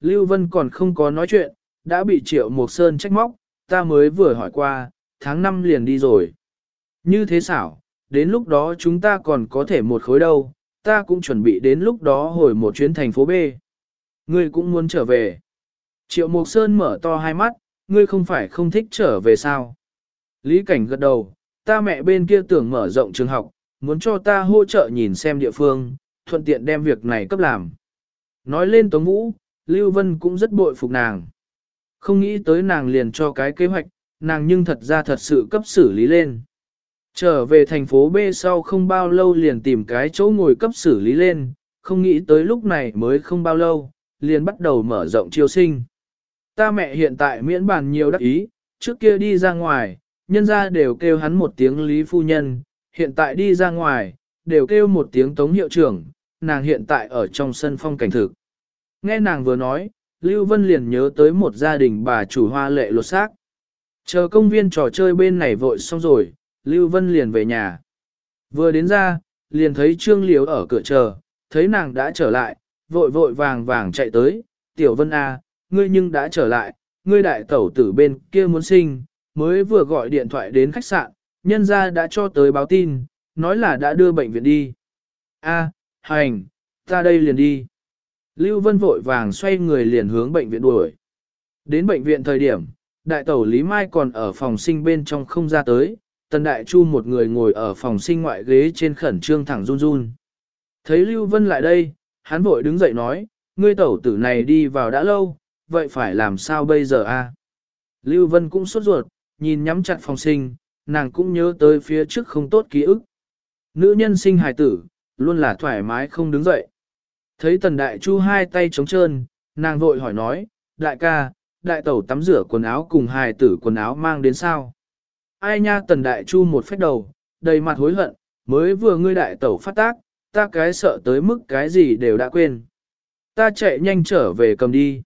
Lưu Vân còn không có nói chuyện, đã bị Triệu Mộc Sơn trách móc, ta mới vừa hỏi qua, tháng 5 liền đi rồi. Như thế xảo, đến lúc đó chúng ta còn có thể một khối đâu, ta cũng chuẩn bị đến lúc đó hồi một chuyến thành phố B. Ngươi cũng muốn trở về. Triệu Mộc Sơn mở to hai mắt, ngươi không phải không thích trở về sao? Lý Cảnh gật đầu, ta mẹ bên kia tưởng mở rộng trường học, muốn cho ta hỗ trợ nhìn xem địa phương, thuận tiện đem việc này cấp làm. Nói lên Tống Vũ, Lưu Vân cũng rất bội phục nàng. Không nghĩ tới nàng liền cho cái kế hoạch, nàng nhưng thật ra thật sự cấp xử lý lên. Trở về thành phố B sau không bao lâu liền tìm cái chỗ ngồi cấp xử lý lên, không nghĩ tới lúc này mới không bao lâu, liền bắt đầu mở rộng chiêu sinh. Ta mẹ hiện tại miễn bàn nhiều đắc ý, trước kia đi ra ngoài, nhân ra đều kêu hắn một tiếng lý phu nhân, hiện tại đi ra ngoài, đều kêu một tiếng tống hiệu trưởng, nàng hiện tại ở trong sân phong cảnh thực. Nghe nàng vừa nói, Lưu Vân liền nhớ tới một gia đình bà chủ hoa lệ lột xác. Chờ công viên trò chơi bên này vội xong rồi, Lưu Vân liền về nhà. Vừa đến ra, liền thấy Trương Liếu ở cửa chờ, thấy nàng đã trở lại, vội vội vàng vàng chạy tới, Tiểu Vân A, à, ngươi nhưng đã trở lại, ngươi đại tẩu tử bên kia muốn sinh, mới vừa gọi điện thoại đến khách sạn, nhân gia đã cho tới báo tin, nói là đã đưa bệnh viện đi. A, hành, ta đây liền đi. Lưu Vân vội vàng xoay người liền hướng bệnh viện đuổi. Đến bệnh viện thời điểm, đại tẩu Lý Mai còn ở phòng sinh bên trong không ra tới, tần đại chu một người ngồi ở phòng sinh ngoại ghế trên khẩn trương thẳng run run. Thấy Lưu Vân lại đây, hắn vội đứng dậy nói, ngươi tẩu tử này đi vào đã lâu, vậy phải làm sao bây giờ a? Lưu Vân cũng sốt ruột, nhìn nhắm chặt phòng sinh, nàng cũng nhớ tới phía trước không tốt ký ức. Nữ nhân sinh hài tử, luôn là thoải mái không đứng dậy. Thấy tần đại chu hai tay trống trơn, nàng vội hỏi nói, đại ca, đại tẩu tắm rửa quần áo cùng hài tử quần áo mang đến sao? Ai nha tần đại chu một phép đầu, đầy mặt hối hận, mới vừa ngươi đại tẩu phát tác, ta cái sợ tới mức cái gì đều đã quên. Ta chạy nhanh trở về cầm đi.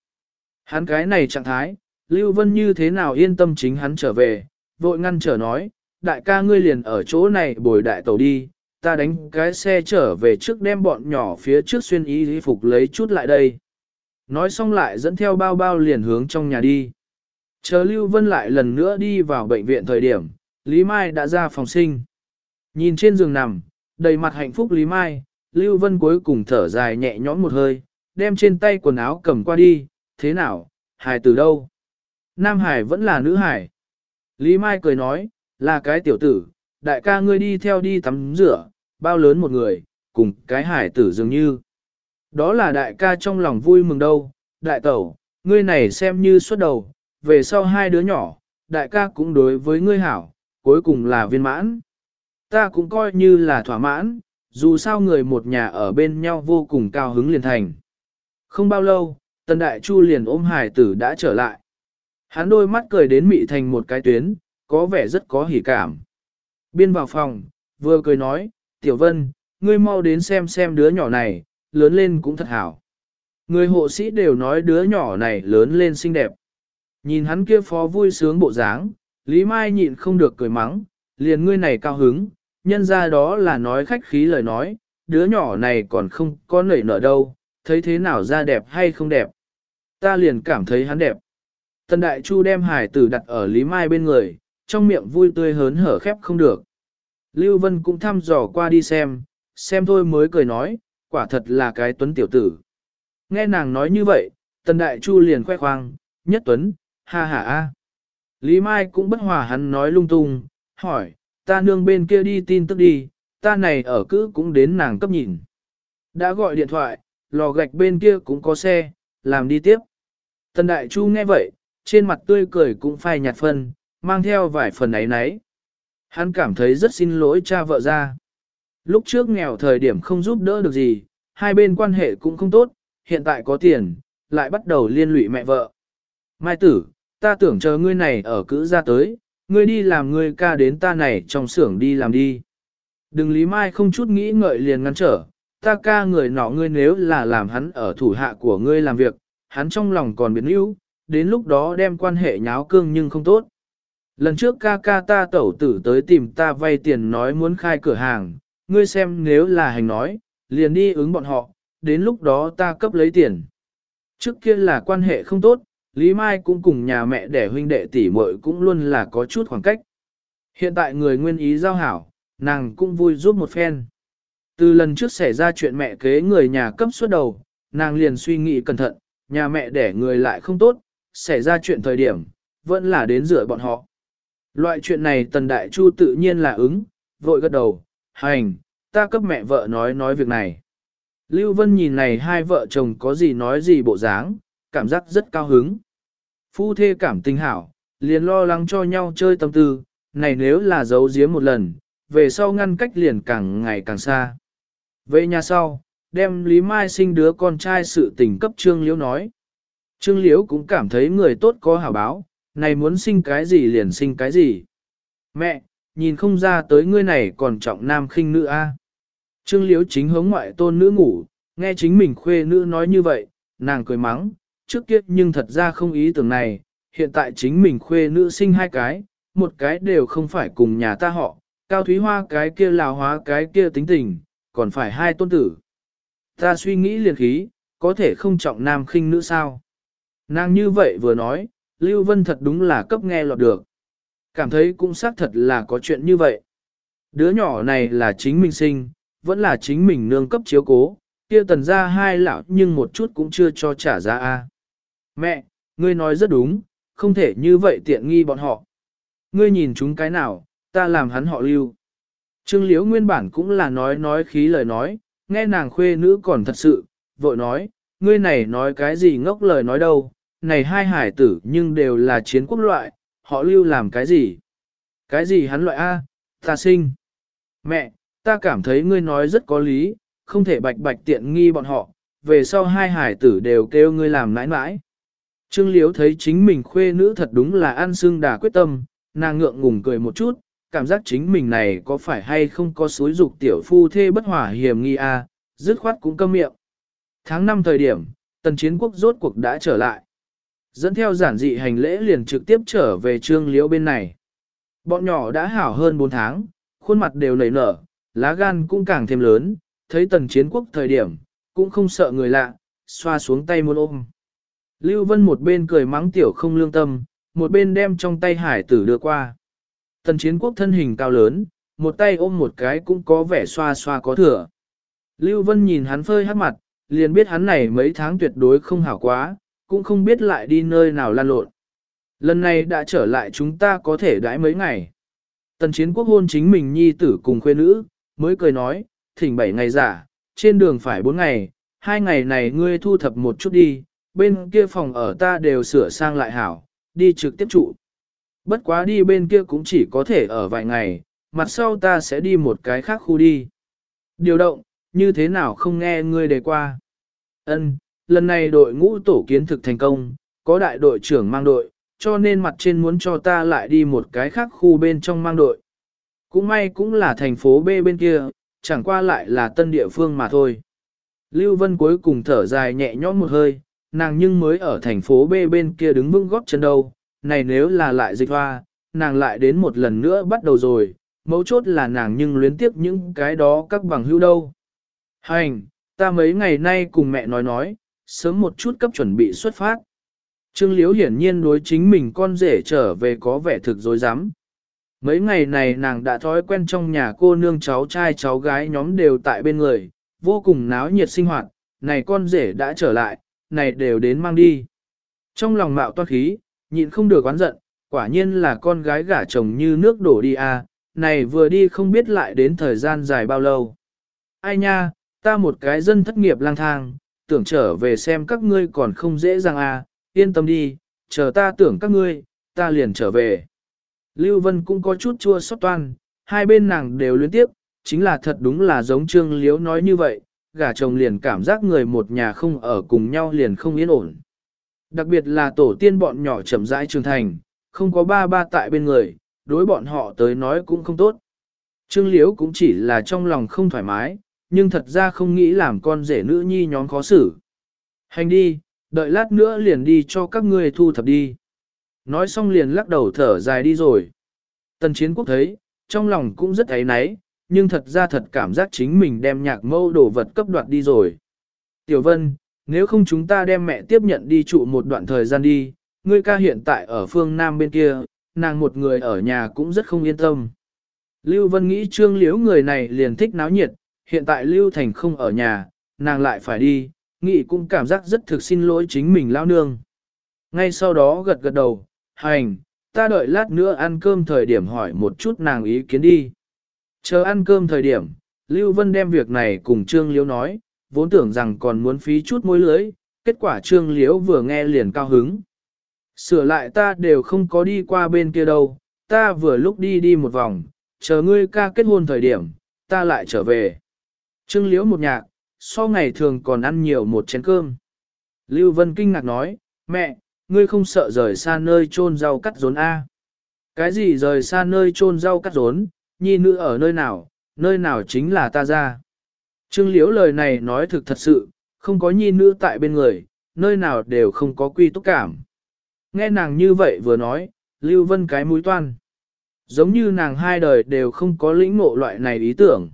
Hắn cái này trạng thái, Lưu Vân như thế nào yên tâm chính hắn trở về, vội ngăn trở nói, đại ca ngươi liền ở chỗ này bồi đại tẩu đi, ta đánh cái xe trở về trước đem bọn nhỏ phía trước xuyên y y phục lấy chút lại đây. Nói xong lại dẫn theo bao bao liền hướng trong nhà đi. Chờ Lưu Vân lại lần nữa đi vào bệnh viện thời điểm, Lý Mai đã ra phòng sinh. Nhìn trên giường nằm, đầy mặt hạnh phúc Lý Mai, Lưu Vân cuối cùng thở dài nhẹ nhõm một hơi, đem trên tay quần áo cầm qua đi, thế nào, hài từ đâu? Nam Hải vẫn là nữ Hải. Lý Mai cười nói, là cái tiểu tử, đại ca ngươi đi theo đi tắm rửa, bao lớn một người, cùng cái hải tử dường như. Đó là đại ca trong lòng vui mừng đâu, đại tẩu, ngươi này xem như xuất đầu, về sau hai đứa nhỏ, đại ca cũng đối với ngươi hảo, cuối cùng là viên mãn. Ta cũng coi như là thỏa mãn, dù sao người một nhà ở bên nhau vô cùng cao hứng liền thành. Không bao lâu, tần đại chu liền ôm hải tử đã trở lại. Hắn đôi mắt cười đến mị thành một cái tuyến, có vẻ rất có hỉ cảm. Biên vào phòng, vừa cười nói, Tiểu Vân, ngươi mau đến xem xem đứa nhỏ này, lớn lên cũng thật hảo. Người hộ sĩ đều nói đứa nhỏ này lớn lên xinh đẹp. Nhìn hắn kia phó vui sướng bộ dáng, Lý Mai nhịn không được cười mắng, liền ngươi này cao hứng, nhân ra đó là nói khách khí lời nói, đứa nhỏ này còn không có nảy nở đâu, thấy thế nào ra đẹp hay không đẹp. Ta liền cảm thấy hắn đẹp. Tần Đại Chu đem hải tử đặt ở Lý Mai bên người, trong miệng vui tươi hớn hở khép không được. Lưu Vân cũng thăm dò qua đi xem, xem thôi mới cười nói, quả thật là cái tuấn tiểu tử. Nghe nàng nói như vậy, Tần Đại Chu liền khoe khoang, nhất tuấn, ha ha a. Lý Mai cũng bất hòa hắn nói lung tung, hỏi, ta nương bên kia đi tin tức đi, ta này ở cứ cũng đến nàng cấp nhìn. Đã gọi điện thoại, lò gạch bên kia cũng có xe, làm đi tiếp. Tần Đại Chu nghe vậy, trên mặt tươi cười cũng phai nhạt phân, mang theo vài phần ấy nấy. Hắn cảm thấy rất xin lỗi cha vợ ra. Lúc trước nghèo thời điểm không giúp đỡ được gì, hai bên quan hệ cũng không tốt, hiện tại có tiền, lại bắt đầu liên lụy mẹ vợ. Mai tử, ta tưởng chờ ngươi này ở cữ ra tới, ngươi đi làm ngươi ca đến ta này trong xưởng đi làm đi. Đừng lý mai không chút nghĩ ngợi liền ngăn trở, ta ca người nọ ngươi nếu là làm hắn ở thủ hạ của ngươi làm việc, hắn trong lòng còn biến yếu, đến lúc đó đem quan hệ nháo cương nhưng không tốt. Lần trước ca ca ta tẩu tử tới tìm ta vay tiền nói muốn khai cửa hàng, ngươi xem nếu là hành nói, liền đi ứng bọn họ, đến lúc đó ta cấp lấy tiền. Trước kia là quan hệ không tốt, Lý Mai cũng cùng nhà mẹ đẻ huynh đệ tỷ muội cũng luôn là có chút khoảng cách. Hiện tại người nguyên ý giao hảo, nàng cũng vui giúp một phen. Từ lần trước xảy ra chuyện mẹ kế người nhà cấp suốt đầu, nàng liền suy nghĩ cẩn thận, nhà mẹ đẻ người lại không tốt, xảy ra chuyện thời điểm, vẫn là đến rửa bọn họ. Loại chuyện này Tần Đại Chu tự nhiên là ứng, vội gật đầu, hành, ta cấp mẹ vợ nói nói việc này. Lưu Vân nhìn này hai vợ chồng có gì nói gì bộ dáng, cảm giác rất cao hứng. Phu thê cảm tình hảo, liền lo lắng cho nhau chơi tâm tư, này nếu là giấu giếm một lần, về sau ngăn cách liền càng ngày càng xa. Về nhà sau, đem Lý Mai sinh đứa con trai sự tình cấp Trương Liễu nói. Trương Liễu cũng cảm thấy người tốt có hảo báo, này muốn sinh cái gì liền sinh cái gì. Mẹ, nhìn không ra tới ngươi này còn trọng nam khinh nữ a. Trương Liễu chính hướng ngoại tôn nữ ngủ, nghe chính mình khuê nữ nói như vậy, nàng cười mắng, trước kia nhưng thật ra không ý tưởng này, hiện tại chính mình khuê nữ sinh hai cái, một cái đều không phải cùng nhà ta họ, cao thúy hoa cái kia lào hóa cái kia tính tình, còn phải hai tôn tử. Ta suy nghĩ liền khí, có thể không trọng nam khinh nữ sao. Nàng như vậy vừa nói, Lưu Vân thật đúng là cấp nghe lọt được. Cảm thấy cũng xác thật là có chuyện như vậy. Đứa nhỏ này là chính mình sinh, vẫn là chính mình nương cấp chiếu cố, kia tần ra hai lão nhưng một chút cũng chưa cho trả ra a. Mẹ, ngươi nói rất đúng, không thể như vậy tiện nghi bọn họ. Ngươi nhìn chúng cái nào, ta làm hắn họ lưu. Trương Liễu nguyên bản cũng là nói nói khí lời nói, nghe nàng khuê nữ còn thật sự, vội nói, ngươi này nói cái gì ngốc lời nói đâu, này hai hải tử nhưng đều là chiến quốc loại, họ lưu làm cái gì? Cái gì hắn loại A, ta sinh. Mẹ, ta cảm thấy ngươi nói rất có lý, không thể bạch bạch tiện nghi bọn họ, về sau hai hải tử đều kêu ngươi làm nãi nãi. Trương Liễu thấy chính mình khuê nữ thật đúng là ăn xương đà quyết tâm, nàng ngượng ngùng cười một chút, cảm giác chính mình này có phải hay không có suối dục tiểu phu thê bất hỏa hiểm nghi a, dứt khoát cũng câm miệng. Tháng 5 thời điểm, tần chiến quốc rốt cuộc đã trở lại. Dẫn theo giản dị hành lễ liền trực tiếp trở về trương liễu bên này. Bọn nhỏ đã hảo hơn 4 tháng, khuôn mặt đều nảy nở, lá gan cũng càng thêm lớn, thấy tần chiến quốc thời điểm, cũng không sợ người lạ, xoa xuống tay muốn ôm. Lưu Vân một bên cười mắng tiểu không lương tâm, một bên đem trong tay hải tử đưa qua. Tần chiến quốc thân hình cao lớn, một tay ôm một cái cũng có vẻ xoa xoa có thừa. Lưu Vân nhìn hắn phơi hát mặt, liền biết hắn này mấy tháng tuyệt đối không hảo quá, cũng không biết lại đi nơi nào lan lộn. Lần này đã trở lại chúng ta có thể đãi mấy ngày. Tần chiến quốc hôn chính mình nhi tử cùng khuê nữ, mới cười nói, thỉnh bảy ngày giả, trên đường phải bốn ngày, hai ngày này ngươi thu thập một chút đi, bên kia phòng ở ta đều sửa sang lại hảo, đi trực tiếp trụ. Bất quá đi bên kia cũng chỉ có thể ở vài ngày, mặt sau ta sẽ đi một cái khác khu đi. Điều động, như thế nào không nghe ngươi đề qua. Ân, lần này đội ngũ tổ kiến thực thành công, có đại đội trưởng mang đội, cho nên mặt trên muốn cho ta lại đi một cái khác khu bên trong mang đội. Cũng may cũng là thành phố B bên kia, chẳng qua lại là tân địa phương mà thôi. Lưu Vân cuối cùng thở dài nhẹ nhõm một hơi, nàng nhưng mới ở thành phố B bên kia đứng vững góp chân đâu, này nếu là lại dịch hoa, nàng lại đến một lần nữa bắt đầu rồi, mấu chốt là nàng nhưng luyến tiếp những cái đó các bằng hữu đâu. Hành, ta mấy ngày nay cùng mẹ nói nói, sớm một chút cấp chuẩn bị xuất phát. Trương Liễu hiển nhiên đối chính mình con rể trở về có vẻ thực dối rắm Mấy ngày này nàng đã thói quen trong nhà cô nương cháu trai cháu gái nhóm đều tại bên người, vô cùng náo nhiệt sinh hoạt, này con rể đã trở lại, này đều đến mang đi. Trong lòng mạo toát khí, nhịn không được oán giận, quả nhiên là con gái gả chồng như nước đổ đi à, này vừa đi không biết lại đến thời gian dài bao lâu. Ai nha, ta một cái dân thất nghiệp lang thang, tưởng trở về xem các ngươi còn không dễ dàng à, yên tâm đi, chờ ta tưởng các ngươi, ta liền trở về. Lưu Vân cũng có chút chua xót toan, hai bên nàng đều liên tiếp, chính là thật đúng là giống Trương Liếu nói như vậy, gả chồng liền cảm giác người một nhà không ở cùng nhau liền không yên ổn. Đặc biệt là tổ tiên bọn nhỏ chậm rãi trưởng thành, không có ba ba tại bên người, đối bọn họ tới nói cũng không tốt. Trương liếu cũng chỉ là trong lòng không thoải mái, nhưng thật ra không nghĩ làm con rể nữ nhi nhóm khó xử. Hành đi, đợi lát nữa liền đi cho các ngươi thu thập đi. Nói xong liền lắc đầu thở dài đi rồi. Tần chiến quốc thấy, trong lòng cũng rất thấy náy, nhưng thật ra thật cảm giác chính mình đem nhạc mâu đồ vật cấp đoạt đi rồi. Tiểu Vân, nếu không chúng ta đem mẹ tiếp nhận đi trụ một đoạn thời gian đi, ngươi ca hiện tại ở phương Nam bên kia, nàng một người ở nhà cũng rất không yên tâm. Lưu Vân nghĩ trương liễu người này liền thích náo nhiệt, hiện tại Lưu Thành không ở nhà, nàng lại phải đi, nghị cũng cảm giác rất thực xin lỗi chính mình lao nương. Ngay sau đó gật gật đầu, hành, ta đợi lát nữa ăn cơm thời điểm hỏi một chút nàng ý kiến đi. Chờ ăn cơm thời điểm, Lưu Vân đem việc này cùng Trương Liễu nói, vốn tưởng rằng còn muốn phí chút mối lưới, kết quả Trương Liễu vừa nghe liền cao hứng. Sửa lại ta đều không có đi qua bên kia đâu, ta vừa lúc đi đi một vòng, chờ ngươi ca kết hôn thời điểm, ta lại trở về. Trương Liễu một nhạc, so ngày thường còn ăn nhiều một chén cơm. Lưu Vân kinh ngạc nói, mẹ, ngươi không sợ rời xa nơi trôn rau cắt rốn A. Cái gì rời xa nơi trôn rau cắt rốn, nhi nữ ở nơi nào, nơi nào chính là ta ra. Trương Liễu lời này nói thực thật sự, không có nhi nữ tại bên người, nơi nào đều không có quy túc cảm. Nghe nàng như vậy vừa nói, Lưu Vân cái mũi toan. Giống như nàng hai đời đều không có lĩnh ngộ loại này ý tưởng.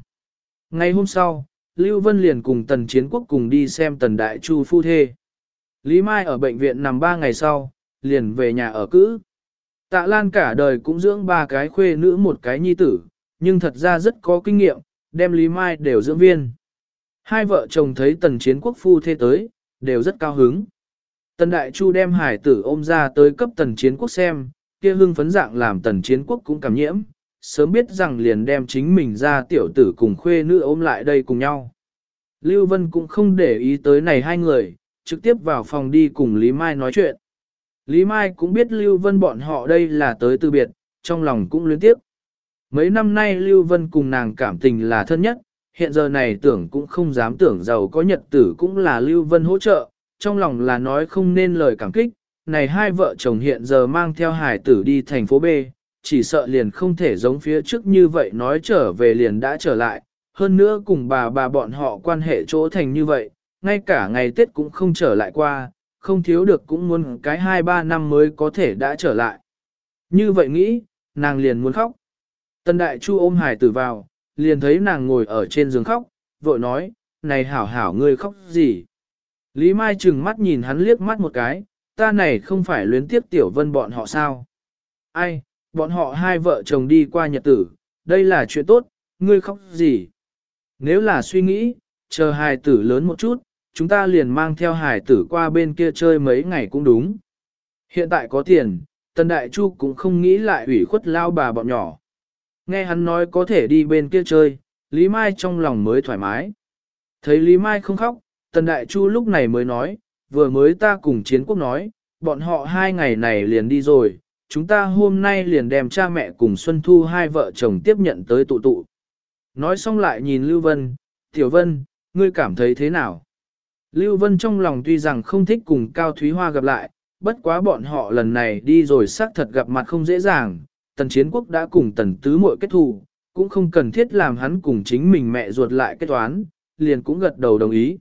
Ngay hôm sau, Lưu Vân liền cùng Tần Chiến Quốc cùng đi xem Tần Đại Chu phu thê. Lý Mai ở bệnh viện nằm ba ngày sau, liền về nhà ở cữ. Tạ Lan cả đời cũng dưỡng ba cái khuê nữ một cái nhi tử, nhưng thật ra rất có kinh nghiệm, đem Lý Mai đều dưỡng viên. Hai vợ chồng thấy Tần Chiến Quốc phu thê tới, đều rất cao hứng. Tần Đại Chu đem hải tử ôm ra tới cấp Tần Chiến Quốc xem, kia hưng phấn dạng làm Tần Chiến Quốc cũng cảm nhiễm, sớm biết rằng liền đem chính mình ra tiểu tử cùng khuê nữ ôm lại đây cùng nhau. Lưu Vân cũng không để ý tới này hai người, trực tiếp vào phòng đi cùng Lý Mai nói chuyện. Lý Mai cũng biết Lưu Vân bọn họ đây là tới từ biệt, trong lòng cũng luyến tiếc. Mấy năm nay Lưu Vân cùng nàng cảm tình là thân nhất, hiện giờ này tưởng cũng không dám tưởng giàu có nhật tử cũng là Lưu Vân hỗ trợ, trong lòng là nói không nên lời cảm kích. Này hai vợ chồng hiện giờ mang theo hải tử đi thành phố B, chỉ sợ liền không thể giống phía trước như vậy nói trở về liền đã trở lại, hơn nữa cùng bà bà bọn họ quan hệ chỗ thành như vậy, ngay cả ngày Tết cũng không trở lại qua, không thiếu được cũng muốn cái 2-3 năm mới có thể đã trở lại. Như vậy nghĩ, nàng liền muốn khóc. Tân đại chu ôm hải tử vào, liền thấy nàng ngồi ở trên giường khóc, vội nói, này hảo hảo ngươi khóc gì. Lý Mai chừng mắt nhìn hắn liếc mắt một cái, ta này không phải luyến tiếp tiểu vân bọn họ sao. Ai, bọn họ hai vợ chồng đi qua nhật tử, đây là chuyện tốt, ngươi khóc gì. Nếu là suy nghĩ, chờ hài tử lớn một chút, chúng ta liền mang theo hài tử qua bên kia chơi mấy ngày cũng đúng. Hiện tại có tiền, Tần Đại Chu cũng không nghĩ lại ủy khuất lao bà bọn nhỏ. Nghe hắn nói có thể đi bên kia chơi, Lý Mai trong lòng mới thoải mái. Thấy Lý Mai không khóc, Tần Đại Chu lúc này mới nói, vừa mới ta cùng chiến quốc nói, bọn họ hai ngày này liền đi rồi, chúng ta hôm nay liền đem cha mẹ cùng Xuân Thu hai vợ chồng tiếp nhận tới tụ tụ. Nói xong lại nhìn Lưu Vân, Tiểu Vân, ngươi cảm thấy thế nào? Lưu Vân trong lòng tuy rằng không thích cùng Cao Thúy Hoa gặp lại, bất quá bọn họ lần này đi rồi xác thật gặp mặt không dễ dàng, tần chiến quốc đã cùng tần tứ muội kết thù, cũng không cần thiết làm hắn cùng chính mình mẹ ruột lại kết toán, liền cũng gật đầu đồng ý.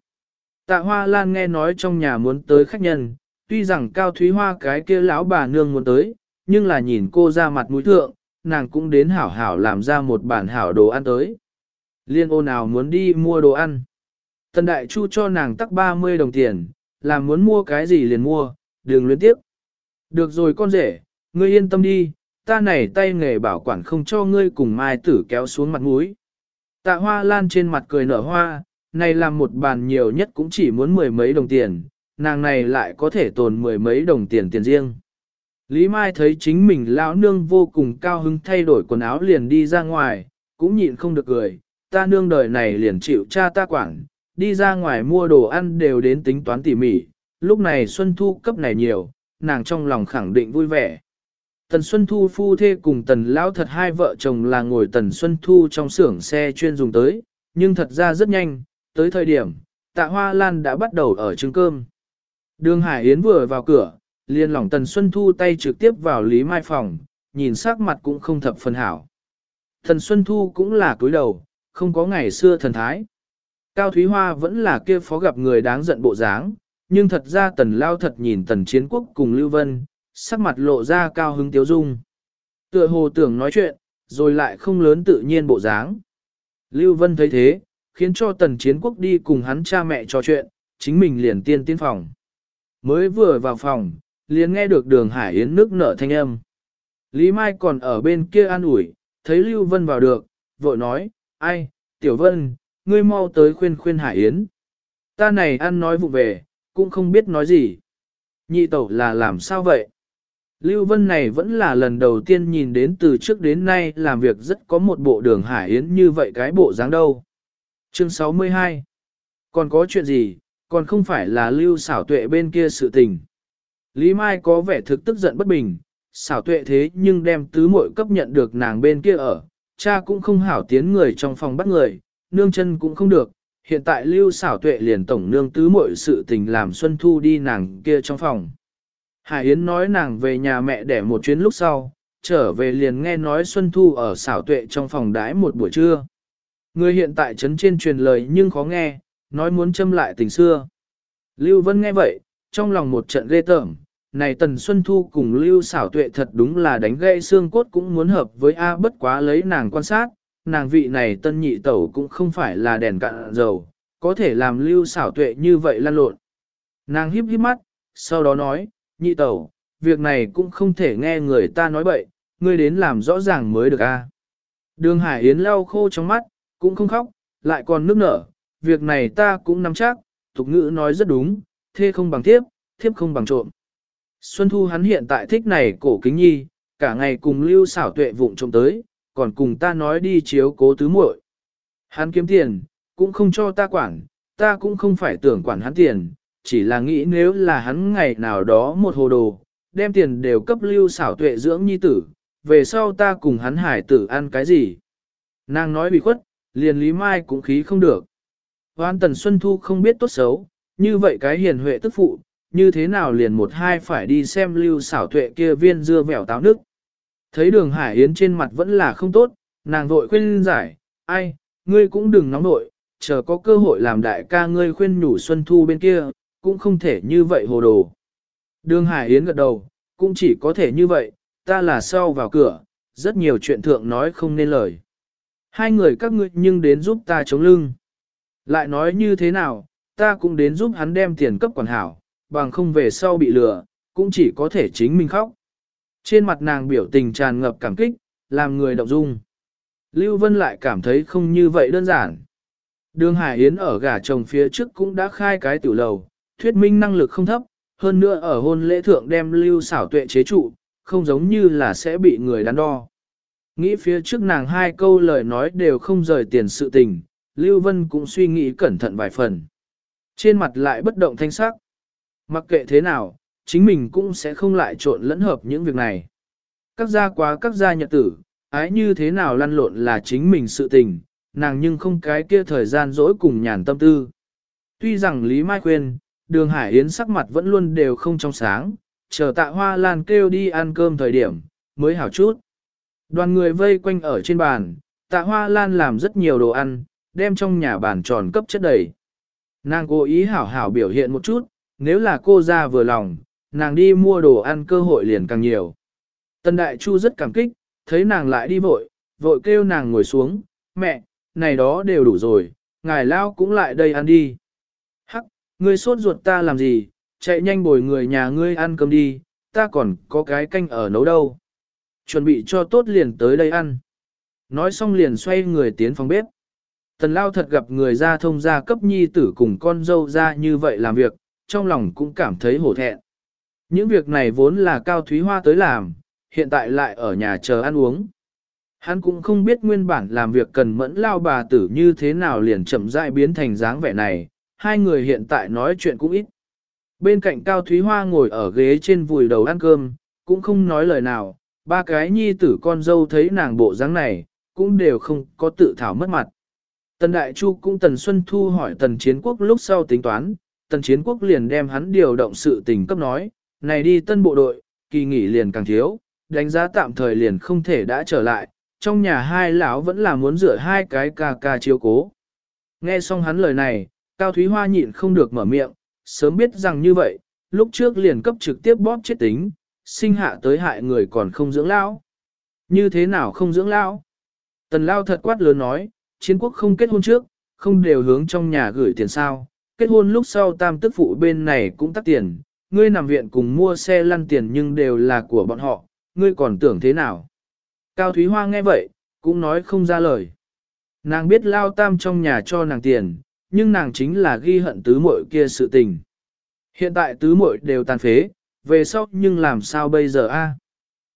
Tạ Hoa Lan nghe nói trong nhà muốn tới khách nhân, tuy rằng Cao Thúy Hoa cái kia lão bà nương muốn tới, nhưng là nhìn cô ra mặt mũi thượng, nàng cũng đến hảo hảo làm ra một bản hảo đồ ăn tới. Liên ô nào muốn đi mua đồ ăn. Tần Đại Chu cho nàng tắc 30 đồng tiền, làm muốn mua cái gì liền mua, đừng luyến tiếp. Được rồi con rể, ngươi yên tâm đi, ta này tay nghề bảo quản không cho ngươi cùng mai tử kéo xuống mặt mũi. Tạ hoa lan trên mặt cười nở hoa, này làm một bàn nhiều nhất cũng chỉ muốn mười mấy đồng tiền, nàng này lại có thể tồn mười mấy đồng tiền tiền riêng. Lý Mai thấy chính mình lão nương vô cùng cao hứng thay đổi quần áo liền đi ra ngoài, cũng nhịn không được cười, ta nương đời này liền chịu cha ta quản, đi ra ngoài mua đồ ăn đều đến tính toán tỉ mỉ, lúc này Xuân Thu cấp này nhiều, nàng trong lòng khẳng định vui vẻ. Tần Xuân Thu phu thê cùng Tần Lão thật hai vợ chồng là ngồi Tần Xuân Thu trong xưởng xe chuyên dùng tới, nhưng thật ra rất nhanh, tới thời điểm, tạ hoa lan đã bắt đầu ở trứng cơm. Đường Hải Yến vừa vào cửa, liền lỏng Tần Xuân Thu tay trực tiếp vào Lý Mai phòng, nhìn sắc mặt cũng không thập phần hảo. Tần Xuân Thu cũng là cúi đầu, không có ngày xưa thần thái. Cao Thúy Hoa vẫn là kia phó gặp người đáng giận bộ dáng, nhưng thật ra Tần Lao thật nhìn Tần Chiến Quốc cùng Lưu Vân, sắc mặt lộ ra cao hứng tiếu dung. Tựa hồ tưởng nói chuyện, rồi lại không lớn tự nhiên bộ dáng. Lưu Vân thấy thế, khiến cho tần chiến quốc đi cùng hắn cha mẹ trò chuyện, chính mình liền tiên tiến phòng. Mới vừa vào phòng, liền nghe được đường Hải Yến nước nở thanh âm. Lý Mai còn ở bên kia an ủi, thấy Lưu Vân vào được, vội nói, ai, Tiểu Vân, ngươi mau tới khuyên khuyên Hải Yến. Ta này ăn nói vụ về, cũng không biết nói gì. Nhị tẩu là làm sao vậy? Lưu Vân này vẫn là lần đầu tiên nhìn đến từ trước đến nay làm việc rất có một bộ đường Hải Yến như vậy cái bộ dáng đâu. Chương 62 Còn có chuyện gì, còn không phải là Lưu xảo tuệ bên kia sự tình. Lý Mai có vẻ thực tức giận bất bình, xảo tuệ thế nhưng đem tứ muội cấp nhận được nàng bên kia ở, cha cũng không hảo tiến người trong phòng bắt người, nương chân cũng không được, hiện tại lưu xảo tuệ liền tổng nương tứ muội sự tình làm Xuân Thu đi nàng kia trong phòng. Hải Yến nói nàng về nhà mẹ để một chuyến lúc sau, trở về liền nghe nói Xuân Thu ở xảo tuệ trong phòng đái một buổi trưa. Người hiện tại trấn trên truyền lời nhưng khó nghe, nói muốn châm lại tình xưa. Lưu Vân nghe vậy, trong lòng một trận ghê tởm, này Tần Xuân Thu cùng Lưu xảo tuệ thật đúng là đánh gãy xương cốt cũng muốn hợp với A bất quá lấy nàng quan sát, nàng vị này tân nhị tẩu cũng không phải là đèn cạn dầu, có thể làm Lưu xảo tuệ như vậy lan lộn. Nàng híp híp mắt, sau đó nói, nhị tẩu, việc này cũng không thể nghe người ta nói bậy, ngươi đến làm rõ ràng mới được a. Đường Hải Yến lau khô trong mắt, cũng không khóc, lại còn nước nở, việc này ta cũng nắm chắc, tục ngữ nói rất đúng, thê không bằng thiếp, thiếp không bằng trộm. Xuân Thu hắn hiện tại thích này cổ kính nhi, cả ngày cùng lưu xảo tuệ vụng trộm tới, còn cùng ta nói đi chiếu cố tứ muội. Hắn kiếm tiền, cũng không cho ta quản, ta cũng không phải tưởng quản hắn tiền, chỉ là nghĩ nếu là hắn ngày nào đó một hồ đồ, đem tiền đều cấp lưu xảo tuệ dưỡng nhi tử, về sau ta cùng hắn hải tử ăn cái gì. Nàng nói bị khuất, liền Lý Mai cũng khí không được. Hoan Tần Xuân Thu không biết tốt xấu, như vậy cái hiền huệ tức phụ, như thế nào liền một hai phải đi xem lưu xảo tuệ kia viên dưa vẻo táo nước. Thấy đường Hải Yến trên mặt vẫn là không tốt, nàng vội khuyên giải, ai, ngươi cũng đừng nóng nội, chờ có cơ hội làm đại ca ngươi khuyên nhủ Xuân Thu bên kia, cũng không thể như vậy hồ đồ. Đường Hải Yến gật đầu, cũng chỉ có thể như vậy, ta là sau vào cửa, rất nhiều chuyện thượng nói không nên lời. Hai người các ngươi nhưng đến giúp ta chống lưng. Lại nói như thế nào, ta cũng đến giúp hắn đem tiền cấp quản hảo, bằng không về sau bị lừa, cũng chỉ có thể chính mình khóc. Trên mặt nàng biểu tình tràn ngập cảm kích, làm người động dung. Lưu Vân lại cảm thấy không như vậy đơn giản. Đường Hải Yến ở gả chồng phía trước cũng đã khai cái tiểu lầu, thuyết minh năng lực không thấp, hơn nữa ở hôn lễ thượng đem lưu xảo tuệ chế trụ, không giống như là sẽ bị người đắn đo. Nghĩ phía trước nàng hai câu lời nói đều không rời tiền sự tình, Lưu Vân cũng suy nghĩ cẩn thận vài phần. Trên mặt lại bất động thanh sắc. Mặc kệ thế nào, chính mình cũng sẽ không lại trộn lẫn hợp những việc này. Các gia quá các gia nhật tử, ái như thế nào lăn lộn là chính mình sự tình, nàng nhưng không cái kia thời gian dỗi cùng nhàn tâm tư. Tuy rằng Lý Mai khuyên, đường Hải Yến sắc mặt vẫn luôn đều không trong sáng, chờ tạ hoa lan kêu đi ăn cơm thời điểm, mới hảo chút. Đoàn người vây quanh ở trên bàn, tạ hoa lan làm rất nhiều đồ ăn, đem trong nhà bàn tròn cấp chất đầy. Nàng cố ý hảo hảo biểu hiện một chút, nếu là cô ra vừa lòng, nàng đi mua đồ ăn cơ hội liền càng nhiều. Tân Đại Chu rất cảm kích, thấy nàng lại đi vội, vội kêu nàng ngồi xuống, mẹ, này đó đều đủ rồi, ngài lao cũng lại đây ăn đi. Hắc, ngươi sốt ruột ta làm gì, chạy nhanh bồi người nhà ngươi ăn cơm đi, ta còn có cái canh ở nấu đâu. Chuẩn bị cho tốt liền tới đây ăn. Nói xong liền xoay người tiến phòng bếp. Tần lao thật gặp người ra thông gia cấp nhi tử cùng con dâu ra như vậy làm việc, trong lòng cũng cảm thấy hổ thẹn. Những việc này vốn là Cao Thúy Hoa tới làm, hiện tại lại ở nhà chờ ăn uống. Hắn cũng không biết nguyên bản làm việc cần mẫn lao bà tử như thế nào liền chậm rãi biến thành dáng vẻ này, hai người hiện tại nói chuyện cũng ít. Bên cạnh Cao Thúy Hoa ngồi ở ghế trên vùi đầu ăn cơm, cũng không nói lời nào, ba cái nhi tử con dâu thấy nàng bộ dáng này, cũng đều không có tự thảo mất mặt. Tần Đại Chu cũng Tần Xuân Thu hỏi Tần Chiến Quốc lúc sau tính toán, Tần Chiến Quốc liền đem hắn điều động sự tình cấp nói, này đi tân bộ đội, kỳ nghỉ liền càng thiếu, đánh giá tạm thời liền không thể đã trở lại, trong nhà hai lão vẫn là muốn rửa hai cái ca ca chiếu cố. Nghe xong hắn lời này, Cao Thúy Hoa nhịn không được mở miệng, sớm biết rằng như vậy, lúc trước liền cấp trực tiếp bóp chết tính, sinh hạ tới hại người còn không dưỡng lão. Như thế nào không dưỡng lão? Tần Lao thật quát lớn nói, chiến quốc không kết hôn trước, không đều hướng trong nhà gửi tiền sao, kết hôn lúc sau tam tức phụ bên này cũng tắt tiền, ngươi nằm viện cùng mua xe lăn tiền nhưng đều là của bọn họ, ngươi còn tưởng thế nào? Cao Thúy Hoa nghe vậy, cũng nói không ra lời. Nàng biết lao tam trong nhà cho nàng tiền, nhưng nàng chính là ghi hận tứ muội kia sự tình. Hiện tại tứ muội đều tàn phế, về sau nhưng làm sao bây giờ a?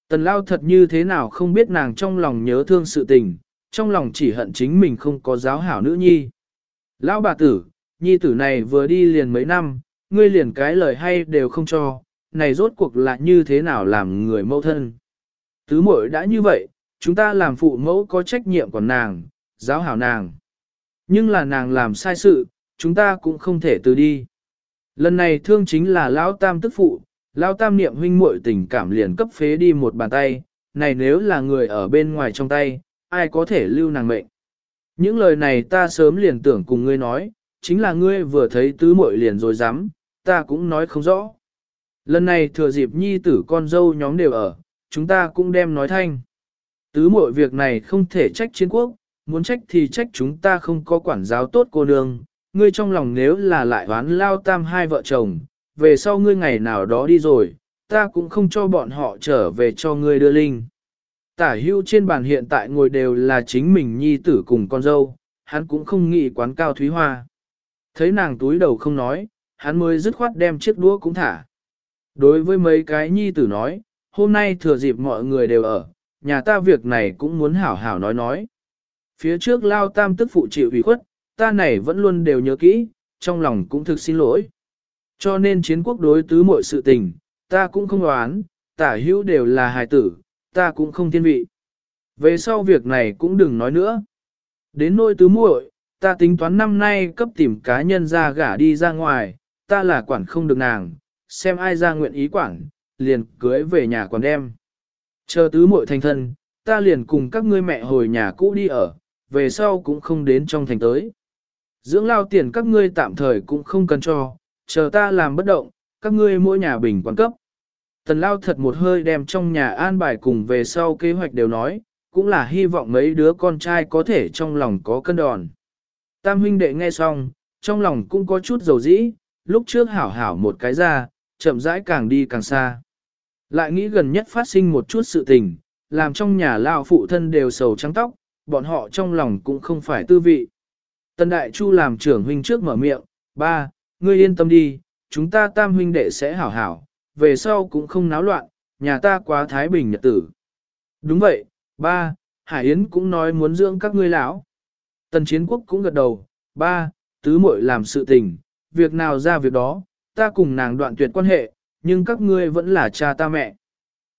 Tần lao thật như thế nào không biết nàng trong lòng nhớ thương sự tình, trong lòng chỉ hận chính mình không có giáo hảo nữ nhi. Lão bà tử, nhi tử này vừa đi liền mấy năm, ngươi liền cái lời hay đều không cho, này rốt cuộc là như thế nào làm người mẫu thân. Tứ muội đã như vậy, chúng ta làm phụ mẫu có trách nhiệm của nàng, giáo hảo nàng. Nhưng là nàng làm sai sự, chúng ta cũng không thể từ đi. Lần này thương chính là lão tam tức phụ, lão tam niệm huynh muội tình cảm liền cấp phế đi một bàn tay, này nếu là người ở bên ngoài trong tay, ai có thể lưu nàng mệnh. Những lời này ta sớm liền tưởng cùng ngươi nói, chính là ngươi vừa thấy tứ muội liền rồi dám, ta cũng nói không rõ. Lần này thừa dịp nhi tử con dâu nhóm đều ở, chúng ta cũng đem nói thanh. Tứ muội việc này không thể trách chiến quốc, muốn trách thì trách chúng ta không có quản giáo tốt cô nương, ngươi trong lòng nếu là lại oán lao tam hai vợ chồng, về sau ngươi ngày nào đó đi rồi, ta cũng không cho bọn họ trở về cho ngươi đưa linh. Tả hưu trên bàn hiện tại ngồi đều là chính mình nhi tử cùng con dâu, hắn cũng không nghĩ quán cao thúy hoa. Thấy nàng túi đầu không nói, hắn mới dứt khoát đem chiếc đũa cũng thả. Đối với mấy cái nhi tử nói, hôm nay thừa dịp mọi người đều ở, nhà ta việc này cũng muốn hảo hảo nói nói. Phía trước lao tam tức phụ chịu ủy khuất, ta này vẫn luôn đều nhớ kỹ, trong lòng cũng thực xin lỗi. Cho nên chiến quốc đối tứ mọi sự tình, ta cũng không đoán, tả hữu đều là hài tử, ta cũng không thiên vị. Về sau việc này cũng đừng nói nữa. Đến nôi tứ muội, ta tính toán năm nay cấp tìm cá nhân ra gả đi ra ngoài, ta là quản không được nàng, xem ai ra nguyện ý quản, liền cưới về nhà còn đem. Chờ tứ muội thành thân, ta liền cùng các ngươi mẹ hồi nhà cũ đi ở, về sau cũng không đến trong thành tới. Dưỡng lao tiền các ngươi tạm thời cũng không cần cho, chờ ta làm bất động, các ngươi mỗi nhà bình quán cấp. Tần lao thật một hơi đem trong nhà an bài cùng về sau kế hoạch đều nói, cũng là hy vọng mấy đứa con trai có thể trong lòng có cân đòn. Tam huynh đệ nghe xong, trong lòng cũng có chút dầu dĩ, lúc trước hảo hảo một cái ra, chậm rãi càng đi càng xa. Lại nghĩ gần nhất phát sinh một chút sự tình, làm trong nhà lao phụ thân đều sầu trắng tóc, bọn họ trong lòng cũng không phải tư vị. Tần Đại Chu làm trưởng huynh trước mở miệng, ba, ngươi yên tâm đi, chúng ta tam huynh đệ sẽ hảo hảo, về sau cũng không náo loạn, nhà ta quá thái bình nhật tử. Đúng vậy, ba, Hải Yến cũng nói muốn dưỡng các ngươi lão. Tần Chiến Quốc cũng gật đầu, ba, tứ muội làm sự tình, việc nào ra việc đó, ta cùng nàng đoạn tuyệt quan hệ, nhưng các ngươi vẫn là cha ta mẹ.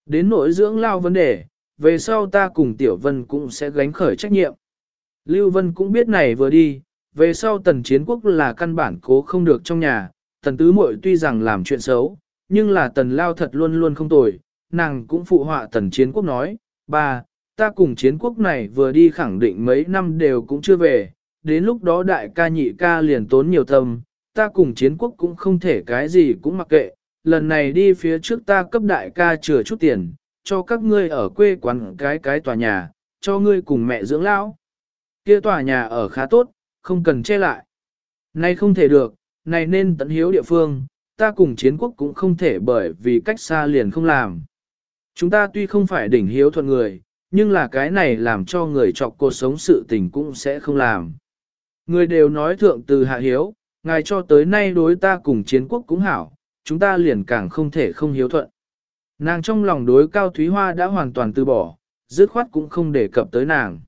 Đến nỗi dưỡng lao vấn đề, về sau ta cùng Tiểu Vân cũng sẽ gánh khởi trách nhiệm. Lưu Vân cũng biết này vừa đi, về sau tần chiến quốc là căn bản cố không được trong nhà, tần tứ muội tuy rằng làm chuyện xấu, nhưng là tần lao thật luôn luôn không tồi, nàng cũng phụ họa tần chiến quốc nói, ba, ta cùng chiến quốc này vừa đi khẳng định mấy năm đều cũng chưa về, đến lúc đó đại ca nhị ca liền tốn nhiều tâm, ta cùng chiến quốc cũng không thể cái gì cũng mặc kệ, lần này đi phía trước ta cấp đại ca chừa chút tiền, cho các ngươi ở quê quán cái cái tòa nhà, cho ngươi cùng mẹ dưỡng lão. Kia tòa nhà ở khá tốt, không cần che lại. Nay không thể được, này nên tận hiếu địa phương, ta cùng chiến quốc cũng không thể bởi vì cách xa liền không làm. Chúng ta tuy không phải đỉnh hiếu thuận người, nhưng là cái này làm cho người chọc cuộc sống sự tình cũng sẽ không làm. Người đều nói thượng từ hạ hiếu, ngài cho tới nay đối ta cùng chiến quốc cũng hảo, chúng ta liền càng không thể không hiếu thuận. Nàng trong lòng đối Cao Thúy Hoa đã hoàn toàn từ bỏ, dứt khoát cũng không đề cập tới nàng.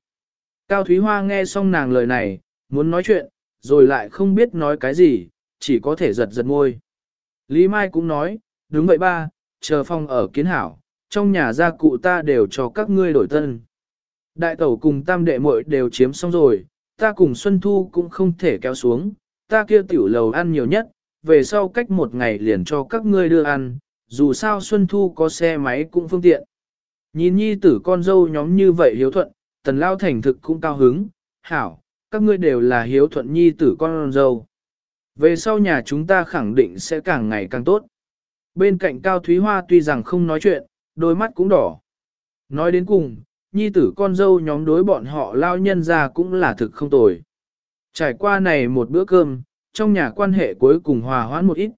Cao Thúy Hoa nghe xong nàng lời này, muốn nói chuyện, rồi lại không biết nói cái gì, chỉ có thể giật giật môi. Lý Mai cũng nói, đúng vậy ba, chờ phong ở kiến hảo, trong nhà gia cụ ta đều cho các ngươi đổi thân, Đại tẩu cùng tam đệ muội đều chiếm xong rồi, ta cùng Xuân Thu cũng không thể kéo xuống, ta kia tiểu lầu ăn nhiều nhất, về sau cách một ngày liền cho các ngươi đưa ăn, dù sao Xuân Thu có xe máy cũng phương tiện. Nhìn nhi tử con dâu nhóm như vậy hiếu thuận, tần lao thành thực cũng cao hứng, hảo, các ngươi đều là hiếu thuận nhi tử con dâu. Về sau nhà chúng ta khẳng định sẽ càng ngày càng tốt. Bên cạnh Cao Thúy Hoa tuy rằng không nói chuyện, đôi mắt cũng đỏ. Nói đến cùng, nhi tử con dâu nhóm đối bọn họ lao nhân ra cũng là thực không tồi. Trải qua này một bữa cơm, trong nhà quan hệ cuối cùng hòa hoãn một ít.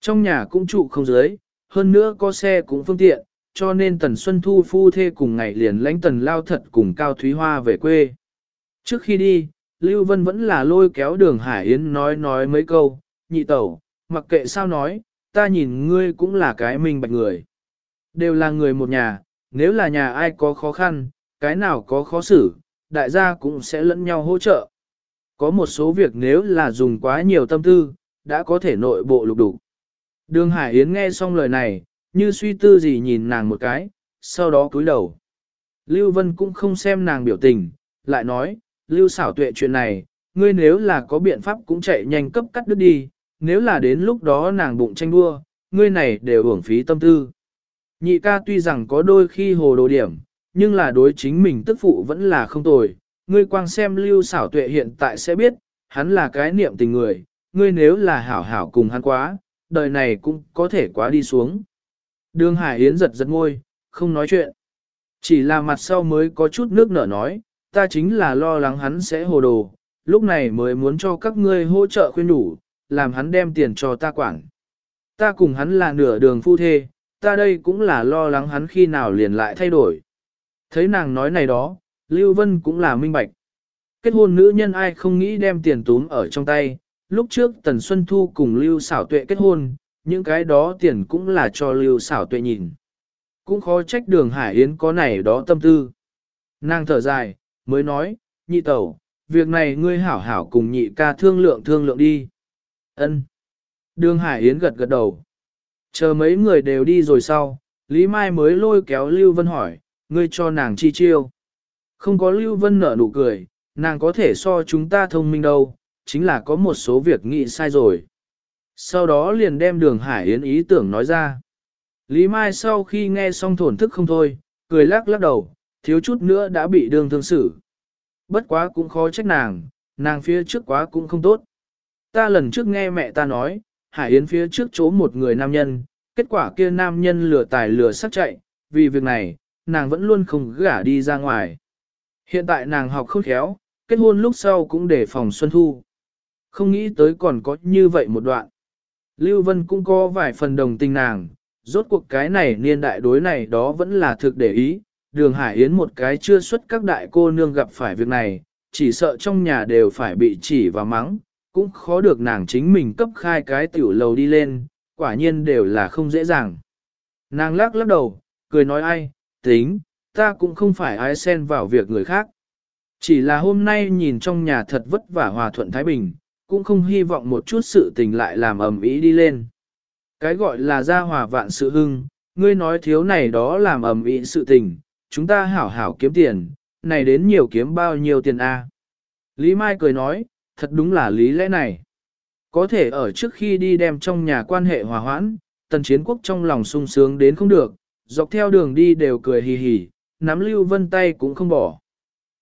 Trong nhà cũng trụ không dưới, hơn nữa có xe cũng phương tiện, cho nên Tần Xuân Thu phu thê cùng ngày liền lãnh Tần Lao thật cùng Cao Thúy Hoa về quê. Trước khi đi, Lưu Vân vẫn là lôi kéo đường Hải Yến nói nói mấy câu, nhị tẩu, mặc kệ sao nói, ta nhìn ngươi cũng là cái mình bạch người. Đều là người một nhà, nếu là nhà ai có khó khăn, cái nào có khó xử, đại gia cũng sẽ lẫn nhau hỗ trợ. Có một số việc nếu là dùng quá nhiều tâm tư, đã có thể nội bộ lục đủ. Đường Hải Yến nghe xong lời này, như suy tư gì nhìn nàng một cái, sau đó cúi đầu. Lưu Vân cũng không xem nàng biểu tình, lại nói, Lưu xảo tuệ chuyện này, ngươi nếu là có biện pháp cũng chạy nhanh cấp cắt đứt đi, nếu là đến lúc đó nàng bụng tranh đua, ngươi này đều uổng phí tâm tư. Nhị ca tuy rằng có đôi khi hồ đồ điểm, nhưng là đối chính mình tức phụ vẫn là không tồi. Ngươi quang xem lưu xảo tuệ hiện tại sẽ biết, hắn là cái niệm tình người, ngươi nếu là hảo hảo cùng hắn quá, đời này cũng có thể quá đi xuống. Đường Hải Yến giật giật ngôi, không nói chuyện. Chỉ là mặt sau mới có chút nước nở nói, ta chính là lo lắng hắn sẽ hồ đồ, lúc này mới muốn cho các ngươi hỗ trợ khuyên đủ, làm hắn đem tiền cho ta quản. Ta cùng hắn là nửa đường phu thê, ta đây cũng là lo lắng hắn khi nào liền lại thay đổi. Thấy nàng nói này đó, Lưu Vân cũng là minh bạch. Kết hôn nữ nhân ai không nghĩ đem tiền túm ở trong tay, lúc trước Tần Xuân Thu cùng Lưu Xảo Tuệ kết hôn, những cái đó tiền cũng là cho Lưu Xảo Tuệ nhìn. Cũng khó trách đường Hải Yến có này đó tâm tư. Nàng thở dài, mới nói, nhị tẩu, việc này ngươi hảo hảo cùng nhị ca thương lượng thương lượng đi. Ân. Đường Hải Yến gật gật đầu. Chờ mấy người đều đi rồi sau, Lý Mai mới lôi kéo Lưu Vân hỏi, ngươi cho nàng chi chiêu. Không có Lưu Vân nở nụ cười, nàng có thể so chúng ta thông minh đâu, chính là có một số việc nghĩ sai rồi. Sau đó liền đem đường Hải Yến ý tưởng nói ra. Lý Mai sau khi nghe xong thổn thức không thôi, cười lắc lắc đầu, thiếu chút nữa đã bị đường thương xử. Bất quá cũng khó trách nàng, nàng phía trước quá cũng không tốt. Ta lần trước nghe mẹ ta nói, Hải Yến phía trước chỗ một người nam nhân, kết quả kia nam nhân lừa tài lừa sắc chạy, vì việc này, nàng vẫn luôn không gả đi ra ngoài. Hiện tại nàng học khôn khéo, kết hôn lúc sau cũng để phòng Xuân Thu. Không nghĩ tới còn có như vậy một đoạn. Lưu Vân cũng có vài phần đồng tình nàng, rốt cuộc cái này niên đại đối này đó vẫn là thực để ý. Đường Hải Yến một cái chưa xuất các đại cô nương gặp phải việc này, chỉ sợ trong nhà đều phải bị chỉ và mắng, cũng khó được nàng chính mình cấp khai cái tiểu lầu đi lên, quả nhiên đều là không dễ dàng. Nàng lắc lắc đầu, cười nói ai, tính, ta cũng không phải ai xen vào việc người khác. Chỉ là hôm nay nhìn trong nhà thật vất vả hòa thuận Thái Bình, cũng không hy vọng một chút sự tình lại làm ầm ĩ đi lên. Cái gọi là gia hòa vạn sự hưng, ngươi nói thiếu này đó làm ầm ĩ sự tình, chúng ta hảo hảo kiếm tiền, này đến nhiều kiếm bao nhiêu tiền a? Lý Mai cười nói, thật đúng là lý lẽ này. Có thể ở trước khi đi đem trong nhà quan hệ hòa hoãn, tần chiến quốc trong lòng sung sướng đến không được, dọc theo đường đi đều cười hì hì, nắm Lưu Vân tay cũng không bỏ.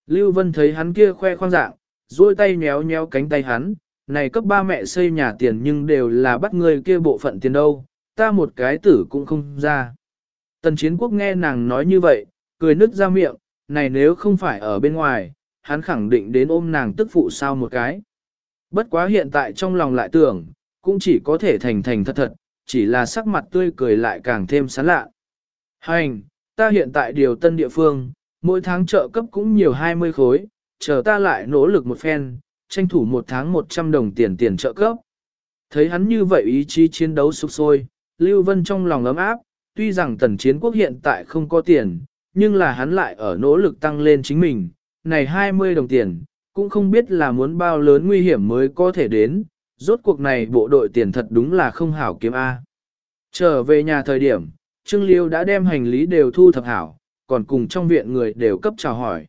Lưu Vân thấy hắn kia khoe khoang dạng, duỗi tay nhéo nhéo cánh tay hắn, này cấp ba mẹ xây nhà tiền nhưng đều là bắt người kia bộ phận tiền đâu, ta một cái tử cũng không ra. Tần chiến quốc nghe nàng nói như vậy, cười nứt ra miệng, này nếu không phải ở bên ngoài, hắn khẳng định đến ôm nàng tức phụ sao một cái. Bất quá hiện tại trong lòng lại tưởng, cũng chỉ có thể thành thành thật thật, chỉ là sắc mặt tươi cười lại càng thêm sán lạ. Hành, ta hiện tại điều tân địa phương, mỗi tháng trợ cấp cũng nhiều 20 khối, chờ ta lại nỗ lực một phen, tranh thủ một tháng 100 đồng tiền tiền trợ cấp. Thấy hắn như vậy ý chí chiến đấu sục sôi, Lưu Vân trong lòng ấm áp, tuy rằng tần chiến quốc hiện tại không có tiền, nhưng là hắn lại ở nỗ lực tăng lên chính mình, này 20 đồng tiền, cũng không biết là muốn bao lớn nguy hiểm mới có thể đến, rốt cuộc này bộ đội tiền thật đúng là không hảo kiếm A. Trở về nhà thời điểm, Trương Liêu đã đem hành lý đều thu thập hảo, còn cùng trong viện người đều cấp chào hỏi.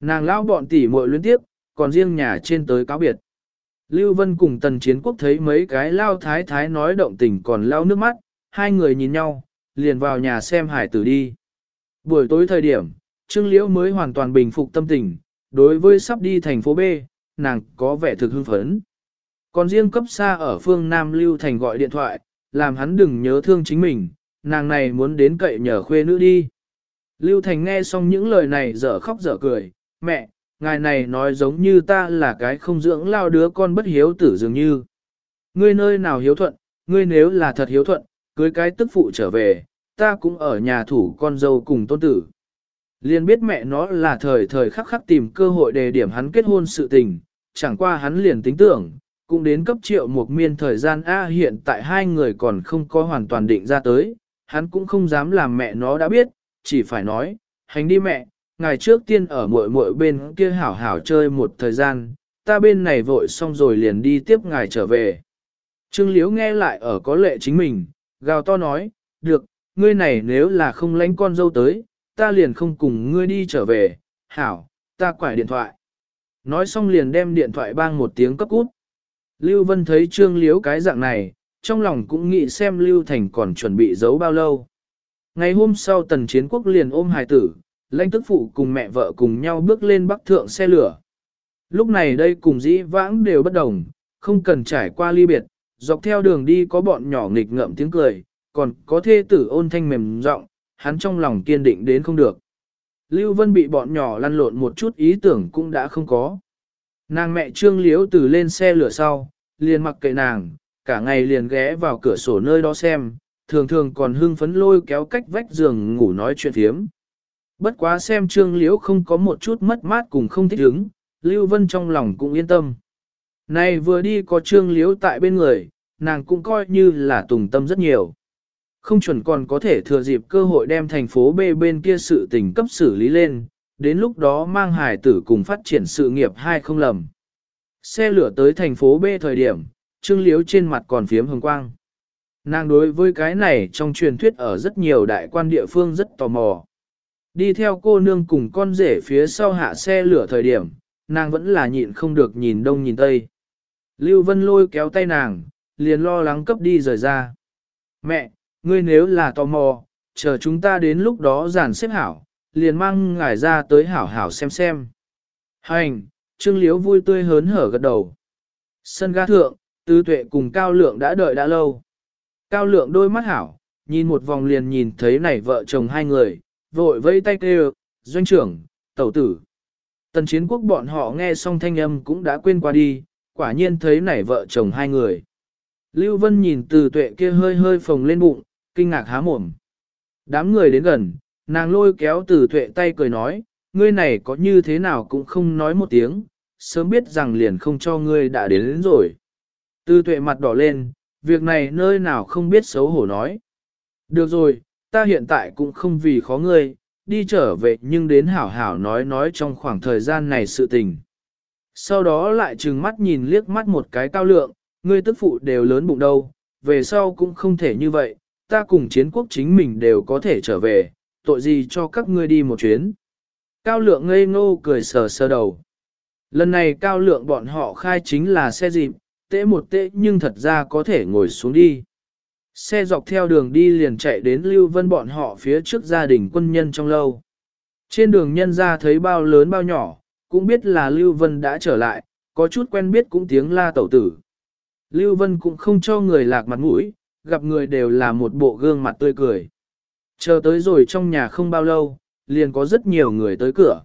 Nàng lão bọn tỉ muội liên tiếp, còn riêng nhà trên tới cáo biệt. Lưu Vân cùng Tần Chiến Quốc thấy mấy cái lao thái thái nói động tình còn lao nước mắt, hai người nhìn nhau, liền vào nhà xem hải tử đi. Buổi tối thời điểm, Trương Liễu mới hoàn toàn bình phục tâm tình, đối với sắp đi thành phố B, nàng có vẻ thực hưng phấn. Còn riêng cấp xa ở phương Nam Lưu Thành gọi điện thoại, làm hắn đừng nhớ thương chính mình, nàng này muốn đến cậy nhờ khuê nữ đi. Lưu Thành nghe xong những lời này dở khóc dở cười, mẹ, ngài này nói giống như ta là cái không dưỡng lao đứa con bất hiếu tử dường như. Ngươi nơi nào hiếu thuận, ngươi nếu là thật hiếu thuận, cưới cái tức phụ trở về, ta cũng ở nhà thủ con dâu cùng tôn tử. Liên biết mẹ nó là thời thời khắc khắc tìm cơ hội đề điểm hắn kết hôn sự tình, chẳng qua hắn liền tính tưởng, cũng đến cấp triệu một miên thời gian A hiện tại hai người còn không có hoàn toàn định ra tới, hắn cũng không dám làm mẹ nó đã biết, chỉ phải nói, hành đi mẹ, ngày trước tiên ở muội muội bên kia hảo hảo chơi một thời gian, ta bên này vội xong rồi liền đi tiếp ngài trở về. Trương Liễu nghe lại ở có lệ chính mình, gào to nói, được, ngươi này nếu là không lánh con dâu tới, ta liền không cùng ngươi đi trở về, hảo, ta quải điện thoại. Nói xong liền đem điện thoại bang một tiếng cấp út. Lưu Vân thấy Trương liếu cái dạng này, trong lòng cũng nghĩ xem Lưu Thành còn chuẩn bị giấu bao lâu. Ngày hôm sau tần chiến quốc liền ôm hài tử, lãnh tức phụ cùng mẹ vợ cùng nhau bước lên bắc thượng xe lửa. Lúc này đây cùng dĩ vãng đều bất đồng, không cần trải qua ly biệt, dọc theo đường đi có bọn nhỏ nghịch ngợm tiếng cười, còn có thê tử ôn thanh mềm giọng, hắn trong lòng kiên định đến không được. Lưu Vân bị bọn nhỏ lăn lộn một chút ý tưởng cũng đã không có. Nàng mẹ trương Liễu từ lên xe lửa sau, liền mặc kệ nàng, cả ngày liền ghé vào cửa sổ nơi đó xem, thường thường còn hưng phấn lôi kéo cách vách giường ngủ nói chuyện thiếm. Bất quá xem trương liễu không có một chút mất mát cùng không thích ứng, Lưu Vân trong lòng cũng yên tâm. Này vừa đi có trương liễu tại bên người, nàng cũng coi như là tùng tâm rất nhiều. Không chuẩn còn có thể thừa dịp cơ hội đem thành phố B bên kia sự tình cấp xử lý lên, đến lúc đó mang hải tử cùng phát triển sự nghiệp hai không lầm. Xe lửa tới thành phố B thời điểm, trương liếu trên mặt còn phiếm hồng quang. Nàng đối với cái này trong truyền thuyết ở rất nhiều đại quan địa phương rất tò mò. Đi theo cô nương cùng con rể phía sau hạ xe lửa thời điểm, nàng vẫn là nhịn không được nhìn đông nhìn tây. Lưu Vân lôi kéo tay nàng, liền lo lắng cấp đi rời ra. Mẹ, ngươi nếu là tò mò, chờ chúng ta đến lúc đó giản xếp hảo, liền mang ngài ra tới hảo hảo xem xem. Hành, Trương Liếu vui tươi hớn hở gật đầu. Sân ga thượng, Tư Tuệ cùng Cao Lượng đã đợi đã lâu. Cao Lượng đôi mắt hảo, nhìn một vòng liền nhìn thấy này vợ chồng hai người, vội vẫy tay kêu, doanh trưởng, tẩu tử. Tần chiến quốc bọn họ nghe xong thanh âm cũng đã quên qua đi, quả nhiên thấy nảy vợ chồng hai người. Lưu Vân nhìn từ tuệ kia hơi hơi phồng lên bụng, kinh ngạc há mồm. Đám người đến gần, nàng lôi kéo từ tuệ tay cười nói, ngươi này có như thế nào cũng không nói một tiếng, sớm biết rằng liền không cho ngươi đã đến, đến rồi. Từ tuệ mặt đỏ lên, việc này nơi nào không biết xấu hổ nói. Được rồi, ta hiện tại cũng không vì khó ngươi, đi trở về nhưng đến hảo hảo nói nói trong khoảng thời gian này sự tình. Sau đó lại trừng mắt nhìn liếc mắt một cái cao lượng, ngươi tức phụ đều lớn bụng đâu, về sau cũng không thể như vậy, ta cùng chiến quốc chính mình đều có thể trở về, tội gì cho các ngươi đi một chuyến. Cao lượng ngây ngô cười sờ sờ đầu. Lần này cao lượng bọn họ khai chính là xe dịp, tễ một tễ nhưng thật ra có thể ngồi xuống đi. Xe dọc theo đường đi liền chạy đến Lưu Vân bọn họ phía trước gia đình quân nhân trong lâu. Trên đường nhân ra thấy bao lớn bao nhỏ, cũng biết là Lưu Vân đã trở lại, có chút quen biết cũng tiếng la tẩu tử. Lưu Vân cũng không cho người lạc mặt mũi, gặp người đều là một bộ gương mặt tươi cười. Chờ tới rồi trong nhà không bao lâu, liền có rất nhiều người tới cửa.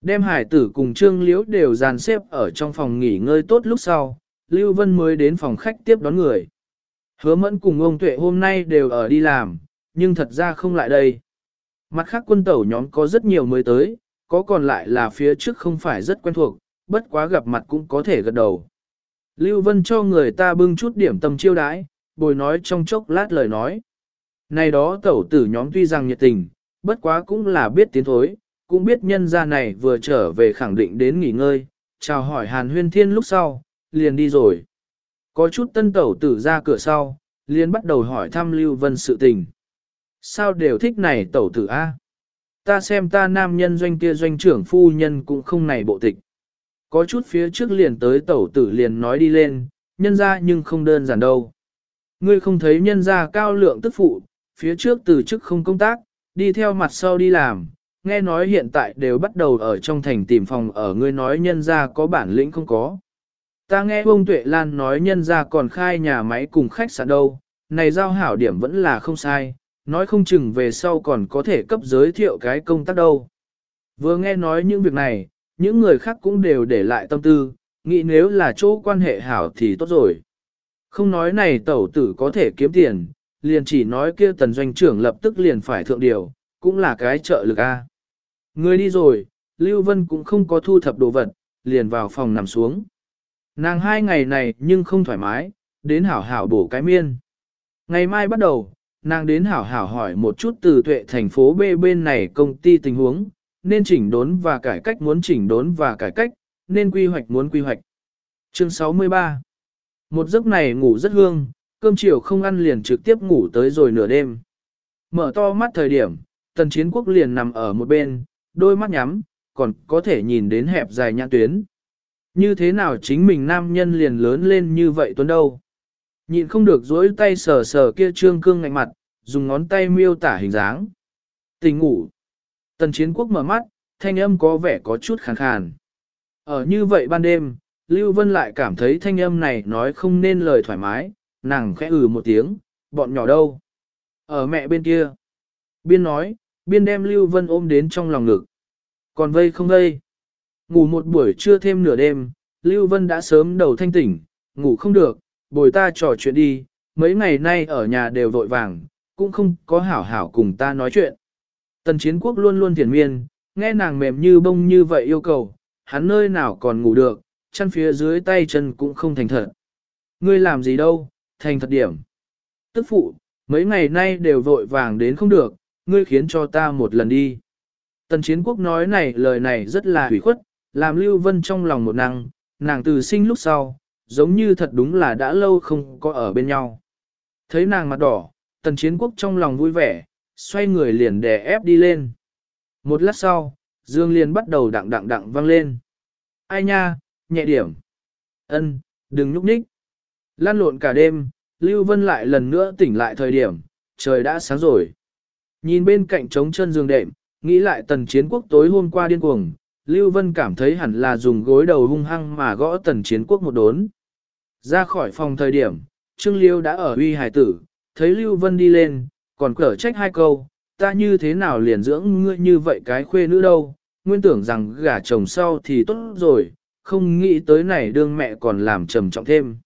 Đem hải tử cùng Trương Liễu đều dàn xếp ở trong phòng nghỉ ngơi tốt lúc sau, Lưu Vân mới đến phòng khách tiếp đón người. Hứa mẫn cùng ông Tuệ hôm nay đều ở đi làm, nhưng thật ra không lại đây. Mặt khác quân tẩu nhóm có rất nhiều mới tới, có còn lại là phía trước không phải rất quen thuộc, bất quá gặp mặt cũng có thể gật đầu. Lưu Vân cho người ta bưng chút điểm tâm chiêu đãi, bồi nói trong chốc lát lời nói. Này đó tẩu tử nhóm tuy rằng nhiệt tình, bất quá cũng là biết tiến thối, cũng biết nhân gia này vừa trở về khẳng định đến nghỉ ngơi, chào hỏi Hàn Huyên Thiên lúc sau, liền đi rồi. Có chút tân tẩu tử ra cửa sau, liền bắt đầu hỏi thăm Lưu Vân sự tình. Sao đều thích này tẩu tử A? Ta xem ta nam nhân doanh kia doanh trưởng phu nhân cũng không này bộ tịch. Có chút phía trước liền tới tẩu tử liền nói đi lên, nhân ra nhưng không đơn giản đâu. Ngươi không thấy nhân gia cao lượng tức phụ, phía trước từ chức không công tác, đi theo mặt sau đi làm, nghe nói hiện tại đều bắt đầu ở trong thành tìm phòng ở ngươi nói nhân gia có bản lĩnh không có. Ta nghe ông Tuệ Lan nói nhân gia còn khai nhà máy cùng khách sạn đâu, này giao hảo điểm vẫn là không sai, nói không chừng về sau còn có thể cấp giới thiệu cái công tác đâu. Vừa nghe nói những việc này, những người khác cũng đều để lại tâm tư, nghĩ nếu là chỗ quan hệ hảo thì tốt rồi. Không nói này tẩu tử có thể kiếm tiền, liền chỉ nói kia tần doanh trưởng lập tức liền phải thượng điều, cũng là cái trợ lực a. Người đi rồi, Lưu Vân cũng không có thu thập đồ vật, liền vào phòng nằm xuống. Nàng hai ngày này nhưng không thoải mái, đến hảo hảo bổ cái miên. Ngày mai bắt đầu, nàng đến hảo hảo hỏi một chút từ tuệ thành phố B bên này công ty tình huống, nên chỉnh đốn và cải cách muốn chỉnh đốn và cải cách, nên quy hoạch muốn quy hoạch. Chương 63 một giấc này ngủ rất hương, cơm chiều không ăn liền trực tiếp ngủ tới rồi nửa đêm. Mở to mắt thời điểm, tần chiến quốc liền nằm ở một bên, đôi mắt nhắm, còn có thể nhìn đến hẹp dài nhãn tuyến. Như thế nào chính mình nam nhân liền lớn lên như vậy tuấn đâu. nhìn không được dối tay sờ sờ kia trương cương ngạnh mặt, dùng ngón tay miêu tả hình dáng. Tình ngủ. Tần chiến quốc mở mắt, thanh âm có vẻ có chút khàn khàn. Ở như vậy ban đêm, Lưu Vân lại cảm thấy thanh âm này nói không nên lời thoải mái, nàng khẽ ừ một tiếng, bọn nhỏ đâu? Ở mẹ bên kia. Biên nói, biên đem Lưu Vân ôm đến trong lòng ngực. Còn vây không vây? Ngủ một buổi trưa thêm nửa đêm, Lưu Vân đã sớm đầu thanh tỉnh, ngủ không được, bồi ta trò chuyện đi, mấy ngày nay ở nhà đều vội vàng, cũng không có hảo hảo cùng ta nói chuyện. Tần chiến quốc luôn luôn thiền miên, nghe nàng mềm như bông như vậy yêu cầu, hắn nơi nào còn ngủ được, chân phía dưới tay chân cũng không thành thật. Ngươi làm gì đâu, thành thật điểm. Tức phụ, mấy ngày nay đều vội vàng đến không được, ngươi khiến cho ta một lần đi. Tần chiến quốc nói này lời này rất là hủy khuất, làm Lưu Vân trong lòng một năng, nàng từ sinh lúc sau, giống như thật đúng là đã lâu không có ở bên nhau. Thấy nàng mặt đỏ, tần chiến quốc trong lòng vui vẻ, xoay người liền đè ép đi lên. Một lát sau, Dương liền bắt đầu đặng đặng đặng vang lên. Ai nha, nhẹ điểm. Ân, đừng nhúc nhích. Lan lộn cả đêm, Lưu Vân lại lần nữa tỉnh lại thời điểm, trời đã sáng rồi. Nhìn bên cạnh trống chân giường đệm, nghĩ lại tần chiến quốc tối hôm qua điên cuồng, Lưu Vân cảm thấy hẳn là dùng gối đầu hung hăng mà gõ tần chiến quốc một đốn. Ra khỏi phòng thời điểm, Trương Liêu đã ở uy hải tử, thấy Lưu Vân đi lên, còn cở trách hai câu, ta như thế nào liền dưỡng ngươi như vậy cái khuê nữ đâu, nguyên tưởng rằng gả chồng sau thì tốt rồi, không nghĩ tới này đương mẹ còn làm trầm trọng thêm.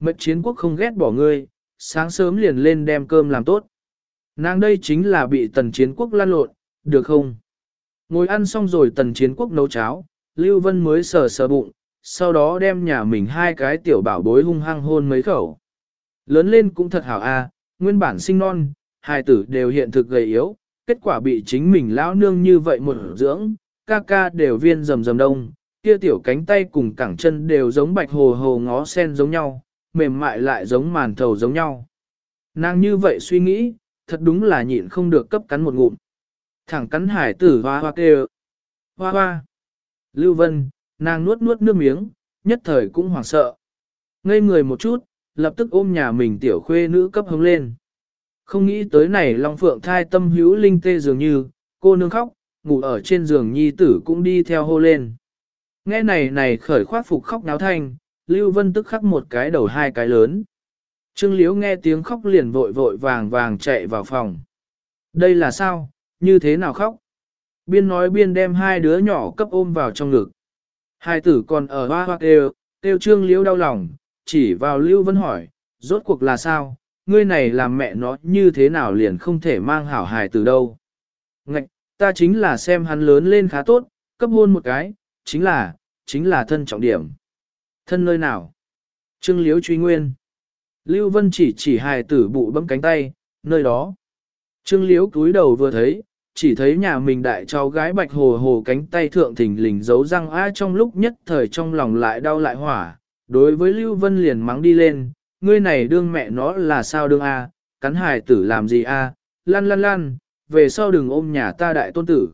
Mật chiến quốc không ghét bỏ ngươi, sáng sớm liền lên đem cơm làm tốt. Nàng đây chính là bị tần chiến quốc lan lộn, được không? Ngồi ăn xong rồi tần chiến quốc nấu cháo, Lưu Vân mới sờ sờ bụng, sau đó đem nhà mình hai cái tiểu bảo bối hung hăng hôn mấy khẩu. Lớn lên cũng thật hảo a, nguyên bản sinh non, hai tử đều hiện thực gầy yếu, kết quả bị chính mình lão nương như vậy một dưỡng, ca ca đều viên rầm rầm đông, kia tiểu cánh tay cùng cẳng chân đều giống bạch hồ hồ ngó sen giống nhau, mềm mại lại giống màn thầu giống nhau. Nàng như vậy suy nghĩ, thật đúng là nhịn không được cấp cắn một ngụm. Thẳng cắn hải tử hoa hoa kêu. Hoa hoa. Lưu Vân, nàng nuốt nuốt nước miếng, nhất thời cũng hoảng sợ. Ngây người một chút, lập tức ôm nhà mình tiểu khuê nữ cấp hứng lên. Không nghĩ tới này Long Phượng thai tâm hữu linh tê dường như, cô nương khóc, ngủ ở trên giường nhi tử cũng đi theo hô lên. Nghe này này khởi khoát phục khóc náo thanh, Lưu Vân tức khắc một cái đầu hai cái lớn. Trương Liễu nghe tiếng khóc liền vội vội vàng vàng chạy vào phòng. Đây là sao, như thế nào khóc? Biên nói biên đem hai đứa nhỏ cấp ôm vào trong ngực. Hai tử còn ở hoa hoa kêu, kêu Trương Liễu đau lòng, chỉ vào Lưu Vân hỏi, rốt cuộc là sao, ngươi này làm mẹ nó như thế nào liền không thể mang hảo hài từ đâu. Ngạch, ta chính là xem hắn lớn lên khá tốt, cấp hôn một cái, chính là, chính là thân trọng điểm. Thân nơi nào? Trương Liễu truy nguyên. Lưu Vân chỉ chỉ hài tử bụ bấm cánh tay, nơi đó. Trương Liễu cúi đầu vừa thấy, chỉ thấy nhà mình đại cháu gái bạch hồ hồ cánh tay thượng thình lình giấu răng a trong lúc nhất thời trong lòng lại đau lại hỏa. Đối với Lưu Vân liền mắng đi lên, ngươi này đương mẹ nó là sao đương a, cắn hài tử làm gì a, lăn lăn lăn, về sau đừng ôm nhà ta đại tôn tử.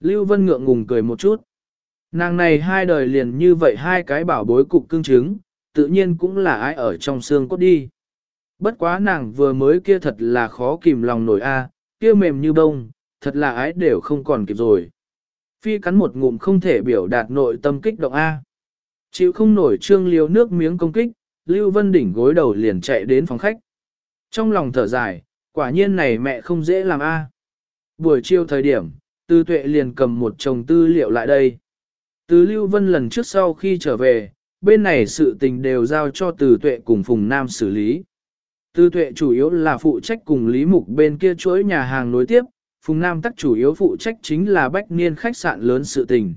Lưu Vân ngượng ngùng cười một chút. Nàng này hai đời liền như vậy hai cái bảo bối cục cưng chứng, tự nhiên cũng là ai ở trong xương cốt đi. Bất quá nàng vừa mới kia thật là khó kìm lòng nổi a, kia mềm như bông, thật là ái đều không còn kịp rồi. Phi cắn một ngụm không thể biểu đạt nội tâm kích động a. Chịu không nổi trương liêu nước miếng công kích, Lưu Vân đỉnh gối đầu liền chạy đến phòng khách. Trong lòng thở dài, quả nhiên này mẹ không dễ làm a. Buổi chiều thời điểm, tư tuệ liền cầm một chồng tư liệu lại đây. Từ Lưu Vân lần trước sau khi trở về, bên này sự tình đều giao cho Từ Tuệ cùng Phùng Nam xử lý. Từ Tuệ chủ yếu là phụ trách cùng Lý Mục bên kia chuỗi nhà hàng nối tiếp, Phùng Nam tắc chủ yếu phụ trách chính là bách niên khách sạn lớn sự tình.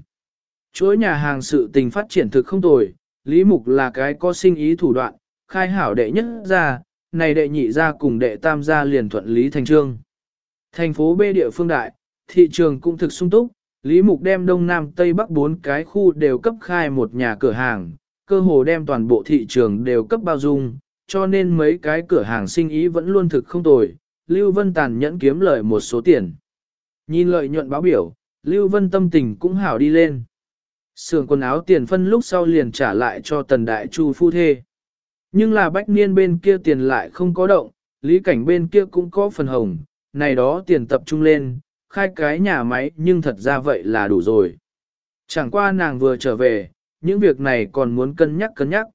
Chuỗi nhà hàng sự tình phát triển thực không tồi, Lý Mục là cái có sinh ý thủ đoạn, khai hảo đệ nhất ra, này đệ nhị ra cùng đệ tam gia liền thuận Lý Thành Trương. Thành phố B địa phương đại, thị trường cũng thực sung túc, Lý Mục đem Đông Nam Tây Bắc bốn cái khu đều cấp khai một nhà cửa hàng, cơ hồ đem toàn bộ thị trường đều cấp bao dung, cho nên mấy cái cửa hàng sinh ý vẫn luôn thực không tồi, Lưu Vân tàn nhẫn kiếm lợi một số tiền. Nhìn lợi nhuận báo biểu, Lưu Vân tâm tình cũng hảo đi lên. Sưởng quần áo tiền phân lúc sau liền trả lại cho tần đại chu phu thê. Nhưng là bách niên bên kia tiền lại không có động, lý cảnh bên kia cũng có phần hồng, này đó tiền tập trung lên, khai cái nhà máy nhưng thật ra vậy là đủ rồi. Chẳng qua nàng vừa trở về, những việc này còn muốn cân nhắc cân nhắc.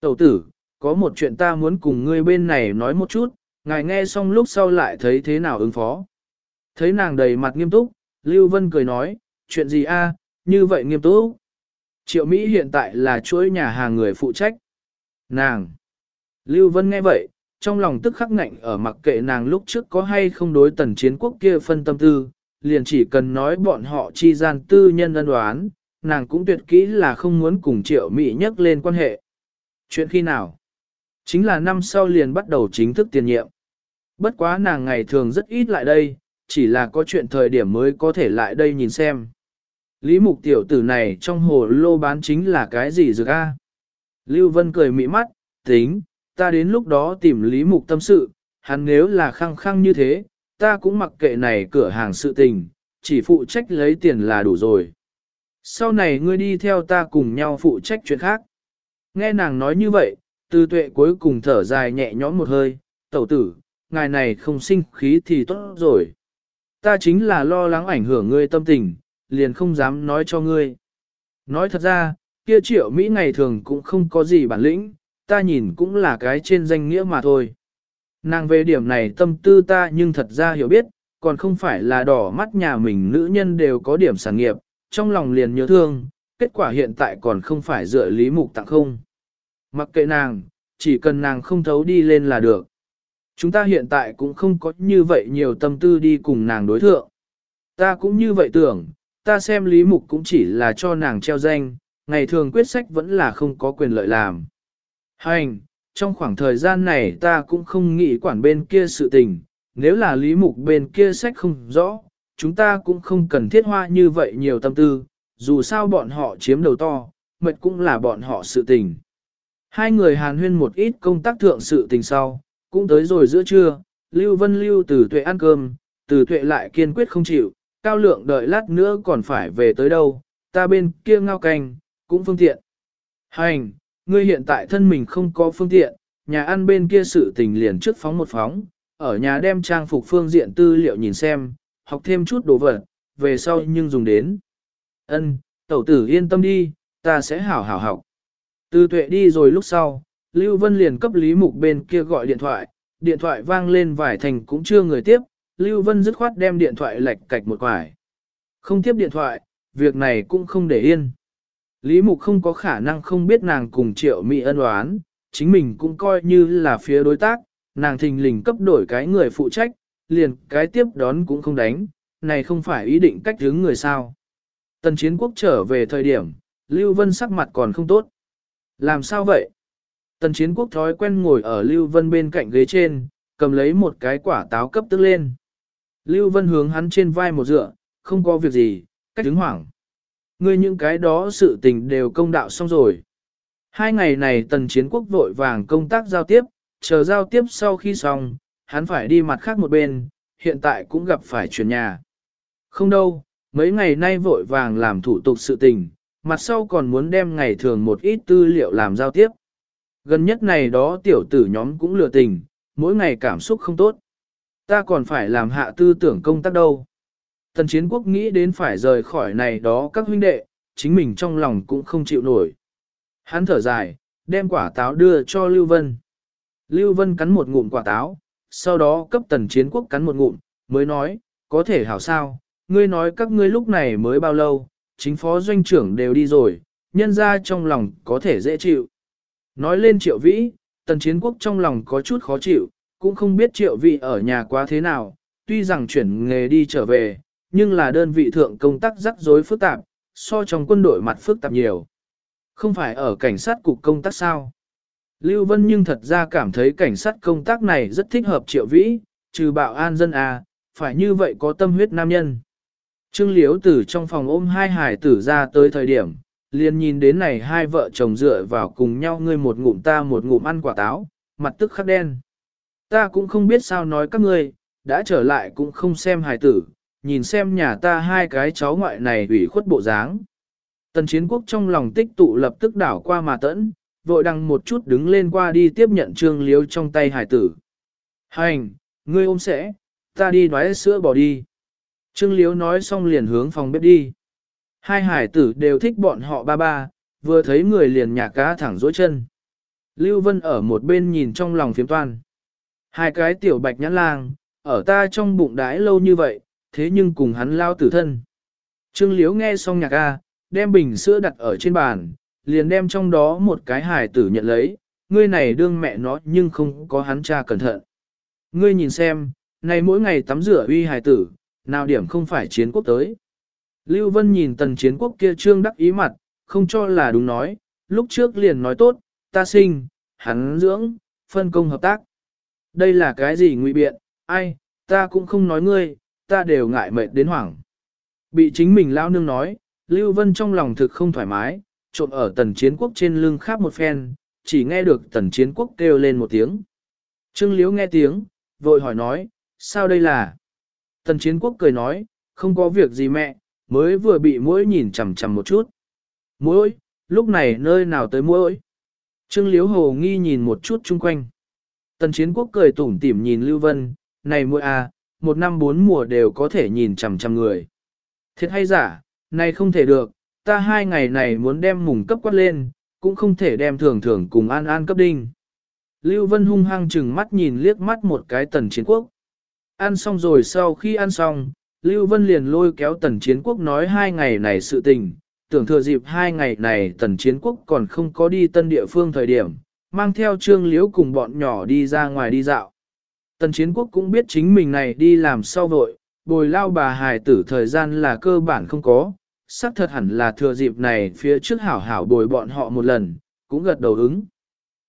Tẩu tử, có một chuyện ta muốn cùng ngươi bên này nói một chút, ngài nghe xong lúc sau lại thấy thế nào ứng phó. Thấy nàng đầy mặt nghiêm túc, Lưu Vân cười nói, chuyện gì a, như vậy nghiêm túc. Triệu Mỹ hiện tại là chuỗi nhà hàng người phụ trách. Nàng. Lưu Vân nghe vậy, trong lòng tức khắc ngạnh ở mặc kệ nàng lúc trước có hay không đối tần chiến quốc kia phân tâm tư, liền chỉ cần nói bọn họ chi gian tư nhân ân đoán, nàng cũng tuyệt kỹ là không muốn cùng triệu Mỹ nhắc lên quan hệ. Chuyện khi nào? Chính là năm sau liền bắt đầu chính thức tiền nhiệm. Bất quá nàng ngày thường rất ít lại đây, chỉ là có chuyện thời điểm mới có thể lại đây nhìn xem. Lý mục tiểu tử này trong hồ lô bán chính là cái gì dược a? Lưu Vân cười mỹ mắt, tính, ta đến lúc đó tìm Lý mục tâm sự, hắn nếu là khăng khăng như thế, ta cũng mặc kệ này cửa hàng sự tình, chỉ phụ trách lấy tiền là đủ rồi. Sau này ngươi đi theo ta cùng nhau phụ trách chuyện khác. Nghe nàng nói như vậy, tư tuệ cuối cùng thở dài nhẹ nhõm một hơi, tẩu tử, ngài này không sinh khí thì tốt rồi. Ta chính là lo lắng ảnh hưởng ngươi tâm tình, liền không dám nói cho ngươi. Nói thật ra, kia triệu Mỹ ngày thường cũng không có gì bản lĩnh, ta nhìn cũng là cái trên danh nghĩa mà thôi. Nàng về điểm này tâm tư ta nhưng thật ra hiểu biết, còn không phải là đỏ mắt nhà mình nữ nhân đều có điểm sản nghiệp, trong lòng liền nhớ thương, kết quả hiện tại còn không phải dựa lý mục tặng không. Mặc kệ nàng, chỉ cần nàng không thấu đi lên là được. Chúng ta hiện tại cũng không có như vậy nhiều tâm tư đi cùng nàng đối thượng. Ta cũng như vậy tưởng, ta xem lý mục cũng chỉ là cho nàng treo danh, ngày thường quyết sách vẫn là không có quyền lợi làm. Hành, trong khoảng thời gian này ta cũng không nghĩ quản bên kia sự tình, nếu là lý mục bên kia sách không rõ, chúng ta cũng không cần thiết hoa như vậy nhiều tâm tư, dù sao bọn họ chiếm đầu to, mệt cũng là bọn họ sự tình. Hai người hàn huyên một ít công tác thượng sự tình sau, cũng tới rồi giữa trưa, Lưu Vân Lưu từ tuệ ăn cơm, từ tuệ lại kiên quyết không chịu, cao lượng đợi lát nữa còn phải về tới đâu, ta bên kia ngao canh, cũng phương tiện. Hành, ngươi hiện tại thân mình không có phương tiện, nhà ăn bên kia sự tình liền trước phóng một phóng, ở nhà đem trang phục phương diện tư liệu nhìn xem, học thêm chút đồ vật, về sau nhưng dùng đến. Ân, tẩu tử yên tâm đi, ta sẽ hảo hảo học. Từ tuệ đi rồi lúc sau, Lưu Vân liền cấp Lý Mục bên kia gọi điện thoại, điện thoại vang lên vài thành cũng chưa người tiếp, Lưu Vân dứt khoát đem điện thoại lệch cạch một quải. Không tiếp điện thoại, việc này cũng không để yên. Lý Mục không có khả năng không biết nàng cùng triệu mỹ ân oán, chính mình cũng coi như là phía đối tác, nàng thình lình cấp đổi cái người phụ trách, liền cái tiếp đón cũng không đánh, này không phải ý định cách hướng người sao. Tần chiến quốc trở về thời điểm, Lưu Vân sắc mặt còn không tốt. Làm sao vậy? Tần chiến quốc thói quen ngồi ở Lưu Vân bên cạnh ghế trên, cầm lấy một cái quả táo cấp tức lên. Lưu Vân hướng hắn trên vai một dựa, không có việc gì, cách đứng hoảng. Ngươi những cái đó sự tình đều công đạo xong rồi. Hai ngày này tần chiến quốc vội vàng công tác giao tiếp, chờ giao tiếp sau khi xong, hắn phải đi mặt khác một bên, hiện tại cũng gặp phải chuyển nhà. Không đâu, mấy ngày nay vội vàng làm thủ tục sự tình, mặt sau còn muốn đem ngày thường một ít tư liệu làm giao tiếp. Gần nhất này đó tiểu tử nhóm cũng lừa tình, mỗi ngày cảm xúc không tốt. Ta còn phải làm hạ tư tưởng công tác đâu. Tần chiến quốc nghĩ đến phải rời khỏi này đó các huynh đệ, chính mình trong lòng cũng không chịu nổi. Hắn thở dài, đem quả táo đưa cho Lưu Vân. Lưu Vân cắn một ngụm quả táo, sau đó cấp tần chiến quốc cắn một ngụm, mới nói, có thể hảo sao, ngươi nói các ngươi lúc này mới bao lâu, chính phó doanh trưởng đều đi rồi, nhân ra trong lòng có thể dễ chịu. Nói lên triệu vĩ, tần chiến quốc trong lòng có chút khó chịu, cũng không biết triệu vĩ ở nhà quá thế nào, tuy rằng chuyển nghề đi trở về, nhưng là đơn vị thượng công tác rắc rối phức tạp, so trong quân đội mặt phức tạp nhiều. Không phải ở cảnh sát cục công tác sao? Lưu Vân nhưng thật ra cảm thấy cảnh sát công tác này rất thích hợp triệu vĩ, trừ bạo an dân à, phải như vậy có tâm huyết nam nhân. Trương Liếu từ trong phòng ôm hai hải tử ra tới thời điểm, liền nhìn đến này hai vợ chồng dựa vào cùng nhau ngươi một ngụm ta một ngụm ăn quả táo, mặt tức khắc đen. Ta cũng không biết sao nói các ngươi, đã trở lại cũng không xem Hải tử, nhìn xem nhà ta hai cái cháu ngoại này ủy khuất bộ dáng. Tần chiến quốc trong lòng tích tụ lập tức đảo qua mà tẫn, vội đăng một chút đứng lên qua đi tiếp nhận trương liếu trong tay hải tử. Hành, ngươi ôm sẽ, ta đi nói sữa bỏ đi. Trương liếu nói xong liền hướng phòng bếp đi. Hai hải tử đều thích bọn họ ba ba, vừa thấy người liền nhả cá thẳng dối chân. Lưu Vân ở một bên nhìn trong lòng phiếm toan. Hai cái tiểu bạch nhãn lang, ở ta trong bụng đái lâu như vậy, thế nhưng cùng hắn lao tử thân. Trương Liếu nghe xong nhạc a đem bình sữa đặt ở trên bàn, liền đem trong đó một cái hài tử nhận lấy, ngươi này đương mẹ nó nhưng không có hắn cha cẩn thận. Ngươi nhìn xem, này mỗi ngày tắm rửa uy hài tử, nào điểm không phải chiến quốc tới. Lưu Vân nhìn tần chiến quốc kia trương đắc ý mặt, không cho là đúng nói, lúc trước liền nói tốt, ta sinh, hắn dưỡng, phân công hợp tác. Đây là cái gì ngụy biện, ai, ta cũng không nói ngươi, ta đều ngại mệt đến hoảng. Bị chính mình lao nương nói, Lưu Vân trong lòng thực không thoải mái, trộn ở tần chiến quốc trên lưng khắp một phen, chỉ nghe được tần chiến quốc kêu lên một tiếng. Trương Liễu nghe tiếng, vội hỏi nói, sao đây là? Tần chiến quốc cười nói, không có việc gì mẹ, mới vừa bị mũi nhìn chằm chằm một chút. Mũi, lúc này nơi nào tới mũi? Trương Liễu hồ nghi nhìn một chút chung quanh. Tần chiến quốc cười tủm tỉm nhìn Lưu Vân, này mũi à, một năm bốn mùa đều có thể nhìn chằm chằm người. Thiệt hay giả, này không thể được, ta hai ngày này muốn đem mùng cấp quát lên, cũng không thể đem thường thường cùng an an cấp đinh. Lưu Vân hung hăng chừng mắt nhìn liếc mắt một cái tần chiến quốc. Ăn xong rồi sau khi ăn xong, Lưu Vân liền lôi kéo tần chiến quốc nói hai ngày này sự tình, tưởng thừa dịp hai ngày này tần chiến quốc còn không có đi tân địa phương thời điểm, mang theo trương liễu cùng bọn nhỏ đi ra ngoài đi dạo. Tần chiến quốc cũng biết chính mình này đi làm sau vội, bồi lao bà hài tử thời gian là cơ bản không có, xác thật hẳn là thừa dịp này phía trước hảo hảo bồi bọn họ một lần, cũng gật đầu ứng.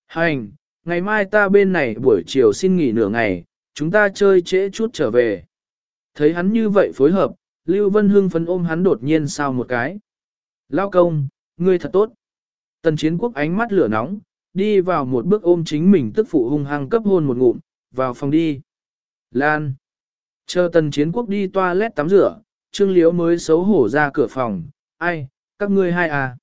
Hành, ngày mai ta bên này buổi chiều xin nghỉ nửa ngày, chúng ta chơi trễ chút trở về. Thấy hắn như vậy phối hợp, Lưu Vân Hưng phấn ôm hắn đột nhiên sao một cái. Lao công, ngươi thật tốt. Tần chiến quốc ánh mắt lửa nóng, đi vào một bước ôm chính mình tức phụ hung hăng cấp hôn một ngụm, vào phòng đi. Lan. Chờ tần chiến quốc đi toilet tắm rửa, Trương Liễu mới xấu hổ ra cửa phòng, ai, các ngươi hai à.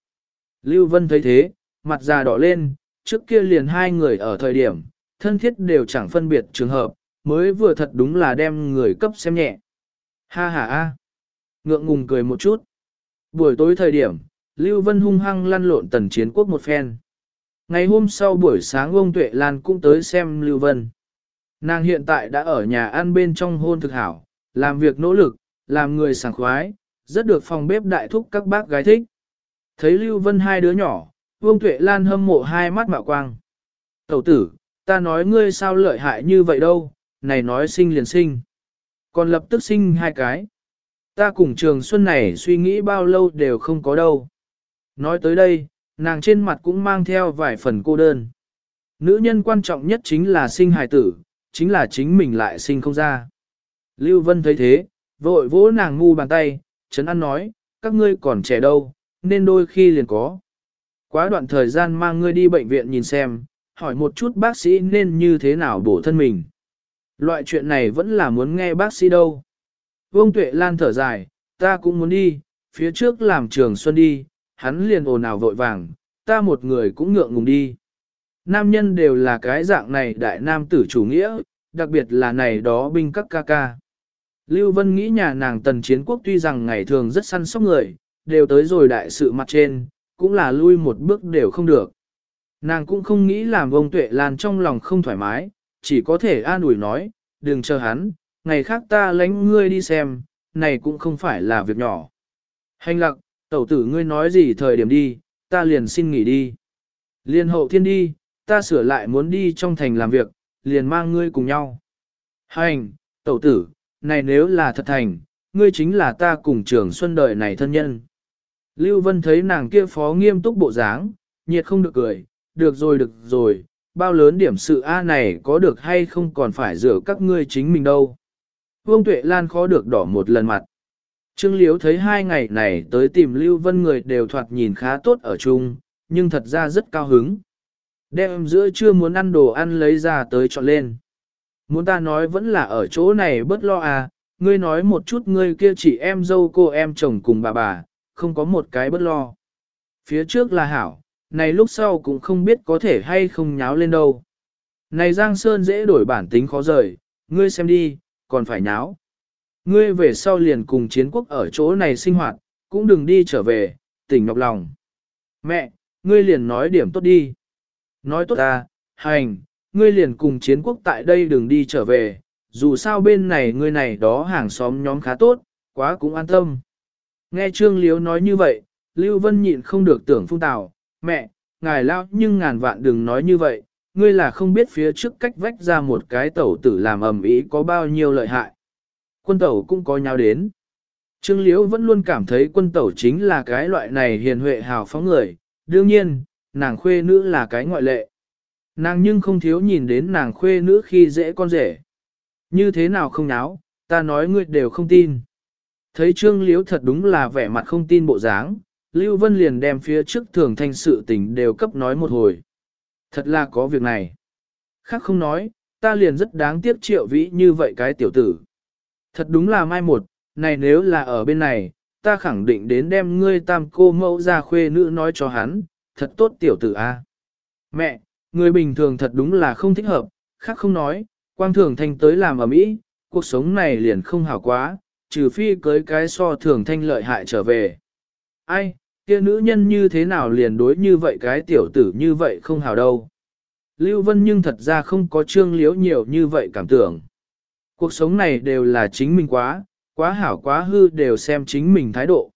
Lưu Vân thấy thế, mặt già đỏ lên, trước kia liền hai người ở thời điểm, thân thiết đều chẳng phân biệt trường hợp, mới vừa thật đúng là đem người cấp xem nhẹ. Ha ha a, ngượng ngùng cười một chút. Buổi tối thời điểm, Lưu Vân hung hăng lăn lộn tần chiến quốc một phen. Ngày hôm sau buổi sáng ông Tuệ Lan cũng tới xem Lưu Vân. Nàng hiện tại đã ở nhà ăn bên trong hôn thực hảo, làm việc nỗ lực, làm người sảng khoái, rất được phòng bếp đại thúc các bác gái thích. Thấy Lưu Vân hai đứa nhỏ, Vương Tuệ Lan hâm mộ hai mắt mạo quang. Tẩu tử, ta nói ngươi sao lợi hại như vậy đâu, này nói sinh liền sinh. Còn lập tức sinh hai cái. Ta cùng trường xuân này suy nghĩ bao lâu đều không có đâu. Nói tới đây, nàng trên mặt cũng mang theo vài phần cô đơn. Nữ nhân quan trọng nhất chính là sinh hài tử, chính là chính mình lại sinh không ra. Lưu Vân thấy thế, vội vỗ nàng ngu bàn tay, chấn an nói, các ngươi còn trẻ đâu, nên đôi khi liền có. Quá đoạn thời gian mang ngươi đi bệnh viện nhìn xem, hỏi một chút bác sĩ nên như thế nào bổ thân mình. Loại chuyện này vẫn là muốn nghe bác sĩ đâu. Vương Tuệ Lan thở dài, ta cũng muốn đi, phía trước làm trường xuân đi, hắn liền ồn ào vội vàng, ta một người cũng ngượng ngùng đi. Nam nhân đều là cái dạng này đại nam tử chủ nghĩa, đặc biệt là này đó binh các ca ca. Lưu Vân nghĩ nhà nàng tần chiến quốc tuy rằng ngày thường rất săn sóc người, đều tới rồi đại sự mặt trên, cũng là lui một bước đều không được. Nàng cũng không nghĩ làm ông Tuệ Lan trong lòng không thoải mái, chỉ có thể an ủi nói, đừng chờ hắn, ngày khác ta lánh ngươi đi xem, này cũng không phải là việc nhỏ. Hành lặc, tẩu tử ngươi nói gì thời điểm đi, ta liền xin nghỉ đi. Liên hậu thiên đi, ta sửa lại muốn đi trong thành làm việc, liền mang ngươi cùng nhau. Hành, tẩu tử, này nếu là thật thành, ngươi chính là ta cùng trường xuân đời này thân nhân. Lưu Vân thấy nàng kia phó nghiêm túc bộ dáng, nhiệt không được cười, được rồi được rồi, bao lớn điểm sự A này có được hay không còn phải rửa các ngươi chính mình đâu. Vương Tuệ Lan khó được đỏ một lần mặt. Trương Liếu thấy hai ngày này tới tìm Lưu Vân người đều thoạt nhìn khá tốt ở chung, nhưng thật ra rất cao hứng. Đem giữa trưa muốn ăn đồ ăn lấy ra tới chọn lên. Muốn ta nói vẫn là ở chỗ này bớt lo à, ngươi nói một chút ngươi kia chỉ em dâu cô em chồng cùng bà bà, không có một cái bớt lo. Phía trước là hảo, này lúc sau cũng không biết có thể hay không nháo lên đâu. Này Giang Sơn dễ đổi bản tính khó rời, ngươi xem đi, còn phải nháo. Ngươi về sau liền cùng chiến quốc ở chỗ này sinh hoạt, cũng đừng đi trở về, tỉnh nhọc lòng. Mẹ, ngươi liền nói điểm tốt đi. Nói tốt ta, hành, ngươi liền cùng chiến quốc tại đây đừng đi trở về, dù sao bên này ngươi này đó hàng xóm nhóm khá tốt, quá cũng an tâm. Nghe Trương Liếu nói như vậy, Lưu Vân nhịn không được tưởng phung tào, mẹ, ngài lao nhưng ngàn vạn đừng nói như vậy, ngươi là không biết phía trước cách vách ra một cái tẩu tử làm ầm ĩ có bao nhiêu lợi hại. Quân tẩu cũng có nhau đến. Trương Liễu vẫn luôn cảm thấy quân tẩu chính là cái loại này hiền huệ hào phóng người, đương nhiên, nàng khuê nữ là cái ngoại lệ. Nàng nhưng không thiếu nhìn đến nàng khuê nữ khi dễ con rể. Như thế nào không náo, ta nói ngươi đều không tin. Thấy Trương Liễu thật đúng là vẻ mặt không tin bộ dáng, Lưu Vân liền đem phía trước thường thanh sự tình đều cấp nói một hồi. Thật là có việc này. Khác không nói, ta liền rất đáng tiếc triệu vĩ như vậy cái tiểu tử. Thật đúng là mai một, này nếu là ở bên này, ta khẳng định đến đem ngươi tam cô mẫu ra khuê nữ nói cho hắn, thật tốt tiểu tử a. Mẹ, người bình thường thật đúng là không thích hợp, khác không nói, quang thường thanh tới làm ở mỹ, cuộc sống này liền không hảo quá, trừ phi cưới cái so thường thanh lợi hại trở về. Ai, kia nữ nhân như thế nào liền đối như vậy cái tiểu tử như vậy không hảo đâu. Lưu Vân nhưng thật ra không có trương liễu nhiều như vậy cảm tưởng. Cuộc sống này đều là chính mình quá, quá hảo quá hư đều xem chính mình thái độ.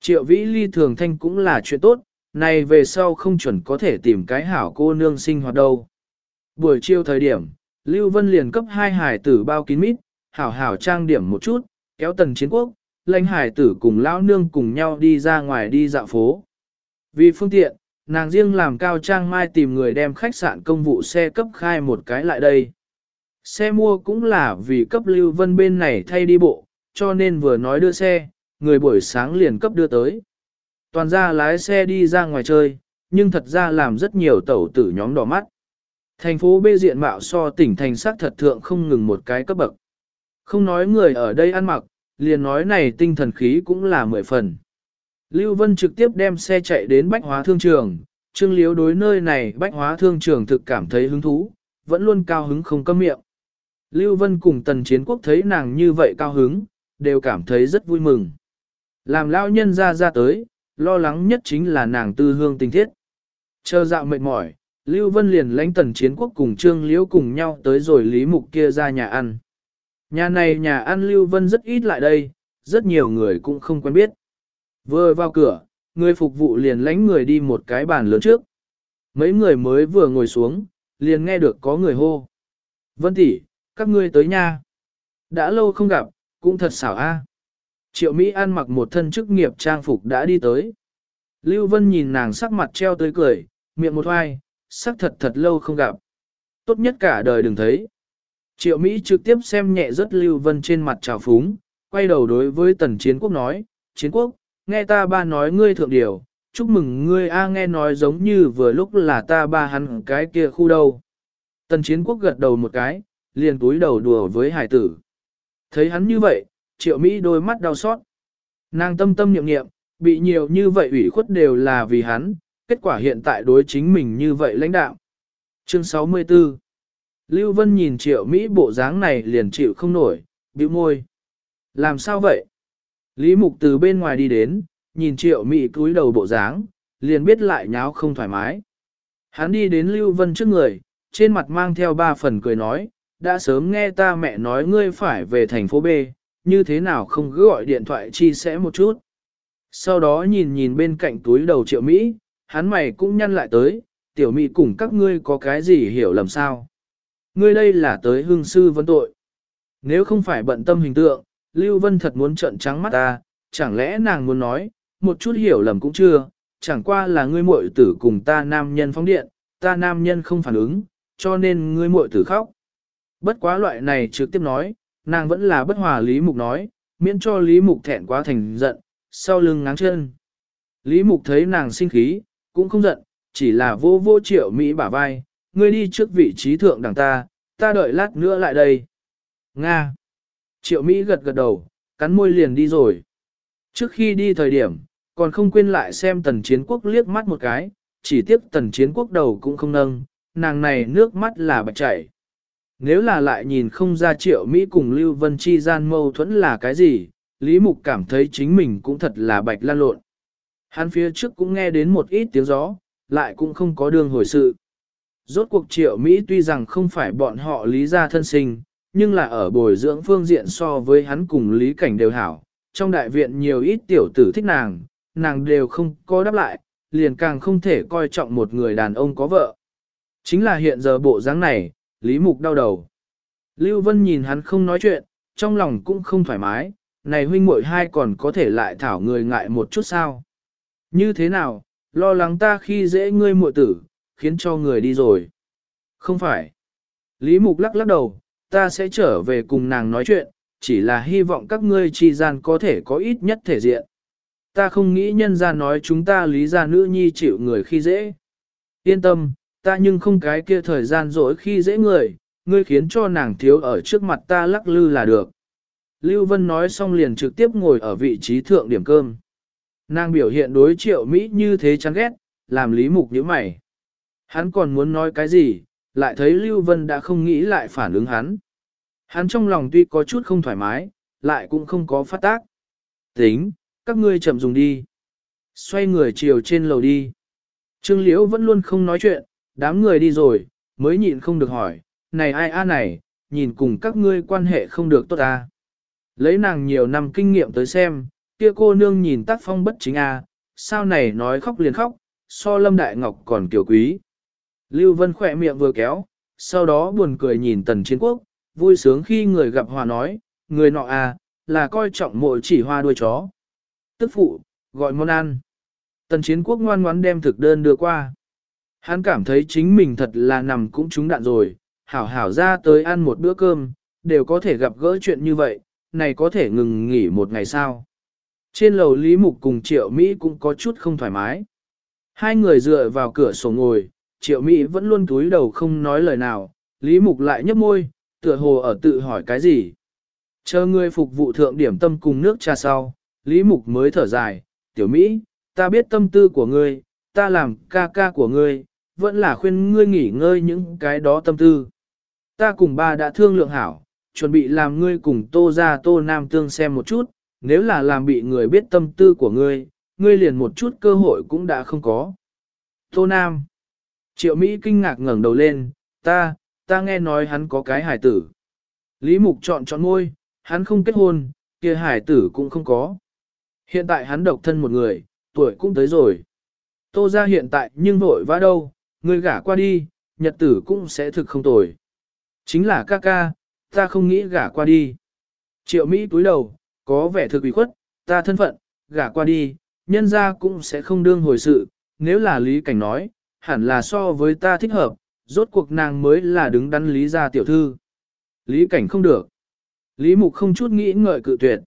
Triệu vĩ ly thường thanh cũng là chuyện tốt, này về sau không chuẩn có thể tìm cái hảo cô nương sinh hoạt đâu. Buổi chiều thời điểm, Lưu Vân liền cấp hai hải tử bao kín mít, hảo hảo trang điểm một chút, kéo tần chiến quốc, lãnh hải tử cùng lão nương cùng nhau đi ra ngoài đi dạo phố. Vì phương tiện, nàng riêng làm cao trang mai tìm người đem khách sạn công vụ xe cấp khai một cái lại đây. Xe mua cũng là vì cấp Lưu Vân bên này thay đi bộ, cho nên vừa nói đưa xe, người buổi sáng liền cấp đưa tới. Toàn ra lái xe đi ra ngoài chơi, nhưng thật ra làm rất nhiều tẩu tử nhóm đỏ mắt. Thành phố bê diện mạo so tỉnh thành sắc thật thượng không ngừng một cái cấp bậc. Không nói người ở đây ăn mặc, liền nói này tinh thần khí cũng là mười phần. Lưu Vân trực tiếp đem xe chạy đến bách hóa thương trường, Trương Liếu đối nơi này bách hóa thương trường thực cảm thấy hứng thú, vẫn luôn cao hứng không cấm miệng. Lưu Vân cùng Tần Chiến Quốc thấy nàng như vậy cao hứng, đều cảm thấy rất vui mừng. Làm lao nhân ra ra tới, lo lắng nhất chính là nàng tư hương tình thiết. Chờ dạo mệt mỏi, Lưu Vân liền lãnh Tần Chiến Quốc cùng Trương Liễu cùng nhau tới rồi Lý Mục kia ra nhà ăn. Nhà này nhà ăn Lưu Vân rất ít lại đây, rất nhiều người cũng không quen biết. Vừa vào cửa, người phục vụ liền lãnh người đi một cái bàn lớn trước. Mấy người mới vừa ngồi xuống, liền nghe được có người hô. Vân tỷ, các ngươi tới nha. Đã lâu không gặp, cũng thật xảo a. Triệu Mỹ ăn mặc một thân chức nghiệp trang phục đã đi tới. Lưu Vân nhìn nàng sắc mặt treo tới cười, miệng một hoai, sắc thật thật lâu không gặp. Tốt nhất cả đời đừng thấy. Triệu Mỹ trực tiếp xem nhẹ rất Lưu Vân trên mặt trào phúng, quay đầu đối với tần chiến quốc nói, chiến quốc, nghe ta ba nói ngươi thượng điều, chúc mừng ngươi a nghe nói giống như vừa lúc là ta ba hắn cái kia khu đâu. Tần chiến quốc gật đầu một cái, liền túi đầu đùa với hải tử. Thấy hắn như vậy, triệu Mỹ đôi mắt đau xót. Nàng tâm tâm niệm niệm, bị nhiều như vậy ủy khuất đều là vì hắn, kết quả hiện tại đối chính mình như vậy lãnh đạo. Chương 64 Lưu Vân nhìn triệu Mỹ bộ dáng này liền chịu không nổi, bĩu môi. Làm sao vậy? Lý Mục từ bên ngoài đi đến, nhìn triệu Mỹ cúi đầu bộ dáng, liền biết lại nháo không thoải mái. Hắn đi đến Lưu Vân trước người, trên mặt mang theo ba phần cười nói, đã sớm nghe ta mẹ nói ngươi phải về thành phố B, như thế nào không cứ gọi điện thoại chi sẻ một chút. Sau đó nhìn nhìn bên cạnh túi đầu triệu Mỹ, hắn mày cũng nhăn lại tới, tiểu Mỹ cùng các ngươi có cái gì hiểu lầm sao. Ngươi đây là tới hương sư vấn tội. Nếu không phải bận tâm hình tượng, Lưu Vân thật muốn trợn trắng mắt ta, chẳng lẽ nàng muốn nói, một chút hiểu lầm cũng chưa, chẳng qua là ngươi muội tử cùng ta nam nhân phóng điện, ta nam nhân không phản ứng, cho nên ngươi muội tử khóc. Bất quá loại này trực tiếp nói, nàng vẫn là bất hòa Lý Mục nói, miễn cho Lý Mục thẹn quá thành giận, sau lưng ngáng chân. Lý Mục thấy nàng sinh khí, cũng không giận, chỉ là vô vô triệu Mỹ bả vai, ngươi đi trước vị trí thượng đẳng ta, ta đợi lát nữa lại đây. Nga. Triệu Mỹ gật gật đầu, cắn môi liền đi rồi. Trước khi đi thời điểm, còn không quên lại xem tần chiến quốc liếc mắt một cái, chỉ tiếc tần chiến quốc đầu cũng không nâng, nàng này nước mắt là bạch chảy. Nếu là lại nhìn không ra triệu Mỹ cùng Lưu Vân Chi gian mâu thuẫn là cái gì, Lý Mục cảm thấy chính mình cũng thật là bạch lan lộn. Hắn phía trước cũng nghe đến một ít tiếng gió, lại cũng không có đường hồi sự. Rốt cuộc triệu Mỹ tuy rằng không phải bọn họ lý gia thân sinh, nhưng là ở bồi dưỡng phương diện so với hắn cùng lý cảnh đều hảo. Trong đại viện nhiều ít tiểu tử thích nàng, nàng đều không có đáp lại, liền càng không thể coi trọng một người đàn ông có vợ. Chính là hiện giờ bộ dáng này, Lý Mục đau đầu. Lưu Vân nhìn hắn không nói chuyện, trong lòng cũng không thoải mái, này huynh muội hai còn có thể lại thảo người ngại một chút sao. Như thế nào, lo lắng ta khi dễ ngươi muội tử, khiến cho người đi rồi. Không phải. Lý Mục lắc lắc đầu, ta sẽ trở về cùng nàng nói chuyện, chỉ là hy vọng các ngươi chi gian có thể có ít nhất thể diện. Ta không nghĩ nhân ra nói chúng ta lý ra nữ nhi chịu người khi dễ. Yên tâm, ta nhưng không cái kia thời gian dỗi khi dễ người, ngươi khiến cho nàng thiếu ở trước mặt ta lắc lư là được. Lưu Vân nói xong liền trực tiếp ngồi ở vị trí thượng điểm cơm. Nàng biểu hiện đối triệu Mỹ như thế chán ghét, làm lý mục như mày. Hắn còn muốn nói cái gì, lại thấy Lưu Vân đã không nghĩ lại phản ứng hắn. Hắn trong lòng tuy có chút không thoải mái, lại cũng không có phát tác. Tính, các ngươi chậm dùng đi. Xoay người chiều trên lầu đi. Trương Liễu vẫn luôn không nói chuyện, đám người đi rồi, mới nhịn không được hỏi, này ai a này, nhìn cùng các ngươi quan hệ không được tốt à. Lấy nàng nhiều năm kinh nghiệm tới xem, kia cô nương nhìn tác phong bất chính a, sao này nói khóc liền khóc, so lâm đại ngọc còn kiều quý. Lưu Vân khỏe miệng vừa kéo, sau đó buồn cười nhìn tần chiến quốc, vui sướng khi người gặp hòa nói, người nọ à, là coi trọng mộ chỉ hoa đuôi chó. Tức phụ, gọi món ăn. Tần chiến quốc ngoan ngoãn đem thực đơn đưa qua. Hắn cảm thấy chính mình thật là nằm cũng trúng đạn rồi, hảo hảo ra tới ăn một bữa cơm, đều có thể gặp gỡ chuyện như vậy, này có thể ngừng nghỉ một ngày sao. Trên lầu Lý Mục cùng Triệu Mỹ cũng có chút không thoải mái. Hai người dựa vào cửa sổ ngồi, Triệu Mỹ vẫn luôn túi đầu không nói lời nào, Lý Mục lại nhấp môi, tựa hồ ở tự hỏi cái gì. Chờ người phục vụ thượng điểm tâm cùng nước trà sau, Lý Mục mới thở dài, Tiểu Mỹ, ta biết tâm tư của ngươi, ta làm ca ca của ngươi, vẫn là khuyên ngươi nghỉ ngơi những cái đó tâm tư. Ta cùng ba đã thương lượng hảo, chuẩn bị làm ngươi cùng tô ra tô nam tương xem một chút, nếu là làm bị người biết tâm tư của ngươi, ngươi liền một chút cơ hội cũng đã không có. Tô Nam Triệu Mỹ kinh ngạc ngẩng đầu lên, ta, ta nghe nói hắn có cái hải tử. Lý Mục chọn chọn ngôi, hắn không kết hôn, kia hải tử cũng không có. Hiện tại hắn độc thân một người, tuổi cũng tới rồi. Tô ra hiện tại nhưng vội vã đâu, Ngươi gả qua đi, nhật tử cũng sẽ thực không tồi. Chính là ca ca, ta không nghĩ gả qua đi. Triệu Mỹ túi đầu, có vẻ thực ủy khuất, ta thân phận, gả qua đi, nhân ra cũng sẽ không đương hồi sự, nếu là Lý Cảnh nói, hẳn là so với ta thích hợp, rốt cuộc nàng mới là đứng đắn Lý gia tiểu thư. Lý Cảnh không được. Lý Mục không chút nghĩ ngợi cự tuyệt.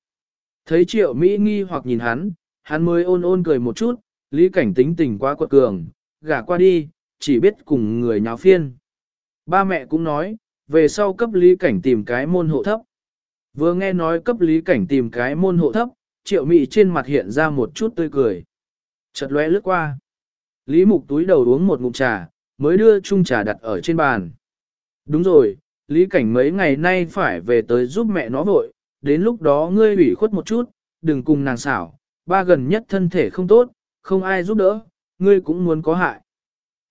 Thấy triệu Mỹ nghi hoặc nhìn hắn, hắn mới ôn ôn cười một chút, Lý Cảnh tính tình quá quật cường, gả qua đi, chỉ biết cùng người nháo phiên. Ba mẹ cũng nói, về sau cấp Lý Cảnh tìm cái môn hộ thấp. Vừa nghe nói cấp Lý Cảnh tìm cái môn hộ thấp, triệu mị trên mặt hiện ra một chút tươi cười. Chợt lóe lướt qua. Lý Mục túi đầu uống một ngụm trà, mới đưa chung trà đặt ở trên bàn. Đúng rồi, Lý Cảnh mấy ngày nay phải về tới giúp mẹ nó vội, đến lúc đó ngươi ủy khuất một chút, đừng cùng nàng xảo, ba gần nhất thân thể không tốt, không ai giúp đỡ, ngươi cũng muốn có hại.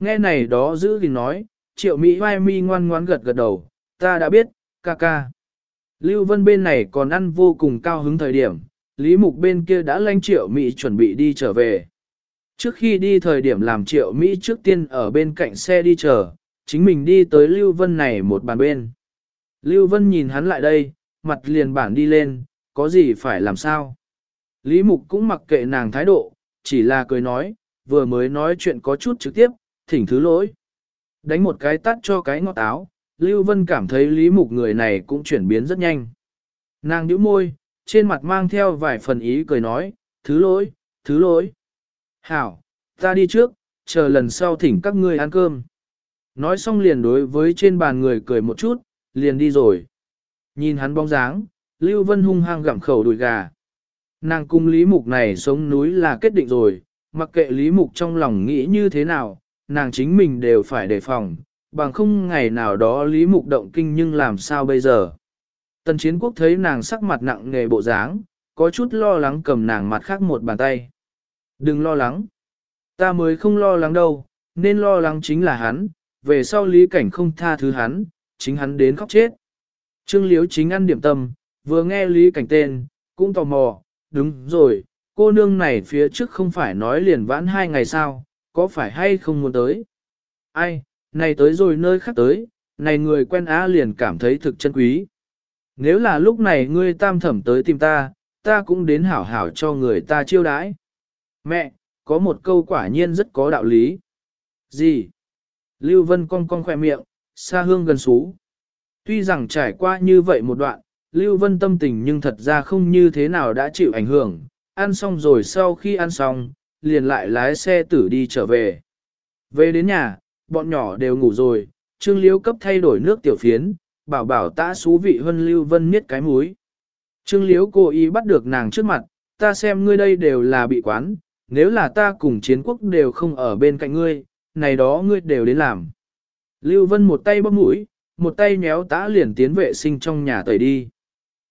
Nghe này đó giữ gìn nói, triệu Mỹ vai mi ngoan ngoan gật gật đầu, ta đã biết, ca ca. Lưu Vân bên này còn ăn vô cùng cao hứng thời điểm, Lý Mục bên kia đã lanh triệu Mỹ chuẩn bị đi trở về. Trước khi đi thời điểm làm triệu Mỹ trước tiên ở bên cạnh xe đi chờ, chính mình đi tới Lưu Vân này một bàn bên. Lưu Vân nhìn hắn lại đây, mặt liền bản đi lên, có gì phải làm sao. Lý Mục cũng mặc kệ nàng thái độ, chỉ là cười nói, vừa mới nói chuyện có chút trực tiếp, thỉnh thứ lỗi. Đánh một cái tắt cho cái ngọt áo, Lưu Vân cảm thấy Lý Mục người này cũng chuyển biến rất nhanh. Nàng nhíu môi, trên mặt mang theo vài phần ý cười nói, thứ lỗi, thứ lỗi. Hảo, ta đi trước, chờ lần sau thỉnh các ngươi ăn cơm. Nói xong liền đối với trên bàn người cười một chút, liền đi rồi. Nhìn hắn bóng dáng, Lưu Vân hung hăng gặm khẩu đùi gà. Nàng cung Lý Mục này sống núi là kết định rồi, mặc kệ Lý Mục trong lòng nghĩ như thế nào, nàng chính mình đều phải đề phòng, bằng không ngày nào đó Lý Mục động kinh nhưng làm sao bây giờ. Tần chiến quốc thấy nàng sắc mặt nặng nề bộ dáng, có chút lo lắng cầm nàng mặt khác một bàn tay. Đừng lo lắng. Ta mới không lo lắng đâu, nên lo lắng chính là hắn, về sau lý cảnh không tha thứ hắn, chính hắn đến khóc chết. Trương Liếu chính ăn điểm tâm, vừa nghe lý cảnh tên, cũng tò mò, đúng rồi, cô nương này phía trước không phải nói liền vãn hai ngày sao, có phải hay không muốn tới? Ai, này tới rồi nơi khác tới, này người quen á liền cảm thấy thực chân quý. Nếu là lúc này ngươi tam thẩm tới tìm ta, ta cũng đến hảo hảo cho người ta chiêu đãi. Mẹ, có một câu quả nhiên rất có đạo lý. Gì? Lưu Vân cong cong khỏe miệng, xa hương gần xú. Tuy rằng trải qua như vậy một đoạn, Lưu Vân tâm tình nhưng thật ra không như thế nào đã chịu ảnh hưởng, ăn xong rồi sau khi ăn xong, liền lại lái xe tử đi trở về. Về đến nhà, bọn nhỏ đều ngủ rồi, Trương Liễu cấp thay đổi nước tiểu phiến, bảo bảo ta xú vị hân Lưu Vân miết cái múi. Trương Liễu cố ý bắt được nàng trước mặt, ta xem ngươi đây đều là bị quán, nếu là ta cùng chiến quốc đều không ở bên cạnh ngươi, này đó ngươi đều đến làm. Lưu Vân một tay bóp mũi, một tay nhéo tã liền tiến vệ sinh trong nhà tẩy đi.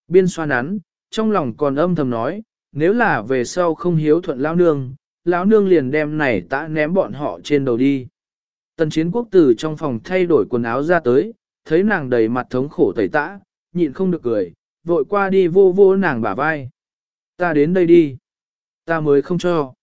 Biên xoa nắn, trong lòng còn âm thầm nói, nếu là về sau không hiếu thuận lao nương, lão nương liền đem này tã ném bọn họ trên đầu đi. Tần chiến quốc tử trong phòng thay đổi quần áo ra tới, thấy nàng đầy mặt thống khổ tẩy tã, nhịn không được cười, vội qua đi vô vô nàng bả vai. Ta đến đây đi. Ta mới không cho.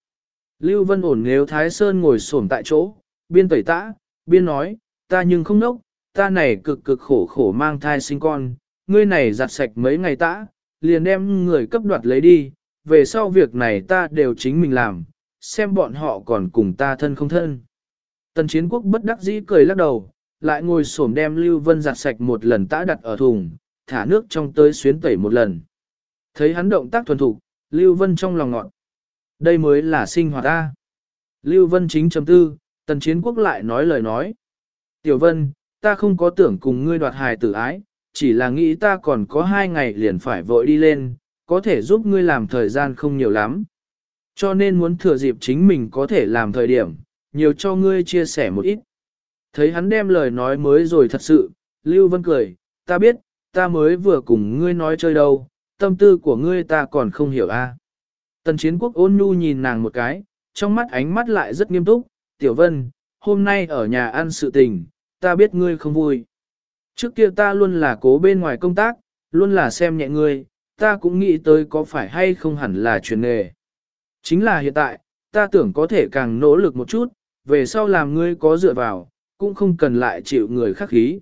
Lưu Vân ổn nếu Thái Sơn ngồi xổm tại chỗ, biên tẩy tã, biên nói, ta nhưng không nốc, ta này cực cực khổ khổ mang thai sinh con, ngươi này giặt sạch mấy ngày tã, liền đem người cấp đoạt lấy đi, về sau việc này ta đều chính mình làm, xem bọn họ còn cùng ta thân không thân. Tần chiến quốc bất đắc dĩ cười lắc đầu, lại ngồi xổm đem Lưu Vân giặt sạch một lần tã đặt ở thùng, thả nước trong tới xuyến tẩy một lần. Thấy hắn động tác thuần thục, Lưu Vân trong lòng ngọn. Đây mới là sinh hoạt ta. Lưu Vân chính chấm tư, tần chiến quốc lại nói lời nói. Tiểu Vân, ta không có tưởng cùng ngươi đoạt hài tử ái, chỉ là nghĩ ta còn có hai ngày liền phải vội đi lên, có thể giúp ngươi làm thời gian không nhiều lắm. Cho nên muốn thừa dịp chính mình có thể làm thời điểm, nhiều cho ngươi chia sẻ một ít. Thấy hắn đem lời nói mới rồi thật sự, Lưu Vân cười, ta biết, ta mới vừa cùng ngươi nói chơi đâu, tâm tư của ngươi ta còn không hiểu a. Tần chiến quốc ôn nhu nhìn nàng một cái, trong mắt ánh mắt lại rất nghiêm túc, tiểu vân, hôm nay ở nhà ăn sự tình, ta biết ngươi không vui. Trước kia ta luôn là cố bên ngoài công tác, luôn là xem nhẹ ngươi, ta cũng nghĩ tới có phải hay không hẳn là chuyển nghề. Chính là hiện tại, ta tưởng có thể càng nỗ lực một chút, về sau làm ngươi có dựa vào, cũng không cần lại chịu người khắc khí.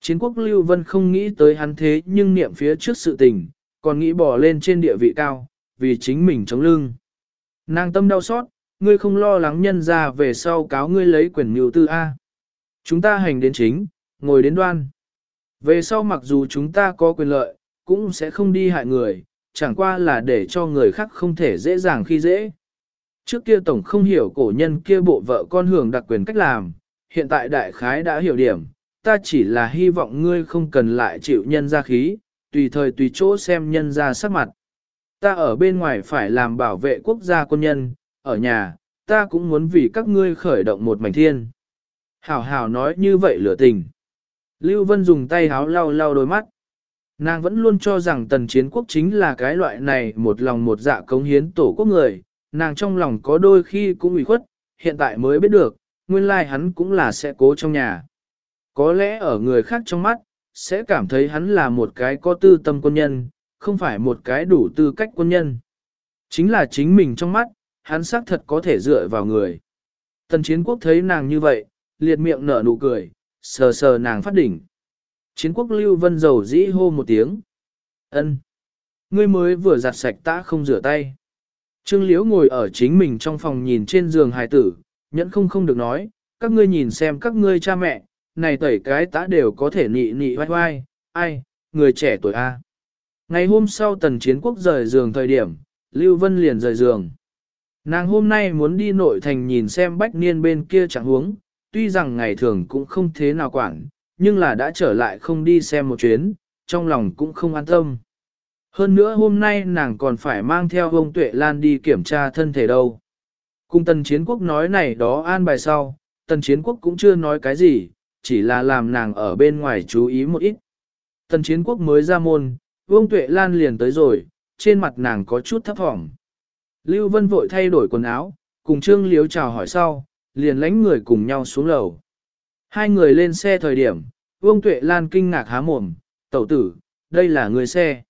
Chiến quốc Lưu Vân không nghĩ tới hắn thế nhưng niệm phía trước sự tình, còn nghĩ bỏ lên trên địa vị cao, vì chính mình chống lưng. Nàng tâm đau xót, ngươi không lo lắng nhân ra về sau cáo ngươi lấy quyền mưu tư A. Chúng ta hành đến chính, ngồi đến đoan. Về sau mặc dù chúng ta có quyền lợi, cũng sẽ không đi hại người, chẳng qua là để cho người khác không thể dễ dàng khi dễ. Trước kia tổng không hiểu cổ nhân kia bộ vợ con hưởng đặc quyền cách làm, hiện tại đại khái đã hiểu điểm, ta chỉ là hy vọng ngươi không cần lại chịu nhân ra khí, tùy thời tùy chỗ xem nhân ra sắc mặt. Ta ở bên ngoài phải làm bảo vệ quốc gia quân nhân, ở nhà, ta cũng muốn vì các ngươi khởi động một mảnh thiên. Hảo hảo nói như vậy lửa tình. Lưu Vân dùng tay háo lau lau đôi mắt. Nàng vẫn luôn cho rằng tần chiến quốc chính là cái loại này một lòng một dạ cống hiến tổ quốc người, nàng trong lòng có đôi khi cũng ủy khuất, hiện tại mới biết được, nguyên lai like hắn cũng là sẽ cố trong nhà. Có lẽ ở người khác trong mắt, sẽ cảm thấy hắn là một cái có tư tâm quân nhân, không phải một cái đủ tư cách quân nhân. Chính là chính mình trong mắt, hắn xác thật có thể dựa vào người. Tần chiến quốc thấy nàng như vậy, liệt miệng nở nụ cười, sờ sờ nàng phát đỉnh. Chiến quốc lưu vân dầu dĩ hô một tiếng. ân Ngươi mới vừa giặt sạch ta không rửa tay. Trương Liễu ngồi ở chính mình trong phòng nhìn trên giường hài tử, nhẫn không không được nói, các ngươi nhìn xem các ngươi cha mẹ, này tẩy cái tã đều có thể nị nị vai vai, ai, người trẻ tuổi A. Ngày hôm sau tần chiến quốc rời giường thời điểm, Lưu Vân liền rời giường. Nàng hôm nay muốn đi nội thành nhìn xem bách niên bên kia chẳng huống, tuy rằng ngày thường cũng không thế nào quản, nhưng là đã trở lại không đi xem một chuyến, trong lòng cũng không an tâm. Hơn nữa hôm nay nàng còn phải mang theo ông Tuệ Lan đi kiểm tra thân thể đâu. Cung tần chiến quốc nói này đó an bài sau, tần chiến quốc cũng chưa nói cái gì, chỉ là làm nàng ở bên ngoài chú ý một ít. Tần chiến quốc mới ra môn, Vương Tuệ Lan liền tới rồi, trên mặt nàng có chút thấp thỏm. Lưu Vân vội thay đổi quần áo, cùng Trương Liếu chào hỏi sau, liền lánh người cùng nhau xuống lầu. Hai người lên xe thời điểm, Vương Tuệ Lan kinh ngạc há mồm, tẩu tử, đây là người xe.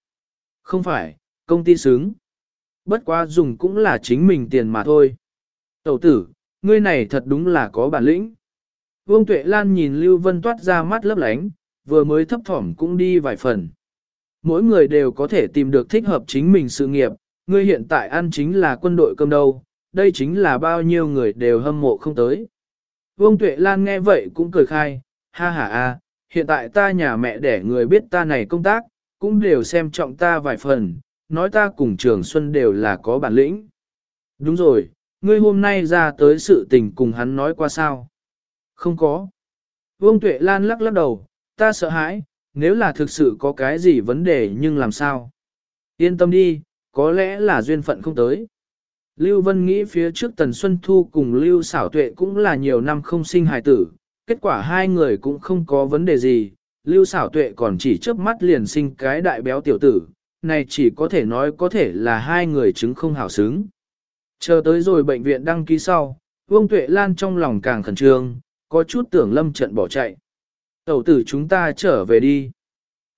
Không phải, công ty xứng. Bất quá dùng cũng là chính mình tiền mà thôi. Tẩu tử, ngươi này thật đúng là có bản lĩnh. Vương Tuệ Lan nhìn Lưu Vân toát ra mắt lấp lánh, vừa mới thấp thỏm cũng đi vài phần. Mỗi người đều có thể tìm được thích hợp chính mình sự nghiệp, ngươi hiện tại ăn chính là quân đội cơm đâu, đây chính là bao nhiêu người đều hâm mộ không tới. Vương Tuệ Lan nghe vậy cũng cười khai, ha ha a, hiện tại ta nhà mẹ để người biết ta này công tác, cũng đều xem trọng ta vài phần, nói ta cùng Trường Xuân đều là có bản lĩnh. Đúng rồi, ngươi hôm nay ra tới sự tình cùng hắn nói qua sao? Không có. Vương Tuệ Lan lắc lắc đầu, ta sợ hãi, nếu là thực sự có cái gì vấn đề nhưng làm sao? Yên tâm đi, có lẽ là duyên phận không tới. Lưu Vân nghĩ phía trước Tần Xuân Thu cùng Lưu Xảo Tuệ cũng là nhiều năm không sinh hài tử, kết quả hai người cũng không có vấn đề gì, Lưu Xảo Tuệ còn chỉ chớp mắt liền sinh cái đại béo tiểu tử, này chỉ có thể nói có thể là hai người chứng không hảo xứng. Chờ tới rồi bệnh viện đăng ký sau, Vương Tuệ Lan trong lòng càng khẩn trương, có chút tưởng lâm trận bỏ chạy. Tẩu tử chúng ta trở về đi.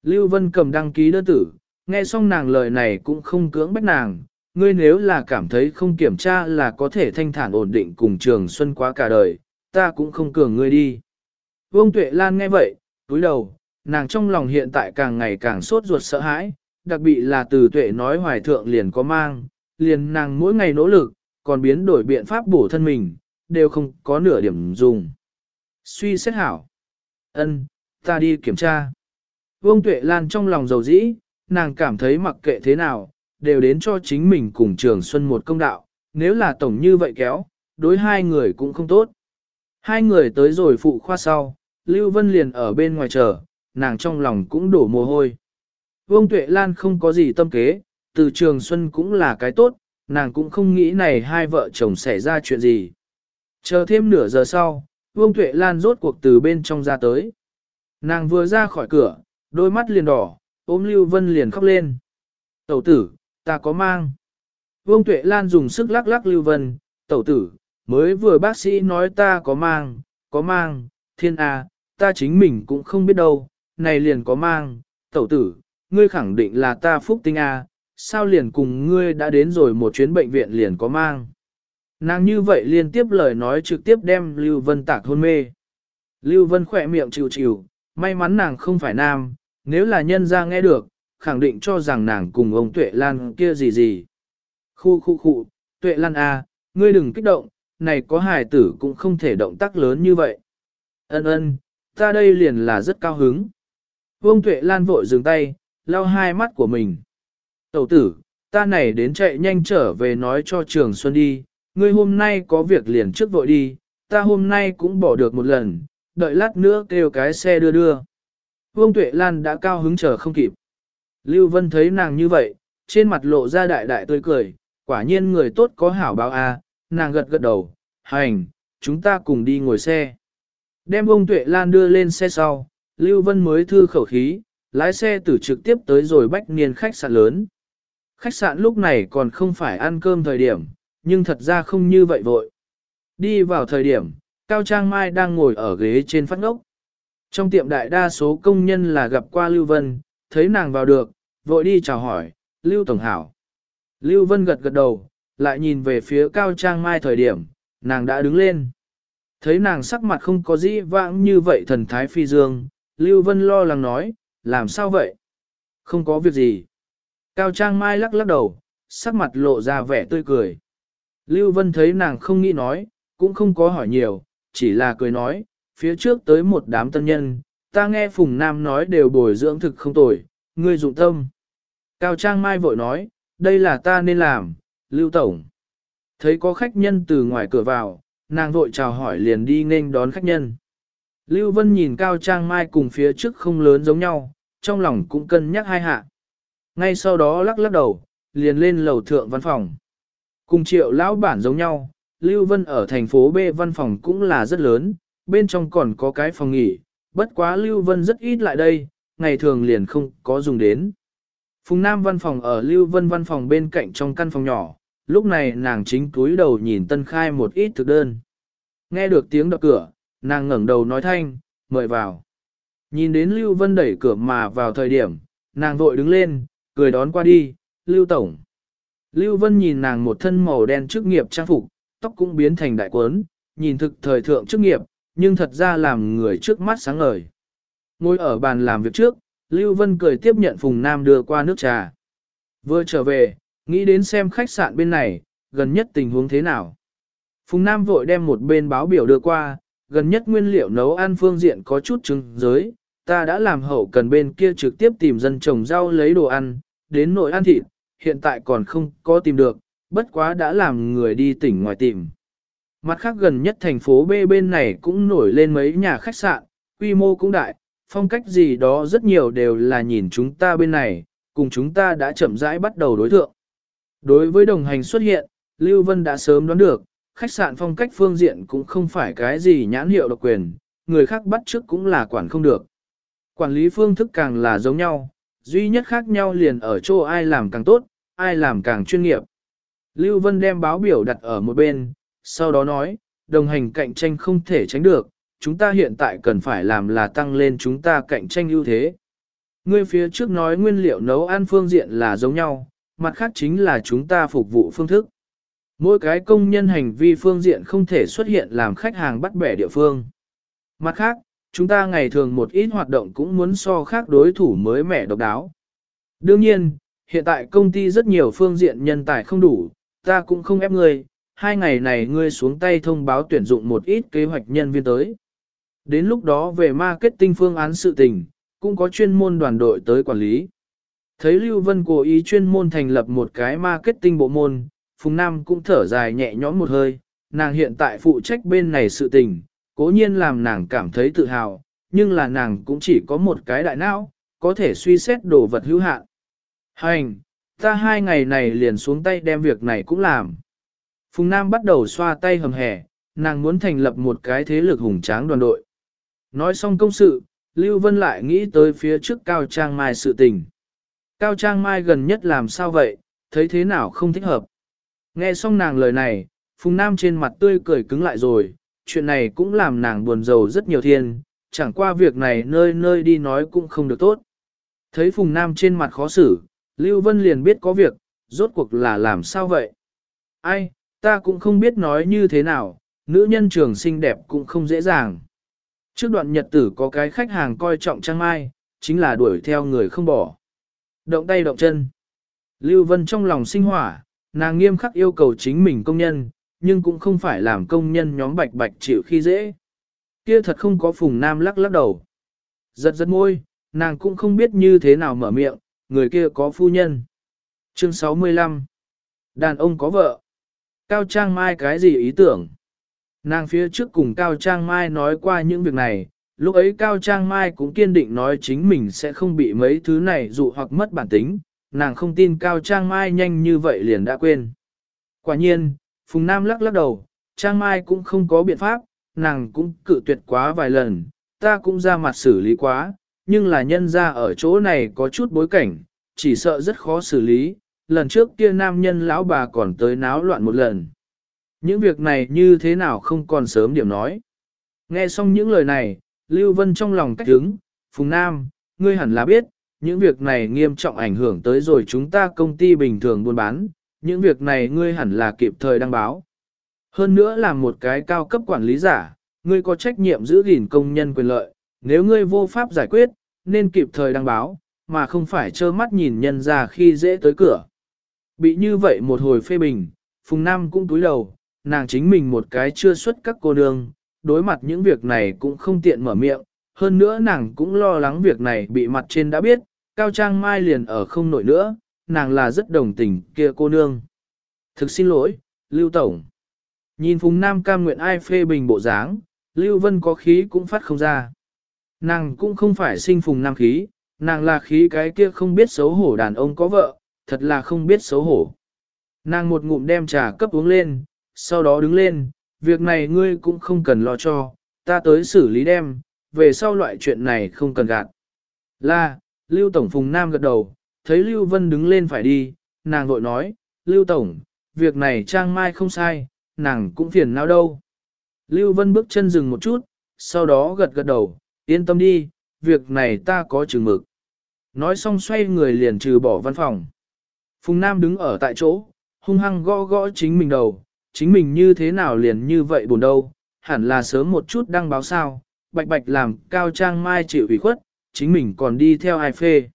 Lưu Vân cầm đăng ký đơn tử, nghe xong nàng lời này cũng không cưỡng bách nàng, ngươi nếu là cảm thấy không kiểm tra là có thể thanh thản ổn định cùng trường xuân quá cả đời, ta cũng không cường ngươi đi. Vương Tuệ Lan nghe vậy, túi đầu, nàng trong lòng hiện tại càng ngày càng sốt ruột sợ hãi, đặc biệt là từ Tuệ nói hoài thượng liền có mang, liền nàng mỗi ngày nỗ lực, còn biến đổi biện pháp bổ thân mình, đều không có nửa điểm dùng. Suy xét hảo. ân, ta đi kiểm tra. Vương Tuệ Lan trong lòng dầu dĩ, nàng cảm thấy mặc kệ thế nào, đều đến cho chính mình cùng Trường Xuân một công đạo, nếu là tổng như vậy kéo, đối hai người cũng không tốt. Hai người tới rồi phụ khoa sau, Lưu Vân liền ở bên ngoài chờ, nàng trong lòng cũng đổ mồ hôi. Vương Tuệ Lan không có gì tâm kế, từ Trường Xuân cũng là cái tốt, nàng cũng không nghĩ này hai vợ chồng xảy ra chuyện gì. Chờ thêm nửa giờ sau, Vương Tuệ Lan rốt cuộc từ bên trong ra tới. Nàng vừa ra khỏi cửa, đôi mắt liền đỏ, ôm Lưu Vân liền khóc lên. Tẩu tử, ta có mang. Vương Tuệ Lan dùng sức lắc lắc Lưu Vân, tẩu tử, mới vừa bác sĩ nói ta có mang, có mang, thiên a, ta chính mình cũng không biết đâu, này liền có mang, tẩu tử, ngươi khẳng định là ta phúc tinh a, sao liền cùng ngươi đã đến rồi một chuyến bệnh viện liền có mang. Nàng như vậy liên tiếp lời nói trực tiếp đem Lưu Vân tạc hôn mê. Lưu Vân khỏe miệng chịu chịu, may mắn nàng không phải nam, nếu là nhân ra nghe được, khẳng định cho rằng nàng cùng ông Tuệ Lan kia gì gì. Khu khu khu, Tuệ Lan A, ngươi đừng kích động, này có hài tử cũng không thể động tác lớn như vậy. Ân ân, ta đây liền là rất cao hứng. Vương Tuệ Lan vội dừng tay, lau hai mắt của mình. Tẩu tử, ta này đến chạy nhanh trở về nói cho Trường Xuân đi, ngươi hôm nay có việc liền trước vội đi, ta hôm nay cũng bỏ được một lần, đợi lát nữa kêu cái xe đưa đưa. Vương Tuệ Lan đã cao hứng chờ không kịp. Lưu Vân thấy nàng như vậy, trên mặt lộ ra đại đại tươi cười, quả nhiên người tốt có hảo báo a, nàng gật gật đầu, hành, chúng ta cùng đi ngồi xe. Đem ông Tuệ Lan đưa lên xe sau, Lưu Vân mới thư khẩu khí, lái xe từ trực tiếp tới rồi bách niên khách sạn lớn. Khách sạn lúc này còn không phải ăn cơm thời điểm, nhưng thật ra không như vậy vội. Đi vào thời điểm, Cao Trang Mai đang ngồi ở ghế trên phát ngốc. Trong tiệm đại đa số công nhân là gặp qua Lưu Vân, thấy nàng vào được, vội đi chào hỏi, Lưu Tổng Hảo. Lưu Vân gật gật đầu, lại nhìn về phía Cao Trang Mai thời điểm, nàng đã đứng lên. Thấy nàng sắc mặt không có dĩ vãng như vậy thần thái phi dương, Lưu Vân lo lắng nói, làm sao vậy? Không có việc gì. Cao Trang Mai lắc lắc đầu, sắc mặt lộ ra vẻ tươi cười. Lưu Vân thấy nàng không nghĩ nói, cũng không có hỏi nhiều, chỉ là cười nói, phía trước tới một đám tân nhân, ta nghe Phùng Nam nói đều bồi dưỡng thực không tồi, ngươi dụng tâm. Cao Trang Mai vội nói, đây là ta nên làm, Lưu Tổng. Thấy có khách nhân từ ngoài cửa vào, nàng vội chào hỏi liền đi nên đón khách nhân. Lưu Vân nhìn Cao Trang Mai cùng phía trước không lớn giống nhau, trong lòng cũng cân nhắc hai hạ. Ngay sau đó lắc lắc đầu, liền lên lầu thượng văn phòng. Cùng triệu lão bản giống nhau, Lưu Vân ở thành phố B văn phòng cũng là rất lớn, bên trong còn có cái phòng nghỉ, bất quá Lưu Vân rất ít lại đây, ngày thường liền không có dùng đến. Phùng Nam văn phòng ở Lưu Vân văn phòng bên cạnh trong căn phòng nhỏ, lúc này nàng chính túi đầu nhìn Tân Khai một ít thực đơn. Nghe được tiếng đập cửa, nàng ngẩng đầu nói thanh, mời vào. Nhìn đến Lưu Vân đẩy cửa mà vào thời điểm, nàng vội đứng lên, cười đón qua đi, Lưu Tổng. Lưu Vân nhìn nàng một thân màu đen chức nghiệp trang phục, tóc cũng biến thành đại quấn, nhìn thực thời thượng chức nghiệp, nhưng thật ra làm người trước mắt sáng ngời. Ngồi ở bàn làm việc trước, Lưu Vân cười tiếp nhận Phùng Nam đưa qua nước trà. Vừa trở về, nghĩ đến xem khách sạn bên này, gần nhất tình huống thế nào. Phùng Nam vội đem một bên báo biểu đưa qua, gần nhất nguyên liệu nấu ăn phương diện có chút chứng giới, ta đã làm hậu cần bên kia trực tiếp tìm dân trồng rau lấy đồ ăn, đến nội ăn thịt, hiện tại còn không có tìm được, bất quá đã làm người đi tỉnh ngoài tìm. Mặt khác gần nhất thành phố B bên này cũng nổi lên mấy nhà khách sạn, quy mô cũng đại, phong cách gì đó rất nhiều đều là nhìn chúng ta bên này, cùng chúng ta đã chậm rãi bắt đầu đối thượng. Đối với đồng hành xuất hiện, Lưu Vân đã sớm đoán được, khách sạn phong cách phương diện cũng không phải cái gì nhãn hiệu độc quyền, người khác bắt trước cũng là quản không được. Quản lý phương thức càng là giống nhau, duy nhất khác nhau liền ở chỗ ai làm càng tốt, ai làm càng chuyên nghiệp. Lưu Vân đem báo biểu đặt ở một bên, sau đó nói, đồng hành cạnh tranh không thể tránh được, chúng ta hiện tại cần phải làm là tăng lên chúng ta cạnh tranh ưu thế. Ngươi phía trước nói nguyên liệu nấu ăn phương diện là giống nhau, mặt khác chính là chúng ta phục vụ phương thức. Mỗi cái công nhân hành vi phương diện không thể xuất hiện làm khách hàng bắt bẻ địa phương. Mặt khác, chúng ta ngày thường một ít hoạt động cũng muốn so khác đối thủ mới mẻ độc đáo. Đương nhiên, hiện tại công ty rất nhiều phương diện nhân tài không đủ, ta cũng không ép ngươi, hai ngày này ngươi xuống tay thông báo tuyển dụng một ít kế hoạch nhân viên tới. Đến lúc đó về marketing phương án sự tình, cũng có chuyên môn đoàn đội tới quản lý. Thấy Lưu Vân cố ý chuyên môn thành lập một cái marketing bộ môn, Phùng Nam cũng thở dài nhẹ nhõm một hơi, nàng hiện tại phụ trách bên này sự tình, cố nhiên làm nàng cảm thấy tự hào, nhưng là nàng cũng chỉ có một cái đại não, có thể suy xét đồ vật hữu hạn. Hành, ta hai ngày này liền xuống tay đem việc này cũng làm. Phùng Nam bắt đầu xoa tay hầm hẻ, nàng muốn thành lập một cái thế lực hùng tráng đoàn đội. Nói xong công sự, Lưu Vân lại nghĩ tới phía trước Cao Trang Mai sự tình. Cao Trang Mai gần nhất làm sao vậy, thấy thế nào không thích hợp. Nghe xong nàng lời này, Phùng Nam trên mặt tươi cười cứng lại rồi, chuyện này cũng làm nàng buồn rầu rất nhiều thiên, chẳng qua việc này nơi nơi đi nói cũng không được tốt. Thấy Phùng Nam trên mặt khó xử, Lưu Vân liền biết có việc, rốt cuộc là làm sao vậy? Ai, ta cũng không biết nói như thế nào, nữ nhân trường xinh đẹp cũng không dễ dàng. Trước đoạn nhật tử có cái khách hàng coi trọng trang mai, chính là đuổi theo người không bỏ. Động tay động chân. Lưu Vân trong lòng sinh hỏa, nàng nghiêm khắc yêu cầu chính mình công nhân, nhưng cũng không phải làm công nhân nhóm bạch bạch chịu khi dễ. Kia thật không có phùng nam lắc lắc đầu. Giật giật môi, nàng cũng không biết như thế nào mở miệng, người kia có phu nhân. Chương 65 Đàn ông có vợ. Cao Trang Mai cái gì ý tưởng? Nàng phía trước cùng Cao Trang Mai nói qua những việc này, lúc ấy Cao Trang Mai cũng kiên định nói chính mình sẽ không bị mấy thứ này dụ hoặc mất bản tính, nàng không tin Cao Trang Mai nhanh như vậy liền đã quên. Quả nhiên, Phùng Nam lắc lắc đầu, Trang Mai cũng không có biện pháp, nàng cũng cự tuyệt quá vài lần, ta cũng ra mặt xử lý quá, nhưng là nhân ra ở chỗ này có chút bối cảnh, chỉ sợ rất khó xử lý, lần trước kia nam nhân lão bà còn tới náo loạn một lần. Những việc này như thế nào không còn sớm điểm nói. Nghe xong những lời này, Lưu Vân trong lòng cách hứng, Phùng Nam, ngươi hẳn là biết, những việc này nghiêm trọng ảnh hưởng tới rồi chúng ta công ty bình thường buôn bán, những việc này ngươi hẳn là kịp thời đăng báo. Hơn nữa là một cái cao cấp quản lý giả, ngươi có trách nhiệm giữ gìn công nhân quyền lợi, nếu ngươi vô pháp giải quyết, nên kịp thời đăng báo, mà không phải trơ mắt nhìn nhân ra khi dễ tới cửa. Bị như vậy một hồi phê bình, Phùng Nam cũng túi đầu, nàng chính mình một cái chưa xuất các cô nương, đối mặt những việc này cũng không tiện mở miệng, hơn nữa nàng cũng lo lắng việc này bị mặt trên đã biết, Cao Trang Mai liền ở không nổi nữa, nàng là rất đồng tình kia cô nương. Thực xin lỗi, Lưu Tổng. Nhìn Phùng Nam cam nguyện ai phê bình bộ dáng, Lưu Vân có khí cũng phát không ra. Nàng cũng không phải sinh Phùng Nam khí, nàng là khí cái kia không biết xấu hổ đàn ông có vợ, thật là không biết xấu hổ. Nàng một ngụm đem trà cấp uống lên, sau đó đứng lên, việc này ngươi cũng không cần lo cho, ta tới xử lý đem, về sau loại chuyện này không cần gạt. Là, Lưu Tổng Phùng Nam gật đầu, thấy Lưu Vân đứng lên phải đi, nàng vội nói, Lưu Tổng, việc này trang mai không sai, nàng cũng phiền não đâu. Lưu Vân bước chân dừng một chút, sau đó gật gật đầu, yên tâm đi, việc này ta có chừng mực. Nói xong xoay người liền trừ bỏ văn phòng. Phùng Nam đứng ở tại chỗ, hung hăng gõ gõ chính mình đầu, chính mình như thế nào liền như vậy buồn đâu, hẳn là sớm một chút đăng báo sao, bạch bạch làm cao trang mai chịu ủy khuất, chính mình còn đi theo ai phê.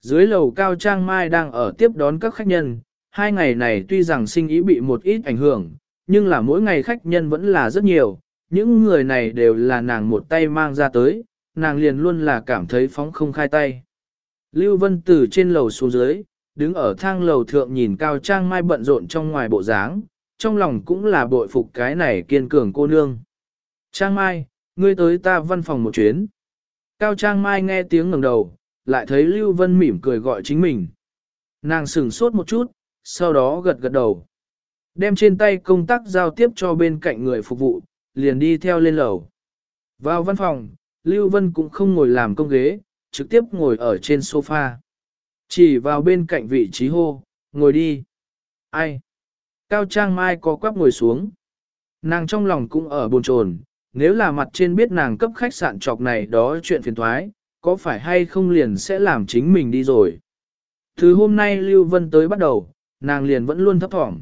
Dưới lầu cao trang mai đang ở tiếp đón các khách nhân, hai ngày này tuy rằng sinh ý bị một ít ảnh hưởng, nhưng là mỗi ngày khách nhân vẫn là rất nhiều, những người này đều là nàng một tay mang ra tới, nàng liền luôn là cảm thấy phóng không khai tay. Lưu Vân từ trên lầu xuống dưới, đứng ở thang lầu thượng nhìn Cao Trang Mai bận rộn trong ngoài bộ dáng, trong lòng cũng là bội phục cái này kiên cường cô nương. Trang Mai, ngươi tới ta văn phòng một chuyến. Cao Trang Mai nghe tiếng ngẩng đầu, lại thấy Lưu Vân mỉm cười gọi chính mình. Nàng sửng sốt một chút, sau đó gật gật đầu. Đem trên tay công tác giao tiếp cho bên cạnh người phục vụ, liền đi theo lên lầu. Vào văn phòng, Lưu Vân cũng không ngồi làm công ghế, trực tiếp ngồi ở trên sofa. Chỉ vào bên cạnh vị trí hô, ngồi đi. Ai? Cao Trang Mai có quắp ngồi xuống. Nàng trong lòng cũng ở buồn chồn, nếu là mặt trên biết nàng cấp khách sạn trọc này đó chuyện phiền thoái, có phải hay không liền sẽ làm chính mình đi rồi. Thứ hôm nay Lưu Vân tới bắt đầu, nàng liền vẫn luôn thấp thỏm.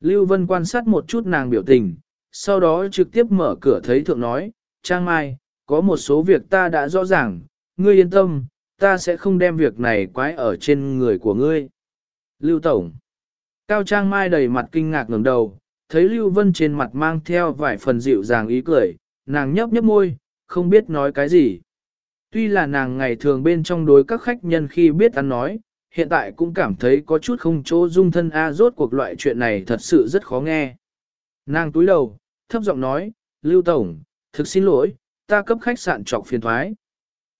Lưu Vân quan sát một chút nàng biểu tình, sau đó trực tiếp mở cửa thấy thượng nói, Trang Mai, có một số việc ta đã rõ ràng, ngươi yên tâm, ta sẽ không đem việc này quái ở trên người của ngươi. Lưu Tổng Cao Trang Mai đầy mặt kinh ngạc ngẩng đầu, thấy Lưu Vân trên mặt mang theo vài phần dịu dàng ý cười, nàng nhấp nhấp môi, không biết nói cái gì. Tuy là nàng ngày thường bên trong đối các khách nhân khi biết ăn nói, hiện tại cũng cảm thấy có chút không chỗ dung thân A rốt cuộc loại chuyện này thật sự rất khó nghe. Nàng túi đầu, thấp giọng nói, Lưu Tổng, thực xin lỗi, ta cấp khách sạn trọc phiền thoái.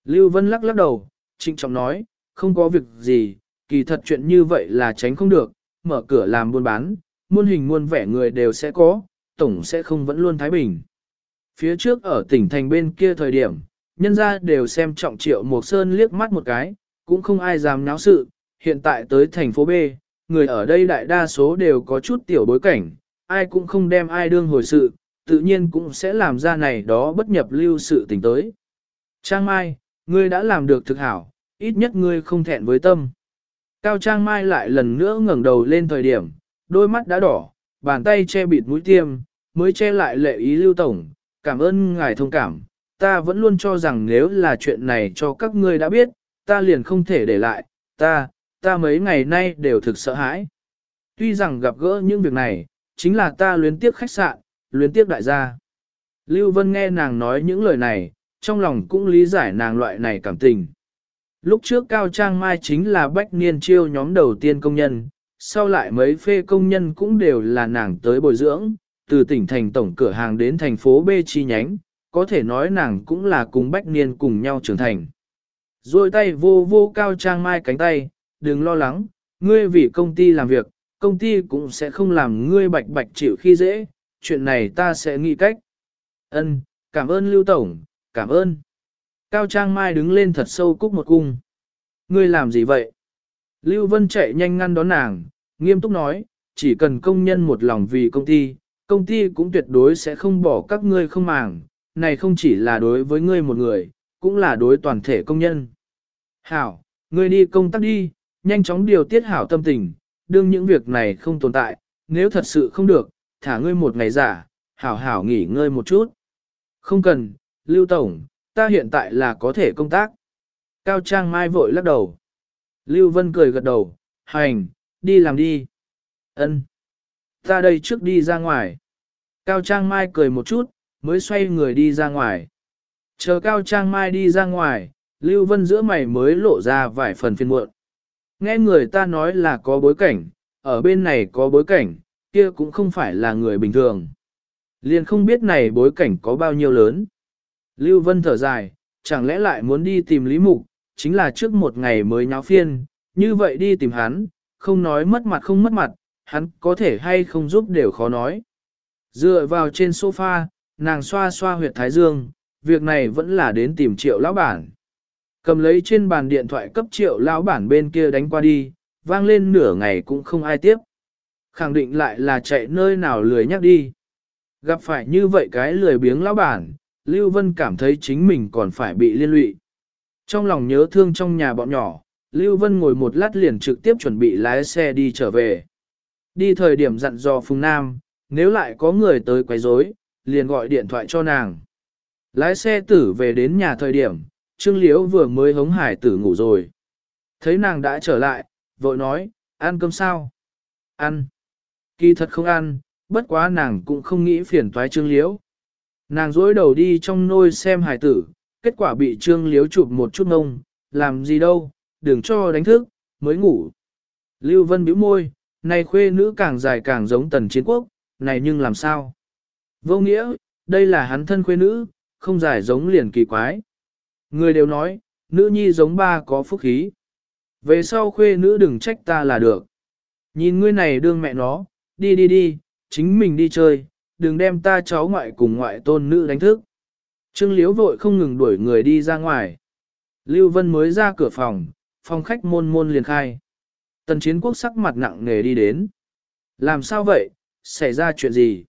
Lưu Vân lắc lắc đầu, trịnh trọng nói, không có việc gì, kỳ thật chuyện như vậy là tránh không được, mở cửa làm buôn bán, muôn hình muôn vẻ người đều sẽ có, tổng sẽ không vẫn luôn thái bình. Phía trước ở tỉnh thành bên kia thời điểm, nhân ra đều xem trọng triệu một sơn liếc mắt một cái, cũng không ai dám náo sự, hiện tại tới thành phố B, người ở đây đại đa số đều có chút tiểu bối cảnh, ai cũng không đem ai đương hồi sự, tự nhiên cũng sẽ làm ra này đó bất nhập lưu sự tình tới. Trang Mai, ngươi đã làm được thực hảo, ít nhất ngươi không thẹn với tâm. Cao Trang Mai lại lần nữa ngẩng đầu lên thời điểm, đôi mắt đã đỏ, bàn tay che bịt mũi tiêm, mới che lại lệ ý lưu tổng, cảm ơn ngài thông cảm, ta vẫn luôn cho rằng nếu là chuyện này cho các ngươi đã biết, ta liền không thể để lại, ta, ta mấy ngày nay đều thực sợ hãi. Tuy rằng gặp gỡ những việc này, chính là ta luyến tiếc khách sạn, luyến tiếc đại gia. Lưu Vân nghe nàng nói những lời này, trong lòng cũng lý giải nàng loại này cảm tình. Lúc trước Cao Trang Mai chính là bách niên chiêu nhóm đầu tiên công nhân, sau lại mấy phê công nhân cũng đều là nàng tới bồi dưỡng, từ tỉnh thành tổng cửa hàng đến thành phố B chi nhánh, có thể nói nàng cũng là cùng bách niên cùng nhau trưởng thành. Rồi tay vô vô Cao Trang Mai cánh tay, đừng lo lắng, ngươi vì công ty làm việc, công ty cũng sẽ không làm ngươi bạch bạch chịu khi dễ, chuyện này ta sẽ nghĩ cách. Ân, cảm ơn Lưu Tổng, cảm ơn. Cao Trang Mai đứng lên thật sâu cúc một cung. Ngươi làm gì vậy? Lưu Vân chạy nhanh ngăn đón nàng, nghiêm túc nói, chỉ cần công nhân một lòng vì công ty, công ty cũng tuyệt đối sẽ không bỏ các ngươi không màng, này không chỉ là đối với ngươi một người, cũng là đối toàn thể công nhân. Hảo, Ngươi đi công tác đi, nhanh chóng điều tiết hảo tâm tình, đương những việc này không tồn tại, nếu thật sự không được, thả ngươi một ngày giả, hảo hảo nghỉ ngơi một chút. Không cần, Lưu Tổng, ta hiện tại là có thể công tác. Cao Trang Mai vội lắc đầu. Lưu Vân cười gật đầu, hành, đi làm đi. Ân, Ta đây trước đi ra ngoài. Cao Trang Mai cười một chút, mới xoay người đi ra ngoài. Chờ Cao Trang Mai đi ra ngoài, Lưu Vân giữa mày mới lộ ra vài phần phiền muộn. Nghe người ta nói là có bối cảnh, ở bên này có bối cảnh, kia cũng không phải là người bình thường. Liền không biết này bối cảnh có bao nhiêu lớn. Lưu Vân thở dài, chẳng lẽ lại muốn đi tìm Lý Mục, chính là trước một ngày mới nháo phiên, như vậy đi tìm hắn, không nói mất mặt không mất mặt, hắn có thể hay không giúp đều khó nói. Dựa vào trên sofa, nàng xoa xoa huyệt thái dương, việc này vẫn là đến tìm triệu lão bản. Cầm lấy trên bàn điện thoại cấp triệu lão bản bên kia đánh qua đi, vang lên nửa ngày cũng không ai tiếp. Khẳng định lại là chạy nơi nào lười nhắc đi. Gặp phải như vậy cái lười biếng lão bản, Lưu Vân cảm thấy chính mình còn phải bị liên lụy. Trong lòng nhớ thương trong nhà bọn nhỏ, Lưu Vân ngồi một lát liền trực tiếp chuẩn bị lái xe đi trở về. Đi thời điểm dặn dò Phùng Nam, nếu lại có người tới quấy rối, liền gọi điện thoại cho nàng. Lái xe tử về đến nhà thời điểm, Trương Liễu vừa mới hống hải tử ngủ rồi. Thấy nàng đã trở lại, vội nói, ăn cơm sao? Ăn. Kỳ thật không ăn, bất quá nàng cũng không nghĩ phiền toái Trương Liễu. Nàng dối đầu đi trong nôi xem hải tử, kết quả bị Trương liếu chụp một chút ngông, làm gì đâu, đừng cho đánh thức, mới ngủ. Lưu Vân bĩu môi, này khuê nữ càng dài càng giống tần chiến quốc, này nhưng làm sao? Vô nghĩa, đây là hắn thân khuê nữ, không dài giống liền kỳ quái. Người đều nói, nữ nhi giống ba có phúc khí. Về sau khuê nữ đừng trách ta là được. Nhìn ngươi này đương mẹ nó, đi đi đi, chính mình đi chơi, đừng đem ta cháu ngoại cùng ngoại tôn nữ đánh thức. Trương Liễu vội không ngừng đuổi người đi ra ngoài. Lưu Vân mới ra cửa phòng, phòng khách môn môn liền khai. Tần chiến quốc sắc mặt nặng nề đi đến. Làm sao vậy, xảy ra chuyện gì?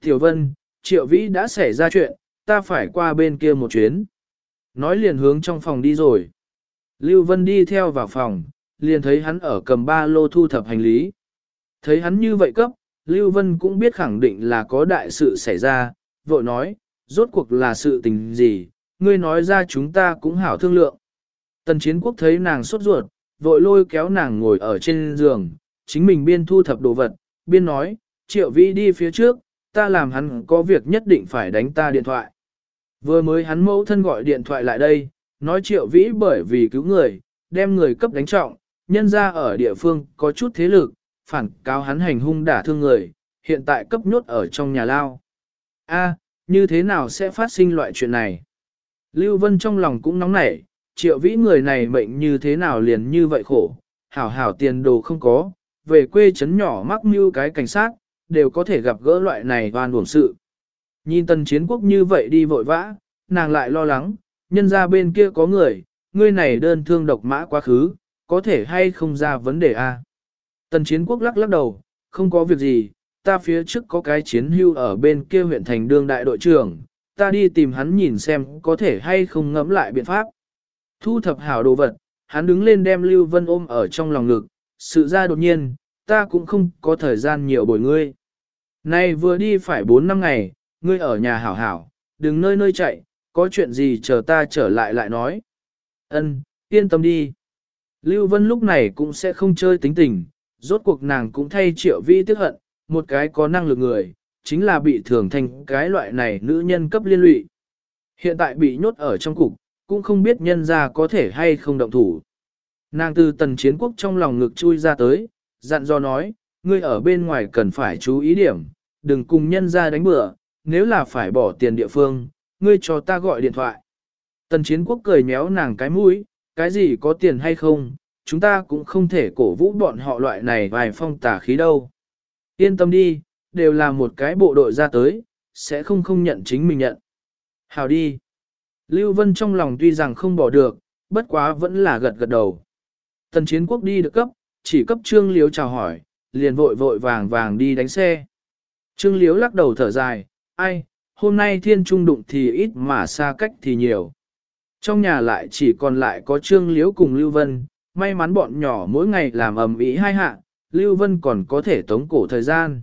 Tiểu Vân, Triệu Vĩ đã xảy ra chuyện, ta phải qua bên kia một chuyến. Nói liền hướng trong phòng đi rồi. Lưu Vân đi theo vào phòng, liền thấy hắn ở cầm ba lô thu thập hành lý. Thấy hắn như vậy cấp, Lưu Vân cũng biết khẳng định là có đại sự xảy ra, vội nói, rốt cuộc là sự tình gì, ngươi nói ra chúng ta cũng hảo thương lượng. Tần chiến quốc thấy nàng sốt ruột, vội lôi kéo nàng ngồi ở trên giường, chính mình biên thu thập đồ vật, biên nói, triệu vĩ đi phía trước, ta làm hắn có việc nhất định phải đánh ta điện thoại. Vừa mới hắn mẫu thân gọi điện thoại lại đây, nói triệu vĩ bởi vì cứu người, đem người cấp đánh trọng, nhân ra ở địa phương có chút thế lực, phản cáo hắn hành hung đả thương người, hiện tại cấp nhốt ở trong nhà lao. A, như thế nào sẽ phát sinh loại chuyện này? Lưu Vân trong lòng cũng nóng nảy, triệu vĩ người này mệnh như thế nào liền như vậy khổ, hảo hảo tiền đồ không có, về quê chấn nhỏ mắc mưu cái cảnh sát, đều có thể gặp gỡ loại này oan uổng sự. Nhìn tần chiến quốc như vậy đi vội vã, nàng lại lo lắng, nhân ra bên kia có người, ngươi này đơn thương độc mã quá khứ, có thể hay không ra vấn đề a? Tần chiến quốc lắc lắc đầu, không có việc gì, ta phía trước có cái chiến hưu ở bên kia huyện thành đương đại đội trưởng, ta đi tìm hắn nhìn xem có thể hay không ngẫm lại biện pháp. Thu thập hảo đồ vật, hắn đứng lên đem Lưu Vân ôm ở trong lòng ngực, sự ra đột nhiên, ta cũng không có thời gian nhiều bồi ngươi. nay vừa đi phải 4 năm ngày, ngươi ở nhà hảo hảo, đừng nơi nơi chạy, có chuyện gì chờ ta trở lại lại nói. Ân, yên tâm đi. Lưu Vân lúc này cũng sẽ không chơi tính tình, rốt cuộc nàng cũng thay triệu vi tiếc hận, một cái có năng lực người, chính là bị thường thành cái loại này nữ nhân cấp liên lụy. Hiện tại bị nhốt ở trong cục, cũng không biết nhân ra có thể hay không động thủ. Nàng từ tần chiến quốc trong lòng ngực chui ra tới, dặn dò nói, ngươi ở bên ngoài cần phải chú ý điểm, đừng cùng nhân ra đánh bừa, nếu là phải bỏ tiền địa phương, ngươi cho ta gọi điện thoại. Tần chiến quốc cười méo nàng cái mũi, cái gì có tiền hay không, chúng ta cũng không thể cổ vũ bọn họ loại này vài phong tả khí đâu. Yên tâm đi, đều là một cái bộ đội ra tới, sẽ không không nhận chính mình nhận. Hào đi. Lưu Vân trong lòng tuy rằng không bỏ được, bất quá vẫn là gật gật đầu. Tần chiến quốc đi được cấp, chỉ cấp trương liếu chào hỏi, liền vội vội vàng vàng đi đánh xe. Trương liếu lắc đầu thở dài, ai, hôm nay thiên trung đụng thì ít mà xa cách thì nhiều. Trong nhà lại chỉ còn lại có Trương Liễu cùng Lưu Vân, may mắn bọn nhỏ mỗi ngày làm ầm ĩ hai hạ, Lưu Vân còn có thể tống cổ thời gian.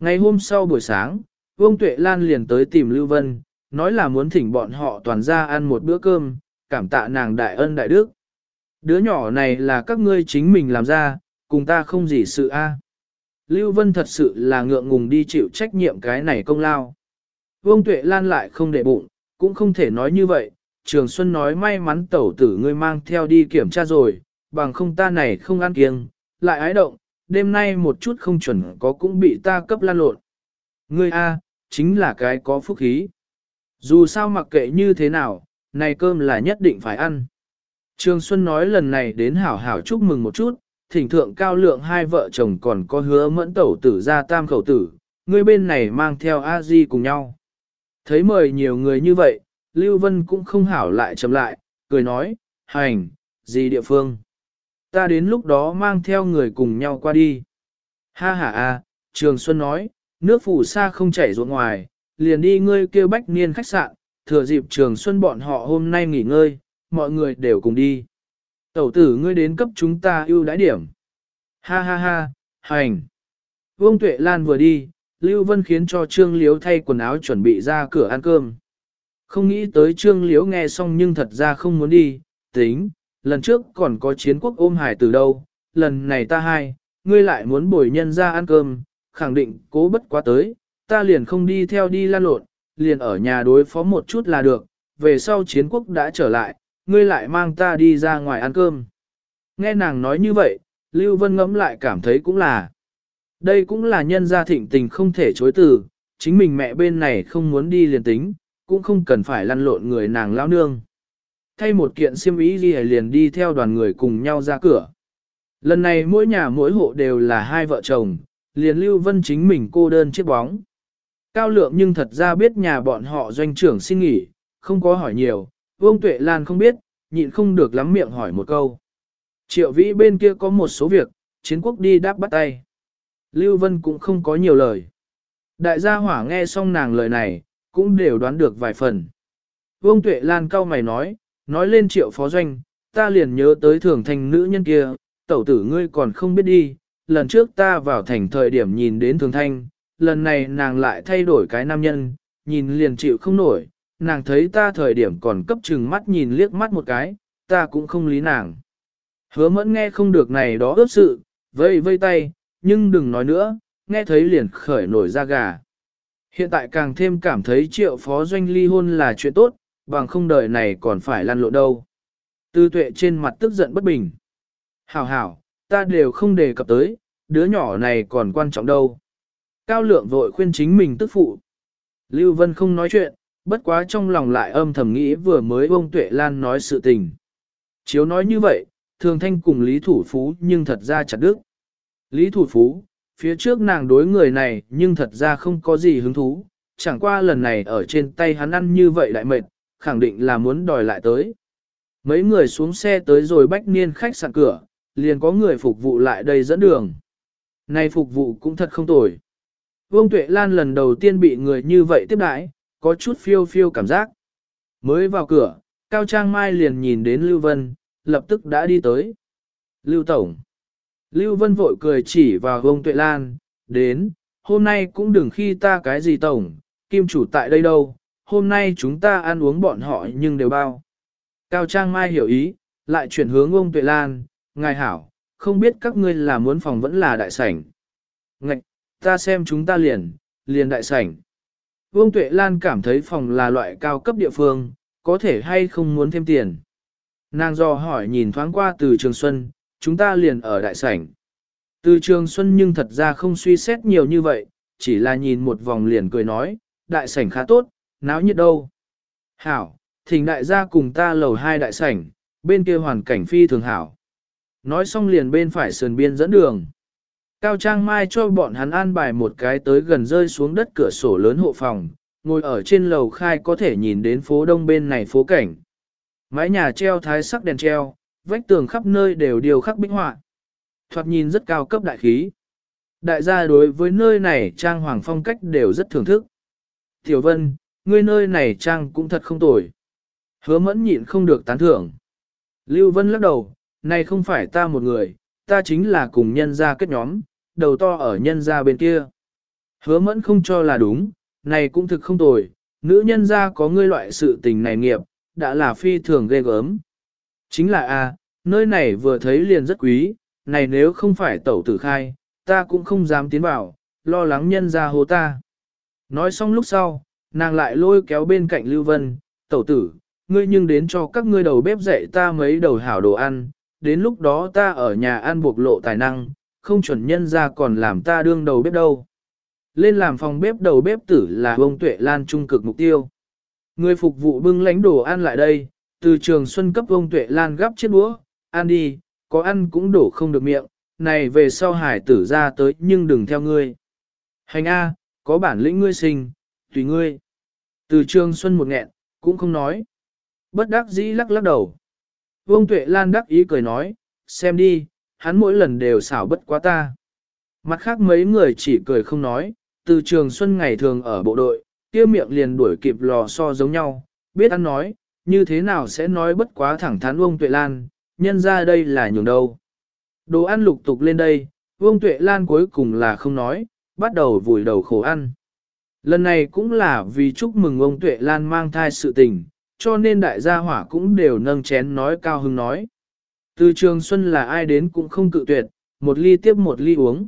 Ngày hôm sau buổi sáng, Vương Tuệ Lan liền tới tìm Lưu Vân, nói là muốn thỉnh bọn họ toàn ra ăn một bữa cơm, cảm tạ nàng đại ân đại đức. Đứa nhỏ này là các ngươi chính mình làm ra, cùng ta không gì sự a. Lưu Vân thật sự là ngượng ngùng đi chịu trách nhiệm cái này công lao. Vương Tuệ Lan lại không để bụng, cũng không thể nói như vậy. Trường Xuân nói may mắn tẩu tử ngươi mang theo đi kiểm tra rồi, bằng không ta này không ăn kiêng, lại ái động, đêm nay một chút không chuẩn có cũng bị ta cấp lan lộn. Ngươi A, chính là cái có phúc khí. Dù sao mặc kệ như thế nào, này cơm là nhất định phải ăn. Trường Xuân nói lần này đến hảo hảo chúc mừng một chút, thỉnh thượng cao lượng hai vợ chồng còn có hứa mẫn tẩu tử ra tam khẩu tử, người bên này mang theo a di cùng nhau. Thấy mời nhiều người như vậy, Lưu Vân cũng không hảo lại chậm lại, cười nói, hành, gì địa phương. Ta đến lúc đó mang theo người cùng nhau qua đi. Ha ha a, Trường Xuân nói, nước phủ xa không chảy ruộng ngoài, liền đi ngươi kêu bách niên khách sạn, thừa dịp Trường Xuân bọn họ hôm nay nghỉ ngơi, mọi người đều cùng đi. Tẩu tử ngươi đến cấp chúng ta ưu đãi điểm. Ha ha ha, hành. Vương Tuệ Lan vừa đi, Lưu Vân khiến cho Trương Liếu thay quần áo chuẩn bị ra cửa ăn cơm. Không nghĩ tới Trương Liếu nghe xong nhưng thật ra không muốn đi, tính, lần trước còn có chiến quốc ôm hải từ đâu, lần này ta hai, ngươi lại muốn bồi nhân ra ăn cơm, khẳng định cố bất quá tới, ta liền không đi theo đi lan lộn, liền ở nhà đối phó một chút là được, về sau chiến quốc đã trở lại, ngươi lại mang ta đi ra ngoài ăn cơm. Nghe nàng nói như vậy, Lưu Vân ngẫm lại cảm thấy cũng là. Đây cũng là nhân gia thịnh tình không thể chối từ, chính mình mẹ bên này không muốn đi liền tính, cũng không cần phải lăn lộn người nàng lao nương. Thay một kiện xiêm ý ghi liền đi theo đoàn người cùng nhau ra cửa. Lần này mỗi nhà mỗi hộ đều là hai vợ chồng, liền Lưu Vân chính mình cô đơn chiếc bóng. Cao lượng nhưng thật ra biết nhà bọn họ doanh trưởng xin nghỉ, không có hỏi nhiều, Vương Tuệ Lan không biết, nhịn không được lắm miệng hỏi một câu. Triệu vĩ bên kia có một số việc, chiến quốc đi đáp bắt tay. Lưu Vân cũng không có nhiều lời. Đại gia hỏa nghe xong nàng lời này, cũng đều đoán được vài phần. Vương Tuệ Lan cau mày nói, nói lên triệu phó doanh, ta liền nhớ tới thường thành nữ nhân kia, tẩu tử ngươi còn không biết đi, lần trước ta vào thành thời điểm nhìn đến thường thanh, lần này nàng lại thay đổi cái nam nhân, nhìn liền chịu không nổi, nàng thấy ta thời điểm còn cấp chừng mắt nhìn liếc mắt một cái, ta cũng không lý nàng. Hứa mẫn nghe không được này đó ướp sự, vây vây tay, nhưng đừng nói nữa, nghe thấy liền khởi nổi da gà. Hiện tại càng thêm cảm thấy triệu phó doanh ly hôn là chuyện tốt, bằng không đời này còn phải lăn lộ đâu. Tư tuệ trên mặt tức giận bất bình. Hảo hảo, ta đều không đề cập tới, đứa nhỏ này còn quan trọng đâu. Cao lượng vội khuyên chính mình tức phụ. Lưu Vân không nói chuyện, bất quá trong lòng lại âm thầm nghĩ vừa mới ông Tuệ Lan nói sự tình. Chiếu nói như vậy, thường thanh cùng Lý Thủ Phú nhưng thật ra chặt đức. Lý Thủ Phú, phía trước nàng đối người này nhưng thật ra không có gì hứng thú, chẳng qua lần này ở trên tay hắn ăn như vậy lại mệt, khẳng định là muốn đòi lại tới. Mấy người xuống xe tới rồi bách niên khách sạn cửa, liền có người phục vụ lại đây dẫn đường. Này phục vụ cũng thật không tồi. Vương Tuệ Lan lần đầu tiên bị người như vậy tiếp đãi, có chút phiêu phiêu cảm giác. Mới vào cửa, Cao Trang Mai liền nhìn đến Lưu Vân, lập tức đã đi tới. Lưu Tổng. Lưu Vân vội cười chỉ vào Vương Tuệ Lan, đến, hôm nay cũng đừng khi ta cái gì Tổng, kim chủ tại đây đâu, hôm nay chúng ta ăn uống bọn họ nhưng đều bao. Cao Trang Mai hiểu ý, lại chuyển hướng ông Tuệ Lan, ngài hảo, không biết các ngươi là muốn phòng vẫn là đại sảnh. Ngạch, ta xem chúng ta liền, liền đại sảnh. Vương Tuệ Lan cảm thấy phòng là loại cao cấp địa phương, có thể hay không muốn thêm tiền. Nàng do hỏi nhìn thoáng qua từ Trường Xuân, chúng ta liền ở đại sảnh. Từ Trường Xuân nhưng thật ra không suy xét nhiều như vậy, chỉ là nhìn một vòng liền cười nói, đại sảnh khá tốt, náo nhiệt đâu. Hảo, thỉnh đại gia cùng ta lầu hai đại sảnh, bên kia hoàn cảnh phi thường hảo. Nói xong liền bên phải sườn biên dẫn đường. Cao Trang Mai cho bọn hắn an bài một cái tới gần rơi xuống đất cửa sổ lớn hộ phòng, ngồi ở trên lầu khai có thể nhìn đến phố đông bên này phố cảnh. Mái nhà treo thái sắc đèn treo, vách tường khắp nơi đều điều khắc bích họa. Thoạt nhìn rất cao cấp đại khí. Đại gia đối với nơi này trang hoàng phong cách đều rất thưởng thức. Tiểu Vân, ngươi nơi này trang cũng thật không tồi. Hứa mẫn nhịn không được tán thưởng. Lưu Vân lắc đầu, này không phải ta một người, ta chính là cùng nhân gia kết nhóm, đầu to ở nhân gia bên kia. Hứa mẫn không cho là đúng, này cũng thực không tồi, nữ nhân gia có ngươi loại sự tình này nghiệp, đã là phi thường ghê gớm. Chính là a, nơi này vừa thấy liền rất quý, này nếu không phải tẩu tử khai, ta cũng không dám tiến vào, lo lắng nhân gia hồ ta. Nói xong lúc sau, nàng lại lôi kéo bên cạnh Lưu Vân, tẩu tử, ngươi nhưng đến cho các ngươi đầu bếp dạy ta mấy đầu hảo đồ ăn, đến lúc đó ta ở nhà ăn buộc lộ tài năng, không chuẩn nhân ra còn làm ta đương đầu bếp đâu. Lên làm phòng bếp đầu bếp tử là ông Tuệ Lan trung cực mục tiêu. Người phục vụ bưng lánh đồ ăn lại đây, từ trường xuân cấp ông Tuệ Lan gắp chiếc đũa, ăn đi, có ăn cũng đổ không được miệng, này về sau hải tử ra tới nhưng đừng theo ngươi. Hành A, có bản lĩnh ngươi sinh, tùy ngươi. Từ trường xuân một nghẹn, cũng không nói. Bất đắc dĩ lắc lắc đầu. Vương Tuệ Lan đắc ý cười nói, xem đi, hắn mỗi lần đều xảo bất quá ta. Mặt khác mấy người chỉ cười không nói, từ trường xuân ngày thường ở bộ đội, kia miệng liền đuổi kịp lò so giống nhau, biết ăn nói, như thế nào sẽ nói bất quá thẳng thắn Vương Tuệ Lan, nhân ra đây là nhường đâu. Đồ ăn lục tục lên đây, Vương Tuệ Lan cuối cùng là không nói, bắt đầu vùi đầu khổ ăn. Lần này cũng là vì chúc mừng ông Tuệ Lan mang thai sự tình, cho nên đại gia hỏa cũng đều nâng chén nói cao hứng nói. Từ trường xuân là ai đến cũng không cự tuyệt, một ly tiếp một ly uống.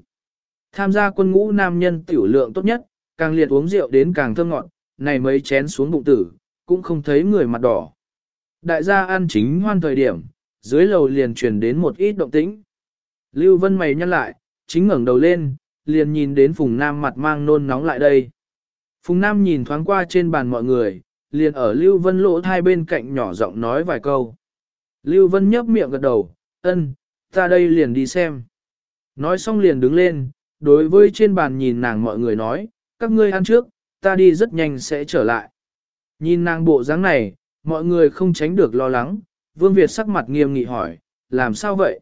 Tham gia quân ngũ nam nhân tiểu lượng tốt nhất, càng liệt uống rượu đến càng thơm ngọt, này mấy chén xuống bụng tử, cũng không thấy người mặt đỏ. Đại gia ăn chính hoan thời điểm, dưới lầu liền truyền đến một ít động tĩnh. Lưu Vân mày nhăn lại, chính ngẩng đầu lên, liền nhìn đến Phùng Nam mặt mang nôn nóng lại đây. Phùng Nam nhìn thoáng qua trên bàn mọi người, liền ở Lưu Vân lỗ hai bên cạnh nhỏ giọng nói vài câu. Lưu Vân nhấp miệng gật đầu, ân, ta đây liền đi xem. Nói xong liền đứng lên, đối với trên bàn nhìn nàng mọi người nói, các ngươi ăn trước, ta đi rất nhanh sẽ trở lại. Nhìn nàng bộ dáng này, mọi người không tránh được lo lắng, Vương Việt sắc mặt nghiêm nghị hỏi, làm sao vậy?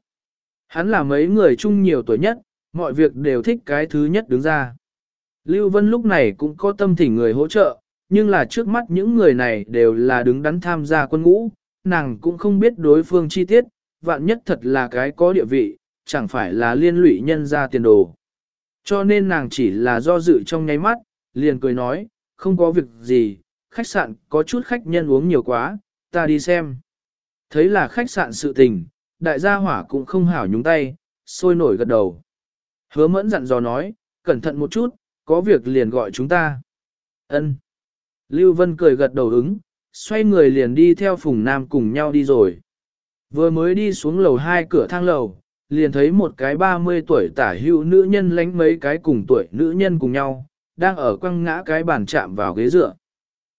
Hắn là mấy người chung nhiều tuổi nhất, mọi việc đều thích cái thứ nhất đứng ra. Lưu Vân lúc này cũng có tâm thỉnh người hỗ trợ, nhưng là trước mắt những người này đều là đứng đắn tham gia quân ngũ, nàng cũng không biết đối phương chi tiết, vạn nhất thật là cái có địa vị, chẳng phải là liên lụy nhân ra tiền đồ. Cho nên nàng chỉ là do dự trong nháy mắt, liền cười nói, không có việc gì, khách sạn có chút khách nhân uống nhiều quá, ta đi xem. Thấy là khách sạn sự tình, đại gia hỏa cũng không hảo nhúng tay, sôi nổi gật đầu. Hứa mẫn dặn dò nói, cẩn thận một chút, có việc liền gọi chúng ta. Ân. Lưu Vân cười gật đầu ứng, xoay người liền đi theo Phùng Nam cùng nhau đi rồi. Vừa mới đi xuống lầu hai cửa thang lầu, liền thấy một cái 30 tuổi tả hữu nữ nhân lánh mấy cái cùng tuổi nữ nhân cùng nhau, đang ở quăng ngã cái bàn chạm vào ghế dựa.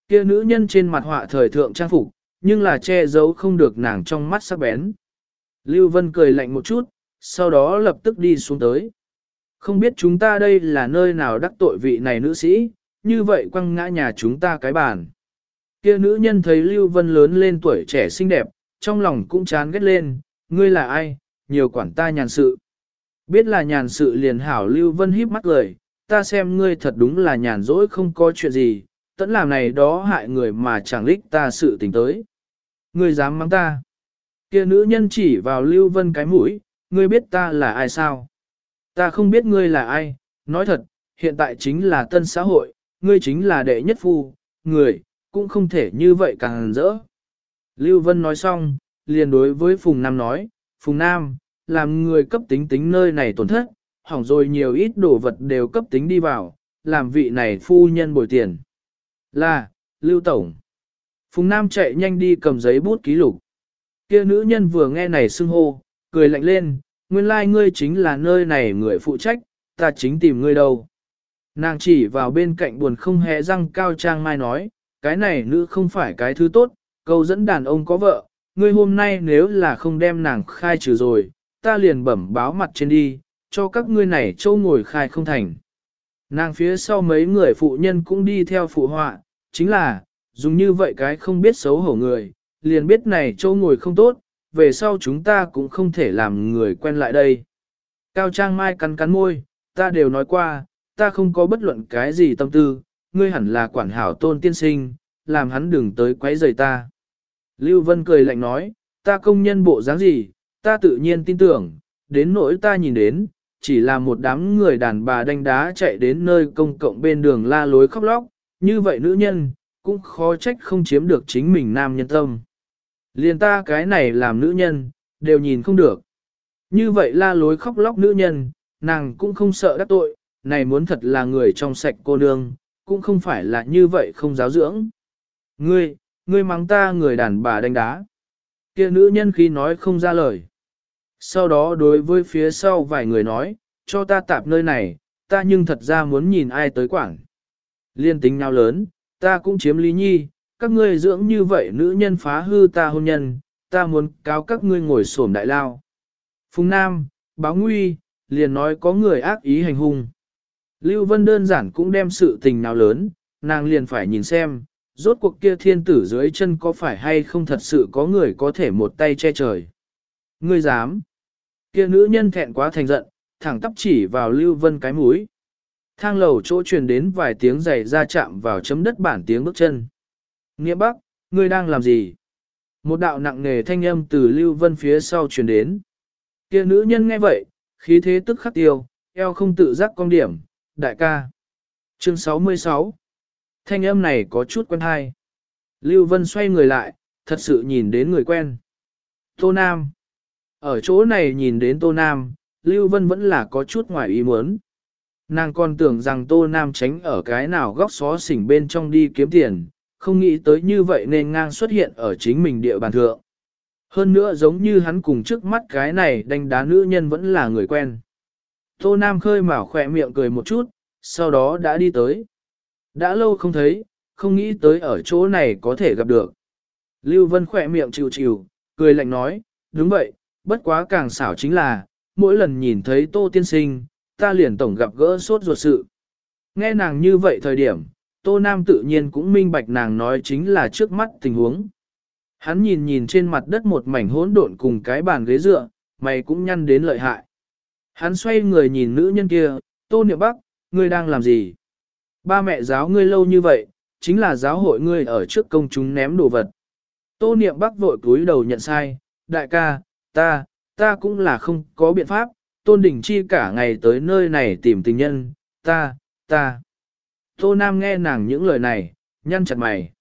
Kia nữ nhân trên mặt họa thời thượng trang phục, nhưng là che giấu không được nàng trong mắt sắc bén. Lưu Vân cười lạnh một chút, sau đó lập tức đi xuống tới. Không biết chúng ta đây là nơi nào đắc tội vị này nữ sĩ, như vậy quăng ngã nhà chúng ta cái bàn. Kia nữ nhân thấy Lưu Vân lớn lên tuổi trẻ xinh đẹp, trong lòng cũng chán ghét lên, ngươi là ai, nhiều quản ta nhàn sự. Biết là nhàn sự liền hảo Lưu Vân híp mắt cười, ta xem ngươi thật đúng là nhàn rỗi không có chuyện gì, tẫn làm này đó hại người mà chẳng lích ta sự tình tới. Ngươi dám mắng ta. Kia nữ nhân chỉ vào Lưu Vân cái mũi, ngươi biết ta là ai sao? Ta không biết ngươi là ai, nói thật, hiện tại chính là tân xã hội, ngươi chính là đệ nhất phu, người, cũng không thể như vậy càng rỡ. Lưu Vân nói xong, liền đối với Phùng Nam nói, Phùng Nam, làm người cấp tính tính nơi này tổn thất, hỏng rồi nhiều ít đồ vật đều cấp tính đi vào, làm vị này phu nhân bồi tiền. Là, Lưu Tổng. Phùng Nam chạy nhanh đi cầm giấy bút ký lục. Kia nữ nhân vừa nghe này xưng hô, cười lạnh lên, nguyên lai like ngươi chính là nơi này người phụ trách, ta chính tìm ngươi đâu. Nàng chỉ vào bên cạnh buồn không hề răng cao trang mai nói, cái này nữ không phải cái thứ tốt, câu dẫn đàn ông có vợ, ngươi hôm nay nếu là không đem nàng khai trừ rồi, ta liền bẩm báo mặt trên đi, cho các ngươi này châu ngồi khai không thành. Nàng phía sau mấy người phụ nhân cũng đi theo phụ họa, chính là, dùng như vậy cái không biết xấu hổ người, liền biết này châu ngồi không tốt, về sau chúng ta cũng không thể làm người quen lại đây. Cao Trang Mai cắn cắn môi, ta đều nói qua, ta không có bất luận cái gì tâm tư, ngươi hẳn là quản hảo tôn tiên sinh, làm hắn đừng tới quấy rầy ta. Lưu Vân cười lạnh nói, ta công nhân bộ dáng gì, ta tự nhiên tin tưởng, đến nỗi ta nhìn đến, chỉ là một đám người đàn bà đánh đá chạy đến nơi công cộng bên đường la lối khóc lóc, như vậy nữ nhân, cũng khó trách không chiếm được chính mình nam nhân tâm. Liền ta cái này làm nữ nhân, đều nhìn không được. Như vậy la lối khóc lóc nữ nhân, nàng cũng không sợ đắc tội, này muốn thật là người trong sạch cô nương, cũng không phải là như vậy không giáo dưỡng. Ngươi, ngươi mắng ta người đàn bà đánh đá. Kia nữ nhân khi nói không ra lời. Sau đó đối với phía sau vài người nói, cho ta tạp nơi này, ta nhưng thật ra muốn nhìn ai tới quảng. Liên tính nào lớn, ta cũng chiếm lý nhi, các ngươi dưỡng như vậy nữ nhân phá hư ta hôn nhân, ta muốn cáo các ngươi ngồi xổm đại lao. Phùng Nam, báo nguy, liền nói có người ác ý hành hung. Lưu Vân đơn giản cũng đem sự tình nào lớn, nàng liền phải nhìn xem, rốt cuộc kia thiên tử dưới chân có phải hay không thật sự có người có thể một tay che trời. Ngươi dám. Kia nữ nhân thẹn quá thành giận, thẳng tắp chỉ vào Lưu Vân cái mũi. Thang lầu chỗ truyền đến vài tiếng giày ra chạm vào chấm đất bản tiếng bước chân. Nghĩa Bắc, ngươi đang làm gì? Một đạo nặng nề thanh âm từ Lưu Vân phía sau truyền đến. Kia nữ nhân nghe vậy, khí thế tức khắc tiêu, eo không tự giác cong điểm, đại ca. Chương 66 Thanh âm này có chút quen hay. Lưu Vân xoay người lại, thật sự nhìn đến người quen. Tô Nam. Ở chỗ này nhìn đến Tô Nam, Lưu Vân vẫn là có chút ngoài ý muốn. Nàng còn tưởng rằng Tô Nam tránh ở cái nào góc xó xỉnh bên trong đi kiếm tiền, không nghĩ tới như vậy nên ngang xuất hiện ở chính mình địa bàn thượng. Hơn nữa giống như hắn cùng trước mắt cái này đánh đá nữ nhân vẫn là người quen. Tô Nam khơi mào khỏe miệng cười một chút, sau đó đã đi tới. Đã lâu không thấy, không nghĩ tới ở chỗ này có thể gặp được. Lưu Vân khỏe miệng chịu chịu, cười lạnh nói, đúng vậy, bất quá càng xảo chính là, mỗi lần nhìn thấy Tô Tiên Sinh, ta liền tổng gặp gỡ sốt ruột sự. Nghe nàng như vậy thời điểm, Tô Nam tự nhiên cũng minh bạch nàng nói chính là trước mắt tình huống. Hắn nhìn nhìn trên mặt đất một mảnh hỗn độn cùng cái bàn ghế dựa, mày cũng nhăn đến lợi hại. Hắn xoay người nhìn nữ nhân kia, Tô Niệm Bắc, ngươi đang làm gì? Ba mẹ giáo ngươi lâu như vậy, chính là giáo hội ngươi ở trước công chúng ném đồ vật. Tô Niệm Bắc vội cúi đầu nhận sai, đại ca, ta, ta cũng là không có biện pháp, Tôn Đình Chi cả ngày tới nơi này tìm tình nhân, ta, ta. Tô Nam nghe nàng những lời này, nhăn chặt mày.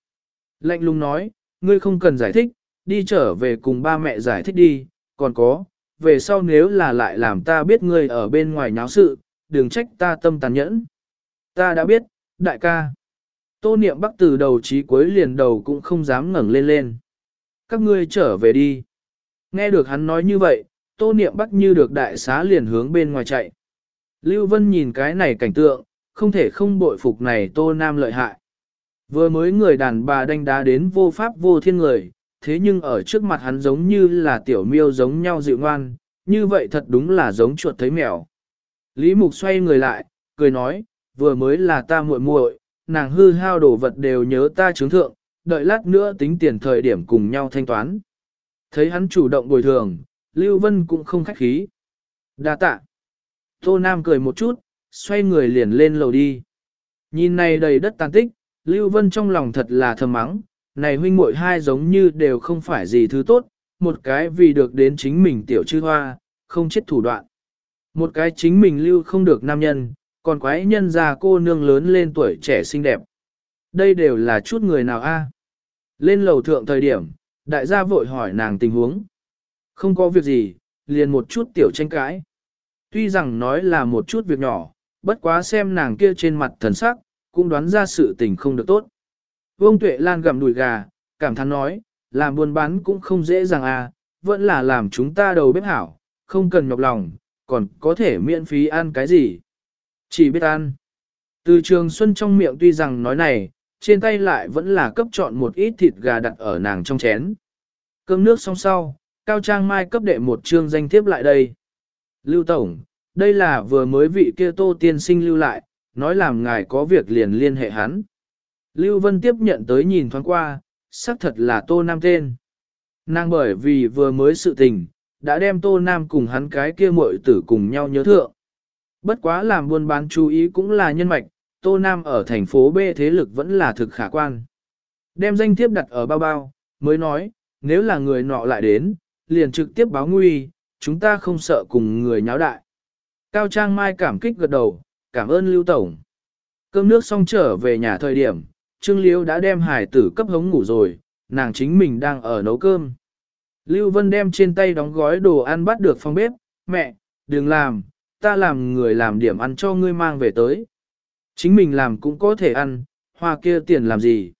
Lạnh lùng nói, ngươi không cần giải thích, đi trở về cùng ba mẹ giải thích đi, còn có, về sau nếu là lại làm ta biết ngươi ở bên ngoài nháo sự, đừng trách ta tâm tàn nhẫn. Ta đã biết, đại ca. Tô niệm bắc từ đầu chí cuối liền đầu cũng không dám ngẩng lên lên. Các ngươi trở về đi. Nghe được hắn nói như vậy, tô niệm bắc như được đại xá liền hướng bên ngoài chạy. Lưu Vân nhìn cái này cảnh tượng, không thể không bội phục này tô nam lợi hại. Vừa mới người đàn bà đánh đá đến vô pháp vô thiên người, thế nhưng ở trước mặt hắn giống như là tiểu miêu giống nhau dịu ngoan, như vậy thật đúng là giống chuột thấy mèo. Lý Mục xoay người lại, cười nói, vừa mới là ta muội muội, nàng hư hao đồ vật đều nhớ ta chứng thượng, đợi lát nữa tính tiền thời điểm cùng nhau thanh toán. Thấy hắn chủ động bồi thường, Lưu Vân cũng không khách khí. đa tạ. Tô Nam cười một chút, xoay người liền lên lầu đi. Nhìn này đầy đất tàn tích, Lưu Vân trong lòng thật là thầm mắng, này huynh muội hai giống như đều không phải gì thứ tốt, một cái vì được đến chính mình tiểu chư hoa, không chết thủ đoạn. Một cái chính mình lưu không được nam nhân, còn quái nhân già cô nương lớn lên tuổi trẻ xinh đẹp. Đây đều là chút người nào a? Lên lầu thượng thời điểm, đại gia vội hỏi nàng tình huống. Không có việc gì, liền một chút tiểu tranh cãi. Tuy rằng nói là một chút việc nhỏ, bất quá xem nàng kia trên mặt thần sắc, cũng đoán ra sự tình không được tốt. Vương Tuệ Lan gặm đùi gà, cảm thán nói, làm buôn bán cũng không dễ dàng à, vẫn là làm chúng ta đầu bếp hảo, không cần nhọc lòng, còn có thể miễn phí ăn cái gì. Chỉ biết ăn. Từ trường xuân trong miệng tuy rằng nói này, trên tay lại vẫn là cấp chọn một ít thịt gà đặt ở nàng trong chén. Cơm nước xong sau, Cao Trang Mai cấp đệ một chương danh thiếp lại đây. Lưu Tổng, đây là vừa mới vị kia tô tiên sinh lưu lại, nói làm ngài có việc liền liên hệ hắn. Lưu Vân tiếp nhận tới nhìn thoáng qua, xác thật là Tô Nam tên. Nàng bởi vì vừa mới sự tình, đã đem Tô Nam cùng hắn cái kia muội tử cùng nhau nhớ thượng. Bất quá làm buôn bán chú ý cũng là nhân mạch, Tô Nam ở thành phố B thế lực vẫn là thực khả quan. Đem danh thiếp đặt ở bao bao, mới nói, nếu là người nọ lại đến, liền trực tiếp báo nguy, chúng ta không sợ cùng người nháo đại. Cao Trang Mai cảm kích gật đầu, cảm ơn Lưu Tổng. Cơm nước xong trở về nhà thời điểm, Trương Liêu đã đem hải tử cấp hống ngủ rồi, nàng chính mình đang ở nấu cơm. Lưu Vân đem trên tay đóng gói đồ ăn bắt được phòng bếp, mẹ, đừng làm, ta làm người làm điểm ăn cho ngươi mang về tới. Chính mình làm cũng có thể ăn, hoa kia tiền làm gì.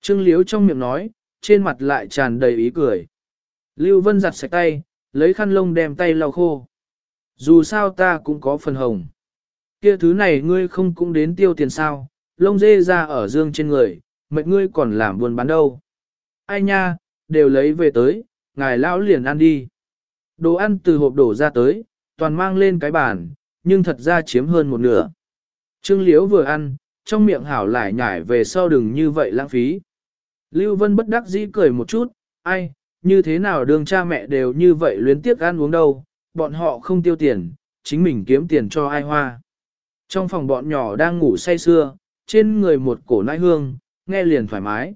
Trương liễu trong miệng nói, trên mặt lại tràn đầy ý cười. Lưu Vân giặt sạch tay, lấy khăn lông đem tay lau khô. Dù sao ta cũng có phần hồng. Kia thứ này ngươi không cũng đến tiêu tiền sao, lông dê ra ở dương trên người, mệnh ngươi còn làm buồn bán đâu. Ai nha, đều lấy về tới, ngài lão liền ăn đi. Đồ ăn từ hộp đổ ra tới, toàn mang lên cái bàn, nhưng thật ra chiếm hơn một nửa. Trương Liễu vừa ăn, trong miệng hảo lại nhải về sau đừng như vậy lãng phí. Lưu Vân bất đắc dĩ cười một chút, ai, như thế nào đường cha mẹ đều như vậy luyến tiếc ăn uống đâu, bọn họ không tiêu tiền, chính mình kiếm tiền cho ai hoa. Trong phòng bọn nhỏ đang ngủ say sưa, trên người một cổ nãi hương, nghe liền thoải mái.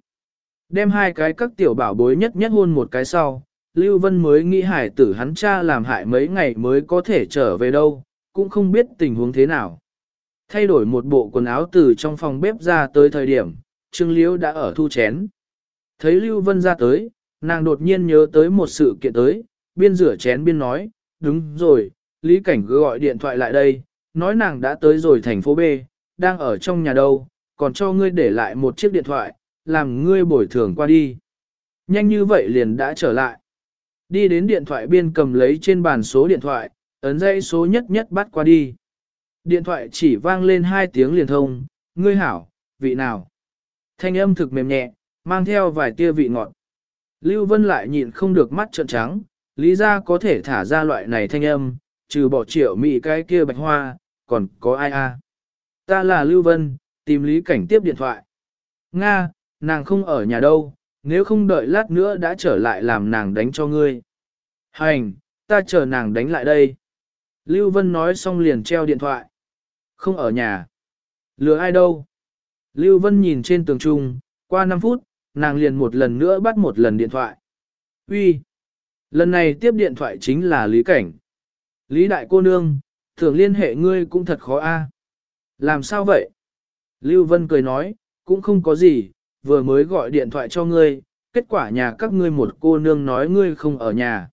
Đem hai cái các tiểu bảo bối nhất nhất hôn một cái sau, Lưu Vân mới nghĩ hải tử hắn cha làm hại mấy ngày mới có thể trở về đâu, cũng không biết tình huống thế nào. Thay đổi một bộ quần áo từ trong phòng bếp ra tới thời điểm, Trương Liễu đã ở thu chén. Thấy Lưu Vân ra tới, nàng đột nhiên nhớ tới một sự kiện tới, biên rửa chén biên nói, đúng rồi, Lý Cảnh cứ gọi điện thoại lại đây, nói nàng đã tới rồi thành phố B, đang ở trong nhà đâu, còn cho ngươi để lại một chiếc điện thoại, làm ngươi bồi thường qua đi. Nhanh như vậy liền đã trở lại. Đi đến điện thoại biên cầm lấy trên bàn số điện thoại, ấn dãy số nhất nhất bắt qua đi. Điện thoại chỉ vang lên hai tiếng liền thông, ngươi hảo, vị nào. Thanh âm thực mềm nhẹ, mang theo vài tia vị ngọt. Lưu Vân lại nhịn không được mắt trợn trắng, lý ra có thể thả ra loại này thanh âm, trừ bỏ triệu mị cái kia bạch hoa, còn có ai a? Ta là Lưu Vân, tìm lý cảnh tiếp điện thoại. Nga, nàng không ở nhà đâu, nếu không đợi lát nữa đã trở lại làm nàng đánh cho ngươi. Hành, ta chờ nàng đánh lại đây. Lưu Vân nói xong liền treo điện thoại. Không ở nhà. Lừa ai đâu? Lưu Vân nhìn trên tường trung, qua 5 phút, nàng liền một lần nữa bắt một lần điện thoại. Uy, Lần này tiếp điện thoại chính là Lý Cảnh. Lý Đại cô nương, thường liên hệ ngươi cũng thật khó a. Làm sao vậy? Lưu Vân cười nói, cũng không có gì, vừa mới gọi điện thoại cho ngươi, kết quả nhà các ngươi một cô nương nói ngươi không ở nhà.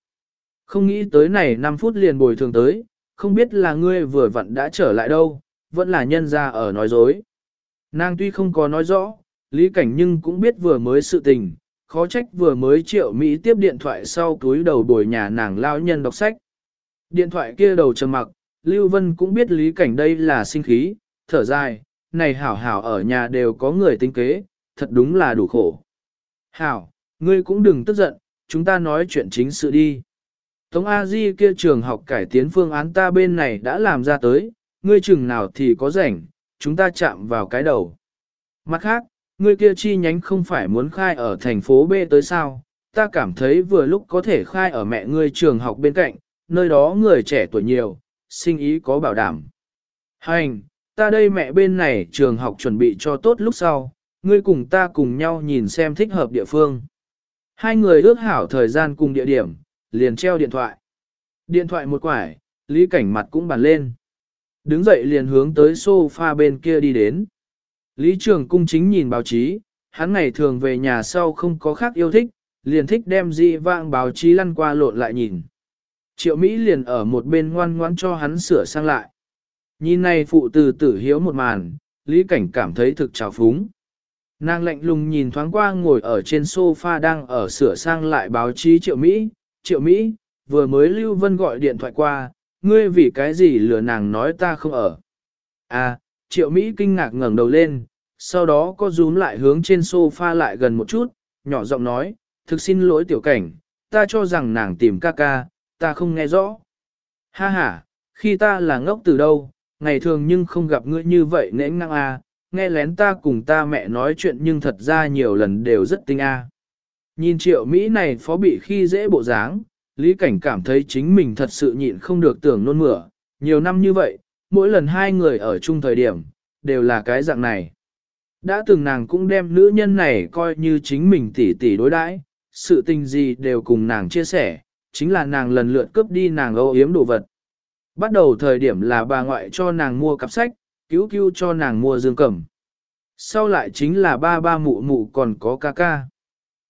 Không nghĩ tới này 5 phút liền bồi thường tới, không biết là ngươi vừa vặn đã trở lại đâu, vẫn là nhân ra ở nói dối. Nàng tuy không có nói rõ, lý cảnh nhưng cũng biết vừa mới sự tình, khó trách vừa mới triệu Mỹ tiếp điện thoại sau túi đầu bồi nhà nàng lao nhân đọc sách. Điện thoại kia đầu trầm mặc, Lưu Vân cũng biết lý cảnh đây là sinh khí, thở dài, này hảo hảo ở nhà đều có người tính kế, thật đúng là đủ khổ. Hảo, ngươi cũng đừng tức giận, chúng ta nói chuyện chính sự đi. Tống A Di kia trường học cải tiến phương án ta bên này đã làm ra tới, ngươi chừng nào thì có rảnh, chúng ta chạm vào cái đầu. Mặt khác, ngươi kia chi nhánh không phải muốn khai ở thành phố B tới sao, ta cảm thấy vừa lúc có thể khai ở mẹ ngươi trường học bên cạnh, nơi đó người trẻ tuổi nhiều, sinh ý có bảo đảm. Hành, ta đây mẹ bên này trường học chuẩn bị cho tốt lúc sau, ngươi cùng ta cùng nhau nhìn xem thích hợp địa phương. Hai người ước hảo thời gian cùng địa điểm, liền treo điện thoại. Điện thoại một quải, Lý Cảnh mặt cũng bàn lên. Đứng dậy liền hướng tới sofa bên kia đi đến. Lý Trường Cung chính nhìn báo chí, hắn ngày thường về nhà sau không có khác yêu thích, liền thích đem dị vang báo chí lăn qua lộn lại nhìn. Triệu Mỹ liền ở một bên ngoan ngoãn cho hắn sửa sang lại. Nhìn này phụ từ tử hiếu một màn, Lý Cảnh cảm thấy thực trào phúng. Nàng lạnh lùng nhìn thoáng qua ngồi ở trên sofa đang ở sửa sang lại báo chí Triệu Mỹ. Triệu Mỹ, vừa mới Lưu Vân gọi điện thoại qua, ngươi vì cái gì lừa nàng nói ta không ở. À, Triệu Mỹ kinh ngạc ngẩng đầu lên, sau đó có rúm lại hướng trên sofa lại gần một chút, nhỏ giọng nói, thực xin lỗi tiểu cảnh, ta cho rằng nàng tìm ca ca, ta không nghe rõ. Ha ha, khi ta là ngốc từ đâu, ngày thường nhưng không gặp ngươi như vậy nễn ngang a, à, nghe lén ta cùng ta mẹ nói chuyện nhưng thật ra nhiều lần đều rất tinh a. Nhìn triệu Mỹ này phó bị khi dễ bộ dáng, Lý Cảnh cảm thấy chính mình thật sự nhịn không được tưởng nôn mửa, nhiều năm như vậy, mỗi lần hai người ở chung thời điểm, đều là cái dạng này. Đã từng nàng cũng đem nữ nhân này coi như chính mình tỷ tỷ đối đãi, sự tình gì đều cùng nàng chia sẻ, chính là nàng lần lượt cướp đi nàng âu yếm đồ vật. Bắt đầu thời điểm là bà ngoại cho nàng mua cặp sách, cứu cứu cho nàng mua dương cẩm. Sau lại chính là ba ba mụ mụ còn có ca ca.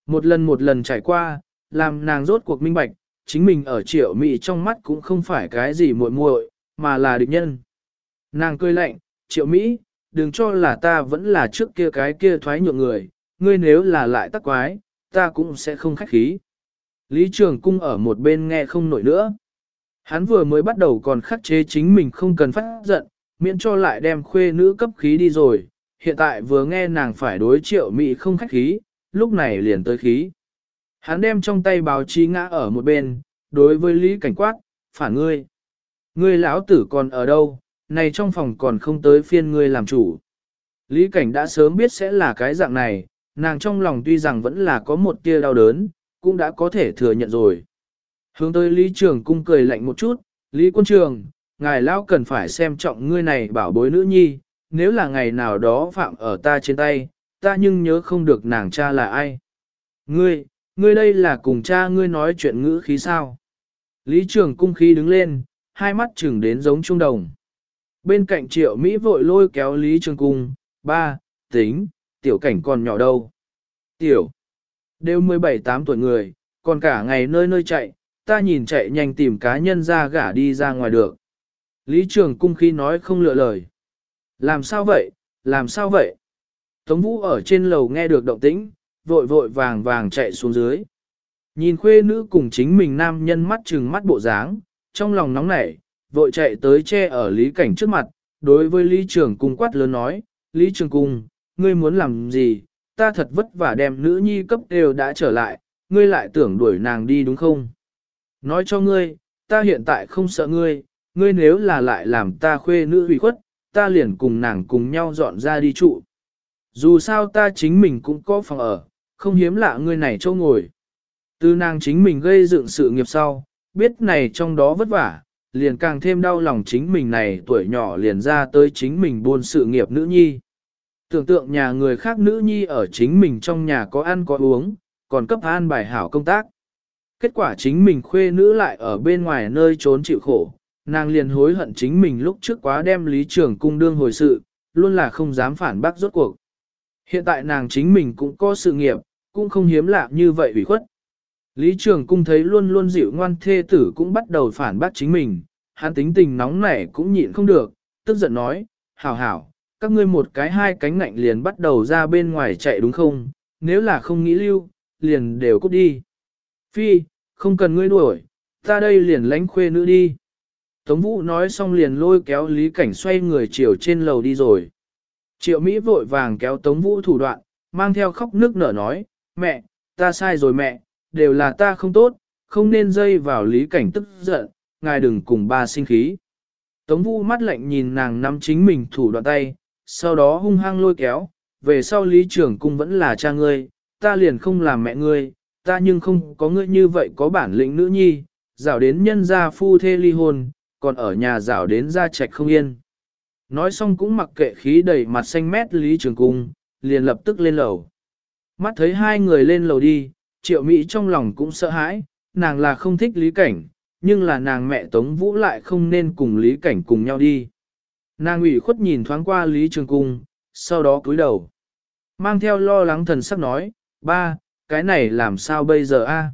Một lần một lần trải qua, làm nàng rốt cuộc minh bạch, chính mình ở triệu mị trong mắt cũng không phải cái gì muội muội, mà là địch nhân. Nàng cười lạnh, triệu Mỹ, đừng cho là ta vẫn là trước kia cái kia thoái nhượng người, ngươi nếu là lại tắc quái, ta cũng sẽ không khách khí. Lý Trường Cung ở một bên nghe không nổi nữa. Hắn vừa mới bắt đầu còn khắc chế chính mình không cần phát giận, miễn cho lại đem khuê nữ cấp khí đi rồi. Hiện tại vừa nghe nàng phải đối triệu Mỹ không khách khí, lúc này liền tới khí. Hắn đem trong tay báo chí ngã ở một bên, đối với Lý Cảnh quát, phản ngươi. Ngươi lão tử còn ở đâu, này trong phòng còn không tới phiên ngươi làm chủ. Lý Cảnh đã sớm biết sẽ là cái dạng này, nàng trong lòng tuy rằng vẫn là có một tia đau đớn, cũng đã có thể thừa nhận rồi. Hướng tới Lý Trường cung cười lạnh một chút, Lý Quân Trường, ngài lão cần phải xem trọng ngươi này bảo bối nữ nhi, nếu là ngày nào đó phạm ở ta trên tay, ta nhưng nhớ không được nàng cha là ai. Ngươi, ngươi đây là cùng cha ngươi nói chuyện ngữ khí sao. Lý Trường cung khí đứng lên, hai mắt chừng đến giống trung đồng. Bên cạnh triệu Mỹ vội lôi kéo Lý Trường cung, ba, tính, tiểu cảnh còn nhỏ đâu. Tiểu, đều 17-8 tuổi người, còn cả ngày nơi nơi chạy, ta nhìn chạy nhanh tìm cá nhân ra gả đi ra ngoài được. Lý Trường cung khi nói không lựa lời. Làm sao vậy, làm sao vậy? Tống Vũ ở trên lầu nghe được động tĩnh, vội vội vàng vàng chạy xuống dưới. Nhìn khuê nữ cùng chính mình nam nhân mắt trừng mắt bộ dáng, trong lòng nóng nảy, vội chạy tới che ở Lý Cảnh trước mặt, đối với Lý Trường Cung quát lớn nói, Lý Trường Cung, ngươi muốn làm gì, ta thật vất vả đem nữ nhi cấp đều đã trở lại, ngươi lại tưởng đuổi nàng đi đúng không? Nói cho ngươi, ta hiện tại không sợ ngươi, ngươi nếu là lại làm ta khuê nữ hủy khuất, ta liền cùng nàng cùng nhau dọn ra đi trụ. Dù sao ta chính mình cũng có phòng ở, không hiếm lạ ngươi này châu ngồi. Từ nàng chính mình gây dựng sự nghiệp sau, biết này trong đó vất vả, liền càng thêm đau lòng chính mình này tuổi nhỏ liền ra tới chính mình buôn sự nghiệp nữ nhi. Tưởng tượng nhà người khác nữ nhi ở chính mình trong nhà có ăn có uống, còn cấp an bài hảo công tác. Kết quả chính mình khuê nữ lại ở bên ngoài nơi trốn chịu khổ, nàng liền hối hận chính mình lúc trước quá đem lý trưởng cung đương hồi sự, luôn là không dám phản bác rốt cuộc. Hiện tại nàng chính mình cũng có sự nghiệp, cũng không hiếm lạ như vậy ủy khuất. Lý Trường Cung thấy luôn luôn dịu ngoan thê tử cũng bắt đầu phản bác chính mình, hắn tính tình nóng nảy cũng nhịn không được, tức giận nói, hảo hảo, các ngươi một cái hai cánh ngạnh liền bắt đầu ra bên ngoài chạy đúng không, nếu là không nghĩ lưu, liền đều cút đi. Phi, không cần ngươi đuổi, ta đây liền lánh khuê nữ đi. Tống Vũ nói xong liền lôi kéo Lý Cảnh xoay người chiều trên lầu đi rồi. Triệu Mỹ vội vàng kéo Tống Vũ thủ đoạn, mang theo khóc nước nở nói, mẹ, ta sai rồi mẹ, đều là ta không tốt, không nên dây vào Lý Cảnh tức giận, ngài đừng cùng ba sinh khí. Tống Vũ mắt lạnh nhìn nàng nắm chính mình thủ đoạn tay, sau đó hung hăng lôi kéo, về sau Lý trưởng cung vẫn là cha ngươi, ta liền không làm mẹ ngươi, ta nhưng không có ngươi như vậy có bản lĩnh nữ nhi, rảo đến nhân gia phu thê ly hôn, còn ở nhà rảo đến gia trạch không yên. Nói xong cũng mặc kệ khí đầy mặt xanh mét Lý Trường Cung, liền lập tức lên lầu. Mắt thấy hai người lên lầu đi, triệu Mỹ trong lòng cũng sợ hãi, nàng là không thích Lý Cảnh, nhưng là nàng mẹ Tống Vũ lại không nên cùng Lý Cảnh cùng nhau đi. Nàng ủy khuất nhìn thoáng qua Lý Trường Cung, sau đó cúi đầu. Mang theo lo lắng thần sắc nói, ba, cái này làm sao bây giờ a?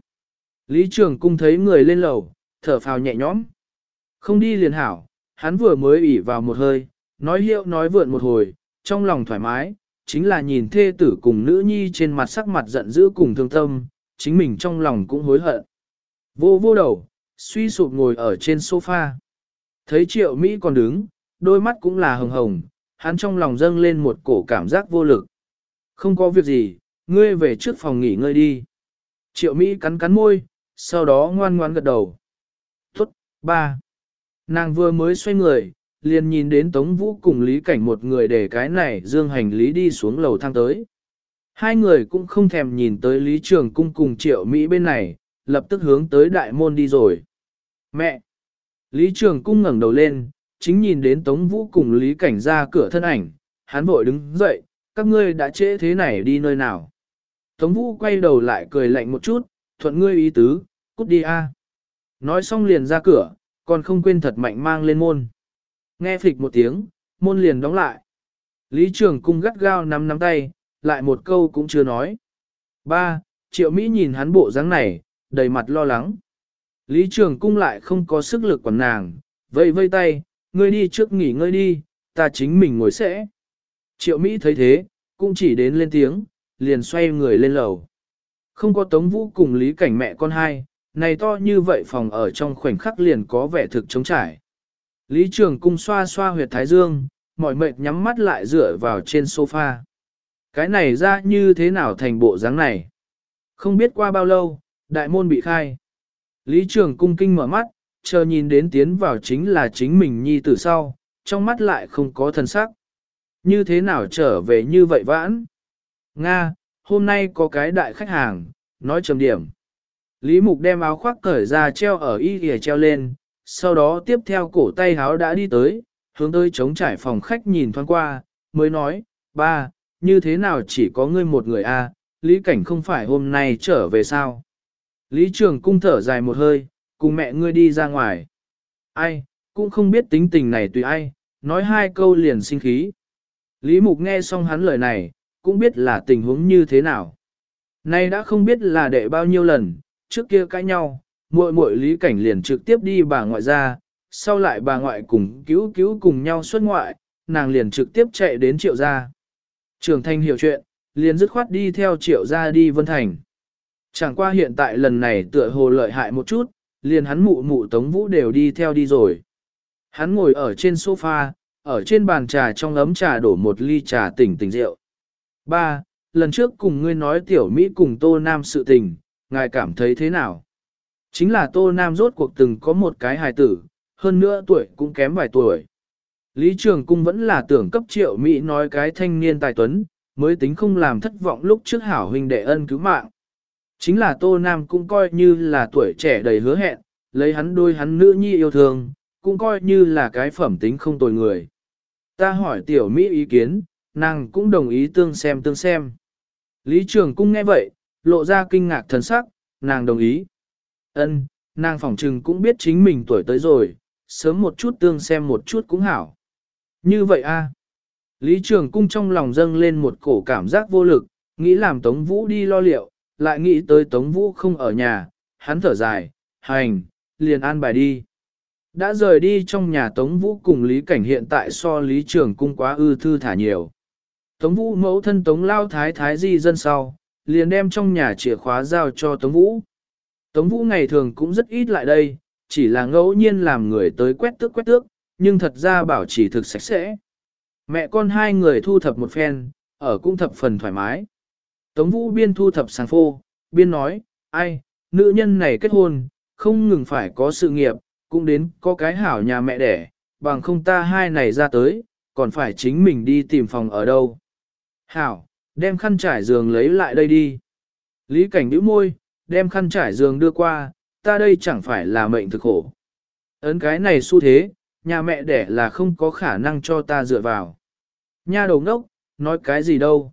Lý Trường Cung thấy người lên lầu, thở phào nhẹ nhõm. Không đi liền hảo, hắn vừa mới ủy vào một hơi, nói hiệu nói vượn một hồi, trong lòng thoải mái, chính là nhìn thê tử cùng nữ nhi trên mặt sắc mặt giận dữ cùng thương tâm, chính mình trong lòng cũng hối hận. Vô vô đầu, suy sụp ngồi ở trên sofa. Thấy triệu Mỹ còn đứng, đôi mắt cũng là hồng hồng, hắn trong lòng dâng lên một cổ cảm giác vô lực. Không có việc gì, ngươi về trước phòng nghỉ ngơi đi. Triệu Mỹ cắn cắn môi, sau đó ngoan ngoan gật đầu. Tốt, ba. Nàng vừa mới xoay người, liền nhìn đến Tống Vũ cùng Lý Cảnh một người để cái này dương hành lý đi xuống lầu thang tới. Hai người cũng không thèm nhìn tới Lý Trường Cung cùng Triệu Mỹ bên này, lập tức hướng tới đại môn đi rồi. Mẹ! Lý Trường Cung ngẩng đầu lên, chính nhìn đến Tống Vũ cùng Lý Cảnh ra cửa thân ảnh, hắn vội đứng dậy, các ngươi đã trễ thế này đi nơi nào. Tống Vũ quay đầu lại cười lạnh một chút, thuận ngươi ý tứ, cút đi a. Nói xong liền ra cửa, còn không quên thật mạnh mang lên môn. Nghe phịch một tiếng, môn liền đóng lại. Lý Trường Cung gắt gao nắm nắm tay, lại một câu cũng chưa nói. Ba, Triệu Mỹ nhìn hắn bộ dáng này, đầy mặt lo lắng. Lý Trường Cung lại không có sức lực quản nàng, vây vây tay, ngươi đi trước nghỉ ngơi đi, ta chính mình ngồi sẽ. Triệu Mỹ thấy thế, cũng chỉ đến lên tiếng, liền xoay người lên lầu. Không có Tống Vũ cùng Lý Cảnh mẹ con hai, này to như vậy phòng ở trong khoảnh khắc liền có vẻ thực trống trải. Lý Trường Cung xoa xoa huyệt thái dương, mỏi mệt nhắm mắt lại dựa vào trên sofa. Cái này ra như thế nào thành bộ dáng này? Không biết qua bao lâu, đại môn bị khai. Lý Trường Cung kinh mở mắt, chờ nhìn đến tiến vào chính là chính mình nhi tử sau, trong mắt lại không có thần sắc. Như thế nào trở về như vậy vãn? Nga, hôm nay có cái đại khách hàng, nói trầm điểm. Lý Mục đem áo khoác cởi ra treo ở y kìa treo lên, sau đó tiếp theo cổ tay háo đã đi tới, hướng tới chống trải phòng khách nhìn thoáng qua, mới nói, ba, như thế nào chỉ có ngươi một người a? À, Lý Cảnh không phải hôm nay trở về sao? Lý Trường cung thở dài một hơi, cùng mẹ ngươi đi ra ngoài. Ai, cũng không biết tính tình này tùy ai, nói hai câu liền sinh khí. Lý Mục nghe xong hắn lời này, cũng biết là tình huống như thế nào. Nay đã không biết là đệ bao nhiêu lần, trước kia cãi nhau, muội muội Lý Cảnh liền trực tiếp đi bà ngoại ra, sau lại bà ngoại cùng cứu cứu cùng nhau xuất ngoại, nàng liền trực tiếp chạy đến triệu gia. Trường Thanh hiểu chuyện, liền dứt khoát đi theo triệu gia đi Vân Thành. Chẳng qua hiện tại lần này tựa hồ lợi hại một chút, liền hắn mụ mụ Tống Vũ đều đi theo đi rồi. Hắn ngồi ở trên sofa, ở trên bàn trà trong ấm trà đổ một ly trà tỉnh tỉnh rượu. Ba, lần trước cùng ngươi nói tiểu Mỹ cùng Tô Nam sự tình, ngài cảm thấy thế nào? Chính là Tô Nam rốt cuộc từng có một cái hài tử, hơn nữa tuổi cũng kém vài tuổi. Lý Trường Cung vẫn là tưởng cấp triệu Mỹ nói cái thanh niên tài tuấn, mới tính không làm thất vọng lúc trước hảo huynh đệ ân cứu mạng. Chính là Tô Nam cũng coi như là tuổi trẻ đầy hứa hẹn, lấy hắn đôi hắn nữ nhi yêu thương, cũng coi như là cái phẩm tính không tồi người. Ta hỏi tiểu Mỹ ý kiến, nàng cũng đồng ý tương xem tương xem. Lý Trường Cung nghe vậy, lộ ra kinh ngạc thần sắc, nàng đồng ý. Ân, nàng phỏng trừng cũng biết chính mình tuổi tới rồi, sớm một chút tương xem một chút cũng hảo. Như vậy a. Lý Trường Cung trong lòng dâng lên một cổ cảm giác vô lực, nghĩ làm Tống Vũ đi lo liệu, lại nghĩ tới Tống Vũ không ở nhà, hắn thở dài, hành, liền an bài đi. Đã rời đi trong nhà Tống Vũ cùng Lý Cảnh hiện tại so Lý Trường Cung quá ư thư thả nhiều. Tống Vũ mẫu thân Tống Lao Thái Thái di dân sau, liền đem trong nhà chìa khóa giao cho Tống Vũ. Tống Vũ ngày thường cũng rất ít lại đây, chỉ là ngẫu nhiên làm người tới quét tước quét tước, nhưng thật ra bảo chỉ thực sạch sẽ. Mẹ con hai người thu thập một phen, ở cũng thập phần thoải mái. Tống Vũ biên thu thập sàng phô, biên nói, ai, nữ nhân này kết hôn, không ngừng phải có sự nghiệp, cũng đến có cái hảo nhà mẹ đẻ, bằng không ta hai này ra tới, còn phải chính mình đi tìm phòng ở đâu. Hảo, đem khăn trải giường lấy lại đây đi. Lý cảnh nhíu môi, đem khăn trải giường đưa qua, ta đây chẳng phải là mệnh thực khổ. Ấn cái này xu thế, nhà mẹ đẻ là không có khả năng cho ta dựa vào. Nha đầu ngốc, nói cái gì đâu.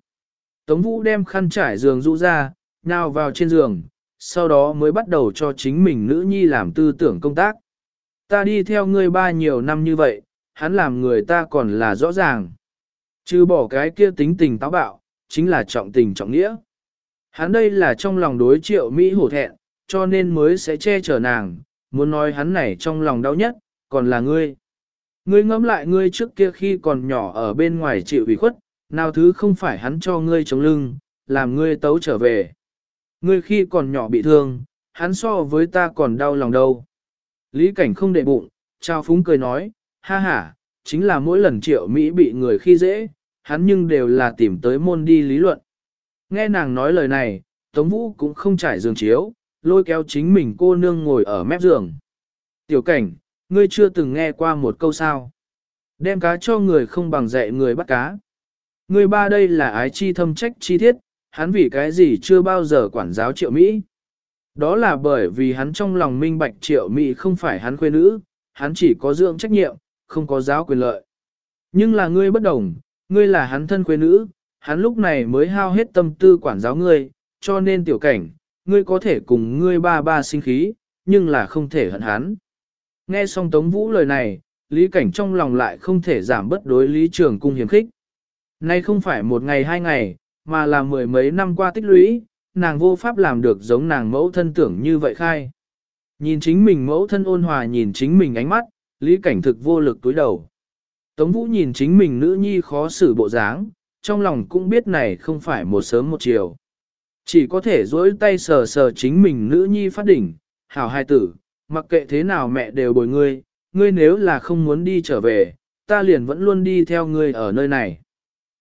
Tống Vũ đem khăn trải giường rũ ra, nhào vào trên giường, sau đó mới bắt đầu cho chính mình nữ nhi làm tư tưởng công tác. Ta đi theo ngươi ba nhiều năm như vậy, hắn làm người ta còn là rõ ràng. Chứ bỏ cái kia tính tình táo bạo, chính là trọng tình trọng nghĩa. Hắn đây là trong lòng đối triệu Mỹ hổ thẹn, cho nên mới sẽ che chở nàng, muốn nói hắn này trong lòng đau nhất, còn là ngươi. Ngươi ngẫm lại ngươi trước kia khi còn nhỏ ở bên ngoài chịu ủy khuất, nào thứ không phải hắn cho ngươi chống lưng, làm ngươi tấu trở về. Ngươi khi còn nhỏ bị thương, hắn so với ta còn đau lòng đâu. Lý cảnh không đệ bụng, trao phúng cười nói, ha ha, chính là mỗi lần triệu Mỹ bị người khi dễ, hắn nhưng đều là tìm tới môn đi lý luận. Nghe nàng nói lời này, Tống Vũ cũng không trải giường chiếu, lôi kéo chính mình cô nương ngồi ở mép giường. Tiểu cảnh, ngươi chưa từng nghe qua một câu sao. Đem cá cho người không bằng dạy người bắt cá. Ngươi ba đây là ái chi thâm trách chi thiết, hắn vì cái gì chưa bao giờ quản giáo triệu Mỹ. Đó là bởi vì hắn trong lòng minh bạch triệu Mỹ không phải hắn quê nữ, hắn chỉ có dưỡng trách nhiệm, không có giáo quyền lợi. Nhưng là ngươi bất đồng, ngươi là hắn thân quê nữ, hắn lúc này mới hao hết tâm tư quản giáo ngươi, cho nên tiểu cảnh, ngươi có thể cùng ngươi ba ba sinh khí, nhưng là không thể hận hắn. Nghe xong Tống Vũ lời này, Lý Cảnh trong lòng lại không thể giảm bất đối Lý Trường Cung hiếm khích. Nay không phải một ngày hai ngày, mà là mười mấy năm qua tích lũy, nàng vô pháp làm được giống nàng mẫu thân tưởng như vậy khai. Nhìn chính mình mẫu thân ôn hòa nhìn chính mình ánh mắt, Lý Cảnh thực vô lực túi đầu. Tống Vũ nhìn chính mình nữ nhi khó xử bộ dáng, trong lòng cũng biết này không phải một sớm một chiều. Chỉ có thể duỗi tay sờ sờ chính mình nữ nhi phát đỉnh, hảo hai tử, mặc kệ thế nào mẹ đều bồi ngươi, ngươi nếu là không muốn đi trở về, ta liền vẫn luôn đi theo ngươi ở nơi này.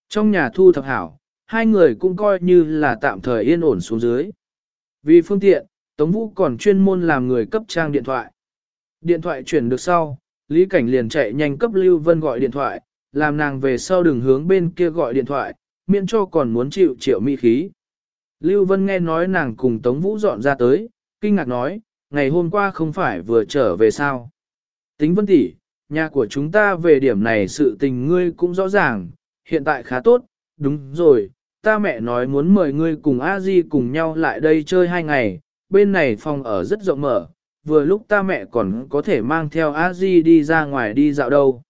Trong nhà thu thập hảo, hai người cũng coi như là tạm thời yên ổn xuống dưới. Vì phương tiện, Tống Vũ còn chuyên môn làm người cấp trang điện thoại. Điện thoại chuyển được sau, Lý Cảnh liền chạy nhanh cấp Lưu Vân gọi điện thoại, làm nàng về sau đừng hướng bên kia gọi điện thoại, miễn cho còn muốn chịu triệu mỹ khí. Lưu Vân nghe nói nàng cùng Tống Vũ dọn ra tới, kinh ngạc nói, ngày hôm qua không phải vừa trở về sao. Tính Vân tỷ, nhà của chúng ta về điểm này sự tình ngươi cũng rõ ràng, hiện tại khá tốt, đúng rồi, ta mẹ nói muốn mời ngươi cùng a di cùng nhau lại đây chơi hai ngày, bên này phòng ở rất rộng mở, vừa lúc ta mẹ còn có thể mang theo a di đi ra ngoài đi dạo đâu.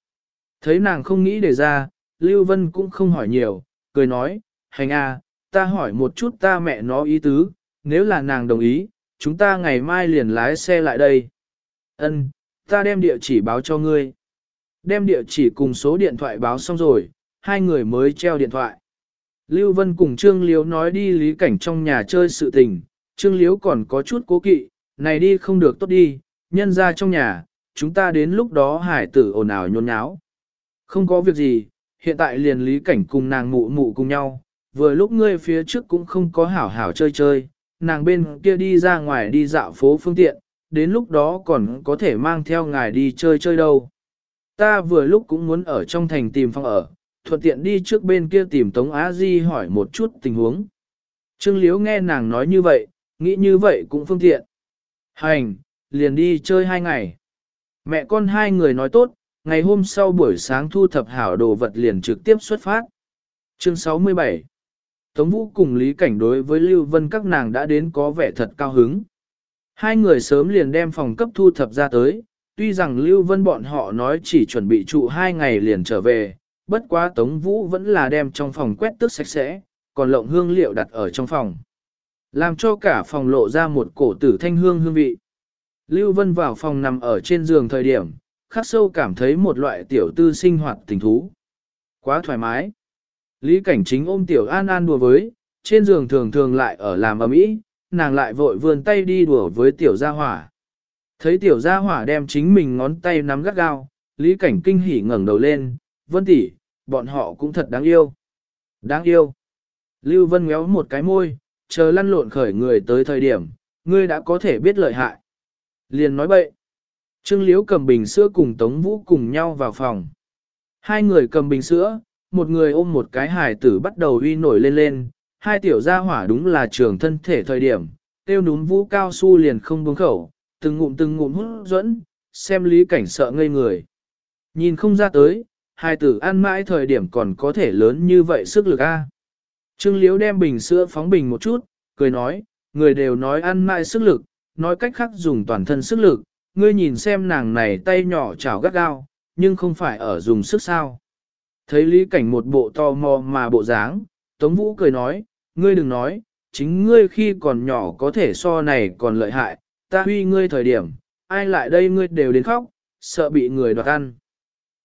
Thấy nàng không nghĩ để ra, Lưu Vân cũng không hỏi nhiều, cười nói, hành a, ta hỏi một chút ta mẹ nó ý tứ, nếu là nàng đồng ý, chúng ta ngày mai liền lái xe lại đây. Ân, ta đem địa chỉ báo cho ngươi. Đem địa chỉ cùng số điện thoại báo xong rồi, hai người mới treo điện thoại. Lưu Vân cùng Trương Liếu nói đi lý cảnh trong nhà chơi sự tình, Trương Liếu còn có chút cố kỵ, này đi không được tốt đi, nhân ra trong nhà, chúng ta đến lúc đó hải tử ồn ào nhôn nháo. Không có việc gì, hiện tại liền lý cảnh cùng nàng mụ mụ cùng nhau, vừa lúc ngươi phía trước cũng không có hảo hảo chơi chơi, nàng bên kia đi ra ngoài đi dạo phố phương tiện, đến lúc đó còn có thể mang theo ngài đi chơi chơi đâu. Ta vừa lúc cũng muốn ở trong thành tìm phòng ở, thuận tiện đi trước bên kia tìm Tống Á Di hỏi một chút tình huống. Trương Liếu nghe nàng nói như vậy, nghĩ như vậy cũng phương tiện. Hành, liền đi chơi hai ngày. Mẹ con hai người nói tốt, ngày hôm sau buổi sáng thu thập hảo đồ vật liền trực tiếp xuất phát. Chương 67 Tống Vũ cùng Lý Cảnh đối với Lưu Vân các nàng đã đến có vẻ thật cao hứng. Hai người sớm liền đem phòng cấp thu thập ra tới, tuy rằng Lưu Vân bọn họ nói chỉ chuẩn bị trụ hai ngày liền trở về, bất quá Tống Vũ vẫn là đem trong phòng quét tước sạch sẽ, còn lộng hương liệu đặt ở trong phòng. Làm cho cả phòng lộ ra một cổ tử thanh hương hương vị. Lưu Vân vào phòng nằm ở trên giường thời điểm, khắc sâu cảm thấy một loại tiểu tư sinh hoạt tình thú. Quá thoải mái. Lý cảnh chính ôm tiểu an an đùa với, trên giường thường thường lại ở làm ầm ĩ, nàng lại vội vươn tay đi đùa với tiểu gia hỏa. Thấy tiểu gia hỏa đem chính mình ngón tay nắm gắt gao, Lý cảnh kinh hỉ ngẩng đầu lên, vân tỷ, bọn họ cũng thật đáng yêu. Đáng yêu. Lưu Vân ngéo một cái môi, chờ lăn lộn khởi người tới thời điểm, ngươi đã có thể biết lợi hại. Liền nói bậy. Trương Liễu cầm bình sữa cùng Tống Vũ cùng nhau vào phòng. Hai người cầm bình sữa, một người ôm một cái hài tử bắt đầu uy nổi lên lên, hai tiểu gia hỏa đúng là trường thân thể thời điểm, tiêu núm vũ cao su liền không buông khẩu, từng ngụm từng ngụm hút dẫn, xem lý cảnh sợ ngây người. Nhìn không ra tới, hai tử ăn mãi thời điểm còn có thể lớn như vậy sức lực a. Trương Liễu đem bình sữa phóng bình một chút, cười nói, người đều nói ăn mãi sức lực, nói cách khác dùng toàn thân sức lực, ngươi nhìn xem nàng này tay nhỏ chảo gắt gao, nhưng không phải ở dùng sức sao. Thấy Lý Cảnh một bộ to mò mà bộ dáng, Tống Vũ cười nói, ngươi đừng nói, chính ngươi khi còn nhỏ có thể so này còn lợi hại, ta huy ngươi thời điểm, ai lại đây ngươi đều đến khóc, sợ bị người đoạt ăn.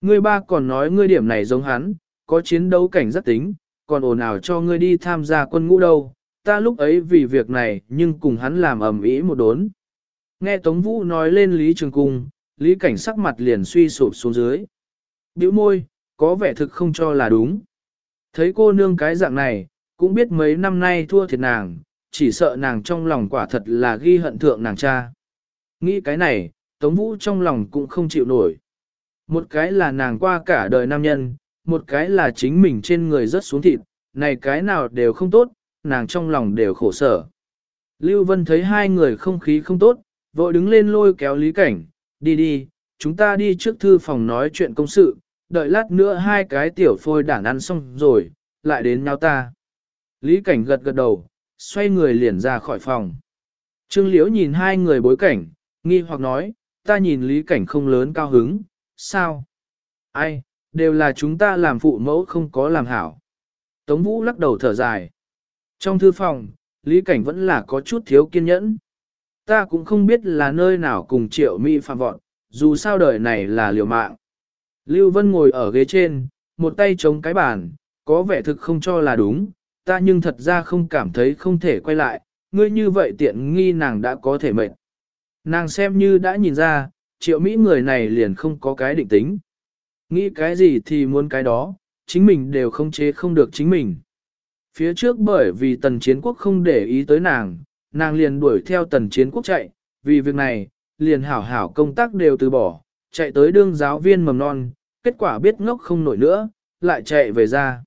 Ngươi ba còn nói ngươi điểm này giống hắn, có chiến đấu cảnh rất tính, còn ồn ào cho ngươi đi tham gia quân ngũ đâu, ta lúc ấy vì việc này nhưng cùng hắn làm ầm ĩ một đốn. Nghe Tống Vũ nói lên Lý Trường Cung, Lý Cảnh sắc mặt liền suy sụp xuống dưới. Biểu môi, có vẻ thực không cho là đúng. Thấy cô nương cái dạng này, cũng biết mấy năm nay thua thiệt nàng, chỉ sợ nàng trong lòng quả thật là ghi hận thượng nàng cha. Nghĩ cái này, Tống Vũ trong lòng cũng không chịu nổi. Một cái là nàng qua cả đời nam nhân, một cái là chính mình trên người rất xuống thịt, này cái nào đều không tốt, nàng trong lòng đều khổ sở. Lưu Vân thấy hai người không khí không tốt, vội đứng lên lôi kéo Lý Cảnh, đi đi, chúng ta đi trước thư phòng nói chuyện công sự, đợi lát nữa hai cái tiểu phôi đản ăn xong rồi, lại đến nhau ta. Lý Cảnh gật gật đầu, xoay người liền ra khỏi phòng. Trương Liễu nhìn hai người bối cảnh, nghi hoặc nói, ta nhìn lý cảnh không lớn cao hứng, sao? Ai, đều là chúng ta làm phụ mẫu không có làm hảo. Tống Vũ lắc đầu thở dài. Trong thư phòng, lý cảnh vẫn là có chút thiếu kiên nhẫn. Ta cũng không biết là nơi nào cùng triệu mỹ phạm vọn, dù sao đời này là liều mạng. Lưu Vân ngồi ở ghế trên, một tay chống cái bàn, có vẻ thực không cho là đúng, ta nhưng thật ra không cảm thấy không thể quay lại, ngươi như vậy tiện nghi nàng đã có thể mệnh. Nàng xem như đã nhìn ra, triệu Mỹ người này liền không có cái định tính. Nghĩ cái gì thì muốn cái đó, chính mình đều không chế không được chính mình. Phía trước bởi vì tần chiến quốc không để ý tới nàng, nàng liền đuổi theo tần chiến quốc chạy, vì việc này, liền hảo hảo công tác đều từ bỏ, chạy tới đương giáo viên mầm non, kết quả biết ngốc không nổi nữa, lại chạy về ra.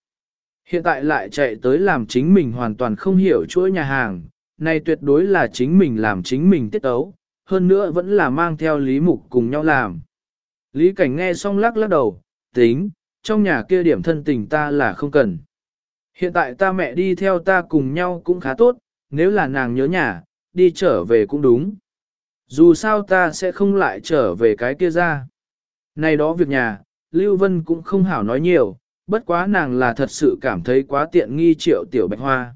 Hiện tại lại chạy tới làm chính mình hoàn toàn không hiểu chuỗi nhà hàng, này tuyệt đối là chính mình làm chính mình tiết tấu, hơn nữa vẫn là mang theo Lý Mục cùng nhau làm. Lý Cảnh nghe xong lắc lắc đầu, tính, trong nhà kia điểm thân tình ta là không cần. Hiện tại ta mẹ đi theo ta cùng nhau cũng khá tốt, nếu là nàng nhớ nhà, đi trở về cũng đúng. Dù sao ta sẽ không lại trở về cái kia ra. Này đó việc nhà, Lưu Vân cũng không hảo nói nhiều, bất quá nàng là thật sự cảm thấy quá tiện nghi triệu tiểu bạch hoa.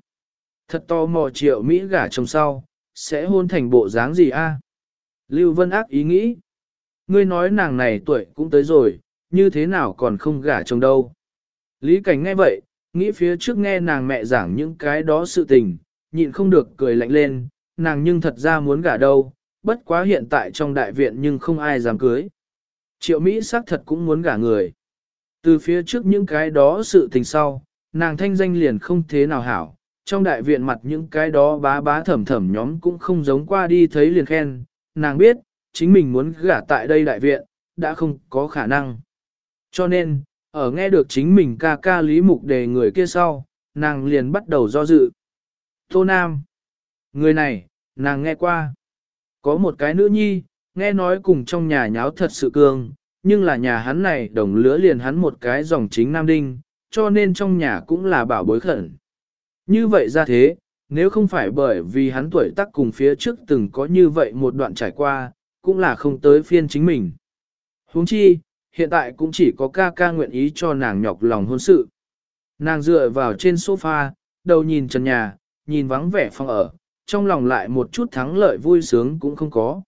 Thật to mò triệu Mỹ gả chồng sau, sẽ hôn thành bộ dáng gì a? Lưu Vân ác ý nghĩ. Ngươi nói nàng này tuổi cũng tới rồi, như thế nào còn không gả chồng đâu. Lý Cảnh nghe vậy, nghĩ phía trước nghe nàng mẹ giảng những cái đó sự tình, nhịn không được cười lạnh lên, nàng nhưng thật ra muốn gả đâu, bất quá hiện tại trong đại viện nhưng không ai dám cưới. Triệu Mỹ xác thật cũng muốn gả người. Từ phía trước những cái đó sự tình sau, nàng thanh danh liền không thế nào hảo, trong đại viện mặt những cái đó bá bá thẩm thẩm nhóm cũng không giống qua đi thấy liền khen, nàng biết, chính mình muốn gả tại đây đại viện, đã không có khả năng. Cho nên, ở nghe được chính mình ca ca lý mục đề người kia sau, nàng liền bắt đầu do dự. Tô Nam. Người này, nàng nghe qua. Có một cái nữ nhi, nghe nói cùng trong nhà nháo thật sự cương, nhưng là nhà hắn này đồng lứa liền hắn một cái dòng chính nam đinh, cho nên trong nhà cũng là bảo bối khẩn. Như vậy ra thế, nếu không phải bởi vì hắn tuổi tác cùng phía trước từng có như vậy một đoạn trải qua, cũng là không tới phiên chính mình. huống chi, hiện tại cũng chỉ có ca ca nguyện ý cho nàng nhọc lòng hôn sự. Nàng dựa vào trên sofa, đầu nhìn trần nhà, nhìn vắng vẻ phòng ở, trong lòng lại một chút thắng lợi vui sướng cũng không có.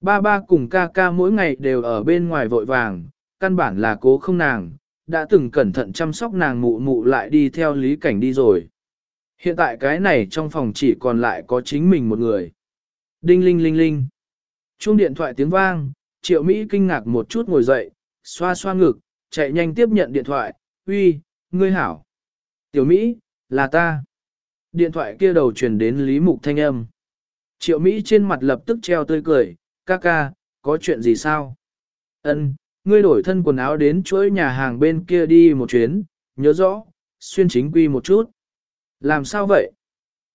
Ba ba cùng ca ca mỗi ngày đều ở bên ngoài vội vàng, căn bản là cố không nàng, đã từng cẩn thận chăm sóc nàng mụ mụ lại đi theo lý cảnh đi rồi. Hiện tại cái này trong phòng chỉ còn lại có chính mình một người. Đinh linh linh linh. Chuông điện thoại tiếng vang, triệu Mỹ kinh ngạc một chút ngồi dậy, xoa xoa ngực, chạy nhanh tiếp nhận điện thoại, uy, ngươi hảo. Tiểu Mỹ, là ta. Điện thoại kia đầu truyền đến Lý Mục thanh âm. Triệu Mỹ trên mặt lập tức treo tươi cười, ca ca, có chuyện gì sao? Ân, ngươi đổi thân quần áo đến chuỗi nhà hàng bên kia đi một chuyến, nhớ rõ, xuyên chính quy một chút. Làm sao vậy?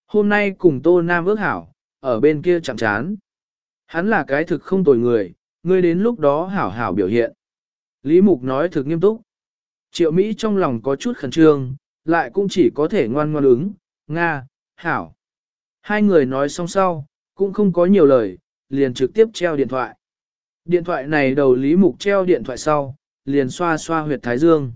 Hôm nay cùng Tô Nam ước hảo, ở bên kia chạm chán. Hắn là cái thực không tồi người, ngươi đến lúc đó hảo hảo biểu hiện. Lý Mục nói thực nghiêm túc. Triệu Mỹ trong lòng có chút khẩn trương, lại cũng chỉ có thể ngoan ngoan ứng, Nga, hảo. Hai người nói xong sau, cũng không có nhiều lời, liền trực tiếp treo điện thoại. Điện thoại này đầu Lý Mục treo điện thoại sau, liền xoa xoa huyệt thái dương.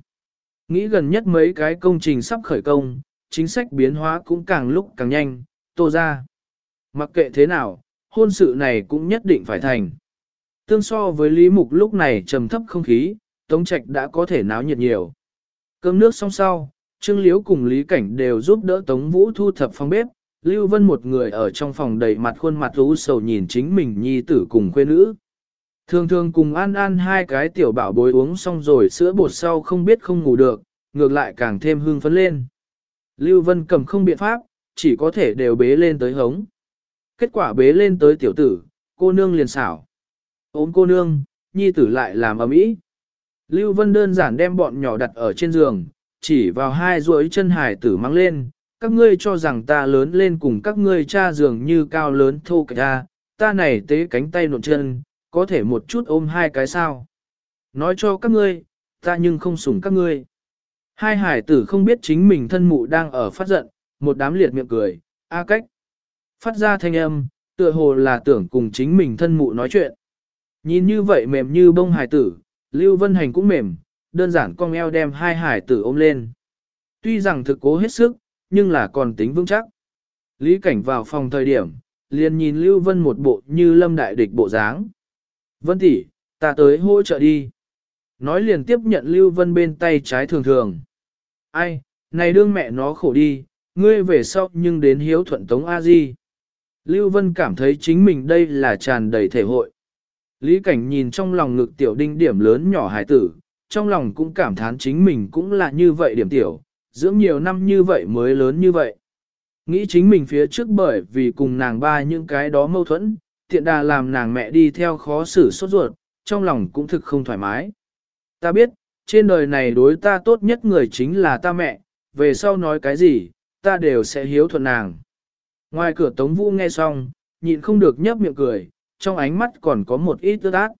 Nghĩ gần nhất mấy cái công trình sắp khởi công, chính sách biến hóa cũng càng lúc càng nhanh, tô ra. Mặc kệ thế nào, hôn sự này cũng nhất định phải thành. Tương so với Lý Mục lúc này trầm thấp không khí, Tống Trạch đã có thể náo nhiệt nhiều. Cơm nước xong sau, Trương Liễu cùng Lý Cảnh đều giúp đỡ Tống Vũ thu thập phòng bếp, Lưu Vân một người ở trong phòng đầy mặt khuôn mặt u sầu nhìn chính mình nhi tử cùng quê nữ. Thường thường cùng An An hai cái tiểu bảo bối uống xong rồi sữa bột sau không biết không ngủ được, ngược lại càng thêm hương phấn lên. Lưu Vân cầm không biện pháp, chỉ có thể đều bế lên tới hống. Kết quả bế lên tới tiểu tử, cô nương liền xảo. Ôm cô nương, nhi tử lại làm ầm ĩ. Lưu Vân đơn giản đem bọn nhỏ đặt ở trên giường, chỉ vào hai duỗi chân hải tử mang lên, các ngươi cho rằng ta lớn lên cùng các ngươi cha dường như cao lớn thô kệch ta, ta này tế cánh tay nộn chân, có thể một chút ôm hai cái sao. Nói cho các ngươi, ta nhưng không sủng các ngươi. Hai hải tử không biết chính mình thân mụ đang ở phát giận, một đám liệt miệng cười, A cách. Phát ra thanh âm, tựa hồ là tưởng cùng chính mình thân mụ nói chuyện. Nhìn như vậy mềm như bông hải tử, Lưu Vân Hành cũng mềm, đơn giản con eo đem hai hải tử ôm lên. Tuy rằng thực cố hết sức, nhưng là còn tính vững chắc. Lý Cảnh vào phòng thời điểm, liền nhìn Lưu Vân một bộ như lâm đại địch bộ dáng. Vân tỷ, ta tới hỗ trợ đi. Nói liền tiếp nhận Lưu Vân bên tay trái thường thường. Ai, này đương mẹ nó khổ đi, ngươi về sau nhưng đến hiếu thuận tống A Di. Lưu Vân cảm thấy chính mình đây là tràn đầy thể hội. Lý Cảnh nhìn trong lòng ngực tiểu đinh điểm lớn nhỏ hải tử, trong lòng cũng cảm thán chính mình cũng là như vậy điểm tiểu, dưỡng nhiều năm như vậy mới lớn như vậy. Nghĩ chính mình phía trước bởi vì cùng nàng ba những cái đó mâu thuẫn, tiện đà làm nàng mẹ đi theo khó xử sốt ruột, trong lòng cũng thực không thoải mái. Ta biết, trên đời này đối ta tốt nhất người chính là ta mẹ, về sau nói cái gì, ta đều sẽ hiếu thuận nàng. Ngoài cửa Tống Vũ nghe xong, nhịn không được nhấp miệng cười, trong ánh mắt còn có một ít ướt át.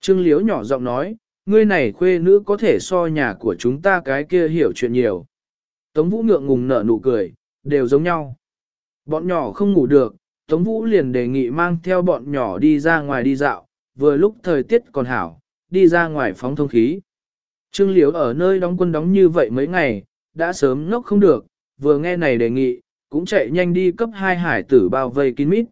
Trương Liếu nhỏ giọng nói, ngươi này khuê nữ có thể so nhà của chúng ta cái kia hiểu chuyện nhiều. Tống Vũ ngượng ngùng nở nụ cười, đều giống nhau. Bọn nhỏ không ngủ được, Tống Vũ liền đề nghị mang theo bọn nhỏ đi ra ngoài đi dạo, vừa lúc thời tiết còn hảo, đi ra ngoài phóng thông khí. Trương Liễu ở nơi đóng quân đóng như vậy mấy ngày, đã sớm ngốc không được, vừa nghe này đề nghị, cũng chạy nhanh đi cấp hai hải tử bao vây kín mít.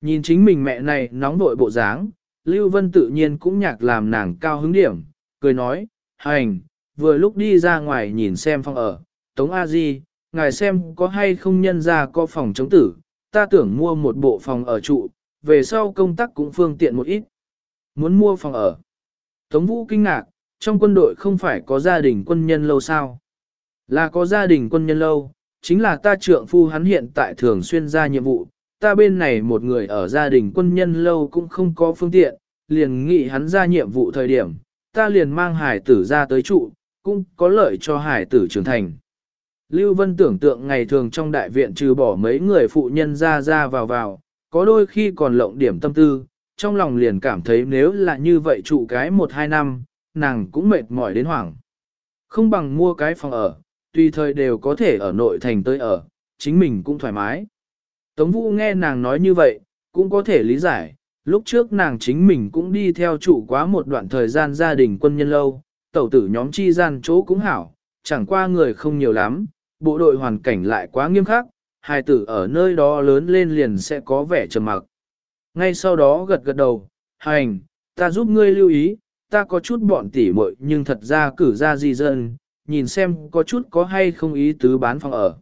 Nhìn chính mình mẹ này nóng vội bộ dáng, Lưu Vân tự nhiên cũng nhạc làm nàng cao hứng điểm, cười nói, hành, vừa lúc đi ra ngoài nhìn xem phòng ở, Tống A Di, ngài xem có hay không nhân ra có phòng chống tử, ta tưởng mua một bộ phòng ở trụ, về sau công tác cũng phương tiện một ít. Muốn mua phòng ở. Tống Vũ kinh ngạc, trong quân đội không phải có gia đình quân nhân lâu sao? Là có gia đình quân nhân lâu, chính là ta trượng phu hắn hiện tại thường xuyên ra nhiệm vụ, ta bên này một người ở gia đình quân nhân lâu cũng không có phương tiện, liền nghị hắn ra nhiệm vụ thời điểm, ta liền mang hải tử ra tới trụ, cũng có lợi cho hải tử trưởng thành. Lưu Vân tưởng tượng ngày thường trong đại viện trừ bỏ mấy người phụ nhân ra ra vào vào, có đôi khi còn lộng điểm tâm tư, trong lòng liền cảm thấy nếu là như vậy trụ cái một hai năm, nàng cũng mệt mỏi đến hoảng. Không bằng mua cái phòng ở, tùy thời đều có thể ở nội thành tới ở, chính mình cũng thoải mái. Tống Vũ nghe nàng nói như vậy, cũng có thể lý giải, lúc trước nàng chính mình cũng đi theo trụ quá một đoạn thời gian gia đình quân nhân lâu, tẩu tử nhóm chi gian chỗ cũng hảo, chẳng qua người không nhiều lắm, bộ đội hoàn cảnh lại quá nghiêm khắc, hai tử ở nơi đó lớn lên liền sẽ có vẻ trầm mặc. Ngay sau đó gật gật đầu, hành, ta giúp ngươi lưu ý, ta có chút bọn tỉ muội nhưng thật ra cử ra gì dân, nhìn xem có chút có hay không ý tứ bán phòng ở.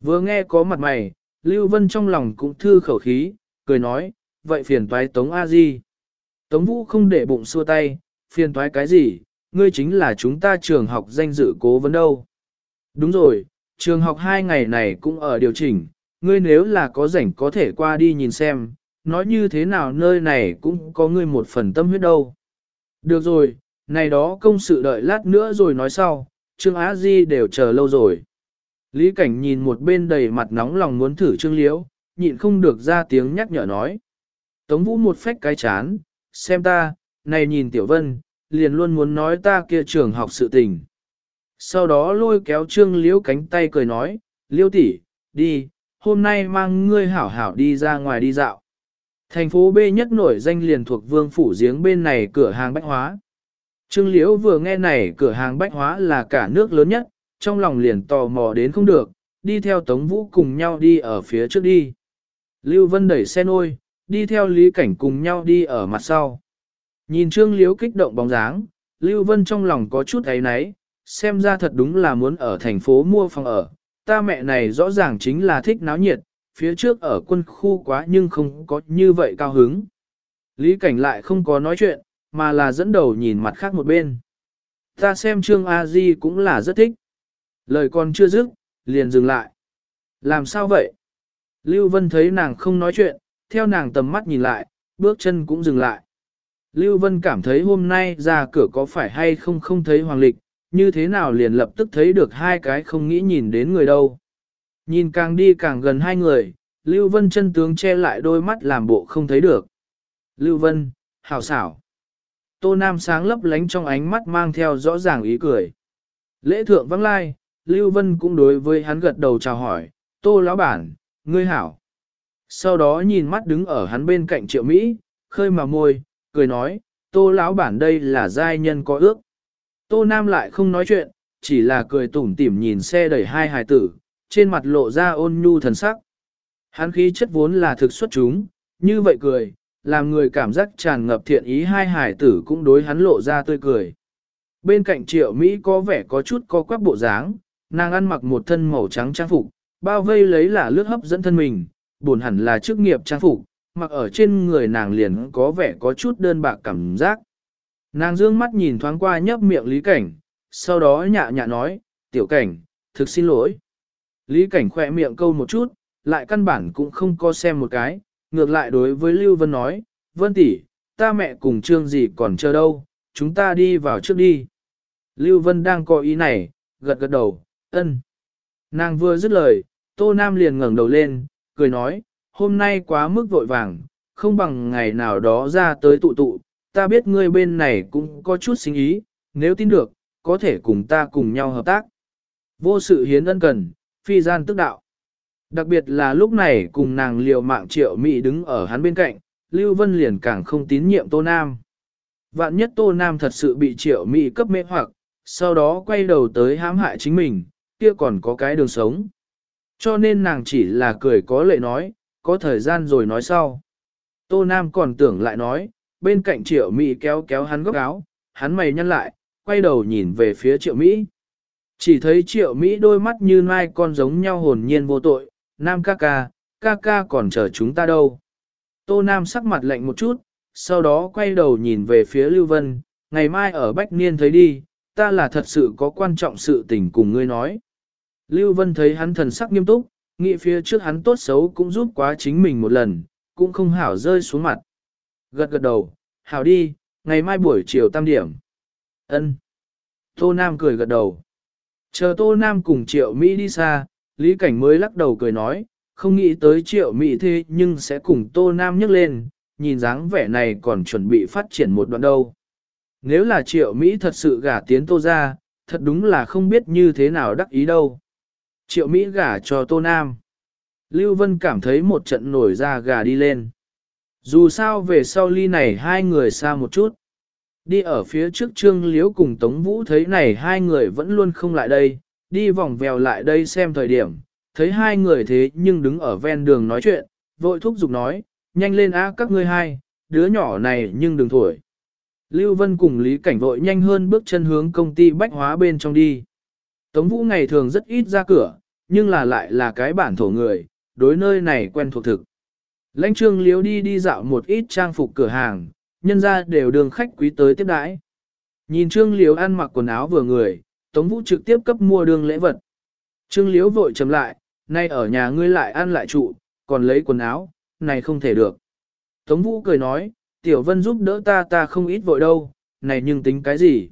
Vừa nghe có mặt mày, Lưu Vân trong lòng cũng thư khẩu khí, cười nói, vậy phiền toái Tống A Di. Tống Vũ không để bụng xua tay, phiền toái cái gì, ngươi chính là chúng ta trường học danh dự cố vấn đâu. Đúng rồi, trường học hai ngày này cũng ở điều chỉnh, ngươi nếu là có rảnh có thể qua đi nhìn xem, nói như thế nào nơi này cũng có ngươi một phần tâm huyết đâu. Được rồi, này đó công sự đợi lát nữa rồi nói sau, Trương Á Di đều chờ lâu rồi. Lý Cảnh nhìn một bên đầy mặt nóng lòng muốn thử Trương Liễu, nhịn không được ra tiếng nhắc nhở nói. Tống Vũ một phách cái chán, xem ta, này nhìn Tiểu Vân, liền luôn muốn nói ta kia trường học sự tình. Sau đó lôi kéo Trương Liễu cánh tay cười nói, Liễu tỷ, đi, hôm nay mang ngươi hảo hảo đi ra ngoài đi dạo. Thành phố B nhất nổi danh liền thuộc vương phủ giếng bên này cửa hàng bách hóa. Trương Liễu vừa nghe này cửa hàng bách hóa là cả nước lớn nhất, trong lòng liền tò mò đến không được, đi theo Tống Vũ cùng nhau đi ở phía trước đi. Lưu Vân đẩy xe nôi, đi theo Lý Cảnh cùng nhau đi ở mặt sau. Nhìn Trương Liễu kích động bóng dáng, Lưu Vân trong lòng có chút ấy náy, xem ra thật đúng là muốn ở thành phố mua phòng ở. Ta mẹ này rõ ràng chính là thích náo nhiệt, phía trước ở quân khu quá nhưng không có như vậy cao hứng. Lý Cảnh lại không có nói chuyện, mà là dẫn đầu nhìn mặt khác một bên. Ta xem Trương A Di cũng là rất thích. Lời còn chưa dứt, liền dừng lại. Làm sao vậy? Lưu Vân thấy nàng không nói chuyện, theo nàng tầm mắt nhìn lại, bước chân cũng dừng lại. Lưu Vân cảm thấy hôm nay ra cửa có phải hay không không thấy hoàng lịch, như thế nào liền lập tức thấy được hai cái không nghĩ nhìn đến người đâu. Nhìn càng đi càng gần hai người, Lưu Vân chân tướng che lại đôi mắt làm bộ không thấy được. Lưu Vân, hảo xảo. Tô Nam sáng lấp lánh trong ánh mắt mang theo rõ ràng ý cười. Lễ thượng vắng lai, Lưu Vân cũng đối với hắn gật đầu chào hỏi, Tô lão bản, ngươi hảo. Sau đó nhìn mắt đứng ở hắn bên cạnh triệu Mỹ, khơi mà môi, cười nói, tô lão bản đây là giai nhân có ước. Tô Nam lại không nói chuyện, chỉ là cười tủm tỉm nhìn xe đẩy hai hài tử, trên mặt lộ ra ôn nhu thần sắc. Hắn khí chất vốn là thực xuất chúng, như vậy cười, làm người cảm giác tràn ngập thiện ý hai hài tử cũng đối hắn lộ ra tươi cười. Bên cạnh triệu Mỹ có vẻ có chút có quắc bộ dáng, nàng ăn mặc một thân màu trắng trang phục, bao vây lấy là lướt hấp dẫn thân mình, buồn hẳn là chức nghiệp trang phục, mặc ở trên người nàng liền có vẻ có chút đơn bạc cảm giác. Nàng dương mắt nhìn thoáng qua nhấp miệng Lý Cảnh, sau đó nhạ nhạ nói, tiểu cảnh, thực xin lỗi. Lý Cảnh khỏe miệng câu một chút, lại căn bản cũng không có xem một cái, ngược lại đối với Lưu Vân nói, Vân tỷ, ta mẹ cùng trương gì còn chờ đâu, chúng ta đi vào trước đi. Lưu Vân đang có ý này, gật gật đầu, ân. Nàng vừa dứt lời, Tô Nam liền ngẩng đầu lên, cười nói, hôm nay quá mức vội vàng, không bằng ngày nào đó ra tới tụ tụ, ta biết ngươi bên này cũng có chút sinh ý, nếu tin được, có thể cùng ta cùng nhau hợp tác. Vô sự hiến ân cần, phi gian tức đạo. Đặc biệt là lúc này cùng nàng liều mạng triệu Mỹ đứng ở hắn bên cạnh, Lưu Vân liền càng không tín nhiệm Tô Nam. Vạn nhất Tô Nam thật sự bị triệu Mỹ cấp mê hoặc, sau đó quay đầu tới hãm hại chính mình, kia còn có cái đường sống. Cho nên nàng chỉ là cười có lệ nói, có thời gian rồi nói sau. Tô Nam còn tưởng lại nói, bên cạnh triệu Mỹ kéo kéo hắn góc áo, hắn mày nhăn lại, quay đầu nhìn về phía triệu Mỹ. Chỉ thấy triệu Mỹ đôi mắt như mai con giống nhau hồn nhiên vô tội, Nam ca ca, ca ca còn chờ chúng ta đâu. Tô Nam sắc mặt lạnh một chút, sau đó quay đầu nhìn về phía Lưu Vân, ngày mai ở Bách Niên thấy đi, ta là thật sự có quan trọng sự tình cùng ngươi nói. Lưu Vân thấy hắn thần sắc nghiêm túc, nghĩ phía trước hắn tốt xấu cũng giúp quá chính mình một lần, cũng không hảo rơi xuống mặt. Gật gật đầu, hảo đi, ngày mai buổi chiều tam điểm. ân Tô Nam cười gật đầu. Chờ Tô Nam cùng Triệu Mỹ đi xa, Lý Cảnh mới lắc đầu cười nói, không nghĩ tới Triệu Mỹ thế nhưng sẽ cùng Tô Nam nhấc lên, nhìn dáng vẻ này còn chuẩn bị phát triển một đoạn đâu. Nếu là Triệu Mỹ thật sự gả tiến Tô ra, thật đúng là không biết như thế nào đắc ý đâu. Triệu Mỹ gả cho Tô Nam. Lưu Vân cảm thấy một trận nổi ra gà đi lên. Dù sao về sau ly này hai người xa một chút. Đi ở phía trước Trương Liễu cùng Tống Vũ thấy này hai người vẫn luôn không lại đây, đi vòng vèo lại đây xem thời điểm, thấy hai người thế nhưng đứng ở ven đường nói chuyện, vội thúc giục nói, nhanh lên á các ngươi hai, đứa nhỏ này nhưng đừng thổi. Lưu Vân cùng Lý Cảnh vội nhanh hơn bước chân hướng công ty bách hóa bên trong đi. Tống Vũ ngày thường rất ít ra cửa, nhưng là lại là cái bản thổ người, đối nơi này quen thuộc thực. Lãnh trương liếu đi đi dạo một ít trang phục cửa hàng, nhân ra đều đường khách quý tới tiếp đãi. Nhìn trương liếu ăn mặc quần áo vừa người, Tống Vũ trực tiếp cấp mua đường lễ vật. Trương liếu vội chấm lại, nay ở nhà ngươi lại ăn lại trụ, còn lấy quần áo, này không thể được. Tống Vũ cười nói, Tiểu Vân giúp đỡ ta ta không ít vội đâu, này nhưng tính cái gì?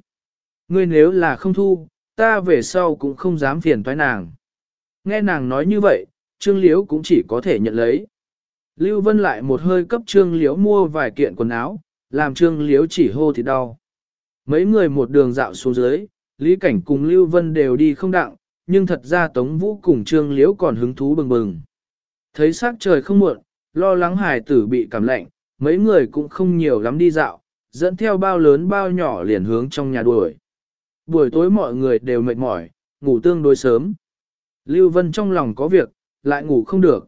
Ngươi nếu là không thu, ta về sau cũng không dám phiền toái nàng. Nghe nàng nói như vậy, Trương Liễu cũng chỉ có thể nhận lấy. Lưu Vân lại một hơi cấp Trương Liễu mua vài kiện quần áo, làm Trương Liễu chỉ hô thì đau. Mấy người một đường dạo xuống dưới, Lý Cảnh cùng Lưu Vân đều đi không đặng, nhưng thật ra Tống Vũ cùng Trương Liễu còn hứng thú bừng bừng. Thấy sắc trời không muộn, lo lắng hài tử bị cảm lạnh, mấy người cũng không nhiều lắm đi dạo, dẫn theo bao lớn bao nhỏ liền hướng trong nhà đuổi. Buổi tối mọi người đều mệt mỏi, ngủ tương đối sớm. Lưu Vân trong lòng có việc, lại ngủ không được.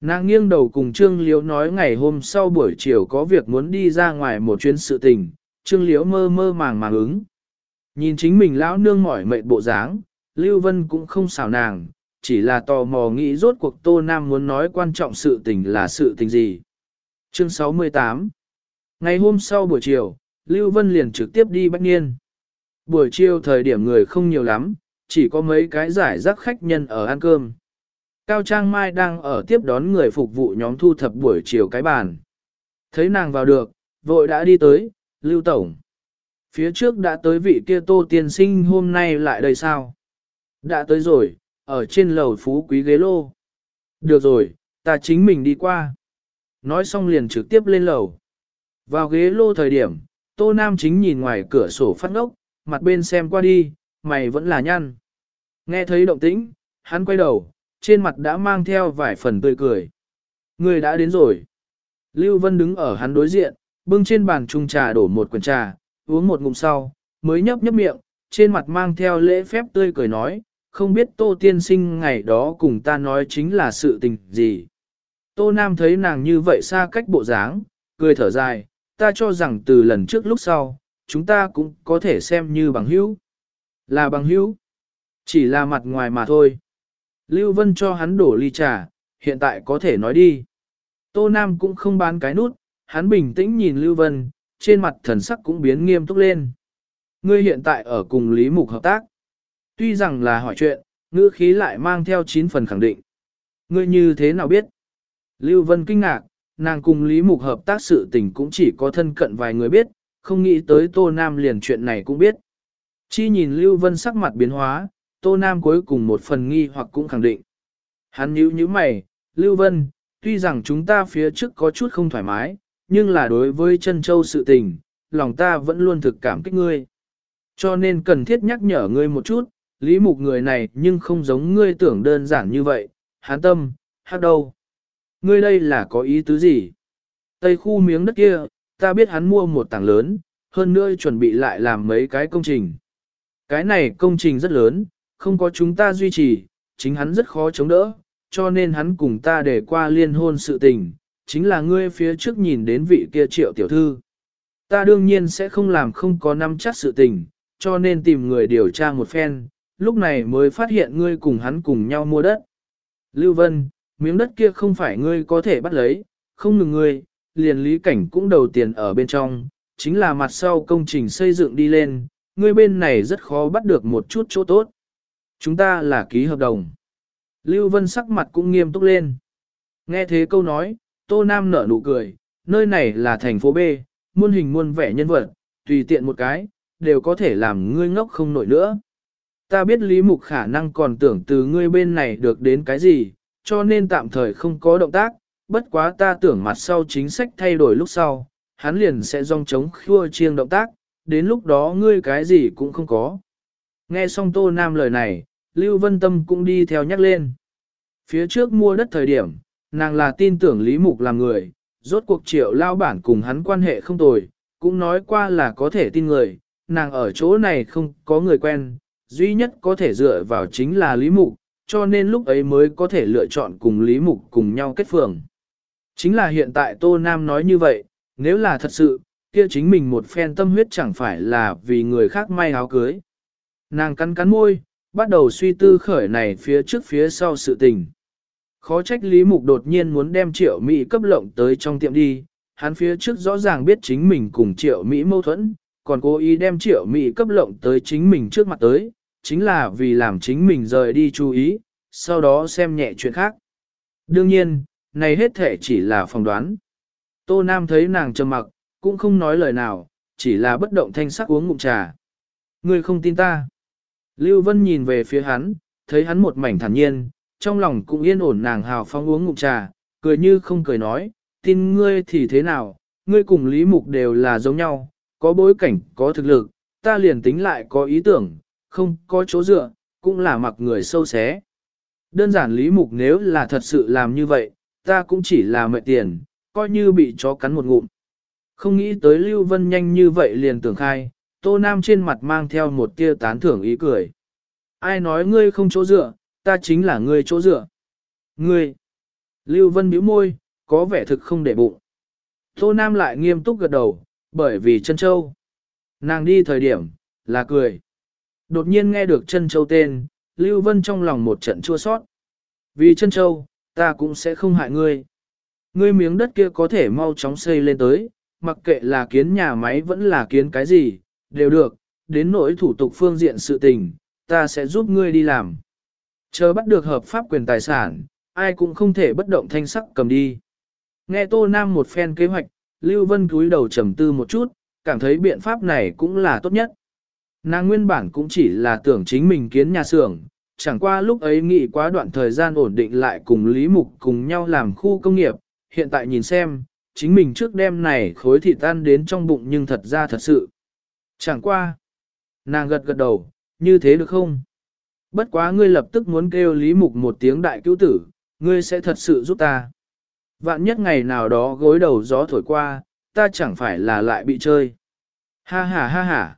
Nàng nghiêng đầu cùng Trương Liễu nói ngày hôm sau buổi chiều có việc muốn đi ra ngoài một chuyến sự tình, Trương Liễu mơ mơ màng màng ứng. Nhìn chính mình lão nương mỏi mệt bộ dáng, Lưu Vân cũng không xảo nàng, chỉ là tò mò nghĩ rốt cuộc Tô Nam muốn nói quan trọng sự tình là sự tình gì. Chương 68 Ngày hôm sau buổi chiều, Lưu Vân liền trực tiếp đi Bách Niên. Buổi chiều thời điểm người không nhiều lắm, chỉ có mấy cái giải rác khách nhân ở ăn cơm. Cao Trang Mai đang ở tiếp đón người phục vụ nhóm thu thập buổi chiều cái bàn. Thấy nàng vào được, vội đã đi tới, Lưu Tổng. Phía trước đã tới vị kia tô tiên sinh hôm nay lại đây sao? Đã tới rồi, ở trên lầu phú quý ghế lô. Được rồi, ta chính mình đi qua. Nói xong liền trực tiếp lên lầu. Vào ghế lô thời điểm, tô nam chính nhìn ngoài cửa sổ phát ngốc, mặt bên xem qua đi, mày vẫn là nhăn. Nghe thấy động tĩnh, hắn quay đầu, trên mặt đã mang theo vài phần tươi cười. Người đã đến rồi. Lưu Vân đứng ở hắn đối diện, bưng trên bàn chung trà đổ một quần trà, uống một ngụm sau, mới nhấp nhấp miệng, trên mặt mang theo lễ phép tươi cười nói, không biết Tô Tiên Sinh ngày đó cùng ta nói chính là sự tình gì. Tô Nam thấy nàng như vậy xa cách bộ dáng, cười thở dài, ta cho rằng từ lần trước lúc sau, chúng ta cũng có thể xem như bằng hữu. Là bằng hữu, chỉ là mặt ngoài mà thôi. Lưu Vân cho hắn đổ ly trà, hiện tại có thể nói đi. Tô Nam cũng không bán cái nút, hắn bình tĩnh nhìn Lưu Vân, trên mặt thần sắc cũng biến nghiêm túc lên. Ngươi hiện tại ở cùng Lý Mục hợp tác. Tuy rằng là hỏi chuyện, ngữ khí lại mang theo 9 phần khẳng định. Ngươi như thế nào biết? Lưu Vân kinh ngạc, nàng cùng Lý Mục hợp tác sự tình cũng chỉ có thân cận vài người biết, không nghĩ tới Tô Nam liền chuyện này cũng biết. Chi nhìn Lưu Vân sắc mặt biến hóa, Tô Nam cuối cùng một phần nghi hoặc cũng khẳng định. Hắn nhíu nhíu mày, Lưu Vân, tuy rằng chúng ta phía trước có chút không thoải mái, nhưng là đối với chân châu sự tình, lòng ta vẫn luôn thực cảm kích ngươi. Cho nên cần thiết nhắc nhở ngươi một chút, lý mục người này nhưng không giống ngươi tưởng đơn giản như vậy, hán tâm, hát đâu. Ngươi đây là có ý tứ gì? Tây khu miếng đất kia, ta biết hắn mua một tảng lớn, hơn nữa chuẩn bị lại làm mấy cái công trình. Cái này công trình rất lớn, không có chúng ta duy trì, chính hắn rất khó chống đỡ, cho nên hắn cùng ta để qua liên hôn sự tình, chính là ngươi phía trước nhìn đến vị kia triệu tiểu thư. Ta đương nhiên sẽ không làm không có nắm chắc sự tình, cho nên tìm người điều tra một phen, lúc này mới phát hiện ngươi cùng hắn cùng nhau mua đất. Lưu Vân, miếng đất kia không phải ngươi có thể bắt lấy, không ngừng ngươi, liền lý cảnh cũng đầu tiền ở bên trong, chính là mặt sau công trình xây dựng đi lên, ngươi bên này rất khó bắt được một chút chỗ tốt. Chúng ta là ký hợp đồng. Lưu Vân sắc mặt cũng nghiêm túc lên. Nghe thế câu nói, Tô Nam nở nụ cười, nơi này là thành phố B, muôn hình muôn vẻ nhân vật, tùy tiện một cái, đều có thể làm ngươi ngốc không nổi nữa. Ta biết Lý Mục khả năng còn tưởng từ ngươi bên này được đến cái gì, cho nên tạm thời không có động tác, bất quá ta tưởng mặt sau chính sách thay đổi lúc sau, hắn liền sẽ dòng chống khua chiêng động tác, đến lúc đó ngươi cái gì cũng không có. Nghe xong Tô Nam lời này, Lưu Vân Tâm cũng đi theo nhắc lên. Phía trước mua đất thời điểm, nàng là tin tưởng Lý Mục làm người, rốt cuộc triệu lao bản cùng hắn quan hệ không tồi, cũng nói qua là có thể tin người, nàng ở chỗ này không có người quen, duy nhất có thể dựa vào chính là Lý Mục, cho nên lúc ấy mới có thể lựa chọn cùng Lý Mục cùng nhau kết phường. Chính là hiện tại Tô Nam nói như vậy, nếu là thật sự, kia chính mình một phen tâm huyết chẳng phải là vì người khác may áo cưới. Nàng cắn cắn môi, bắt đầu suy tư khởi này phía trước phía sau sự tình. Khó trách Lý Mục đột nhiên muốn đem triệu Mỹ cấp lộng tới trong tiệm đi, hắn phía trước rõ ràng biết chính mình cùng triệu Mỹ mâu thuẫn, còn cố ý đem triệu Mỹ cấp lộng tới chính mình trước mặt tới, chính là vì làm chính mình rời đi chú ý, sau đó xem nhẹ chuyện khác. Đương nhiên, này hết thể chỉ là phỏng đoán. Tô Nam thấy nàng trầm mặc, cũng không nói lời nào, chỉ là bất động thanh sắc uống ngụm trà. Người không tin ta. Lưu Vân nhìn về phía hắn, thấy hắn một mảnh thản nhiên, trong lòng cũng yên ổn nàng hào phong uống ngụm trà, cười như không cười nói, tin ngươi thì thế nào, ngươi cùng Lý Mục đều là giống nhau, có bối cảnh, có thực lực, ta liền tính lại có ý tưởng, không có chỗ dựa, cũng là mặc người sâu xé. Đơn giản Lý Mục nếu là thật sự làm như vậy, ta cũng chỉ là mệt tiền, coi như bị chó cắn một ngụm. Không nghĩ tới Lưu Vân nhanh như vậy liền tưởng khai, Tô Nam trên mặt mang theo một tia tán thưởng ý cười. Ai nói ngươi không chỗ dựa, ta chính là ngươi chỗ dựa. Ngươi. Lưu Vân bĩu môi, có vẻ thực không để bụng. Tô Nam lại nghiêm túc gật đầu, bởi vì chân châu. Nàng đi thời điểm, là cười. Đột nhiên nghe được chân châu tên, Lưu Vân trong lòng một trận chua sót. Vì chân châu, ta cũng sẽ không hại ngươi. Ngươi miếng đất kia có thể mau chóng xây lên tới, mặc kệ là kiến nhà máy vẫn là kiến cái gì, đều được, đến nỗi thủ tục phương diện sự tình, ta sẽ giúp ngươi đi làm. Chờ bắt được hợp pháp quyền tài sản, ai cũng không thể bất động thanh sắc cầm đi. Nghe Tô Nam một phen kế hoạch, Lưu Vân cúi đầu trầm tư một chút, cảm thấy biện pháp này cũng là tốt nhất. Nàng nguyên bản cũng chỉ là tưởng chính mình kiến nhà xưởng, chẳng qua lúc ấy nghĩ quá đoạn thời gian ổn định lại cùng Lý Mục cùng nhau làm khu công nghiệp, hiện tại nhìn xem, chính mình trước đêm này khối thịt tan đến trong bụng nhưng thật ra thật sự. Chẳng qua. Nàng gật gật đầu, như thế được không? Bất quá ngươi lập tức muốn kêu Lý Mục một tiếng đại cứu tử, ngươi sẽ thật sự giúp ta. Vạn nhất ngày nào đó gối đầu gió thổi qua, ta chẳng phải là lại bị chơi. Ha ha ha ha.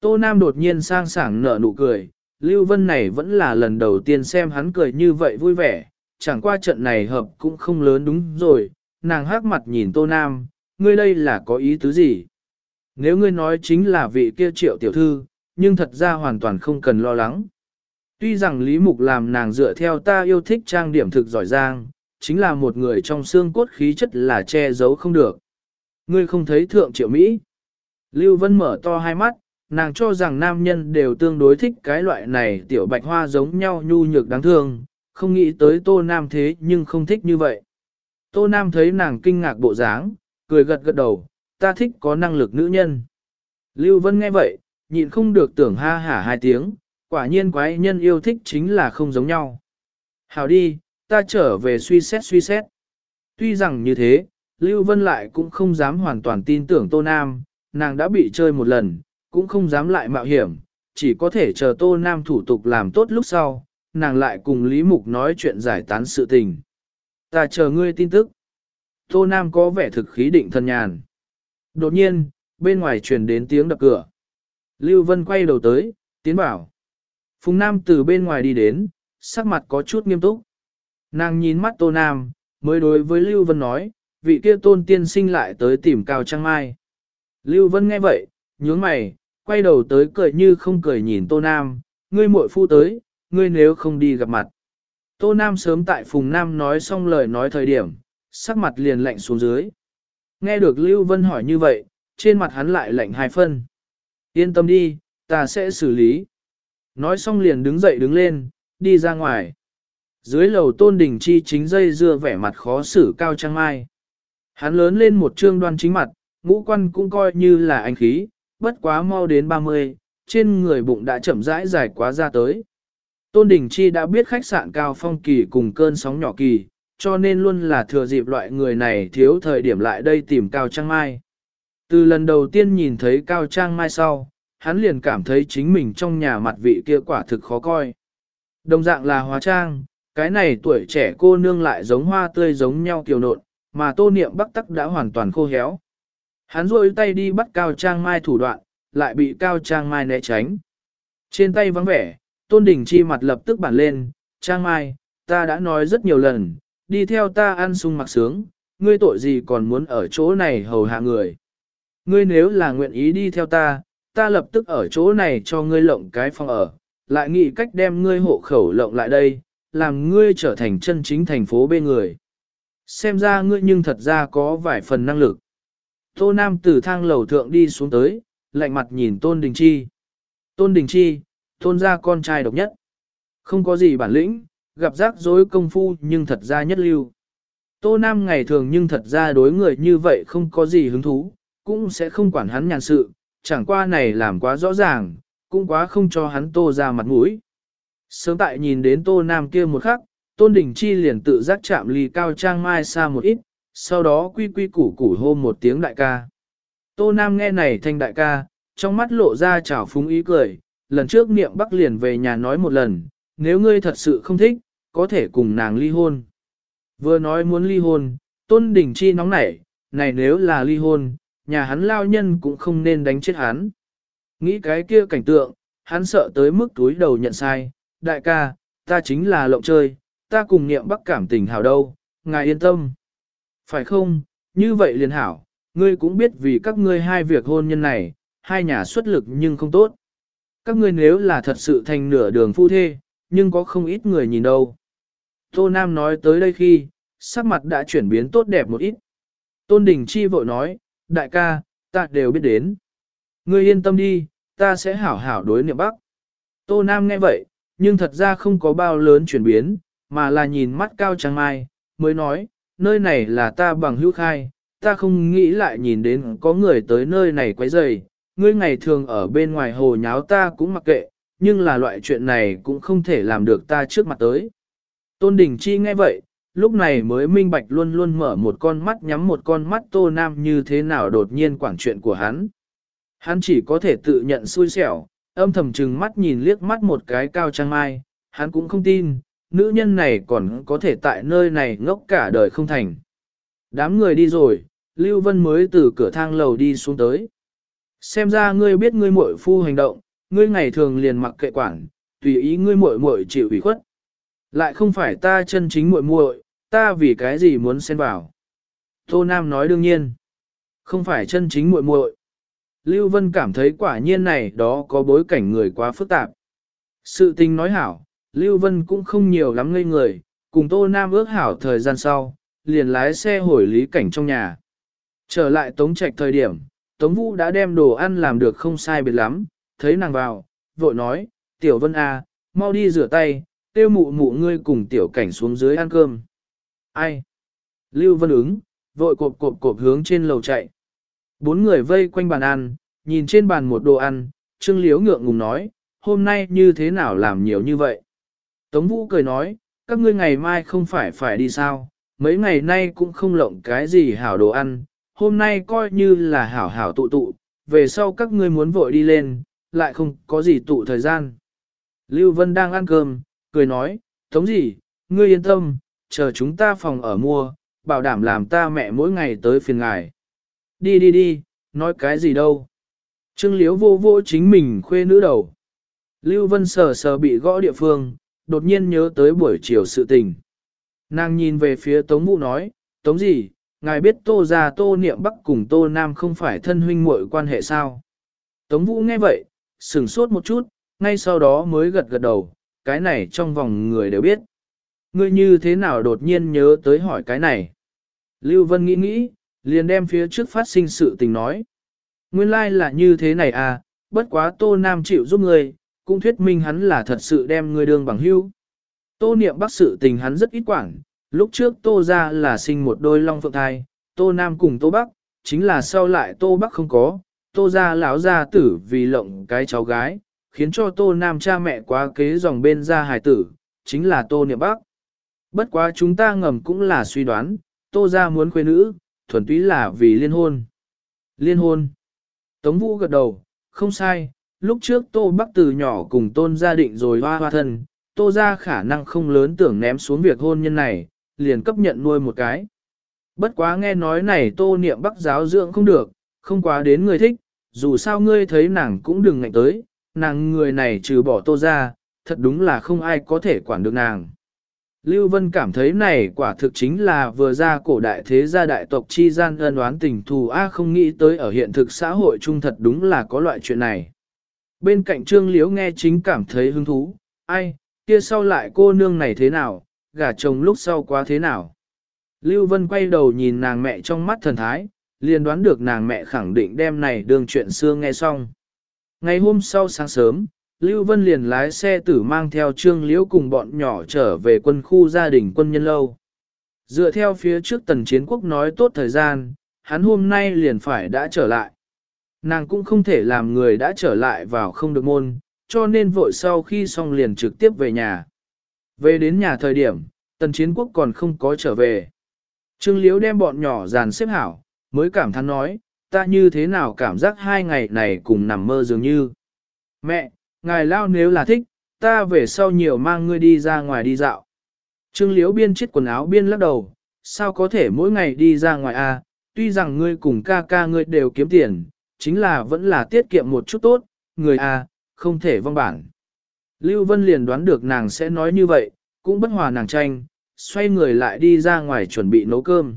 Tô Nam đột nhiên sang sảng nở nụ cười, Lưu Vân này vẫn là lần đầu tiên xem hắn cười như vậy vui vẻ, chẳng qua trận này hợp cũng không lớn đúng rồi, nàng hắc mặt nhìn Tô Nam, ngươi đây là có ý tứ gì? Nếu ngươi nói chính là vị kia triệu tiểu thư, nhưng thật ra hoàn toàn không cần lo lắng. Tuy rằng Lý Mục làm nàng dựa theo ta yêu thích trang điểm thực giỏi giang, chính là một người trong xương cốt khí chất là che giấu không được. Ngươi không thấy thượng triệu Mỹ. Lưu Vân mở to hai mắt, nàng cho rằng nam nhân đều tương đối thích cái loại này tiểu bạch hoa giống nhau nhu nhược đáng thương, không nghĩ tới tô nam thế nhưng không thích như vậy. Tô nam thấy nàng kinh ngạc bộ dáng, cười gật gật đầu, ta thích có năng lực nữ nhân. Lưu Vân nghe vậy, nhịn không được tưởng ha hả hai tiếng, quả nhiên quái nhân yêu thích chính là không giống nhau. Hào đi, ta trở về suy xét suy xét. Tuy rằng như thế, Lưu Vân lại cũng không dám hoàn toàn tin tưởng Tô Nam, nàng đã bị chơi một lần, cũng không dám lại mạo hiểm, chỉ có thể chờ Tô Nam thủ tục làm tốt lúc sau, nàng lại cùng Lý Mục nói chuyện giải tán sự tình. Ta chờ ngươi tin tức. Tô Nam có vẻ thực khí định thân nhàn. Đột nhiên, bên ngoài truyền đến tiếng đập cửa. Lưu Vân quay đầu tới, tiến bảo. Phùng Nam từ bên ngoài đi đến, sắc mặt có chút nghiêm túc. Nàng nhìn mắt Tô Nam, mới đối với Lưu Vân nói, vị kia tôn tiên sinh lại tới tìm Cao Trang Mai. Lưu Vân nghe vậy, nhướng mày, quay đầu tới cười như không cười nhìn Tô Nam, ngươi muội phu tới, ngươi nếu không đi gặp mặt. Tô Nam sớm tại Phùng Nam nói xong lời nói thời điểm, sắc mặt liền lạnh xuống dưới. Nghe được Lưu Vân hỏi như vậy, trên mặt hắn lại lạnh hai phân. Yên tâm đi, ta sẽ xử lý. Nói xong liền đứng dậy đứng lên, đi ra ngoài. Dưới lầu tôn đình chi chính dây dưa vẻ mặt khó xử cao trang mai. Hắn lớn lên một trương đoan chính mặt, ngũ quan cũng coi như là anh khí, bất quá mau đến 30, trên người bụng đã chậm rãi dài quá ra tới. Tôn Đình Chi đã biết khách sạn cao phong kỳ cùng cơn sóng nhỏ kỳ, cho nên luôn là thừa dịp loại người này thiếu thời điểm lại đây tìm Cao Trang Mai. Từ lần đầu tiên nhìn thấy Cao Trang Mai sau, hắn liền cảm thấy chính mình trong nhà mặt vị kia quả thực khó coi. Đồng dạng là hóa trang, cái này tuổi trẻ cô nương lại giống hoa tươi giống nhau kiều nộn, mà tô niệm bắc tắc đã hoàn toàn khô héo. Hắn rôi tay đi bắt Cao Trang Mai thủ đoạn, lại bị Cao Trang Mai né tránh. Trên tay vắng vẻ, Tôn Đình Chi mặt lập tức bản lên, Trang Mai, ta đã nói rất nhiều lần, đi theo ta ăn sung mặc sướng, ngươi tội gì còn muốn ở chỗ này hầu hạ người. Ngươi nếu là nguyện ý đi theo ta, ta lập tức ở chỗ này cho ngươi lộng cái phòng ở, lại nghĩ cách đem ngươi hộ khẩu lộng lại đây, làm ngươi trở thành chân chính thành phố bên người. Xem ra ngươi nhưng thật ra có vài phần năng lực. Tô Nam từ thang lầu thượng đi xuống tới, lạnh mặt nhìn Tôn Đình Chi. Tôn Đình Chi, tôn ra con trai độc nhất. Không có gì bản lĩnh, gặp rắc rối công phu nhưng thật ra nhất lưu. Tô Nam ngày thường nhưng thật ra đối người như vậy không có gì hứng thú, cũng sẽ không quản hắn nhàn sự, chẳng qua này làm quá rõ ràng, cũng quá không cho hắn tô ra mặt mũi. Sớm tại nhìn đến tô Nam kia một khắc, tôn đình chi liền tự giác chạm ly cao trang mai xa một ít, sau đó quy quy củ củ hô một tiếng đại ca. Tô Nam nghe này thanh đại ca, trong mắt lộ ra trào phúng ý cười, lần trước niệm bắc liền về nhà nói một lần, nếu ngươi thật sự không thích, có thể cùng nàng ly hôn. Vừa nói muốn ly hôn, tôn đình chi nóng nảy, này nếu là ly hôn, nhà hắn lao nhân cũng không nên đánh chết hắn. Nghĩ cái kia cảnh tượng, hắn sợ tới mức túi đầu nhận sai, đại ca, ta chính là lộng chơi, ta cùng niệm bắc cảm tình hảo đâu, ngài yên tâm. Phải không, như vậy liền hảo, ngươi cũng biết vì các ngươi hai việc hôn nhân này, hai nhà xuất lực nhưng không tốt. Các ngươi nếu là thật sự thành nửa đường phu thê, nhưng có không ít người nhìn đâu. Tô Nam nói tới đây khi, sắc mặt đã chuyển biến tốt đẹp một ít. Tôn Đình Chi vội nói, đại ca, ta đều biết đến. Ngươi yên tâm đi, ta sẽ hảo hảo đối niệm bắc. Tô Nam nghe vậy, nhưng thật ra không có bao lớn chuyển biến, mà là nhìn mắt cao trắng mai, mới nói, nơi này là ta bằng hữu khai, ta không nghĩ lại nhìn đến có người tới nơi này quấy rầy, ngươi ngày thường ở bên ngoài hồ nháo ta cũng mặc kệ, nhưng là loại chuyện này cũng không thể làm được ta trước mặt tới. Tôn Đình Chi nghe vậy, lúc này mới minh bạch luôn luôn mở một con mắt nhắm một con mắt Tô Nam như thế nào đột nhiên quản chuyện của hắn. Hắn chỉ có thể tự nhận xui xẻo, âm thầm trừng mắt nhìn liếc mắt một cái cao trang mai, hắn cũng không tin, nữ nhân này còn có thể tại nơi này ngốc cả đời không thành. Đám người đi rồi, Lưu Vân mới từ cửa thang lầu đi xuống tới. Xem ra ngươi biết ngươi muội phu hành động, ngươi ngày thường liền mặc kệ quản, tùy ý ngươi muội muội chịu ủy khuất. Lại không phải ta chân chính muội muội, ta vì cái gì muốn xen vào. Tô Nam nói đương nhiên, không phải chân chính muội muội. Lưu Vân cảm thấy quả nhiên này đó có bối cảnh người quá phức tạp. Sự tình nói hảo, Lưu Vân cũng không nhiều lắm ngây người, cùng Tô Nam ước hảo thời gian sau, liền lái xe hồi lý cảnh trong nhà. Trở lại Tống Trạch thời điểm, Tống Vũ đã đem đồ ăn làm được không sai biệt lắm, thấy nàng vào, vội nói, Tiểu Vân à, mau đi rửa tay, tiêu mụ mụ ngươi cùng Tiểu Cảnh xuống dưới ăn cơm. Ai? Lưu Vân ứng, vội cộp cộp cộp hướng trên lầu chạy. Bốn người vây quanh bàn ăn, nhìn trên bàn một đồ ăn, Trương Liếu ngượng ngùng nói, hôm nay như thế nào làm nhiều như vậy? Tống Vũ cười nói, các ngươi ngày mai không phải phải đi sao, mấy ngày nay cũng không lộng cái gì hảo đồ ăn, hôm nay coi như là hảo hảo tụ tụ, về sau các ngươi muốn vội đi lên, lại không có gì tụ thời gian. Lưu Vân đang ăn cơm, cười nói, Tống gì, ngươi yên tâm, chờ chúng ta phòng ở mua, bảo đảm làm ta mẹ mỗi ngày tới phiền ngài. Đi đi đi, nói cái gì đâu. Trương Liếu vô vô chính mình khuê nữ đầu. Lưu Vân sờ sờ bị gõ địa phương, đột nhiên nhớ tới buổi chiều sự tình. Nàng nhìn về phía Tống Vũ nói, Tống gì, ngài biết Tô gia Tô Niệm Bắc cùng Tô Nam không phải thân huynh muội quan hệ sao? Tống Vũ nghe vậy, sửng sốt một chút, ngay sau đó mới gật gật đầu, cái này trong vòng người đều biết. Ngươi như thế nào đột nhiên nhớ tới hỏi cái này? Lưu Vân nghĩ nghĩ, liền đem phía trước phát sinh sự tình nói. Nguyên lai like là như thế này à, bất quá Tô Nam chịu giúp ngươi, cũng thuyết minh hắn là thật sự đem ngươi đương bằng hữu. Tô niệm bắc sự tình hắn rất ít quản, lúc trước Tô ra là sinh một đôi long phượng thai, Tô Nam cùng Tô Bắc, chính là sau lại Tô Bắc không có, Tô ra lão gia tử vì lộng cái cháu gái, khiến cho Tô Nam cha mẹ quá kế dòng bên ra hài tử, chính là Tô niệm bắc. Bất quá chúng ta ngầm cũng là suy đoán, Tô ra muốn khuê nữ, thuần túy là vì liên hôn. Liên hôn. Tống Vũ gật đầu, không sai, lúc trước Tô Bắc từ nhỏ cùng tôn gia định rồi hoa hoa thân, Tô gia khả năng không lớn tưởng ném xuống việc hôn nhân này, liền cấp nhận nuôi một cái. Bất quá nghe nói này Tô Niệm Bắc giáo dưỡng không được, không quá đến người thích, dù sao ngươi thấy nàng cũng đừng ngạnh tới, nàng người này trừ bỏ Tô gia, thật đúng là không ai có thể quản được nàng. Lưu Vân cảm thấy này quả thực chính là vừa ra cổ đại thế gia đại tộc chi gian ân oán tình thù A không nghĩ tới ở hiện thực xã hội trung thật đúng là có loại chuyện này. Bên cạnh Trương Liễu nghe chính cảm thấy hứng thú, ai, kia sau lại cô nương này thế nào, gả chồng lúc sau quá thế nào. Lưu Vân quay đầu nhìn nàng mẹ trong mắt thần thái, liền đoán được nàng mẹ khẳng định đem này đường chuyện xưa nghe xong. Ngày hôm sau sáng sớm, Lưu Vân liền lái xe tử mang theo Trương Liễu cùng bọn nhỏ trở về quân khu gia đình quân nhân lâu. Dựa theo phía trước tần chiến quốc nói tốt thời gian, hắn hôm nay liền phải đã trở lại. Nàng cũng không thể làm người đã trở lại vào không được môn, cho nên vội sau khi xong liền trực tiếp về nhà. Về đến nhà thời điểm, tần chiến quốc còn không có trở về. Trương Liễu đem bọn nhỏ dàn xếp hảo, mới cảm thán nói, ta như thế nào cảm giác hai ngày này cùng nằm mơ dường như. Mẹ, ngài lao nếu là thích, ta về sau nhiều mang ngươi đi ra ngoài đi dạo. Trương Liễu biên chiếc quần áo biên lắc đầu, sao có thể mỗi ngày đi ra ngoài a? À? tuy rằng ngươi cùng ca ca ngươi đều kiếm tiền, chính là vẫn là tiết kiệm một chút tốt, người a, à, không thể vong bản. Lưu Vân liền đoán được nàng sẽ nói như vậy, cũng bất hòa nàng tranh, xoay người lại đi ra ngoài chuẩn bị nấu cơm.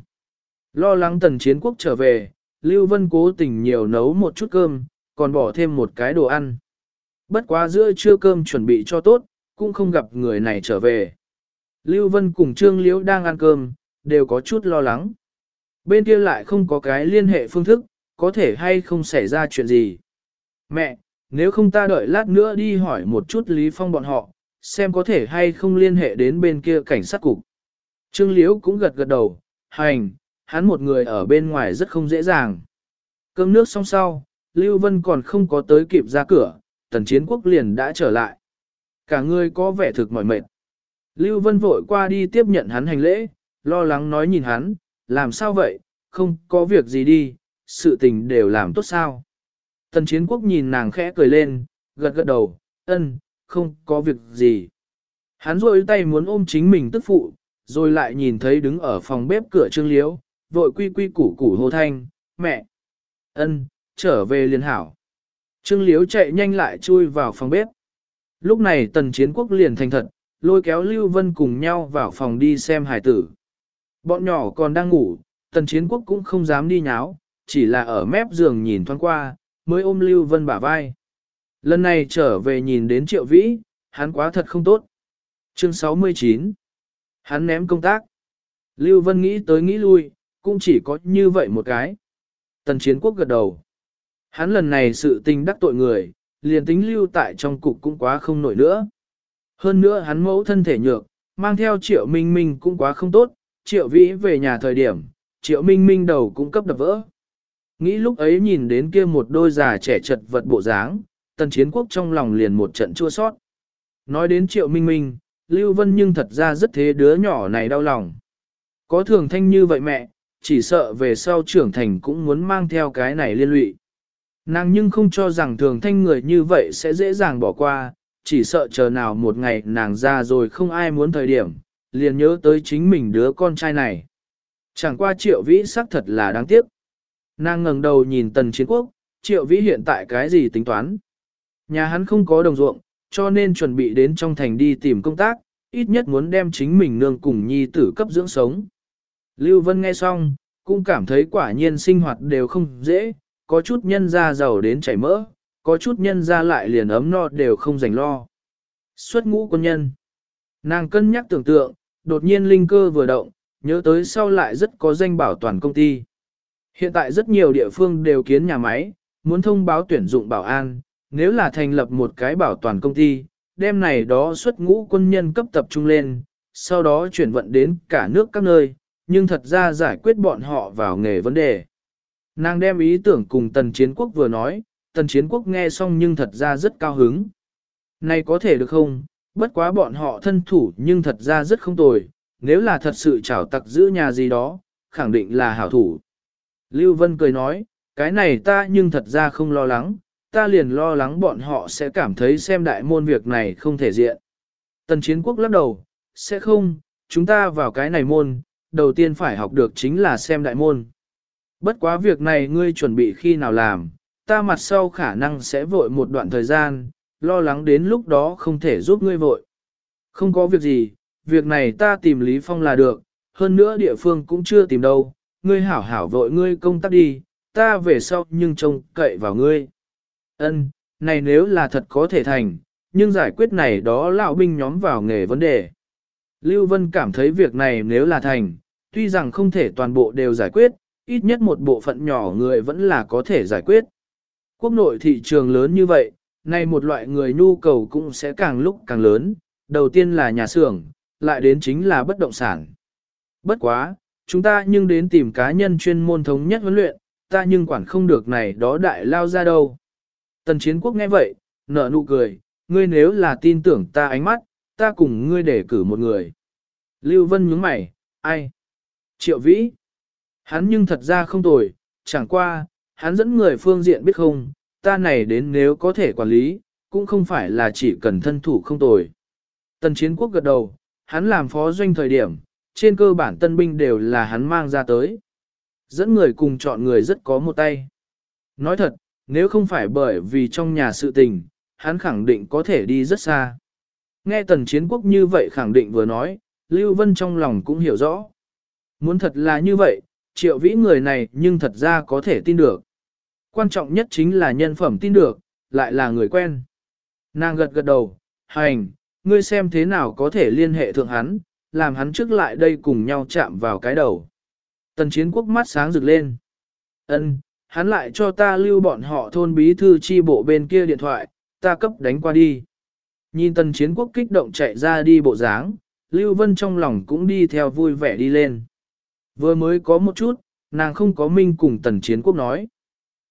Lo lắng tần chiến quốc trở về, Lưu Vân cố tình nhiều nấu một chút cơm, còn bỏ thêm một cái đồ ăn. Bất quá giữa trưa cơm chuẩn bị cho tốt, cũng không gặp người này trở về. Lưu Vân cùng Trương Liễu đang ăn cơm, đều có chút lo lắng. Bên kia lại không có cái liên hệ phương thức, có thể hay không xảy ra chuyện gì. Mẹ, nếu không ta đợi lát nữa đi hỏi một chút Lý Phong bọn họ, xem có thể hay không liên hệ đến bên kia cảnh sát cục. Trương Liễu cũng gật gật đầu, hành, hắn một người ở bên ngoài rất không dễ dàng. Cơm nước xong sau, Lưu Vân còn không có tới kịp ra cửa, tần chiến quốc liền đã trở lại. Cả người có vẻ thực mỏi mệt. Lưu Vân vội qua đi tiếp nhận hắn hành lễ, lo lắng nói nhìn hắn, làm sao vậy, không có việc gì đi, sự tình đều làm tốt sao. Tần chiến quốc nhìn nàng khẽ cười lên, gật gật đầu, ân, không có việc gì. Hắn rôi tay muốn ôm chính mình tức phụ, rồi lại nhìn thấy đứng ở phòng bếp cửa trương liếu, vội quy quy củ củ hô thanh, mẹ, ân, trở về liền hảo. Trương liếu chạy nhanh lại chui vào phòng bếp. Lúc này tần chiến quốc liền thành thật, lôi kéo Lưu Vân cùng nhau vào phòng đi xem hải tử. Bọn nhỏ còn đang ngủ, tần chiến quốc cũng không dám đi nháo, chỉ là ở mép giường nhìn thoáng qua, mới ôm Lưu Vân bả vai. Lần này trở về nhìn đến triệu vĩ, hắn quá thật không tốt. Chương 69 Hắn ném công tác. Lưu Vân nghĩ tới nghĩ lui, cũng chỉ có như vậy một cái. Tần chiến quốc gật đầu. Hắn lần này sự tình đắc tội người, liền tính lưu tại trong cục cũng quá không nổi nữa. Hơn nữa hắn mẫu thân thể nhược, mang theo triệu minh minh cũng quá không tốt, triệu vĩ về nhà thời điểm, triệu minh minh đầu cũng cấp đập vỡ. Nghĩ lúc ấy nhìn đến kia một đôi già trẻ chật vật bộ dáng, tần chiến quốc trong lòng liền một trận chua sót. Nói đến triệu minh minh, Lưu Vân nhưng thật ra rất thế đứa nhỏ này đau lòng. Có thường thanh như vậy mẹ, chỉ sợ về sau trưởng thành cũng muốn mang theo cái này liên lụy. Nàng nhưng không cho rằng thường thanh người như vậy sẽ dễ dàng bỏ qua, chỉ sợ chờ nào một ngày nàng ra rồi không ai muốn thời điểm, liền nhớ tới chính mình đứa con trai này. Chẳng qua triệu vĩ xác thật là đáng tiếc. Nàng ngẩng đầu nhìn tần chiến quốc, triệu vĩ hiện tại cái gì tính toán. Nhà hắn không có đồng ruộng, cho nên chuẩn bị đến trong thành đi tìm công tác, ít nhất muốn đem chính mình nương cùng nhi tử cấp dưỡng sống. Lưu Vân nghe xong, cũng cảm thấy quả nhiên sinh hoạt đều không dễ, có chút nhân ra giàu đến chảy mỡ, có chút nhân ra lại liền ấm no đều không dành lo. Xuất ngũ quân nhân. Nàng cân nhắc tưởng tượng, đột nhiên linh cơ vừa động, nhớ tới sau lại rất có danh bảo toàn công ty. Hiện tại rất nhiều địa phương đều kiến nhà máy, muốn thông báo tuyển dụng bảo an, nếu là thành lập một cái bảo toàn công ty, đem này đó xuất ngũ quân nhân cấp tập trung lên, sau đó chuyển vận đến cả nước các nơi, nhưng thật ra giải quyết bọn họ vào nghề vấn đề. Nàng đem ý tưởng cùng tần chiến quốc vừa nói, tần chiến quốc nghe xong nhưng thật ra rất cao hứng. Này có thể được không, bất quá bọn họ thân thủ nhưng thật ra rất không tồi, nếu là thật sự trảo tặc giữ nhà gì đó, khẳng định là hảo thủ. Lưu Vân cười nói, cái này ta nhưng thật ra không lo lắng, ta liền lo lắng bọn họ sẽ cảm thấy xem đại môn việc này không thể diện. Tần chiến quốc lắc đầu, sẽ không, chúng ta vào cái này môn, đầu tiên phải học được chính là xem đại môn. Bất quá việc này ngươi chuẩn bị khi nào làm, ta mặt sau khả năng sẽ vội một đoạn thời gian, lo lắng đến lúc đó không thể giúp ngươi vội. Không có việc gì, việc này ta tìm Lý Phong là được, hơn nữa địa phương cũng chưa tìm đâu, ngươi hảo hảo vội ngươi công tác đi, ta về sau nhưng trông cậy vào ngươi. Ân, này nếu là thật có thể thành, nhưng giải quyết này đó lão binh nhóm vào nghề vấn đề. Lưu Vân cảm thấy việc này nếu là thành, tuy rằng không thể toàn bộ đều giải quyết, ít nhất một bộ phận nhỏ người vẫn là có thể giải quyết. Quốc nội thị trường lớn như vậy, nay một loại người nhu cầu cũng sẽ càng lúc càng lớn, đầu tiên là nhà xưởng, lại đến chính là bất động sản. Bất quá, chúng ta nhưng đến tìm cá nhân chuyên môn thống nhất huấn luyện, ta nhưng quản không được này đó đại lao ra đâu. Tần chiến quốc nghe vậy, nở nụ cười, ngươi nếu là tin tưởng ta ánh mắt, ta cùng ngươi để cử một người. Lưu Vân nhướng mày, ai? Triệu Vĩ. Hắn nhưng thật ra không tồi, chẳng qua, hắn dẫn người phương diện biết không, ta này đến nếu có thể quản lý, cũng không phải là chỉ cần thân thủ không tồi. Tần chiến quốc gật đầu, hắn làm phó doanh thời điểm, trên cơ bản tân binh đều là hắn mang ra tới. Dẫn người cùng chọn người rất có một tay. Nói thật, nếu không phải bởi vì trong nhà sự tình, hắn khẳng định có thể đi rất xa. Nghe tần chiến quốc như vậy khẳng định vừa nói, Lưu Vân trong lòng cũng hiểu rõ. Muốn thật là như vậy, triệu vĩ người này nhưng thật ra có thể tin được. Quan trọng nhất chính là nhân phẩm tin được, lại là người quen. Nàng gật gật đầu, hành, ngươi xem thế nào có thể liên hệ thượng hắn, làm hắn trước lại đây cùng nhau chạm vào cái đầu. Tần chiến quốc mắt sáng rực lên. Ân, hắn lại cho ta lưu bọn họ thôn bí thư chi bộ bên kia điện thoại, ta cấp đánh qua đi. Nhìn tần chiến quốc kích động chạy ra đi bộ dáng, Lưu Vân trong lòng cũng đi theo vui vẻ đi lên. Vừa mới có một chút, nàng không có minh cùng tần chiến quốc nói.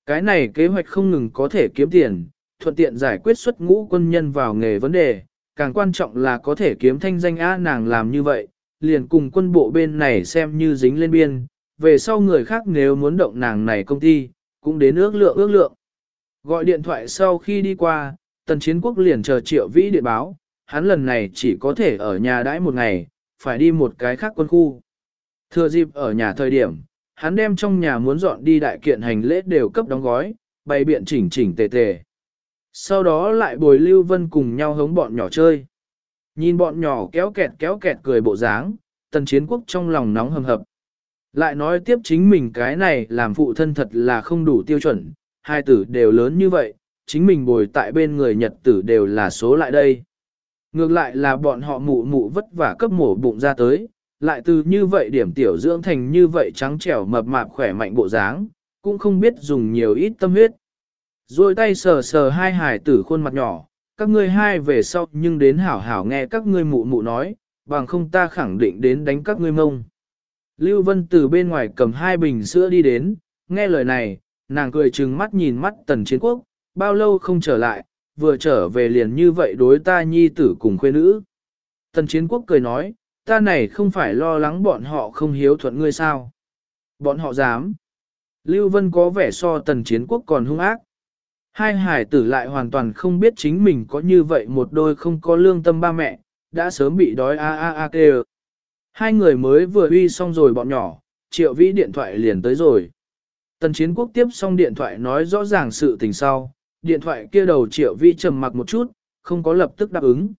Cái này kế hoạch không ngừng có thể kiếm tiền, thuận tiện giải quyết xuất ngũ quân nhân vào nghề vấn đề, càng quan trọng là có thể kiếm thanh danh á nàng làm như vậy, liền cùng quân bộ bên này xem như dính lên biên, về sau người khác nếu muốn động nàng này công ty, cũng đến ước lượng ước lượng. Gọi điện thoại sau khi đi qua, Tần chiến quốc liền chờ triệu vĩ điện báo, hắn lần này chỉ có thể ở nhà đãi một ngày, phải đi một cái khác quân khu. Thừa dịp ở nhà thời điểm, hắn đem trong nhà muốn dọn đi đại kiện hành lễ đều cấp đóng gói, bày biện chỉnh chỉnh tề tề. Sau đó lại bồi Lưu Vân cùng nhau hống bọn nhỏ chơi. Nhìn bọn nhỏ kéo kẹt kéo kẹt cười bộ dáng, tần chiến quốc trong lòng nóng hầm hập. Lại nói tiếp chính mình cái này làm phụ thân thật là không đủ tiêu chuẩn, hai tử đều lớn như vậy, chính mình bồi tại bên người nhật tử đều là số lại đây. Ngược lại là bọn họ mụ mụ vất vả cấp mổ bụng ra tới, lại từ như vậy điểm tiểu dưỡng thành như vậy trắng trẻo mập mạp khỏe mạnh bộ dáng, cũng không biết dùng nhiều ít tâm huyết. Rồi tay sờ sờ hai hải tử khuôn mặt nhỏ, các ngươi hai về sau nhưng đến hảo hảo nghe các ngươi mụ mụ nói, bằng không ta khẳng định đến đánh các ngươi mông. Lưu Vân từ bên ngoài cầm hai bình sữa đi đến, nghe lời này, nàng cười trừng mắt nhìn mắt tần chiến quốc, bao lâu không trở lại, vừa trở về liền như vậy đối ta nhi tử cùng khuê nữ. Tần chiến quốc cười nói, ta này không phải lo lắng bọn họ không hiếu thuận ngươi sao. Bọn họ dám. Lưu Vân có vẻ so tần chiến quốc còn hung ác. Hai hải tử lại hoàn toàn không biết chính mình có như vậy một đôi không có lương tâm ba mẹ, đã sớm bị đói a a a kê Hai người mới vừa uy xong rồi bọn nhỏ, triệu vĩ điện thoại liền tới rồi. Tần chiến quốc tiếp xong điện thoại nói rõ ràng sự tình sau, điện thoại kia đầu triệu vĩ trầm mặc một chút, không có lập tức đáp ứng.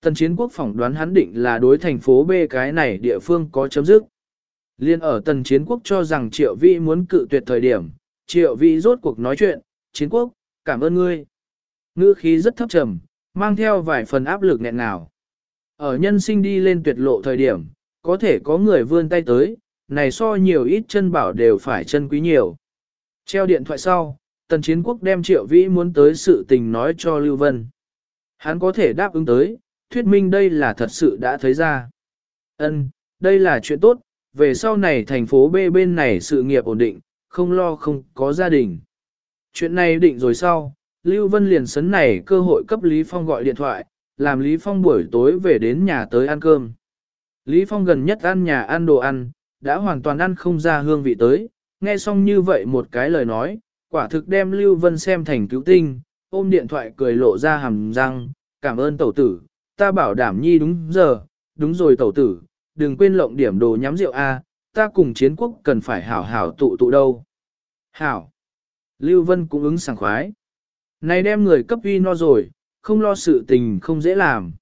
Tần chiến quốc phỏng đoán hắn định là đối thành phố B cái này địa phương có chấm dứt. Liên ở tần chiến quốc cho rằng triệu vĩ muốn cự tuyệt thời điểm, triệu vĩ rốt cuộc nói chuyện, chiến quốc, cảm ơn ngươi. Ngữ khí rất thấp trầm, mang theo vài phần áp lực nghẹn nào. Ở nhân sinh đi lên tuyệt lộ thời điểm, có thể có người vươn tay tới, này so nhiều ít chân bảo đều phải chân quý nhiều. Treo điện thoại sau, tần chiến quốc đem triệu vĩ muốn tới sự tình nói cho Lưu Vân. Hắn có thể đáp ứng tới, thuyết minh đây là thật sự đã thấy ra. Ân, đây là chuyện tốt, về sau này thành phố B bên này sự nghiệp ổn định, không lo không có gia đình. Chuyện này định rồi sau, Lưu Vân liền sấn này cơ hội cấp Lý Phong gọi điện thoại, làm Lý Phong buổi tối về đến nhà tới ăn cơm. Lý Phong gần nhất ăn nhà ăn đồ ăn, đã hoàn toàn ăn không ra hương vị tới, nghe xong như vậy một cái lời nói, quả thực đem Lưu Vân xem thành cứu tinh, ôm điện thoại cười lộ ra hàm răng, cảm ơn tẩu tử, ta bảo đảm nhi đúng giờ, đúng rồi tẩu tử, đừng quên lộng điểm đồ nhắm rượu A, ta cùng chiến quốc cần phải hảo hảo tụ tụ đâu. Hảo. Lưu Vân cũng ứng sảng khoái. Này đem người cấp uy no rồi, không lo sự tình không dễ làm.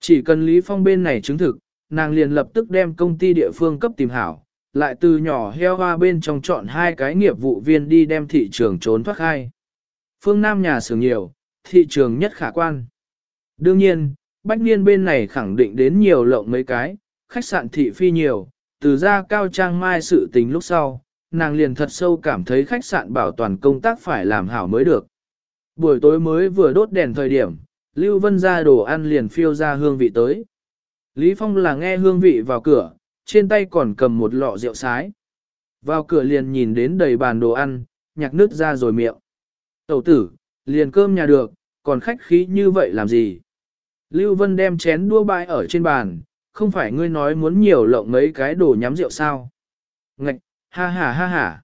Chỉ cần Lý Phong bên này chứng thực, nàng liền lập tức đem công ty địa phương cấp tìm hảo, lại từ nhỏ heo hoa bên trong chọn hai cái nghiệp vụ viên đi đem thị trường trốn thoát khai. Phương Nam nhà xưởng nhiều, thị trường nhất khả quan. Đương nhiên, Bách Niên bên này khẳng định đến nhiều lộng mấy cái, khách sạn thị phi nhiều, từ ra cao trang mai sự tình lúc sau, nàng liền thật sâu cảm thấy khách sạn bảo toàn công tác phải làm hảo mới được. Buổi tối mới vừa đốt đèn thời điểm, Lưu Vân ra đồ ăn liền phiêu ra hương vị tới. Lý Phong là nghe hương vị vào cửa, trên tay còn cầm một lọ rượu sái. Vào cửa liền nhìn đến đầy bàn đồ ăn, nhạc nước ra rồi miệng. Tẩu tử, liền cơm nhà được, còn khách khí như vậy làm gì? Lưu Vân đem chén đua bãi ở trên bàn, không phải ngươi nói muốn nhiều lộng mấy cái đồ nhắm rượu sao? Ngạch, ha ha ha ha.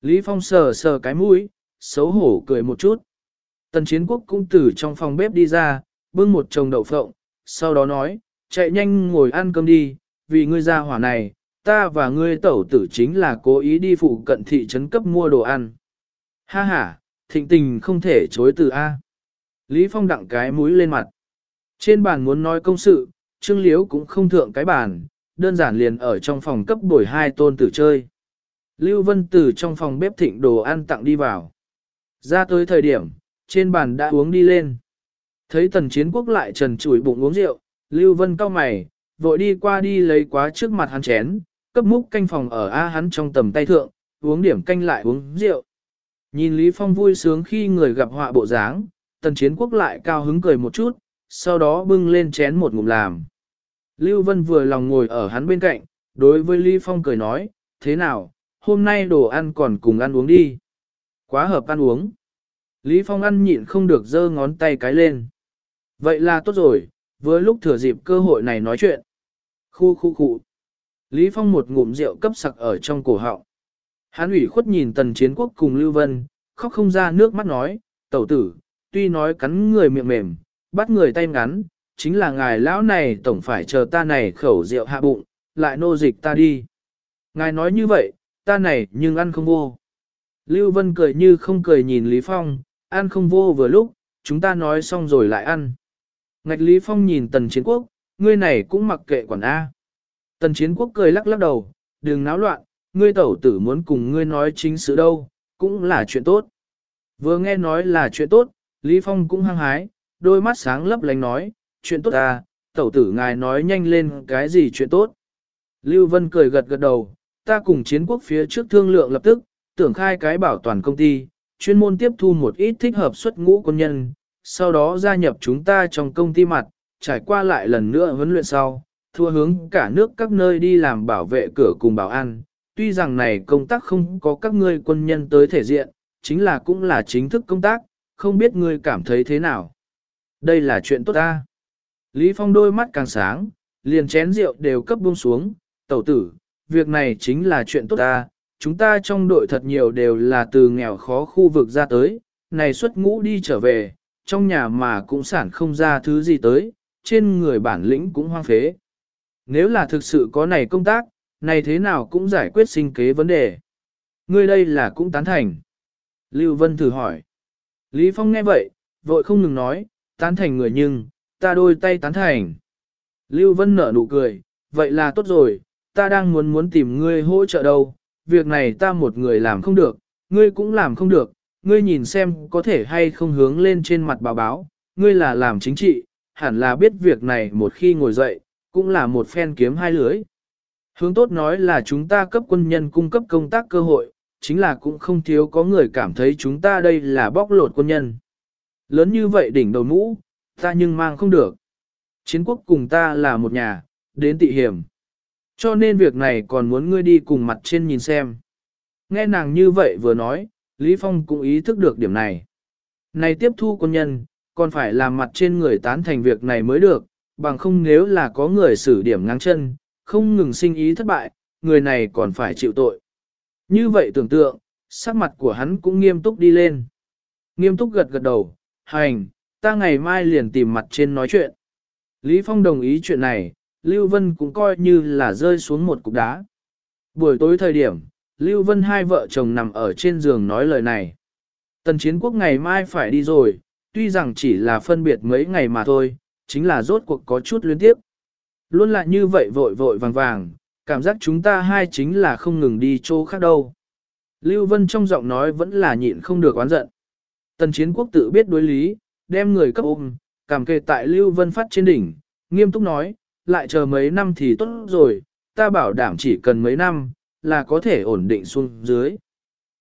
Lý Phong sờ sờ cái mũi, xấu hổ cười một chút. Tần chiến quốc cũng từ trong phòng bếp đi ra, bưng một chồng đậu phộng, sau đó nói, chạy nhanh ngồi ăn cơm đi, vì ngươi ra hỏa này, ta và ngươi tẩu tử chính là cố ý đi phụ cận thị trấn cấp mua đồ ăn. Ha ha, thịnh tình không thể chối từ A. Lý Phong đặng cái mũi lên mặt. Trên bàn muốn nói công sự, Trương Liếu cũng không thượng cái bàn, đơn giản liền ở trong phòng cấp bồi hai tôn tử chơi. Lưu Vân từ trong phòng bếp thịnh đồ ăn tặng đi vào. Ra tới thời điểm, trên bàn đã uống đi lên. Thấy tần chiến quốc lại trần chủi bụng uống rượu, Lưu Vân cau mày, vội đi qua đi lấy quá trước mặt hắn chén, cấp múc canh phòng ở A hắn trong tầm tay thượng, uống điểm canh lại uống rượu. Nhìn Lý Phong vui sướng khi người gặp họa bộ dáng, tần chiến quốc lại cao hứng cười một chút, sau đó bưng lên chén một ngụm làm. Lưu Vân vừa lòng ngồi ở hắn bên cạnh, đối với Lý Phong cười nói, thế nào, hôm nay đồ ăn còn cùng ăn uống đi. Quá hợp ăn uống. Lý Phong ăn nhịn không được giơ ngón tay cái lên. Vậy là tốt rồi, với lúc thừa dịp cơ hội này nói chuyện. Khu khu khu. Lý Phong một ngụm rượu cấp sặc ở trong cổ họng. Hán ủy khuất nhìn tần chiến quốc cùng Lưu Vân, khóc không ra nước mắt nói, tẩu tử, tuy nói cắn người miệng mềm, bắt người tay ngắn, chính là ngài lão này tổng phải chờ ta này khẩu rượu hạ bụng, lại nô dịch ta đi. Ngài nói như vậy, ta này nhưng ăn không vô. Lưu Vân cười như không cười nhìn Lý Phong, ăn không vô vừa lúc, chúng ta nói xong rồi lại ăn. Ngạch Lý Phong nhìn tần chiến quốc, ngươi này cũng mặc kệ quản A. Tần chiến quốc cười lắc lắc đầu, đừng náo loạn, ngươi tẩu tử muốn cùng ngươi nói chính sự đâu, cũng là chuyện tốt. Vừa nghe nói là chuyện tốt, Lý Phong cũng hăng hái, đôi mắt sáng lấp lánh nói, chuyện tốt à, tẩu tử ngài nói nhanh lên cái gì chuyện tốt. Lưu Vân cười gật gật đầu, ta cùng chiến quốc phía trước thương lượng lập tức, tưởng khai cái bảo toàn công ty, chuyên môn tiếp thu một ít thích hợp xuất ngũ quân nhân, sau đó gia nhập chúng ta trong công ty mặt, trải qua lại lần nữa huấn luyện sau, thua hướng cả nước các nơi đi làm bảo vệ cửa cùng bảo an. Tuy rằng này công tác không có các ngươi quân nhân tới thể diện, chính là cũng là chính thức công tác, không biết ngươi cảm thấy thế nào. Đây là chuyện tốt ta. Lý Phong đôi mắt càng sáng, liền chén rượu đều cấp buông xuống, tẩu tử, việc này chính là chuyện tốt ta, chúng ta trong đội thật nhiều đều là từ nghèo khó khu vực ra tới, này xuất ngũ đi trở về, trong nhà mà cũng sản không ra thứ gì tới, trên người bản lĩnh cũng hoang phế. Nếu là thực sự có này công tác, này thế nào cũng giải quyết sinh kế vấn đề. Ngươi đây là cũng tán thành. Lưu Vân thử hỏi. Lý Phong nghe vậy, vội không ngừng nói, tán thành người nhưng, ta đôi tay tán thành. Lưu Vân nở nụ cười, vậy là tốt rồi, ta đang muốn muốn tìm ngươi hỗ trợ đâu, việc này ta một người làm không được, ngươi cũng làm không được, ngươi nhìn xem có thể hay không hướng lên trên mặt báo báo, ngươi là làm chính trị, hẳn là biết việc này một khi ngồi dậy, cũng là một phen kiếm hai lưới. Hướng tốt nói là chúng ta cấp quân nhân cung cấp công tác cơ hội, chính là cũng không thiếu có người cảm thấy chúng ta đây là bóc lột quân nhân. Lớn như vậy đỉnh đầu mũ, ta nhưng mang không được. Chiến quốc cùng ta là một nhà, đến tị hiểm. Cho nên việc này còn muốn ngươi đi cùng mặt trên nhìn xem. Nghe nàng như vậy vừa nói, Lý Phong cũng ý thức được điểm này. Này tiếp thu quân nhân, còn phải làm mặt trên người tán thành việc này mới được, bằng không nếu là có người xử điểm ngang chân, không ngừng sinh ý thất bại, người này còn phải chịu tội. Như vậy tưởng tượng, sắc mặt của hắn cũng nghiêm túc đi lên. Nghiêm túc gật gật đầu, hành, ta ngày mai liền tìm mặt trên nói chuyện. Lý Phong đồng ý chuyện này, Lưu Vân cũng coi như là rơi xuống một cục đá. Buổi tối thời điểm, Lưu Vân hai vợ chồng nằm ở trên giường nói lời này. Tần chiến quốc ngày mai phải đi rồi, tuy rằng chỉ là phân biệt mấy ngày mà thôi, chính là rốt cuộc có chút liên tiếp. Luôn là như vậy vội vội vàng vàng, cảm giác chúng ta hai chính là không ngừng đi chỗ khác đâu. Lưu Vân trong giọng nói vẫn là nhịn không được oán giận. Tần chiến quốc tự biết đối lý, đem người cấp ôm, cảm kề tại Lưu Vân phát trên đỉnh, nghiêm túc nói, lại chờ mấy năm thì tốt rồi, ta bảo đảm chỉ cần mấy năm, là có thể ổn định xuống dưới.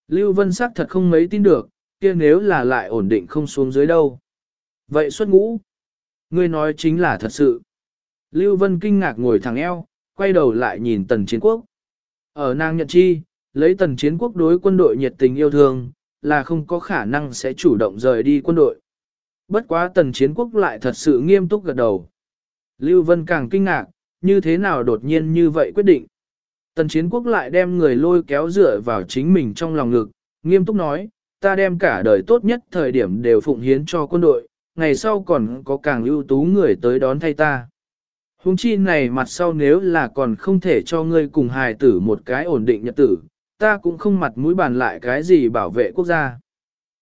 Lưu Vân sắc thật không mấy tin được, kia nếu là lại ổn định không xuống dưới đâu. Vậy xuất ngũ, ngươi nói chính là thật sự. Lưu Vân kinh ngạc ngồi thẳng eo, quay đầu lại nhìn tần chiến quốc. Ở nàng nhận chi, lấy tần chiến quốc đối quân đội nhiệt tình yêu thương, là không có khả năng sẽ chủ động rời đi quân đội. Bất quá tần chiến quốc lại thật sự nghiêm túc gật đầu. Lưu Vân càng kinh ngạc, như thế nào đột nhiên như vậy quyết định. Tần chiến quốc lại đem người lôi kéo dựa vào chính mình trong lòng ngực, nghiêm túc nói, ta đem cả đời tốt nhất thời điểm đều phụng hiến cho quân đội, ngày sau còn có càng ưu tú người tới đón thay ta. Hùng chi này mặt sau nếu là còn không thể cho ngươi cùng hài tử một cái ổn định nhật tử, ta cũng không mặt mũi bàn lại cái gì bảo vệ quốc gia.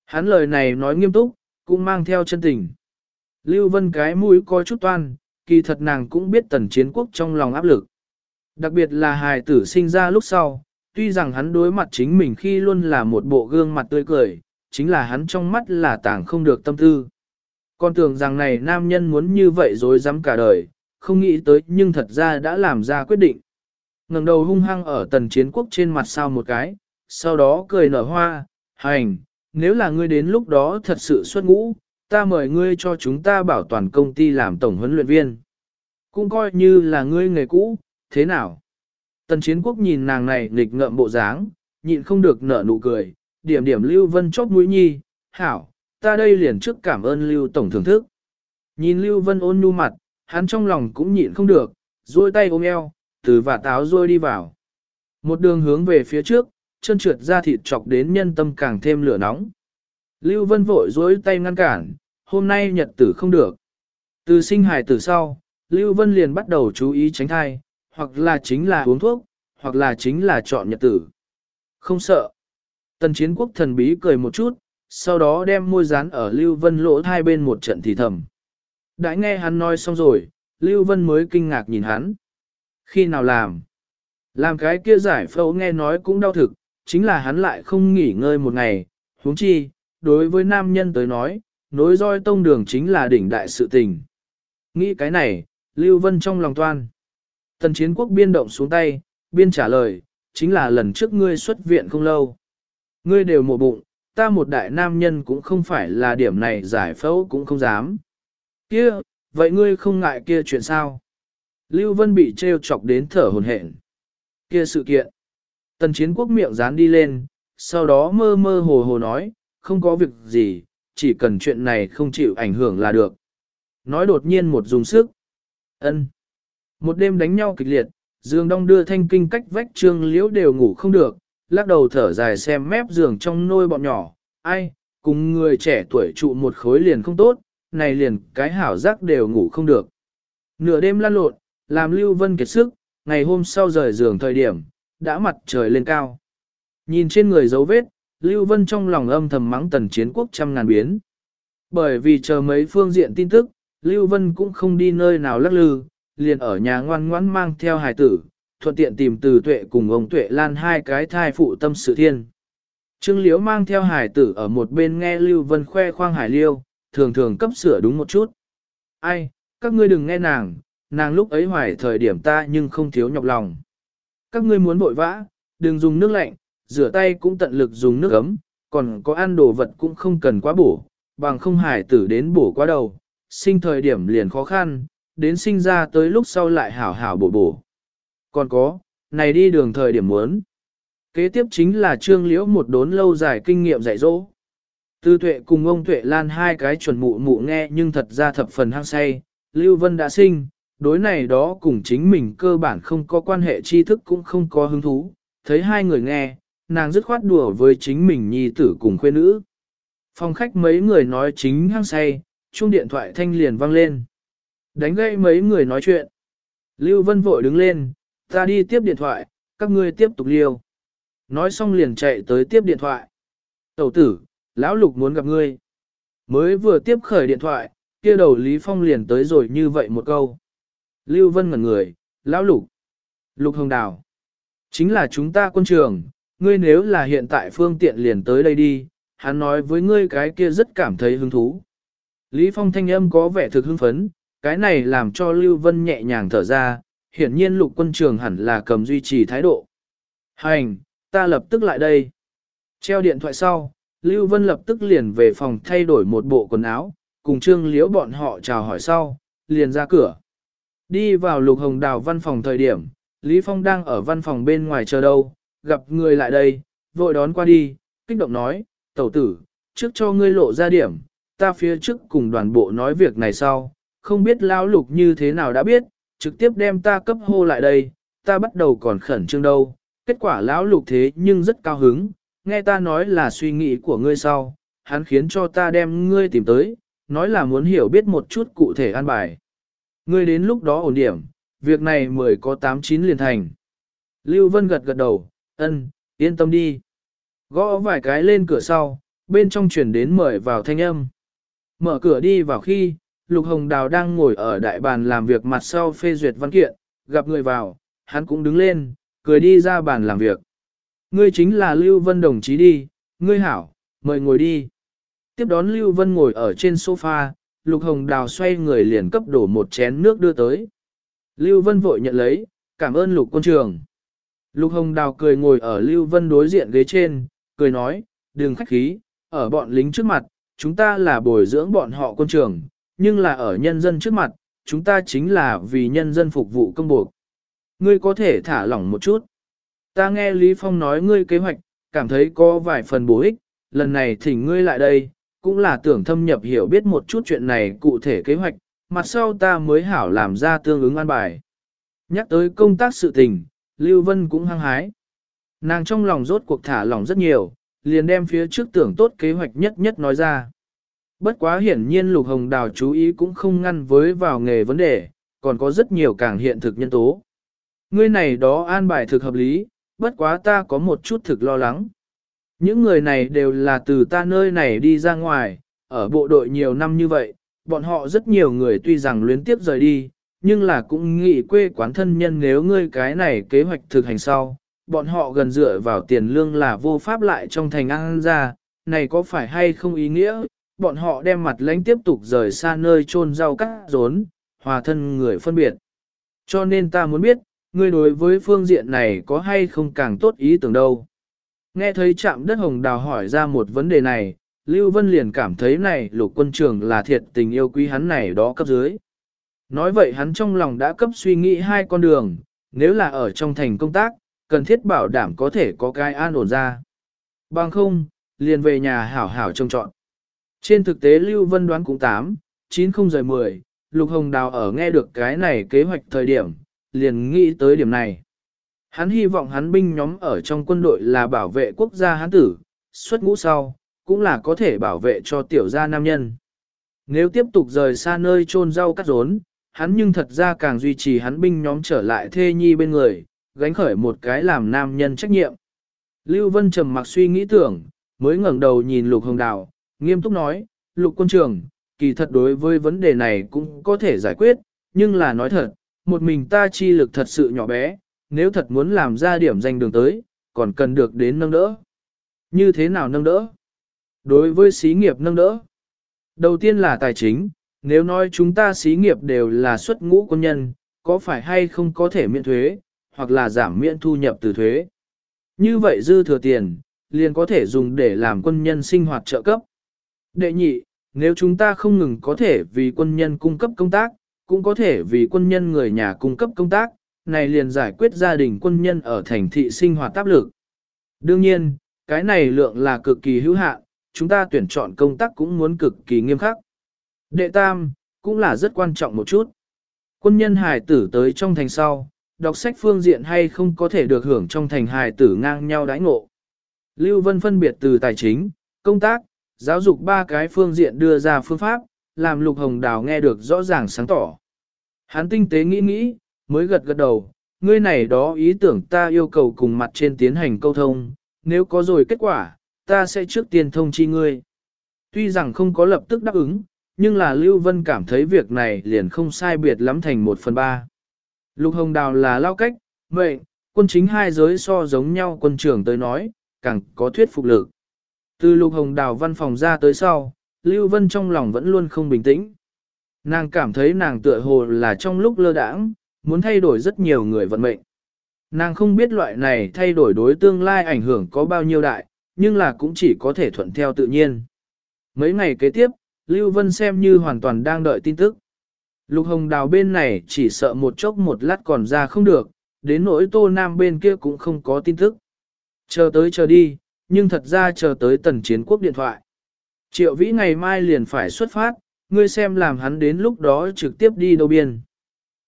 Hắn lời này nói nghiêm túc, cũng mang theo chân tình. Lưu Vân cái mũi coi chút toan, kỳ thật nàng cũng biết tần chiến quốc trong lòng áp lực. Đặc biệt là hài tử sinh ra lúc sau, tuy rằng hắn đối mặt chính mình khi luôn là một bộ gương mặt tươi cười, chính là hắn trong mắt là tảng không được tâm tư. Con tưởng rằng này nam nhân muốn như vậy dối dám cả đời, không nghĩ tới nhưng thật ra đã làm ra quyết định. ngẩng đầu hung hăng ở tần chiến quốc trên mặt sao một cái, sau đó cười nở hoa, hành, nếu là ngươi đến lúc đó thật sự xuất ngũ, ta mời ngươi cho chúng ta bảo toàn công ty làm tổng huấn luyện viên. Cũng coi như là ngươi nghề cũ, thế nào? Tần chiến quốc nhìn nàng này nghịch ngợm bộ dáng, nhịn không được nở nụ cười, điểm điểm Lưu Vân chóp mũi nhi, hảo, ta đây liền trước cảm ơn Lưu Tổng thưởng thức. Nhìn Lưu Vân ôn nhu mặt, hắn trong lòng cũng nhịn không được, duỗi tay ôm eo, từ và táo rôi đi vào. Một đường hướng về phía trước, chân trượt ra thịt chọc đến nhân tâm càng thêm lửa nóng. Lưu Vân vội dối tay ngăn cản, hôm nay nhật tử không được. Từ sinh hài tử sau, Lưu Vân liền bắt đầu chú ý tránh thai, hoặc là chính là uống thuốc, hoặc là chính là chọn nhật tử. Không sợ. Tần chiến quốc thần bí cười một chút, sau đó đem môi dán ở Lưu Vân lỗ hai bên một trận thì thầm. Đã nghe hắn nói xong rồi, Lưu Vân mới kinh ngạc nhìn hắn. Khi nào làm? Làm cái kia giải phẫu nghe nói cũng đau thực, chính là hắn lại không nghỉ ngơi một ngày, huống chi, đối với nam nhân tới nói, nối roi tông đường chính là đỉnh đại sự tình. Nghĩ cái này, Lưu Vân trong lòng toan. Tần chiến quốc biên động xuống tay, biên trả lời, chính là lần trước ngươi xuất viện không lâu. Ngươi đều mộ bụng, ta một đại nam nhân cũng không phải là điểm này giải phẫu cũng không dám. Kia, vậy ngươi không ngại kia chuyện sao? Lưu Vân bị trêu chọc đến thở hồn hển. Kia sự kiện. Tần chiến quốc miệng dán đi lên, sau đó mơ mơ hồ hồ nói, không có việc gì, chỉ cần chuyện này không chịu ảnh hưởng là được. Nói đột nhiên một dùng sức. ân Một đêm đánh nhau kịch liệt, Dương Đông đưa thanh kinh cách vách trương liễu đều ngủ không được, lắc đầu thở dài xem mép giường trong nôi bọn nhỏ, ai, cùng người trẻ tuổi trụ một khối liền không tốt, này liền cái hảo giác đều ngủ không được. Nửa đêm lăn lộn, làm Lưu Vân kiệt sức, ngày hôm sau rời giường thời điểm, đã mặt trời lên cao. Nhìn trên người dấu vết, Lưu Vân trong lòng âm thầm mắng tần chiến quốc trăm ngàn biến. Bởi vì chờ mấy phương diện tin tức, Lưu Vân cũng không đi nơi nào lắc lư, liền ở nhà ngoan ngoãn mang theo hài tử, thuận tiện tìm từ tuệ cùng ông tuệ lan hai cái thai phụ tâm sự thiên. Trương Liễu mang theo hải tử ở một bên nghe Lưu Vân khoe khoang hải liêu, thường thường cấp sửa đúng một chút. Ai, các ngươi đừng nghe nàng, nàng lúc ấy hoài thời điểm ta nhưng không thiếu nhọc lòng. Các ngươi muốn vội vã, đừng dùng nước lạnh, rửa tay cũng tận lực dùng nước ấm, còn có ăn đồ vật cũng không cần quá bổ, bằng không hải tử đến bổ quá đầu, sinh thời điểm liền khó khăn, đến sinh ra tới lúc sau lại hảo hảo bổ bổ. Còn có, này đi đường thời điểm muốn. Kế tiếp chính là trương liễu một đốn lâu dài kinh nghiệm dạy dỗ. Tư tuệ cùng ông tuệ lan hai cái chuẩn mụ mụ nghe nhưng thật ra thập phần hăng say, Lưu Vân đã sinh, đối này đó cùng chính mình cơ bản không có quan hệ tri thức cũng không có hứng thú, thấy hai người nghe, nàng dứt khoát đùa với chính mình nhi tử cùng khuê nữ. Phòng khách mấy người nói chính hăng say, chuông điện thoại thanh liền vang lên. Đánh gây mấy người nói chuyện. Lưu Vân vội đứng lên, ta đi tiếp điện thoại, các ngươi tiếp tục liêu. Nói xong liền chạy tới tiếp điện thoại. Tẩu tử, lão lục muốn gặp ngươi. Mới vừa tiếp khởi điện thoại, kia đầu Lý Phong liền tới rồi như vậy một câu. Lưu Vân ngẩn người, lão lục. Lục Hồng Đào. Chính là chúng ta quân trường, ngươi nếu là hiện tại phương tiện liền tới đây đi, hắn nói với ngươi cái kia rất cảm thấy hứng thú. Lý Phong thanh âm có vẻ thực hưng phấn, cái này làm cho Lưu Vân nhẹ nhàng thở ra, hiển nhiên lục quân trường hẳn là cầm duy trì thái độ. Hành, ta lập tức lại đây. Treo điện thoại sau, Lưu Vân lập tức liền về phòng thay đổi một bộ quần áo, cùng Trương Liễu bọn họ chào hỏi sau, liền ra cửa. Đi vào lục hồng đào văn phòng thời điểm, Lý Phong đang ở văn phòng bên ngoài chờ đâu, gặp người lại đây, vội đón qua đi, kích động nói, tẩu tử, trước cho ngươi lộ ra điểm, ta phía trước cùng đoàn bộ nói việc này sau, không biết lão lục như thế nào đã biết, trực tiếp đem ta cấp hô lại đây, ta bắt đầu còn khẩn trương đâu, kết quả lão lục thế nhưng rất cao hứng, nghe ta nói là suy nghĩ của ngươi sau, hắn khiến cho ta đem ngươi tìm tới, nói là muốn hiểu biết một chút cụ thể an bài. Ngươi đến lúc đó ổn điểm, việc này mười có tám chín liền thành. Lưu Vân gật gật đầu, ân, yên tâm đi. Gõ vài cái lên cửa sau, bên trong chuyển đến mời vào thanh âm. Mở cửa đi vào khi, Lục Hồng Đào đang ngồi ở đại bàn làm việc mặt sau phê duyệt văn kiện, gặp người vào, hắn cũng đứng lên, cười đi ra bàn làm việc. Ngươi chính là Lưu Vân đồng chí đi, ngươi hảo, mời ngồi đi. Tiếp đón Lưu Vân ngồi ở trên sofa, Lục Hồng Đào xoay người liền cấp đổ một chén nước đưa tới. Lưu Vân vội nhận lấy, cảm ơn Lục quân trường. Lục Hồng Đào cười ngồi ở Lưu Vân đối diện ghế trên, cười nói, đừng khách khí, ở bọn lính trước mặt, chúng ta là bồi dưỡng bọn họ quân trưởng; nhưng là ở nhân dân trước mặt, chúng ta chính là vì nhân dân phục vụ công buộc. Ngươi có thể thả lỏng một chút. Ta nghe Lý Phong nói ngươi kế hoạch, cảm thấy có vài phần bổ ích, lần này thỉnh ngươi lại đây, cũng là tưởng thâm nhập hiểu biết một chút chuyện này cụ thể kế hoạch, mặt sau ta mới hảo làm ra tương ứng an bài. Nhắc tới công tác sự tình, Lưu Vân cũng hăng hái. Nàng trong lòng rốt cuộc thả lỏng rất nhiều, liền đem phía trước tưởng tốt kế hoạch nhất nhất nói ra. Bất quá hiển nhiên Lục Hồng Đào chú ý cũng không ngăn với vào nghề vấn đề, còn có rất nhiều càng hiện thực nhân tố. Ngươi này đó an bài thực hợp lý, bất quá ta có một chút thực lo lắng. Những người này đều là từ ta nơi này đi ra ngoài, ở bộ đội nhiều năm như vậy, bọn họ rất nhiều người tuy rằng luyến tiếp rời đi, nhưng là cũng nghĩ quê quán thân nhân nếu ngươi cái này kế hoạch thực hành sau, bọn họ gần dựa vào tiền lương là vô pháp lại trong thành ăn ra, này có phải hay không ý nghĩa, bọn họ đem mặt lãnh tiếp tục rời xa nơi chôn rau cắt rốn, hòa thân người phân biệt. Cho nên ta muốn biết, ngươi đối với phương diện này có hay không càng tốt ý tưởng đâu. Nghe thấy chạm đất hồng đào hỏi ra một vấn đề này, Lưu Vân liền cảm thấy này lục quân trưởng là thiệt tình yêu quý hắn này đó cấp dưới. Nói vậy hắn trong lòng đã cấp suy nghĩ hai con đường, nếu là ở trong thành công tác, cần thiết bảo đảm có thể có cái an ổn ra. Bằng không, liền về nhà hảo hảo trông trọn. Trên thực tế Lưu Vân đoán cũng 8, 9 không rời 10, Lục Hồng Đào ở nghe được cái này kế hoạch thời điểm, liền nghĩ tới điểm này. Hắn hy vọng hắn binh nhóm ở trong quân đội là bảo vệ quốc gia hắn tử, xuất ngũ sau, cũng là có thể bảo vệ cho tiểu gia nam nhân. Nếu tiếp tục rời xa nơi trôn rau cắt rốn, hắn nhưng thật ra càng duy trì hắn binh nhóm trở lại thê nhi bên người, gánh khởi một cái làm nam nhân trách nhiệm. Lưu Vân trầm mặc suy nghĩ tưởng, mới ngẩng đầu nhìn Lục Hồng Đào, nghiêm túc nói, Lục quân trường, kỳ thật đối với vấn đề này cũng có thể giải quyết, nhưng là nói thật, một mình ta chi lực thật sự nhỏ bé, nếu thật muốn làm ra điểm danh đường tới, còn cần được đến nâng đỡ. Như thế nào nâng đỡ? Đối với xí nghiệp nâng đỡ, đầu tiên là tài chính, nếu nói chúng ta xí nghiệp đều là xuất ngũ quân nhân, có phải hay không có thể miễn thuế, hoặc là giảm miễn thu nhập từ thuế. Như vậy dư thừa tiền, liền có thể dùng để làm quân nhân sinh hoạt trợ cấp. Đệ nhị, nếu chúng ta không ngừng có thể vì quân nhân cung cấp công tác, cũng có thể vì quân nhân người nhà cung cấp công tác, này liền giải quyết gia đình quân nhân ở thành thị sinh hoạt áp lực. Đương nhiên, cái này lượng là cực kỳ hữu hạn, chúng ta tuyển chọn công tác cũng muốn cực kỳ nghiêm khắc. Đệ tam, cũng là rất quan trọng một chút. Quân nhân hài tử tới trong thành sau, đọc sách phương diện hay không có thể được hưởng trong thành hài tử ngang nhau đãi ngộ. Lưu Vân phân biệt từ tài chính, công tác, giáo dục ba cái phương diện đưa ra phương pháp, làm Lục Hồng Đào nghe được rõ ràng sáng tỏ. Hắn tinh tế nghĩ nghĩ, mới gật gật đầu, ngươi này đó ý tưởng ta yêu cầu cùng mặt trên tiến hành câu thông, nếu có rồi kết quả, ta sẽ trước tiên thông chi ngươi. Tuy rằng không có lập tức đáp ứng, nhưng là Lưu Vân cảm thấy việc này liền không sai biệt lắm thành một phần ba. Lục Hồng Đào là lao cách, vậy quân chính hai giới so giống nhau quân trưởng tới nói, càng có thuyết phục lực. Từ Lục Hồng Đào văn phòng ra tới sau, Lưu Vân trong lòng vẫn luôn không bình tĩnh. Nàng cảm thấy nàng tựa hồ là trong lúc lơ đãng, muốn thay đổi rất nhiều người vận mệnh. Nàng không biết loại này thay đổi đối tương lai ảnh hưởng có bao nhiêu đại, nhưng là cũng chỉ có thể thuận theo tự nhiên. Mấy ngày kế tiếp, Lưu Vân xem như hoàn toàn đang đợi tin tức. Lục Hồng Đào bên này chỉ sợ một chốc một lát còn ra không được, đến nỗi Tô Nam bên kia cũng không có tin tức. Chờ tới chờ đi, nhưng thật ra chờ tới tần chiến quốc điện thoại. Triệu vĩ ngày mai liền phải xuất phát, ngươi xem làm hắn đến lúc đó trực tiếp đi đâu biên.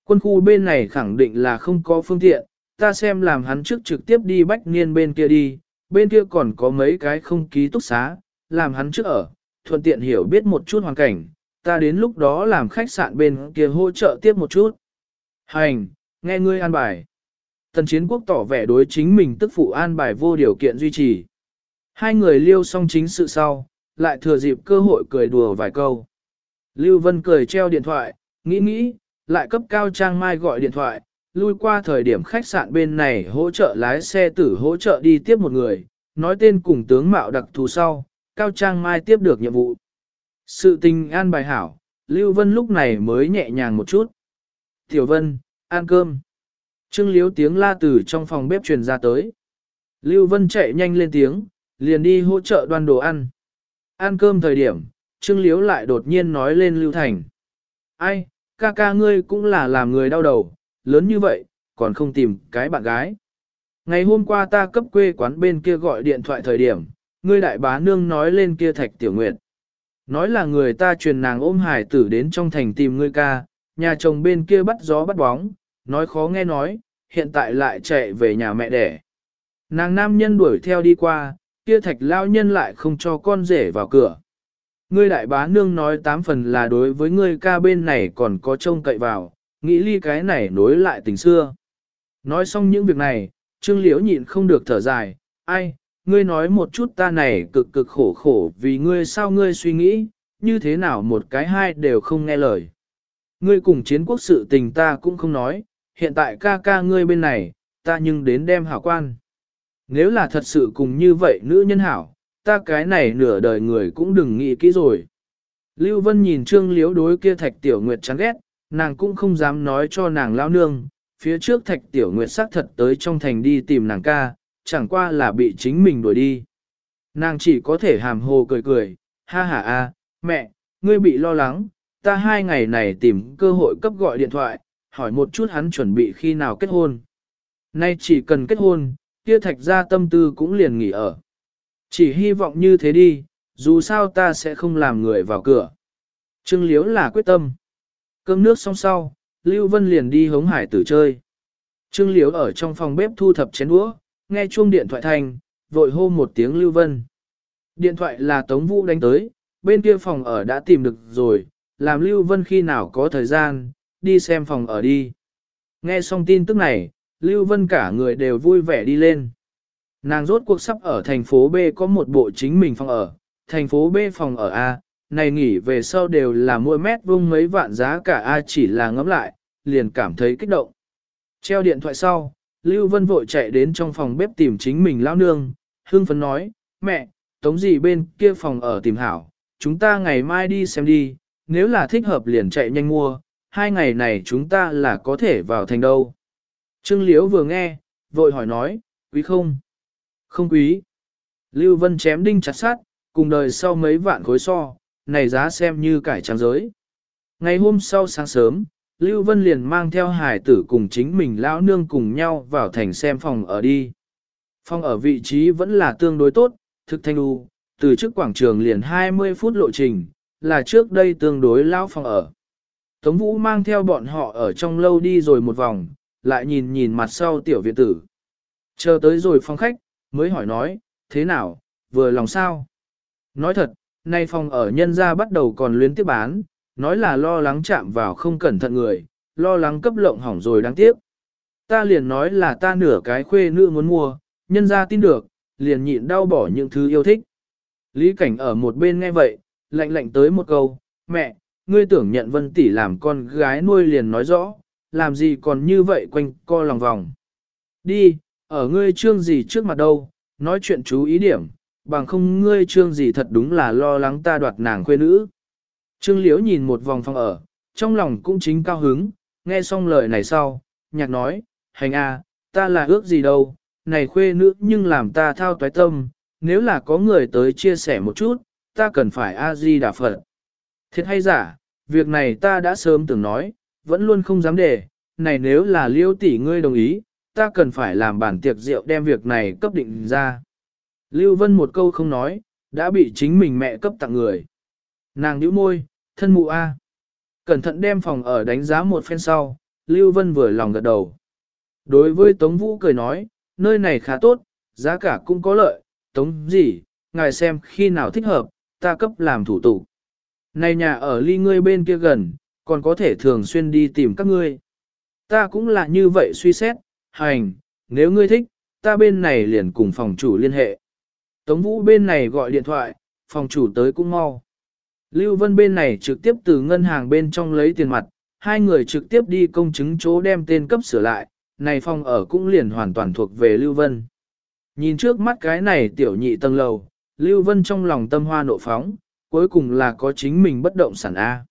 Quân khu bên này khẳng định là không có phương tiện, ta xem làm hắn trước trực tiếp đi bách niên bên kia đi, bên kia còn có mấy cái không ký túc xá, làm hắn trước ở, thuận tiện hiểu biết một chút hoàn cảnh, ta đến lúc đó làm khách sạn bên kia hỗ trợ tiếp một chút. Hành, nghe ngươi an bài. Tần chiến quốc tỏ vẻ đối chính mình tức phụ an bài vô điều kiện duy trì. Hai người liêu xong chính sự sau, lại thừa dịp cơ hội cười đùa vài câu. Lưu Vân cười treo điện thoại, nghĩ nghĩ, lại cấp cao trang mai gọi điện thoại, lui qua thời điểm khách sạn bên này hỗ trợ lái xe tử hỗ trợ đi tiếp một người, nói tên cùng tướng mạo đặc thù sau, cao trang mai tiếp được nhiệm vụ. Sự tình an bài hảo, Lưu Vân lúc này mới nhẹ nhàng một chút. Tiểu Vân, ăn cơm. Trương Liếu tiếng la từ trong phòng bếp truyền ra tới. Lưu Vân chạy nhanh lên tiếng, liền đi hỗ trợ đoan đồ ăn. Ăn cơm thời điểm, Trương Liếu lại đột nhiên nói lên Lưu Thành. Ai, ca ca ngươi cũng là làm người đau đầu, lớn như vậy, còn không tìm cái bạn gái. Ngày hôm qua ta cấp quê quán bên kia gọi điện thoại thời điểm, ngươi đại bá nương nói lên kia thạch tiểu nguyệt. Nói là người ta truyền nàng ôm hải tử đến trong thành tìm ngươi ca, nhà chồng bên kia bắt gió bắt bóng, nói khó nghe nói, hiện tại lại chạy về nhà mẹ đẻ. Nàng nam nhân đuổi theo đi qua, kia thạch lao nhân lại không cho con rể vào cửa. Ngươi đại bá nương nói tám phần là đối với ngươi ca bên này còn có trông cậy vào, nghĩ ly cái này nối lại tình xưa. Nói xong những việc này, Trương Liễu nhịn không được thở dài, ai, ngươi nói một chút ta này cực cực khổ khổ vì ngươi sao ngươi suy nghĩ, như thế nào một cái hai đều không nghe lời. Ngươi cùng chiến quốc sự tình ta cũng không nói, hiện tại ca ca ngươi bên này, ta nhưng đến đem hảo quan. Nếu là thật sự cùng như vậy nữ nhân hảo, ta cái này nửa đời người cũng đừng nghĩ kỹ rồi. Lưu Vân nhìn Trương Liễu đối kia Thạch Tiểu Nguyệt chán ghét, nàng cũng không dám nói cho nàng lao nương, phía trước Thạch Tiểu Nguyệt xác thật tới trong thành đi tìm nàng ca, chẳng qua là bị chính mình đuổi đi. Nàng chỉ có thể hàm hồ cười cười, ha ha a, mẹ, ngươi bị lo lắng, ta hai ngày này tìm cơ hội cấp gọi điện thoại, hỏi một chút hắn chuẩn bị khi nào kết hôn. Nay chỉ cần kết hôn, kia thạch ra tâm tư cũng liền nghỉ ở. Chỉ hy vọng như thế đi, dù sao ta sẽ không làm người vào cửa. Trương Liếu là quyết tâm. Cơm nước xong sau, Lưu Vân liền đi hống hải tử chơi. Trương Liếu ở trong phòng bếp thu thập chén đũa, nghe chuông điện thoại thành, vội hô một tiếng Lưu Vân. Điện thoại là Tống Vũ đánh tới, bên kia phòng ở đã tìm được rồi, làm Lưu Vân khi nào có thời gian, đi xem phòng ở đi. Nghe xong tin tức này, Lưu Vân cả người đều vui vẻ đi lên. Nàng rốt cuộc sắp ở thành phố B có một bộ chính mình phòng ở, thành phố B phòng ở A, này nghỉ về sau đều là mỗi mét vuông mấy vạn giá cả A chỉ là ngẫm lại, liền cảm thấy kích động. Treo điện thoại sau, Lưu Vân vội chạy đến trong phòng bếp tìm chính mình lão nương, hương phấn nói, mẹ, tống gì bên kia phòng ở tìm hảo, chúng ta ngày mai đi xem đi, nếu là thích hợp liền chạy nhanh mua, hai ngày này chúng ta là có thể vào thành đâu. Trương Liễu vừa nghe, vội hỏi nói, quý không? Không quý. Lưu Vân chém đinh chặt sát, cùng đời sau mấy vạn khối so, này giá xem như cải trang giới. Ngày hôm sau sáng sớm, Lưu Vân liền mang theo hải tử cùng chính mình lão nương cùng nhau vào thành xem phòng ở đi. Phòng ở vị trí vẫn là tương đối tốt, thực thanh đu, từ trước quảng trường liền 20 phút lộ trình, là trước đây tương đối lão phòng ở. Tống Vũ mang theo bọn họ ở trong lâu đi rồi một vòng, lại nhìn nhìn mặt sau tiểu viện tử. Chờ tới rồi phòng khách, mới hỏi nói, thế nào, vừa lòng sao? Nói thật, nay phòng ở nhân gia bắt đầu còn luyến tiếp bán, nói là lo lắng chạm vào không cẩn thận người, lo lắng cấp lộng hỏng rồi đáng tiếc. Ta liền nói là ta nửa cái khuê nữ muốn mua, nhân gia tin được, liền nhịn đau bỏ những thứ yêu thích. Lý cảnh ở một bên nghe vậy, lạnh lạnh tới một câu, mẹ, ngươi tưởng nhận vân tỷ làm con gái nuôi liền nói rõ, làm gì còn như vậy quanh co lòng vòng. Đi, ở ngươi trương gì trước mặt đâu, nói chuyện chú ý điểm, bằng không ngươi trương gì thật đúng là lo lắng ta đoạt nàng khuê nữ. Trương Liễu nhìn một vòng phòng ở, trong lòng cũng chính cao hứng, nghe xong lời này sau, nhạc nói, hành a, ta là ước gì đâu, này khuê nữ nhưng làm ta thao toái tâm, nếu là có người tới chia sẻ một chút, ta cần phải a-di đà phật. Thiệt hay giả, việc này ta đã sớm từng nói, vẫn luôn không dám để, này nếu là liêu tỷ ngươi đồng ý, ta cần phải làm bản tiệc rượu đem việc này cấp định ra. Lưu Vân một câu không nói, đã bị chính mình mẹ cấp tặng người. Nàng nhíu môi, thân mụ A. Cẩn thận đem phòng ở đánh giá một phen sau, Lưu Vân vừa lòng gật đầu. Đối với Tống Vũ cười nói, nơi này khá tốt, giá cả cũng có lợi, Tống gì, ngài xem khi nào thích hợp, ta cấp làm thủ tục. Này nhà ở ly ngươi bên kia gần, còn có thể thường xuyên đi tìm các ngươi. Ta cũng là như vậy suy xét, hành, nếu ngươi thích, ta bên này liền cùng phòng chủ liên hệ. Tống Vũ bên này gọi điện thoại, phòng chủ tới cũng mau. Lưu Vân bên này trực tiếp từ ngân hàng bên trong lấy tiền mặt, hai người trực tiếp đi công chứng chỗ đem tên cấp sửa lại, này phòng ở cũng liền hoàn toàn thuộc về Lưu Vân. Nhìn trước mắt cái này tiểu nhị tầng lầu, Lưu Vân trong lòng tâm hoa nộ phóng, cuối cùng là có chính mình bất động sản A.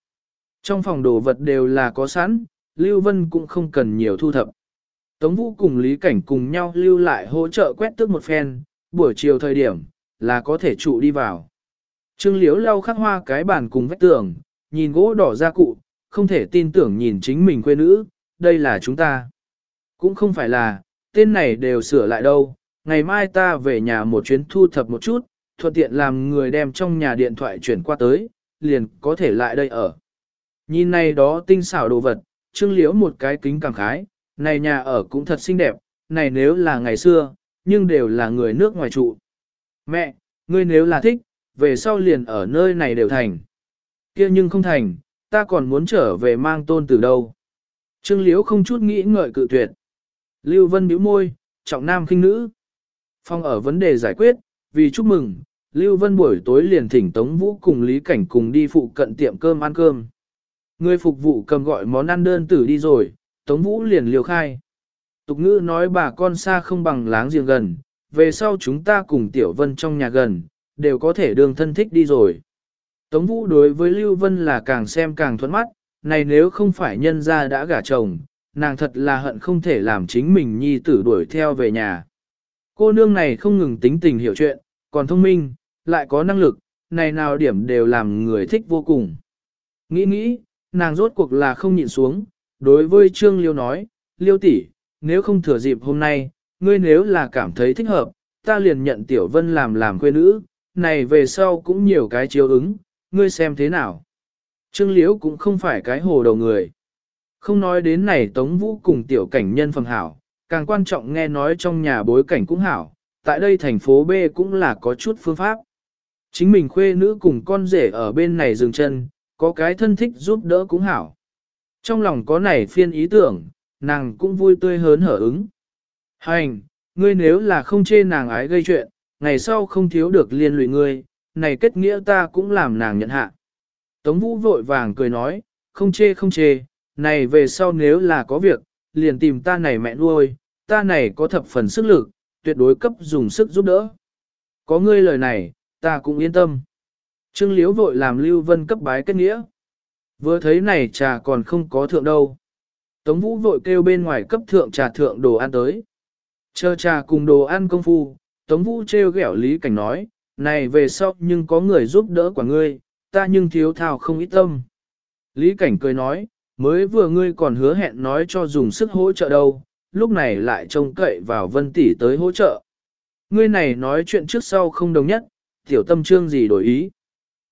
Trong phòng đồ vật đều là có sẵn, Lưu Vân cũng không cần nhiều thu thập. Tống Vũ cùng Lý Cảnh cùng nhau lưu lại hỗ trợ quét tước một phen, buổi chiều thời điểm, là có thể trụ đi vào. Trương Liễu lau khắc hoa cái bàn cùng vách tường, nhìn gỗ đỏ ra cụ, không thể tin tưởng nhìn chính mình quê nữ, đây là chúng ta. Cũng không phải là, tên này đều sửa lại đâu, ngày mai ta về nhà một chuyến thu thập một chút, thuận tiện làm người đem trong nhà điện thoại chuyển qua tới, liền có thể lại đây ở. Nhìn này đó tinh xảo đồ vật, Trương Liễu một cái kính cảm khái, này nhà ở cũng thật xinh đẹp, này nếu là ngày xưa, nhưng đều là người nước ngoài trụ. Mẹ, ngươi nếu là thích, về sau liền ở nơi này đều thành. kia nhưng không thành, ta còn muốn trở về mang tôn từ đâu. Trương Liễu không chút nghĩ ngợi cự tuyệt. Lưu Vân bĩu môi, trọng nam khinh nữ. Phong ở vấn đề giải quyết, vì chúc mừng, Lưu Vân buổi tối liền thỉnh Tống Vũ cùng Lý Cảnh cùng đi phụ cận tiệm cơm ăn cơm. Người phục vụ cầm gọi món ăn đơn tử đi rồi, Tống Vũ liền liều khai. Tục ngữ nói bà con xa không bằng láng giềng gần, về sau chúng ta cùng Tiểu Vân trong nhà gần, đều có thể đường thân thích đi rồi. Tống Vũ đối với Lưu Vân là càng xem càng thuẫn mắt, này nếu không phải nhân ra đã gả chồng, nàng thật là hận không thể làm chính mình nhi tử đuổi theo về nhà. Cô nương này không ngừng tính tình hiểu chuyện, còn thông minh, lại có năng lực, này nào điểm đều làm người thích vô cùng. Nghĩ nghĩ, nàng rốt cuộc là không nhịn xuống, đối với Trương Liêu nói, Liêu tỷ, nếu không thừa dịp hôm nay, ngươi nếu là cảm thấy thích hợp, ta liền nhận Tiểu Vân làm làm quê nữ, này về sau cũng nhiều cái chiếu ứng, ngươi xem thế nào. Trương Liễu cũng không phải cái hồ đầu người. Không nói đến này Tống Vũ cùng tiểu cảnh nhân phẩm hảo, càng quan trọng nghe nói trong nhà bối cảnh cũng hảo, tại đây thành phố B cũng là có chút phương pháp. Chính mình khuê nữ cùng con rể ở bên này dừng chân, có cái thân thích giúp đỡ cũng hảo. Trong lòng có này phiên ý tưởng, nàng cũng vui tươi hớn hở ứng. Hành, ngươi nếu là không chê nàng ái gây chuyện, ngày sau không thiếu được liên lụy ngươi, này kết nghĩa ta cũng làm nàng nhận hạ. Tống Vũ vội vàng cười nói, không chê không chê, này về sau nếu là có việc, liền tìm ta này mẹ nuôi, ta này có thập phần sức lực, tuyệt đối cấp dùng sức giúp đỡ. Có ngươi lời này, ta cũng yên tâm. Trương Liễu vội làm Lưu Vân cấp bái kết nghĩa. Vừa thấy này trà còn không có thượng đâu. Tống Vũ vội kêu bên ngoài cấp thượng trà thượng đồ ăn tới. Chờ trà cùng đồ ăn công phu, Tống Vũ treo ghẹo Lý Cảnh nói, này về sau nhưng có người giúp đỡ quả ngươi, ta nhưng thiếu thao không ít tâm. Lý Cảnh cười nói, mới vừa ngươi còn hứa hẹn nói cho dùng sức hỗ trợ đâu, lúc này lại trông cậy vào Vân Tỷ tới hỗ trợ. Ngươi này nói chuyện trước sau không đồng nhất, tiểu tâm trương gì đổi ý.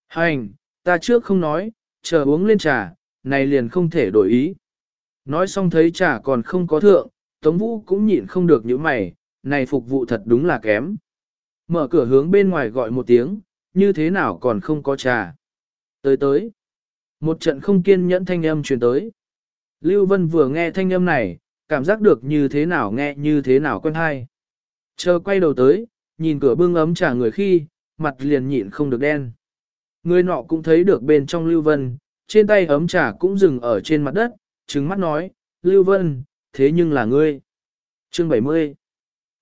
Hành, ta trước không nói, chờ uống lên trà, này liền không thể đổi ý. Nói xong thấy trà còn không có thượng, Tống Vũ cũng nhịn không được những mày, này phục vụ thật đúng là kém. Mở cửa hướng bên ngoài gọi một tiếng, như thế nào còn không có trà. Tới tới. Một trận không kiên nhẫn thanh âm truyền tới. Lưu Vân vừa nghe thanh âm này, cảm giác được như thế nào nghe như thế nào quen hay. Chờ quay đầu tới, nhìn cửa bưng ấm trà người khi, mặt liền nhịn không được đen. Người nọ cũng thấy được bên trong Lưu Vân, trên tay ấm trà cũng dừng ở trên mặt đất, trừng mắt nói, Lưu Vân, thế nhưng là ngươi. Chương 70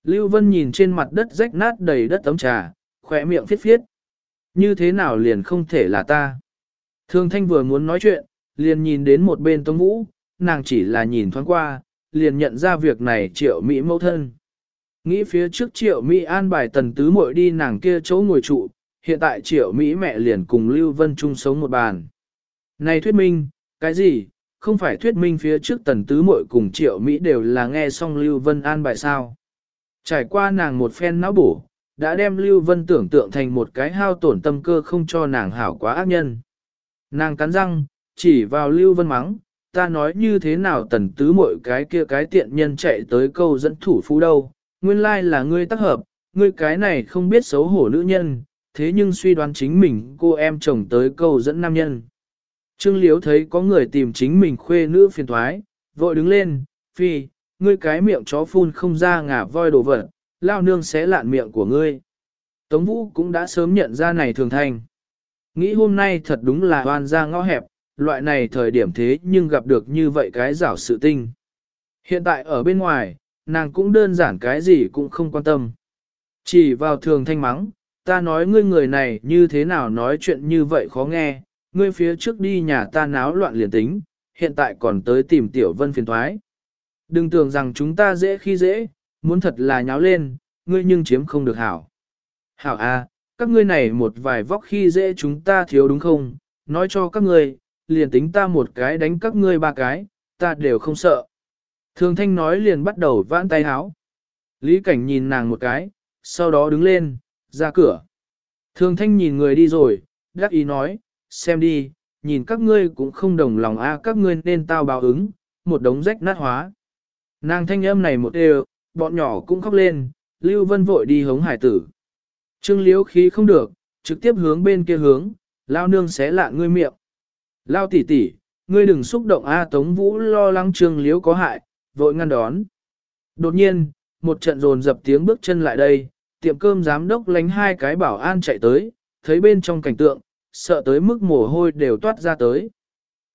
Lưu Vân nhìn trên mặt đất rách nát đầy đất ấm trà, khỏe miệng phiết phiết. Như thế nào liền không thể là ta. Thương Thanh vừa muốn nói chuyện, liền nhìn đến một bên Tống Vũ, nàng chỉ là nhìn thoáng qua, liền nhận ra việc này triệu Mỹ mẫu thân. Nghĩ phía trước triệu Mỹ an bài tần tứ muội đi nàng kia chỗ ngồi trụ, hiện tại triệu Mỹ mẹ liền cùng Lưu Vân chung sống một bàn. Này thuyết minh, cái gì, không phải thuyết minh phía trước tần tứ muội cùng triệu Mỹ đều là nghe xong Lưu Vân an bài sao. Trải qua nàng một phen não bổ, đã đem Lưu Vân tưởng tượng thành một cái hao tổn tâm cơ không cho nàng hảo quá ác nhân. Nàng cắn răng, chỉ vào Lưu Vân mắng, ta nói như thế nào tần tứ mỗi cái kia cái tiện nhân chạy tới câu dẫn thủ phú đâu, nguyên lai là ngươi tác hợp, ngươi cái này không biết xấu hổ nữ nhân, thế nhưng suy đoán chính mình cô em chồng tới câu dẫn nam nhân. Trương Liếu thấy có người tìm chính mình khuê nữ phiền thoái, vội đứng lên, phi, ngươi cái miệng chó phun không ra ngả voi đồ vật, lao nương sẽ lạn miệng của ngươi. Tống Vũ cũng đã sớm nhận ra này thường thành. Nghĩ hôm nay thật đúng là oan ra ngõ hẹp, loại này thời điểm thế nhưng gặp được như vậy cái rảo sự tinh. Hiện tại ở bên ngoài, nàng cũng đơn giản cái gì cũng không quan tâm. Chỉ vào thường thanh mắng, ta nói ngươi người này như thế nào nói chuyện như vậy khó nghe, ngươi phía trước đi nhà ta náo loạn liền tính, hiện tại còn tới tìm tiểu vân phiền thoái. Đừng tưởng rằng chúng ta dễ khi dễ, muốn thật là nháo lên, ngươi nhưng chiếm không được hảo. Hảo à, các ngươi này một vài vóc khi dễ chúng ta thiếu đúng không? Nói cho các ngươi, liền tính ta một cái đánh các ngươi ba cái, ta đều không sợ. Thường thanh nói liền bắt đầu vãn tay háo. Lý cảnh nhìn nàng một cái, sau đó đứng lên, ra cửa. Thường thanh nhìn người đi rồi, đắc ý nói, xem đi, nhìn các ngươi cũng không đồng lòng a các ngươi nên tao báo ứng, một đống rách nát hóa. Nàng thanh âm này một đều, bọn nhỏ cũng khóc lên, Lưu Vân vội đi hống hải tử. Trương Liễu khí không được, trực tiếp hướng bên kia hướng, lao nương xé lạ ngươi miệng. Lao tỷ tỷ, ngươi đừng xúc động A Tống Vũ lo lắng trương Liễu có hại, vội ngăn đón. Đột nhiên, một trận rồn dập tiếng bước chân lại đây, tiệm cơm giám đốc lánh hai cái bảo an chạy tới, thấy bên trong cảnh tượng, sợ tới mức mồ hôi đều toát ra tới.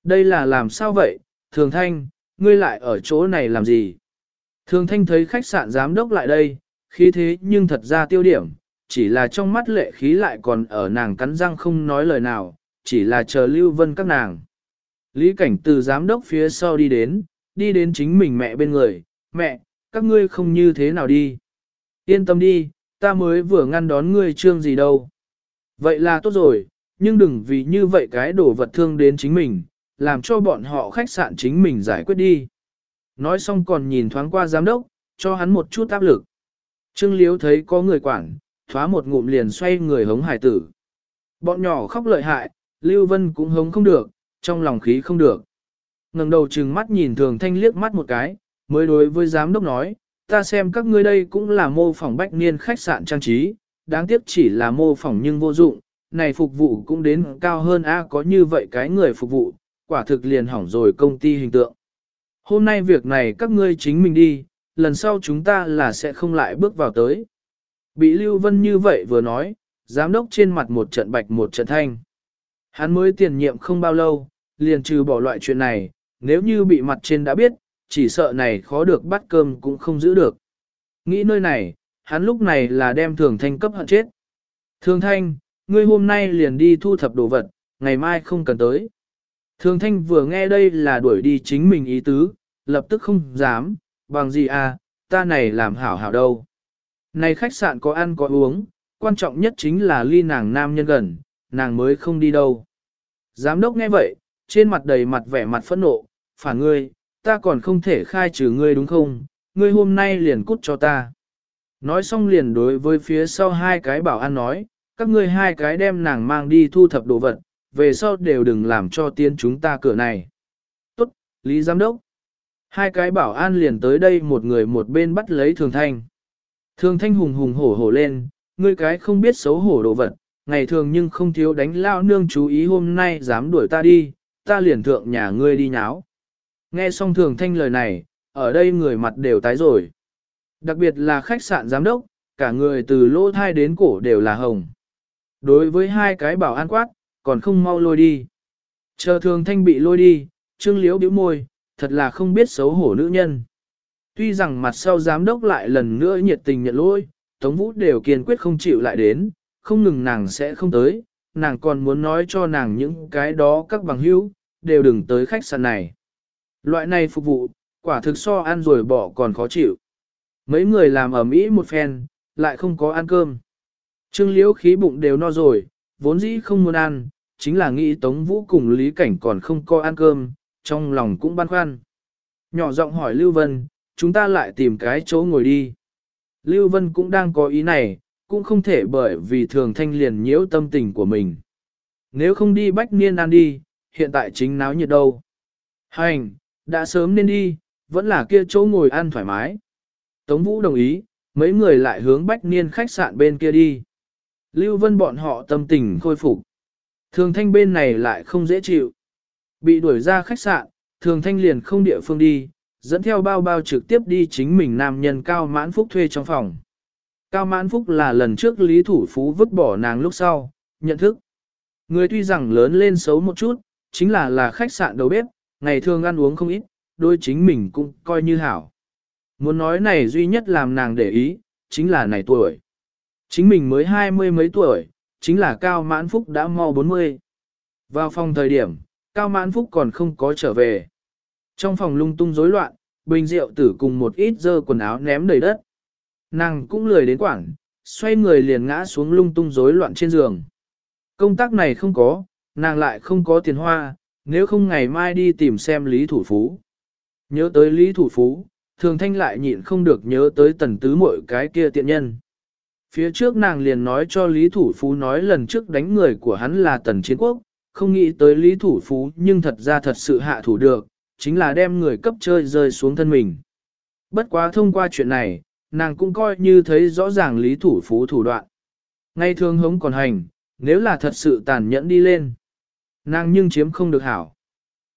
Đây là làm sao vậy, thường thanh, ngươi lại ở chỗ này làm gì? Thường thanh thấy khách sạn giám đốc lại đây, khí thế nhưng thật ra tiêu điểm, chỉ là trong mắt lệ khí lại còn ở nàng cắn răng không nói lời nào, chỉ là chờ lưu vân các nàng. Lý cảnh từ giám đốc phía sau đi đến, đi đến chính mình mẹ bên người, mẹ, các ngươi không như thế nào đi. Yên tâm đi, ta mới vừa ngăn đón ngươi trương gì đâu. Vậy là tốt rồi, nhưng đừng vì như vậy cái đổ vật thương đến chính mình, làm cho bọn họ khách sạn chính mình giải quyết đi. Nói xong còn nhìn thoáng qua giám đốc, cho hắn một chút áp lực. Trương Liếu thấy có người quản, thoá một ngụm liền xoay người hống hải tử. Bọn nhỏ khóc lợi hại, Lưu Vân cũng hống không được, trong lòng khí không được. ngẩng đầu trừng mắt nhìn thường thanh liếc mắt một cái, mới đối với giám đốc nói, ta xem các ngươi đây cũng là mô phỏng bách niên khách sạn trang trí, đáng tiếc chỉ là mô phỏng nhưng vô dụng, này phục vụ cũng đến cao hơn A có như vậy cái người phục vụ, quả thực liền hỏng rồi công ty hình tượng. Hôm nay việc này các ngươi chính mình đi, lần sau chúng ta là sẽ không lại bước vào tới. Bị Lưu Vân như vậy vừa nói, giám đốc trên mặt một trận bạch một trận thanh. Hắn mới tiền nhiệm không bao lâu, liền trừ bỏ loại chuyện này, nếu như bị mặt trên đã biết, chỉ sợ này khó được bắt cơm cũng không giữ được. Nghĩ nơi này, hắn lúc này là đem thường thanh cấp hận chết. Thường thanh, ngươi hôm nay liền đi thu thập đồ vật, ngày mai không cần tới. Thường thanh vừa nghe đây là đuổi đi chính mình ý tứ, lập tức không dám, bằng gì à, ta này làm hảo hảo đâu. Này khách sạn có ăn có uống, quan trọng nhất chính là ly nàng nam nhân gần, nàng mới không đi đâu. Giám đốc nghe vậy, trên mặt đầy mặt vẻ mặt phẫn nộ, phản ngươi, ta còn không thể khai trừ ngươi đúng không, ngươi hôm nay liền cút cho ta. Nói xong liền đối với phía sau hai cái bảo an nói, các ngươi hai cái đem nàng mang đi thu thập đồ vật, về sau đều đừng làm cho tiên chúng ta cửa này. Tốt, Lý Giám Đốc. Hai cái bảo an liền tới đây một người một bên bắt lấy Thường Thanh. Thường Thanh hùng hùng hổ hổ lên, ngươi cái không biết xấu hổ đồ vật, ngày thường nhưng không thiếu đánh lao nương chú ý hôm nay dám đuổi ta đi, ta liền thượng nhà ngươi đi nháo. Nghe xong Thường Thanh lời này, ở đây người mặt đều tái rồi. Đặc biệt là khách sạn giám đốc, cả người từ lỗ thai đến cổ đều là hồng. Đối với hai cái bảo an quát, còn không mau lôi đi. Chờ thường thanh bị lôi đi, trương liếu bĩu môi, thật là không biết xấu hổ nữ nhân. Tuy rằng mặt sau giám đốc lại lần nữa nhiệt tình nhận lỗi, Tống Vũ đều kiên quyết không chịu lại đến, không ngừng nàng sẽ không tới, nàng còn muốn nói cho nàng những cái đó các bằng hữu, đều đừng tới khách sạn này. Loại này phục vụ, quả thực so ăn rồi bỏ còn khó chịu. Mấy người làm ở Mỹ một phen, lại không có ăn cơm. Trương liễu khí bụng đều no rồi, vốn dĩ không muốn ăn, chính là nghĩ Tống Vũ cùng Lý Cảnh còn không có ăn cơm, trong lòng cũng băn khoăn. Nhỏ giọng hỏi Lưu Vân, chúng ta lại tìm cái chỗ ngồi đi. Lưu Vân cũng đang có ý này, cũng không thể bởi vì thường thanh liền nhiễu tâm tình của mình. Nếu không đi bách niên ăn đi, hiện tại chính náo nhiệt đâu. Hành, đã sớm nên đi, vẫn là kia chỗ ngồi ăn thoải mái. Tống Vũ đồng ý, mấy người lại hướng bách niên khách sạn bên kia đi. Lưu Vân bọn họ tâm tình khôi phục. Thường thanh bên này lại không dễ chịu. Bị đuổi ra khách sạn, thường thanh liền không địa phương đi, dẫn theo bao bao trực tiếp đi chính mình nam nhân Cao Mãn Phúc thuê trong phòng. Cao Mãn Phúc là lần trước Lý Thủ Phú vứt bỏ nàng lúc sau, nhận thức. Người tuy rằng lớn lên xấu một chút, chính là là khách sạn đầu bếp, ngày thường ăn uống không ít, đôi chính mình cũng coi như hảo. Muốn nói này duy nhất làm nàng để ý, chính là này tuổi. Chính mình mới hai mươi mấy tuổi, chính là Cao Mãn Phúc đã mau 40. Vào phòng thời điểm, Cao Mãn Phúc còn không có trở về. Trong phòng lung tung rối loạn, bình rượu tử cùng một ít dơ quần áo ném đầy đất. Nàng cũng lười đến quảng, xoay người liền ngã xuống lung tung rối loạn trên giường. Công tác này không có, nàng lại không có tiền hoa, nếu không ngày mai đi tìm xem Lý Thủ Phú. Nhớ tới Lý Thủ Phú, thường thanh lại nhịn không được nhớ tới tần tứ mội cái kia tiện nhân. Phía trước nàng liền nói cho Lý Thủ Phú nói lần trước đánh người của hắn là tần chiến quốc, không nghĩ tới Lý Thủ Phú nhưng thật ra thật sự hạ thủ được, chính là đem người cấp chơi rơi xuống thân mình. Bất quá thông qua chuyện này, nàng cũng coi như thấy rõ ràng Lý Thủ Phú thủ đoạn. Ngay thường hống còn hành, nếu là thật sự tàn nhẫn đi lên. Nàng nhưng chiếm không được hảo.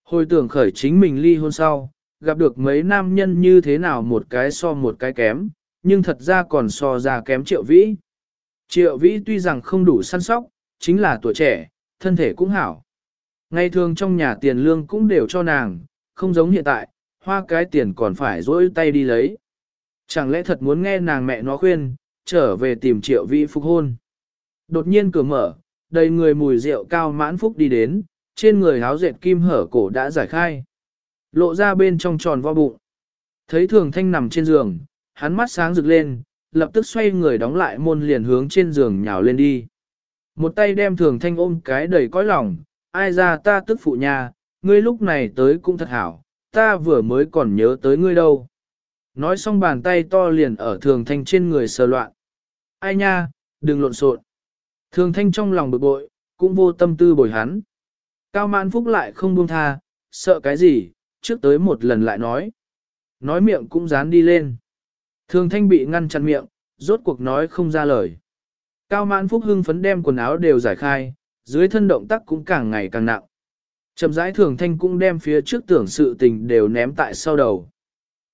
Hồi tưởng khởi chính mình ly hôn sau, gặp được mấy nam nhân như thế nào một cái so một cái kém, nhưng thật ra còn so ra kém triệu vĩ. Triệu vĩ tuy rằng không đủ săn sóc, chính là tuổi trẻ, thân thể cũng hảo. Ngày thường trong nhà tiền lương cũng đều cho nàng, không giống hiện tại, hoa cái tiền còn phải dỗi tay đi lấy. Chẳng lẽ thật muốn nghe nàng mẹ nó khuyên, trở về tìm triệu vĩ phục hôn. Đột nhiên cửa mở, đầy người mùi rượu cao mãn phúc đi đến, trên người áo dệt kim hở cổ đã giải khai. Lộ ra bên trong tròn vo bụng. Thấy thường thanh nằm trên giường, hắn mắt sáng rực lên, lập tức xoay người đóng lại môn liền hướng trên giường nhào lên đi. Một tay đem thường thanh ôm cái đầy cõi lòng, ai ra ta tức phụ nhà, ngươi lúc này tới cũng thật hảo, ta vừa mới còn nhớ tới ngươi đâu. Nói xong bàn tay to liền ở thường thanh trên người sờ loạn. Ai nha, đừng lộn xộn. Thường thanh trong lòng bực bội, cũng vô tâm tư bồi hắn. Cao mãn phúc lại không buông tha, sợ cái gì, trước tới một lần lại nói. Nói miệng cũng dán đi lên. Thường thanh bị ngăn chặn miệng, rốt cuộc nói không ra lời. Cao mãn phúc hưng phấn đem quần áo đều giải khai, dưới thân động tác cũng càng ngày càng nặng. Chậm rãi thường thanh cũng đem phía trước tưởng sự tình đều ném tại sau đầu.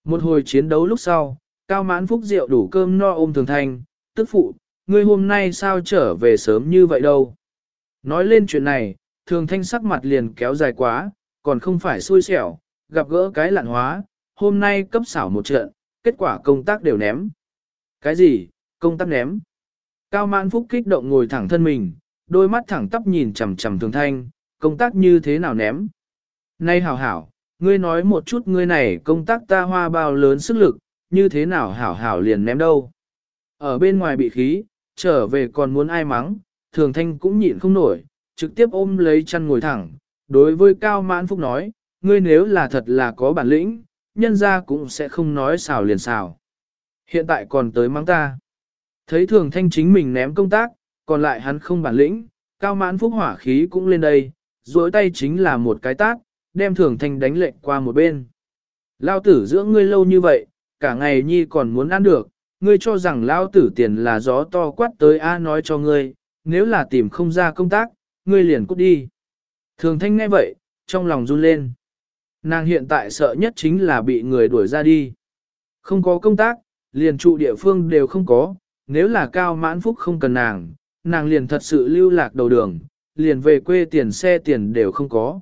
Một hồi chiến đấu lúc sau, cao mãn phúc rượu đủ cơm no ôm thường thanh, tức phụ, ngươi hôm nay sao trở về sớm như vậy đâu. Nói lên chuyện này, thường thanh sắc mặt liền kéo dài quá, còn không phải xui xẻo, gặp gỡ cái lạn hóa, hôm nay cấp xảo một trận, kết quả công tác đều ném. Cái gì, công tác ném? Cao mãn phúc kích động ngồi thẳng thân mình, đôi mắt thẳng tắp nhìn chằm chằm thường thanh, công tác như thế nào ném? Nay hảo hảo, ngươi nói một chút ngươi này công tác ta hoa bao lớn sức lực, như thế nào hảo hảo liền ném đâu? Ở bên ngoài bị khí, trở về còn muốn ai mắng, thường thanh cũng nhịn không nổi, trực tiếp ôm lấy chăn ngồi thẳng, đối với Cao Mãn Phúc nói, ngươi nếu là thật là có bản lĩnh, nhân ra cũng sẽ không nói xào liền xào. Hiện tại còn tới mắng ta. Thấy thường thanh chính mình ném công tác, còn lại hắn không bản lĩnh, Cao Mãn Phúc hỏa khí cũng lên đây, duỗi tay chính là một cái tác, đem thường thanh đánh lệnh qua một bên. Lao tử dưỡng ngươi lâu như vậy, cả ngày nhi còn muốn ăn được, ngươi cho rằng lao tử tiền là gió to quát tới A nói cho ngươi, nếu là tìm không ra công tác, ngươi liền cút đi. Thường thanh nghe vậy, trong lòng run lên. Nàng hiện tại sợ nhất chính là bị người đuổi ra đi. Không có công tác, liền trụ địa phương đều không có, nếu là cao mãn phúc không cần nàng, nàng liền thật sự lưu lạc đầu đường, liền về quê tiền xe tiền đều không có.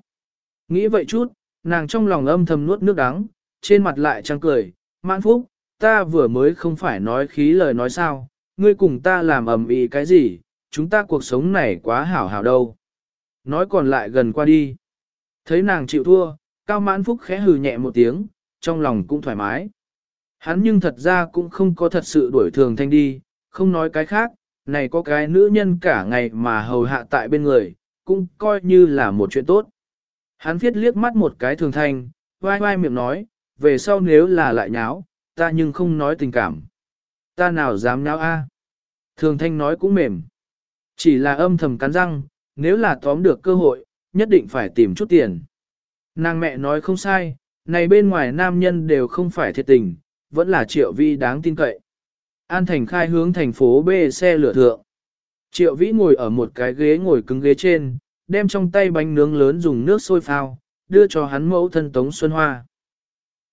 Nghĩ vậy chút, nàng trong lòng âm thầm nuốt nước đắng, trên mặt lại trăng cười, mãn phúc, ta vừa mới không phải nói khí lời nói sao, ngươi cùng ta làm ầm ĩ cái gì, chúng ta cuộc sống này quá hảo hảo đâu. Nói còn lại gần qua đi. Thấy nàng chịu thua, cao mãn phúc khẽ hừ nhẹ một tiếng, trong lòng cũng thoải mái. Hắn nhưng thật ra cũng không có thật sự đuổi thường thanh đi, không nói cái khác, này có cái nữ nhân cả ngày mà hầu hạ tại bên người, cũng coi như là một chuyện tốt. Hắn viết liếc mắt một cái thường thanh, vai vai miệng nói, về sau nếu là lại nháo, ta nhưng không nói tình cảm. Ta nào dám nháo a? À? Thường thanh nói cũng mềm. Chỉ là âm thầm cắn răng, nếu là tóm được cơ hội, nhất định phải tìm chút tiền. Nàng mẹ nói không sai, này bên ngoài nam nhân đều không phải thiệt tình, vẫn là triệu vi đáng tin cậy. An Thành khai hướng thành phố B xe lửa thượng. Triệu vĩ ngồi ở một cái ghế ngồi cứng ghế trên, đem trong tay bánh nướng lớn dùng nước sôi phao, đưa cho hắn mẫu thân Tống Xuân Hoa.